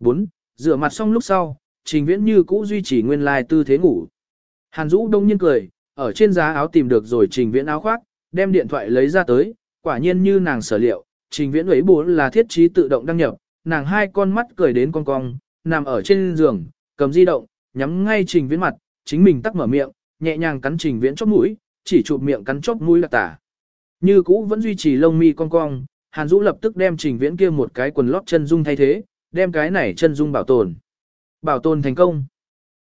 4. Rửa mặt xong lúc sau, trình viễn như cũ duy trì nguyên lai tư thế ngủ. Hàn Dũ đông nhiên cười, ở trên giá áo tìm được rồi trình viễn áo khoác, đem điện thoại lấy ra tới, quả nhiên như nàng sở liệu, trình viễn ấy bố là thiết trí tự động đăng nhập, nàng hai con mắt cười đến cong cong, nằm ở trên giường, cầm di động, nhắm ngay trình viễn mặt, chính mình tắt mở miệng, nhẹ nhàng cắn trình viễn chóp mũi, chỉ chụp miệng cắn chóp mũi là tả. Như cũ vẫn duy trì lông mi cong cong, Hàn Dũ lập tức đem trình viễn kia một cái quần lót chân dung thay thế, đem cái này chân dung bảo tồn. Bảo tồn thành công.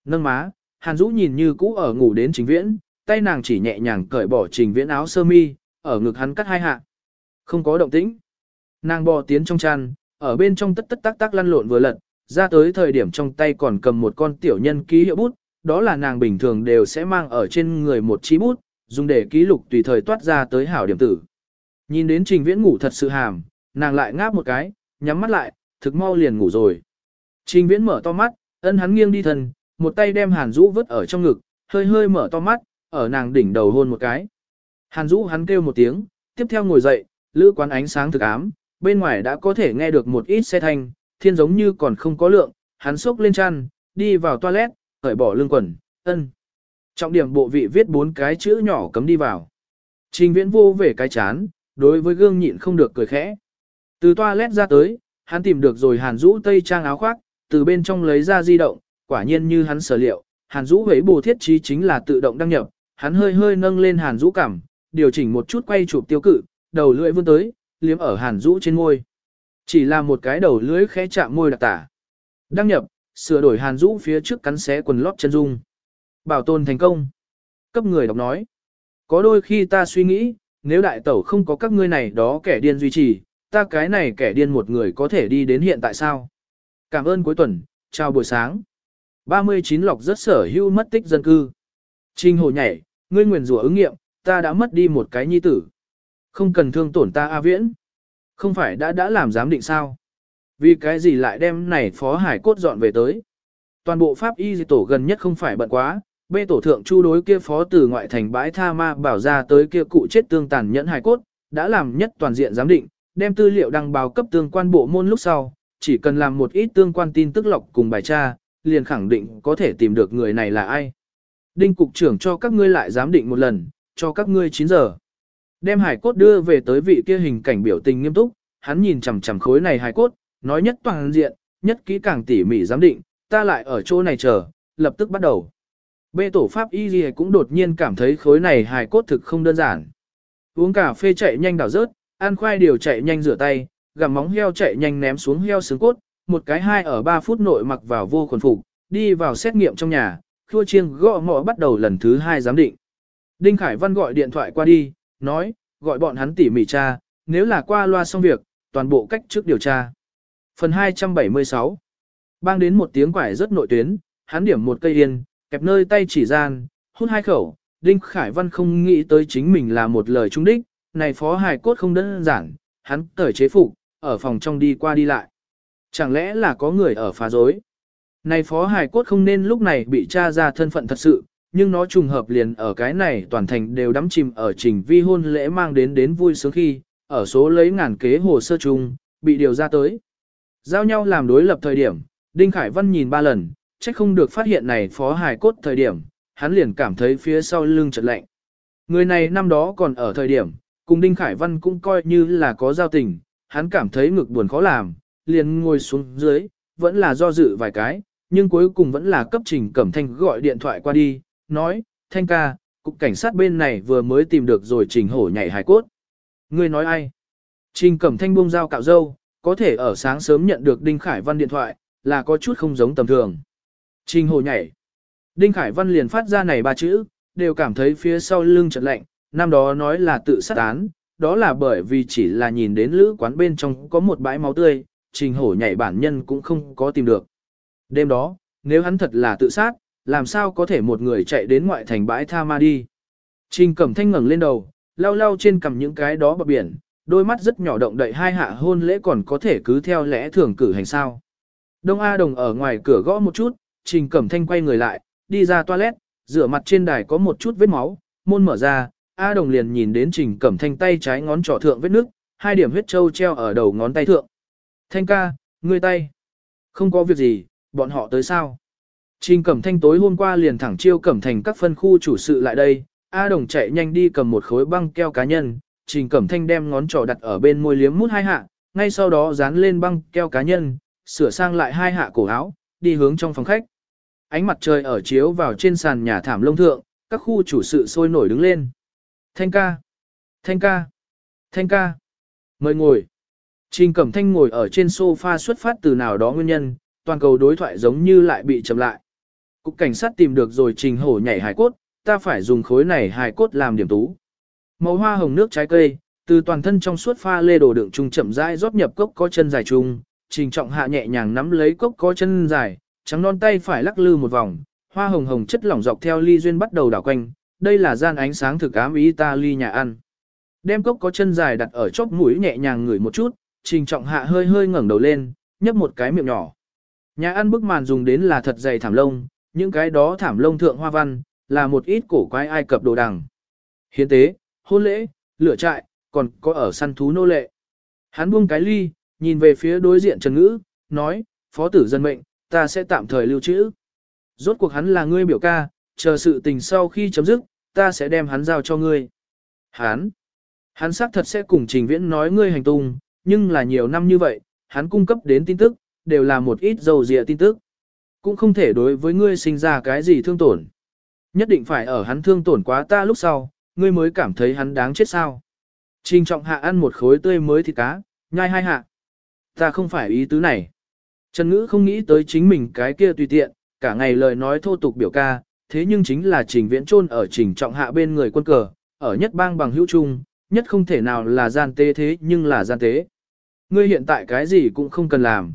Nâng má, Hàn Dũ nhìn như cũ ở ngủ đến trình viễn, tay nàng chỉ nhẹ nhàng cởi bỏ trình viễn áo sơ mi, ở ngực hắn cắt hai hạ. Không có động tĩnh. Nàng bò tiến trong chăn, ở bên trong tất tất tác tác lăn lộn vừa lật, ra tới thời điểm trong tay còn cầm một con tiểu nhân ký hiệu bút, đó là nàng bình thường đều sẽ mang ở trên người một chi bút, dùng để ký lục tùy thời toát ra tới hảo điểm tử. Nhìn đến trình viễn ngủ thật sự hàm, nàng lại ngáp một cái, nhắm mắt lại, thực mau liền ngủ rồi. Trình viễn mở to mắt, ân hắn nghiêng đi thần, một tay đem hàn rũ vứt ở trong ngực, hơi hơi mở to mắt, ở nàng đỉnh đầu hôn một cái. Hàn rũ hắn kêu một tiếng, tiếp theo ngồi dậy, lữ quán ánh sáng thực ám, bên ngoài đã có thể nghe được một ít xe thanh, thiên giống như còn không có lượng, hắn xốc lên chăn, đi vào toilet, cởi bỏ lưng quần, ân. Trọng điểm bộ vị viết bốn cái chữ nhỏ cấm đi vào. Trình viễn vô về cái chán, đối với gương nhịn không được cười khẽ. Từ toilet ra tới, hắn tìm được rồi hàn rũ tây trang áo khoác, từ bên trong lấy ra di động, quả nhiên như hắn sở liệu, hàn rũ với bù thiết trí chính là tự động đăng nhập, hắn hơi hơi nâng lên hàn rũ cảm, điều chỉnh một chút quay chụp tiêu cự, đầu lưỡi vươn tới, liếm ở hàn rũ trên môi. Chỉ là một cái đầu lưỡi khẽ chạm môi đặc tả. Đăng nhập, sửa đổi hàn rũ phía trước cắn xé quần lót chân dung. Bảo tồn thành công. Cấp người đọc nói. Có đôi khi ta suy nghĩ, nếu đại tẩu không có các ngươi này đó kẻ điên duy trì, ta cái này kẻ điên một người có thể đi đến hiện tại sao? Cảm ơn cuối tuần, chào buổi sáng. 39 lọc rất sở hữu mất tích dân cư. Trình hồ nhảy, ngươi nguyền rủa ứng nghiệm, ta đã mất đi một cái nhi tử. Không cần thương tổn ta A Viễn. Không phải đã đã làm giám định sao? Vì cái gì lại đem này phó hải cốt dọn về tới? Toàn bộ pháp y tổ gần nhất không phải bận quá, bê tổ thượng chu đối kia phó từ ngoại thành bãi tha ma bảo ra tới kia cụ chết tương tàn nhẫn hải cốt, đã làm nhất toàn diện giám định, đem tư liệu đăng báo cấp tương quan bộ môn lúc sau, chỉ cần làm một ít tương quan tin tức lọc cùng bài tra, liền khẳng định có thể tìm được người này là ai. Đinh cục trưởng cho các ngươi lại giám định một lần, cho các ngươi 9 giờ. Đem hải cốt đưa về tới vị kia hình cảnh biểu tình nghiêm túc, hắn nhìn chằm chằm khối này hải cốt, nói nhất toàn diện, nhất kỹ càng tỉ mỉ giám định, ta lại ở chỗ này chờ, lập tức bắt đầu. Bê tổ pháp y gì cũng đột nhiên cảm thấy khối này hài cốt thực không đơn giản. Uống cà phê chạy nhanh đảo rớt, ăn khoai điều chạy nhanh rửa tay, gặm móng heo chạy nhanh ném xuống heo xương cốt, một cái hai ở 3 phút nội mặc vào vô quần phục, đi vào xét nghiệm trong nhà, khua chiêng gõ ngõ bắt đầu lần thứ hai giám định. Đinh Khải Văn gọi điện thoại qua đi, nói, gọi bọn hắn tỉ mỉ tra, nếu là qua loa xong việc, toàn bộ cách trước điều tra. Phần 276 Bang đến một tiếng quải rất nội tuyến, hắn điểm một cây yên, kẹp nơi tay chỉ gian, hút hai khẩu, Đinh Khải Văn không nghĩ tới chính mình là một lời trung đích, này phó hài cốt không đơn giản, hắn cởi chế phục, ở phòng trong đi qua đi lại. Chẳng lẽ là có người ở phá dối? Này phó hài cốt không nên lúc này bị tra ra thân phận thật sự, nhưng nó trùng hợp liền ở cái này toàn thành đều đắm chìm ở trình vi hôn lễ mang đến đến vui sướng khi, ở số lấy ngàn kế hồ sơ chung, bị điều ra tới. Giao nhau làm đối lập thời điểm, Đinh Khải Văn nhìn ba lần, trách không được phát hiện này phó hài cốt thời điểm, hắn liền cảm thấy phía sau lưng chợt lạnh. Người này năm đó còn ở thời điểm, cùng Đinh Khải Văn cũng coi như là có giao tình, hắn cảm thấy ngực buồn khó làm, liền ngồi xuống dưới, vẫn là do dự vài cái, nhưng cuối cùng vẫn là cấp trình cẩm thanh gọi điện thoại qua đi, nói, thanh ca, cục cảnh sát bên này vừa mới tìm được rồi trình hổ nhảy hài cốt. ngươi nói ai? Trình cẩm thanh buông dao cạo dâu, có thể ở sáng sớm nhận được Đinh Khải Văn điện thoại, là có chút không giống tầm thường. Trình hồ nhảy. Đinh Khải Văn liền phát ra này ba chữ, đều cảm thấy phía sau lưng chợt lạnh, năm đó nói là tự sát án, đó là bởi vì chỉ là nhìn đến lữ quán bên trong có một bãi máu tươi, trình hổ nhảy bản nhân cũng không có tìm được. Đêm đó, nếu hắn thật là tự sát, làm sao có thể một người chạy đến ngoại thành bãi tha ma đi. Trình cẩm thanh ngẩng lên đầu, lau lau trên cầm những cái đó bờ biển, đôi mắt rất nhỏ động đậy hai hạ hôn lễ còn có thể cứ theo lẽ thường cử hành sao. Đông A Đồng ở ngoài cửa gõ một chút, Trình Cẩm Thanh quay người lại, đi ra toilet, rửa mặt trên đài có một chút vết máu, môn mở ra, A Đồng liền nhìn đến Trình Cẩm Thanh tay trái ngón trỏ thượng vết nước, hai điểm huyết trâu treo ở đầu ngón tay thượng. Thanh ca, ngươi tay. Không có việc gì, bọn họ tới sao? Trình Cẩm Thanh tối hôm qua liền thẳng chiêu Cẩm Thành các phân khu chủ sự lại đây, A Đồng chạy nhanh đi cầm một khối băng keo cá nhân, Trình Cẩm Thanh đem ngón trỏ đặt ở bên môi liếm mút hai hạ, ngay sau đó dán lên băng keo cá nhân, sửa sang lại hai hạ cổ áo, đi hướng trong phòng khách. Ánh mặt trời ở chiếu vào trên sàn nhà thảm lông thượng, các khu chủ sự sôi nổi đứng lên. Thanh ca! Thanh ca! Thanh ca! Mời ngồi! Trình Cẩm Thanh ngồi ở trên sofa xuất phát từ nào đó nguyên nhân, toàn cầu đối thoại giống như lại bị chậm lại. Cục cảnh sát tìm được rồi Trình Hổ nhảy hài cốt, ta phải dùng khối này hài cốt làm điểm tú. Màu hoa hồng nước trái cây, từ toàn thân trong suốt pha lê đồ đựng trung chậm rãi rót nhập cốc có chân dài trung, Trình Trọng Hạ nhẹ nhàng nắm lấy cốc có chân dài, trắng non tay phải lắc lư một vòng, hoa hồng hồng chất lỏng dọc theo ly duyên bắt đầu đảo quanh, đây là gian ánh sáng thực ám ý ta ly nhà ăn. Đem cốc có chân dài đặt ở chóp mũi nhẹ nhàng ngửi một chút, Trình Trọng Hạ hơi hơi ngẩng đầu lên, nhấp một cái miệng nhỏ. Nhà ăn bức màn dùng đến là thật dày thảm lông, những cái đó thảm lông thượng hoa văn, là một ít cổ quái Ai Cập đồ đằng. Hiến tế, hôn lễ, lửa trại, còn có ở săn thú nô lệ. Hắn buông cái ly, nhìn về phía đối diện Trần Ngữ, nói, phó tử dân mệnh, ta sẽ tạm thời lưu trữ. Rốt cuộc hắn là ngươi biểu ca, chờ sự tình sau khi chấm dứt, ta sẽ đem hắn giao cho ngươi. Hắn, hắn xác thật sẽ cùng trình viễn nói ngươi hành tung, nhưng là nhiều năm như vậy, hắn cung cấp đến tin tức, đều là một ít dầu dịa tin tức. Cũng không thể đối với ngươi sinh ra cái gì thương tổn. Nhất định phải ở hắn thương tổn quá ta lúc sau, ngươi mới cảm thấy hắn đáng chết sao. Trình trọng hạ ăn một khối tươi mới thịt cá, nhai hai hạ. Ta không phải ý tứ này. Trần Ngữ không nghĩ tới chính mình cái kia tùy tiện, cả ngày lời nói thô tục biểu ca, thế nhưng chính là trình viễn trôn ở trình trọng hạ bên người quân cờ, ở nhất bang bằng hữu trung, nhất không thể nào là gian tế thế nhưng là gian tế. Ngươi hiện tại cái gì cũng không cần làm.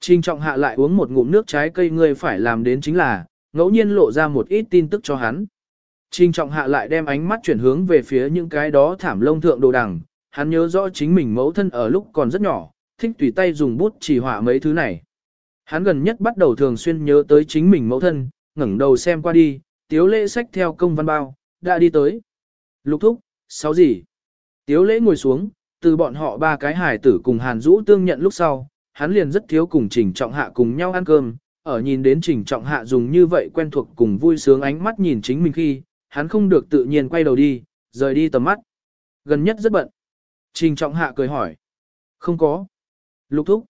Trình trọng hạ lại uống một ngụm nước trái cây ngươi phải làm đến chính là, ngẫu nhiên lộ ra một ít tin tức cho hắn. Trình trọng hạ lại đem ánh mắt chuyển hướng về phía những cái đó thảm lông thượng đồ đằng, hắn nhớ rõ chính mình mẫu thân ở lúc còn rất nhỏ, thích tùy tay dùng bút chỉ họa mấy thứ này. Hắn gần nhất bắt đầu thường xuyên nhớ tới chính mình mẫu thân, ngẩng đầu xem qua đi, tiếu lễ sách theo công văn bao, đã đi tới. Lục thúc, sáu gì? Tiếu lễ ngồi xuống, từ bọn họ ba cái Hải tử cùng Hàn Dũ tương nhận lúc sau, hắn liền rất thiếu cùng Trình Trọng Hạ cùng nhau ăn cơm, ở nhìn đến Trình Trọng Hạ dùng như vậy quen thuộc cùng vui sướng ánh mắt nhìn chính mình khi, hắn không được tự nhiên quay đầu đi, rời đi tầm mắt. Gần nhất rất bận. Trình Trọng Hạ cười hỏi. Không có. Lục thúc.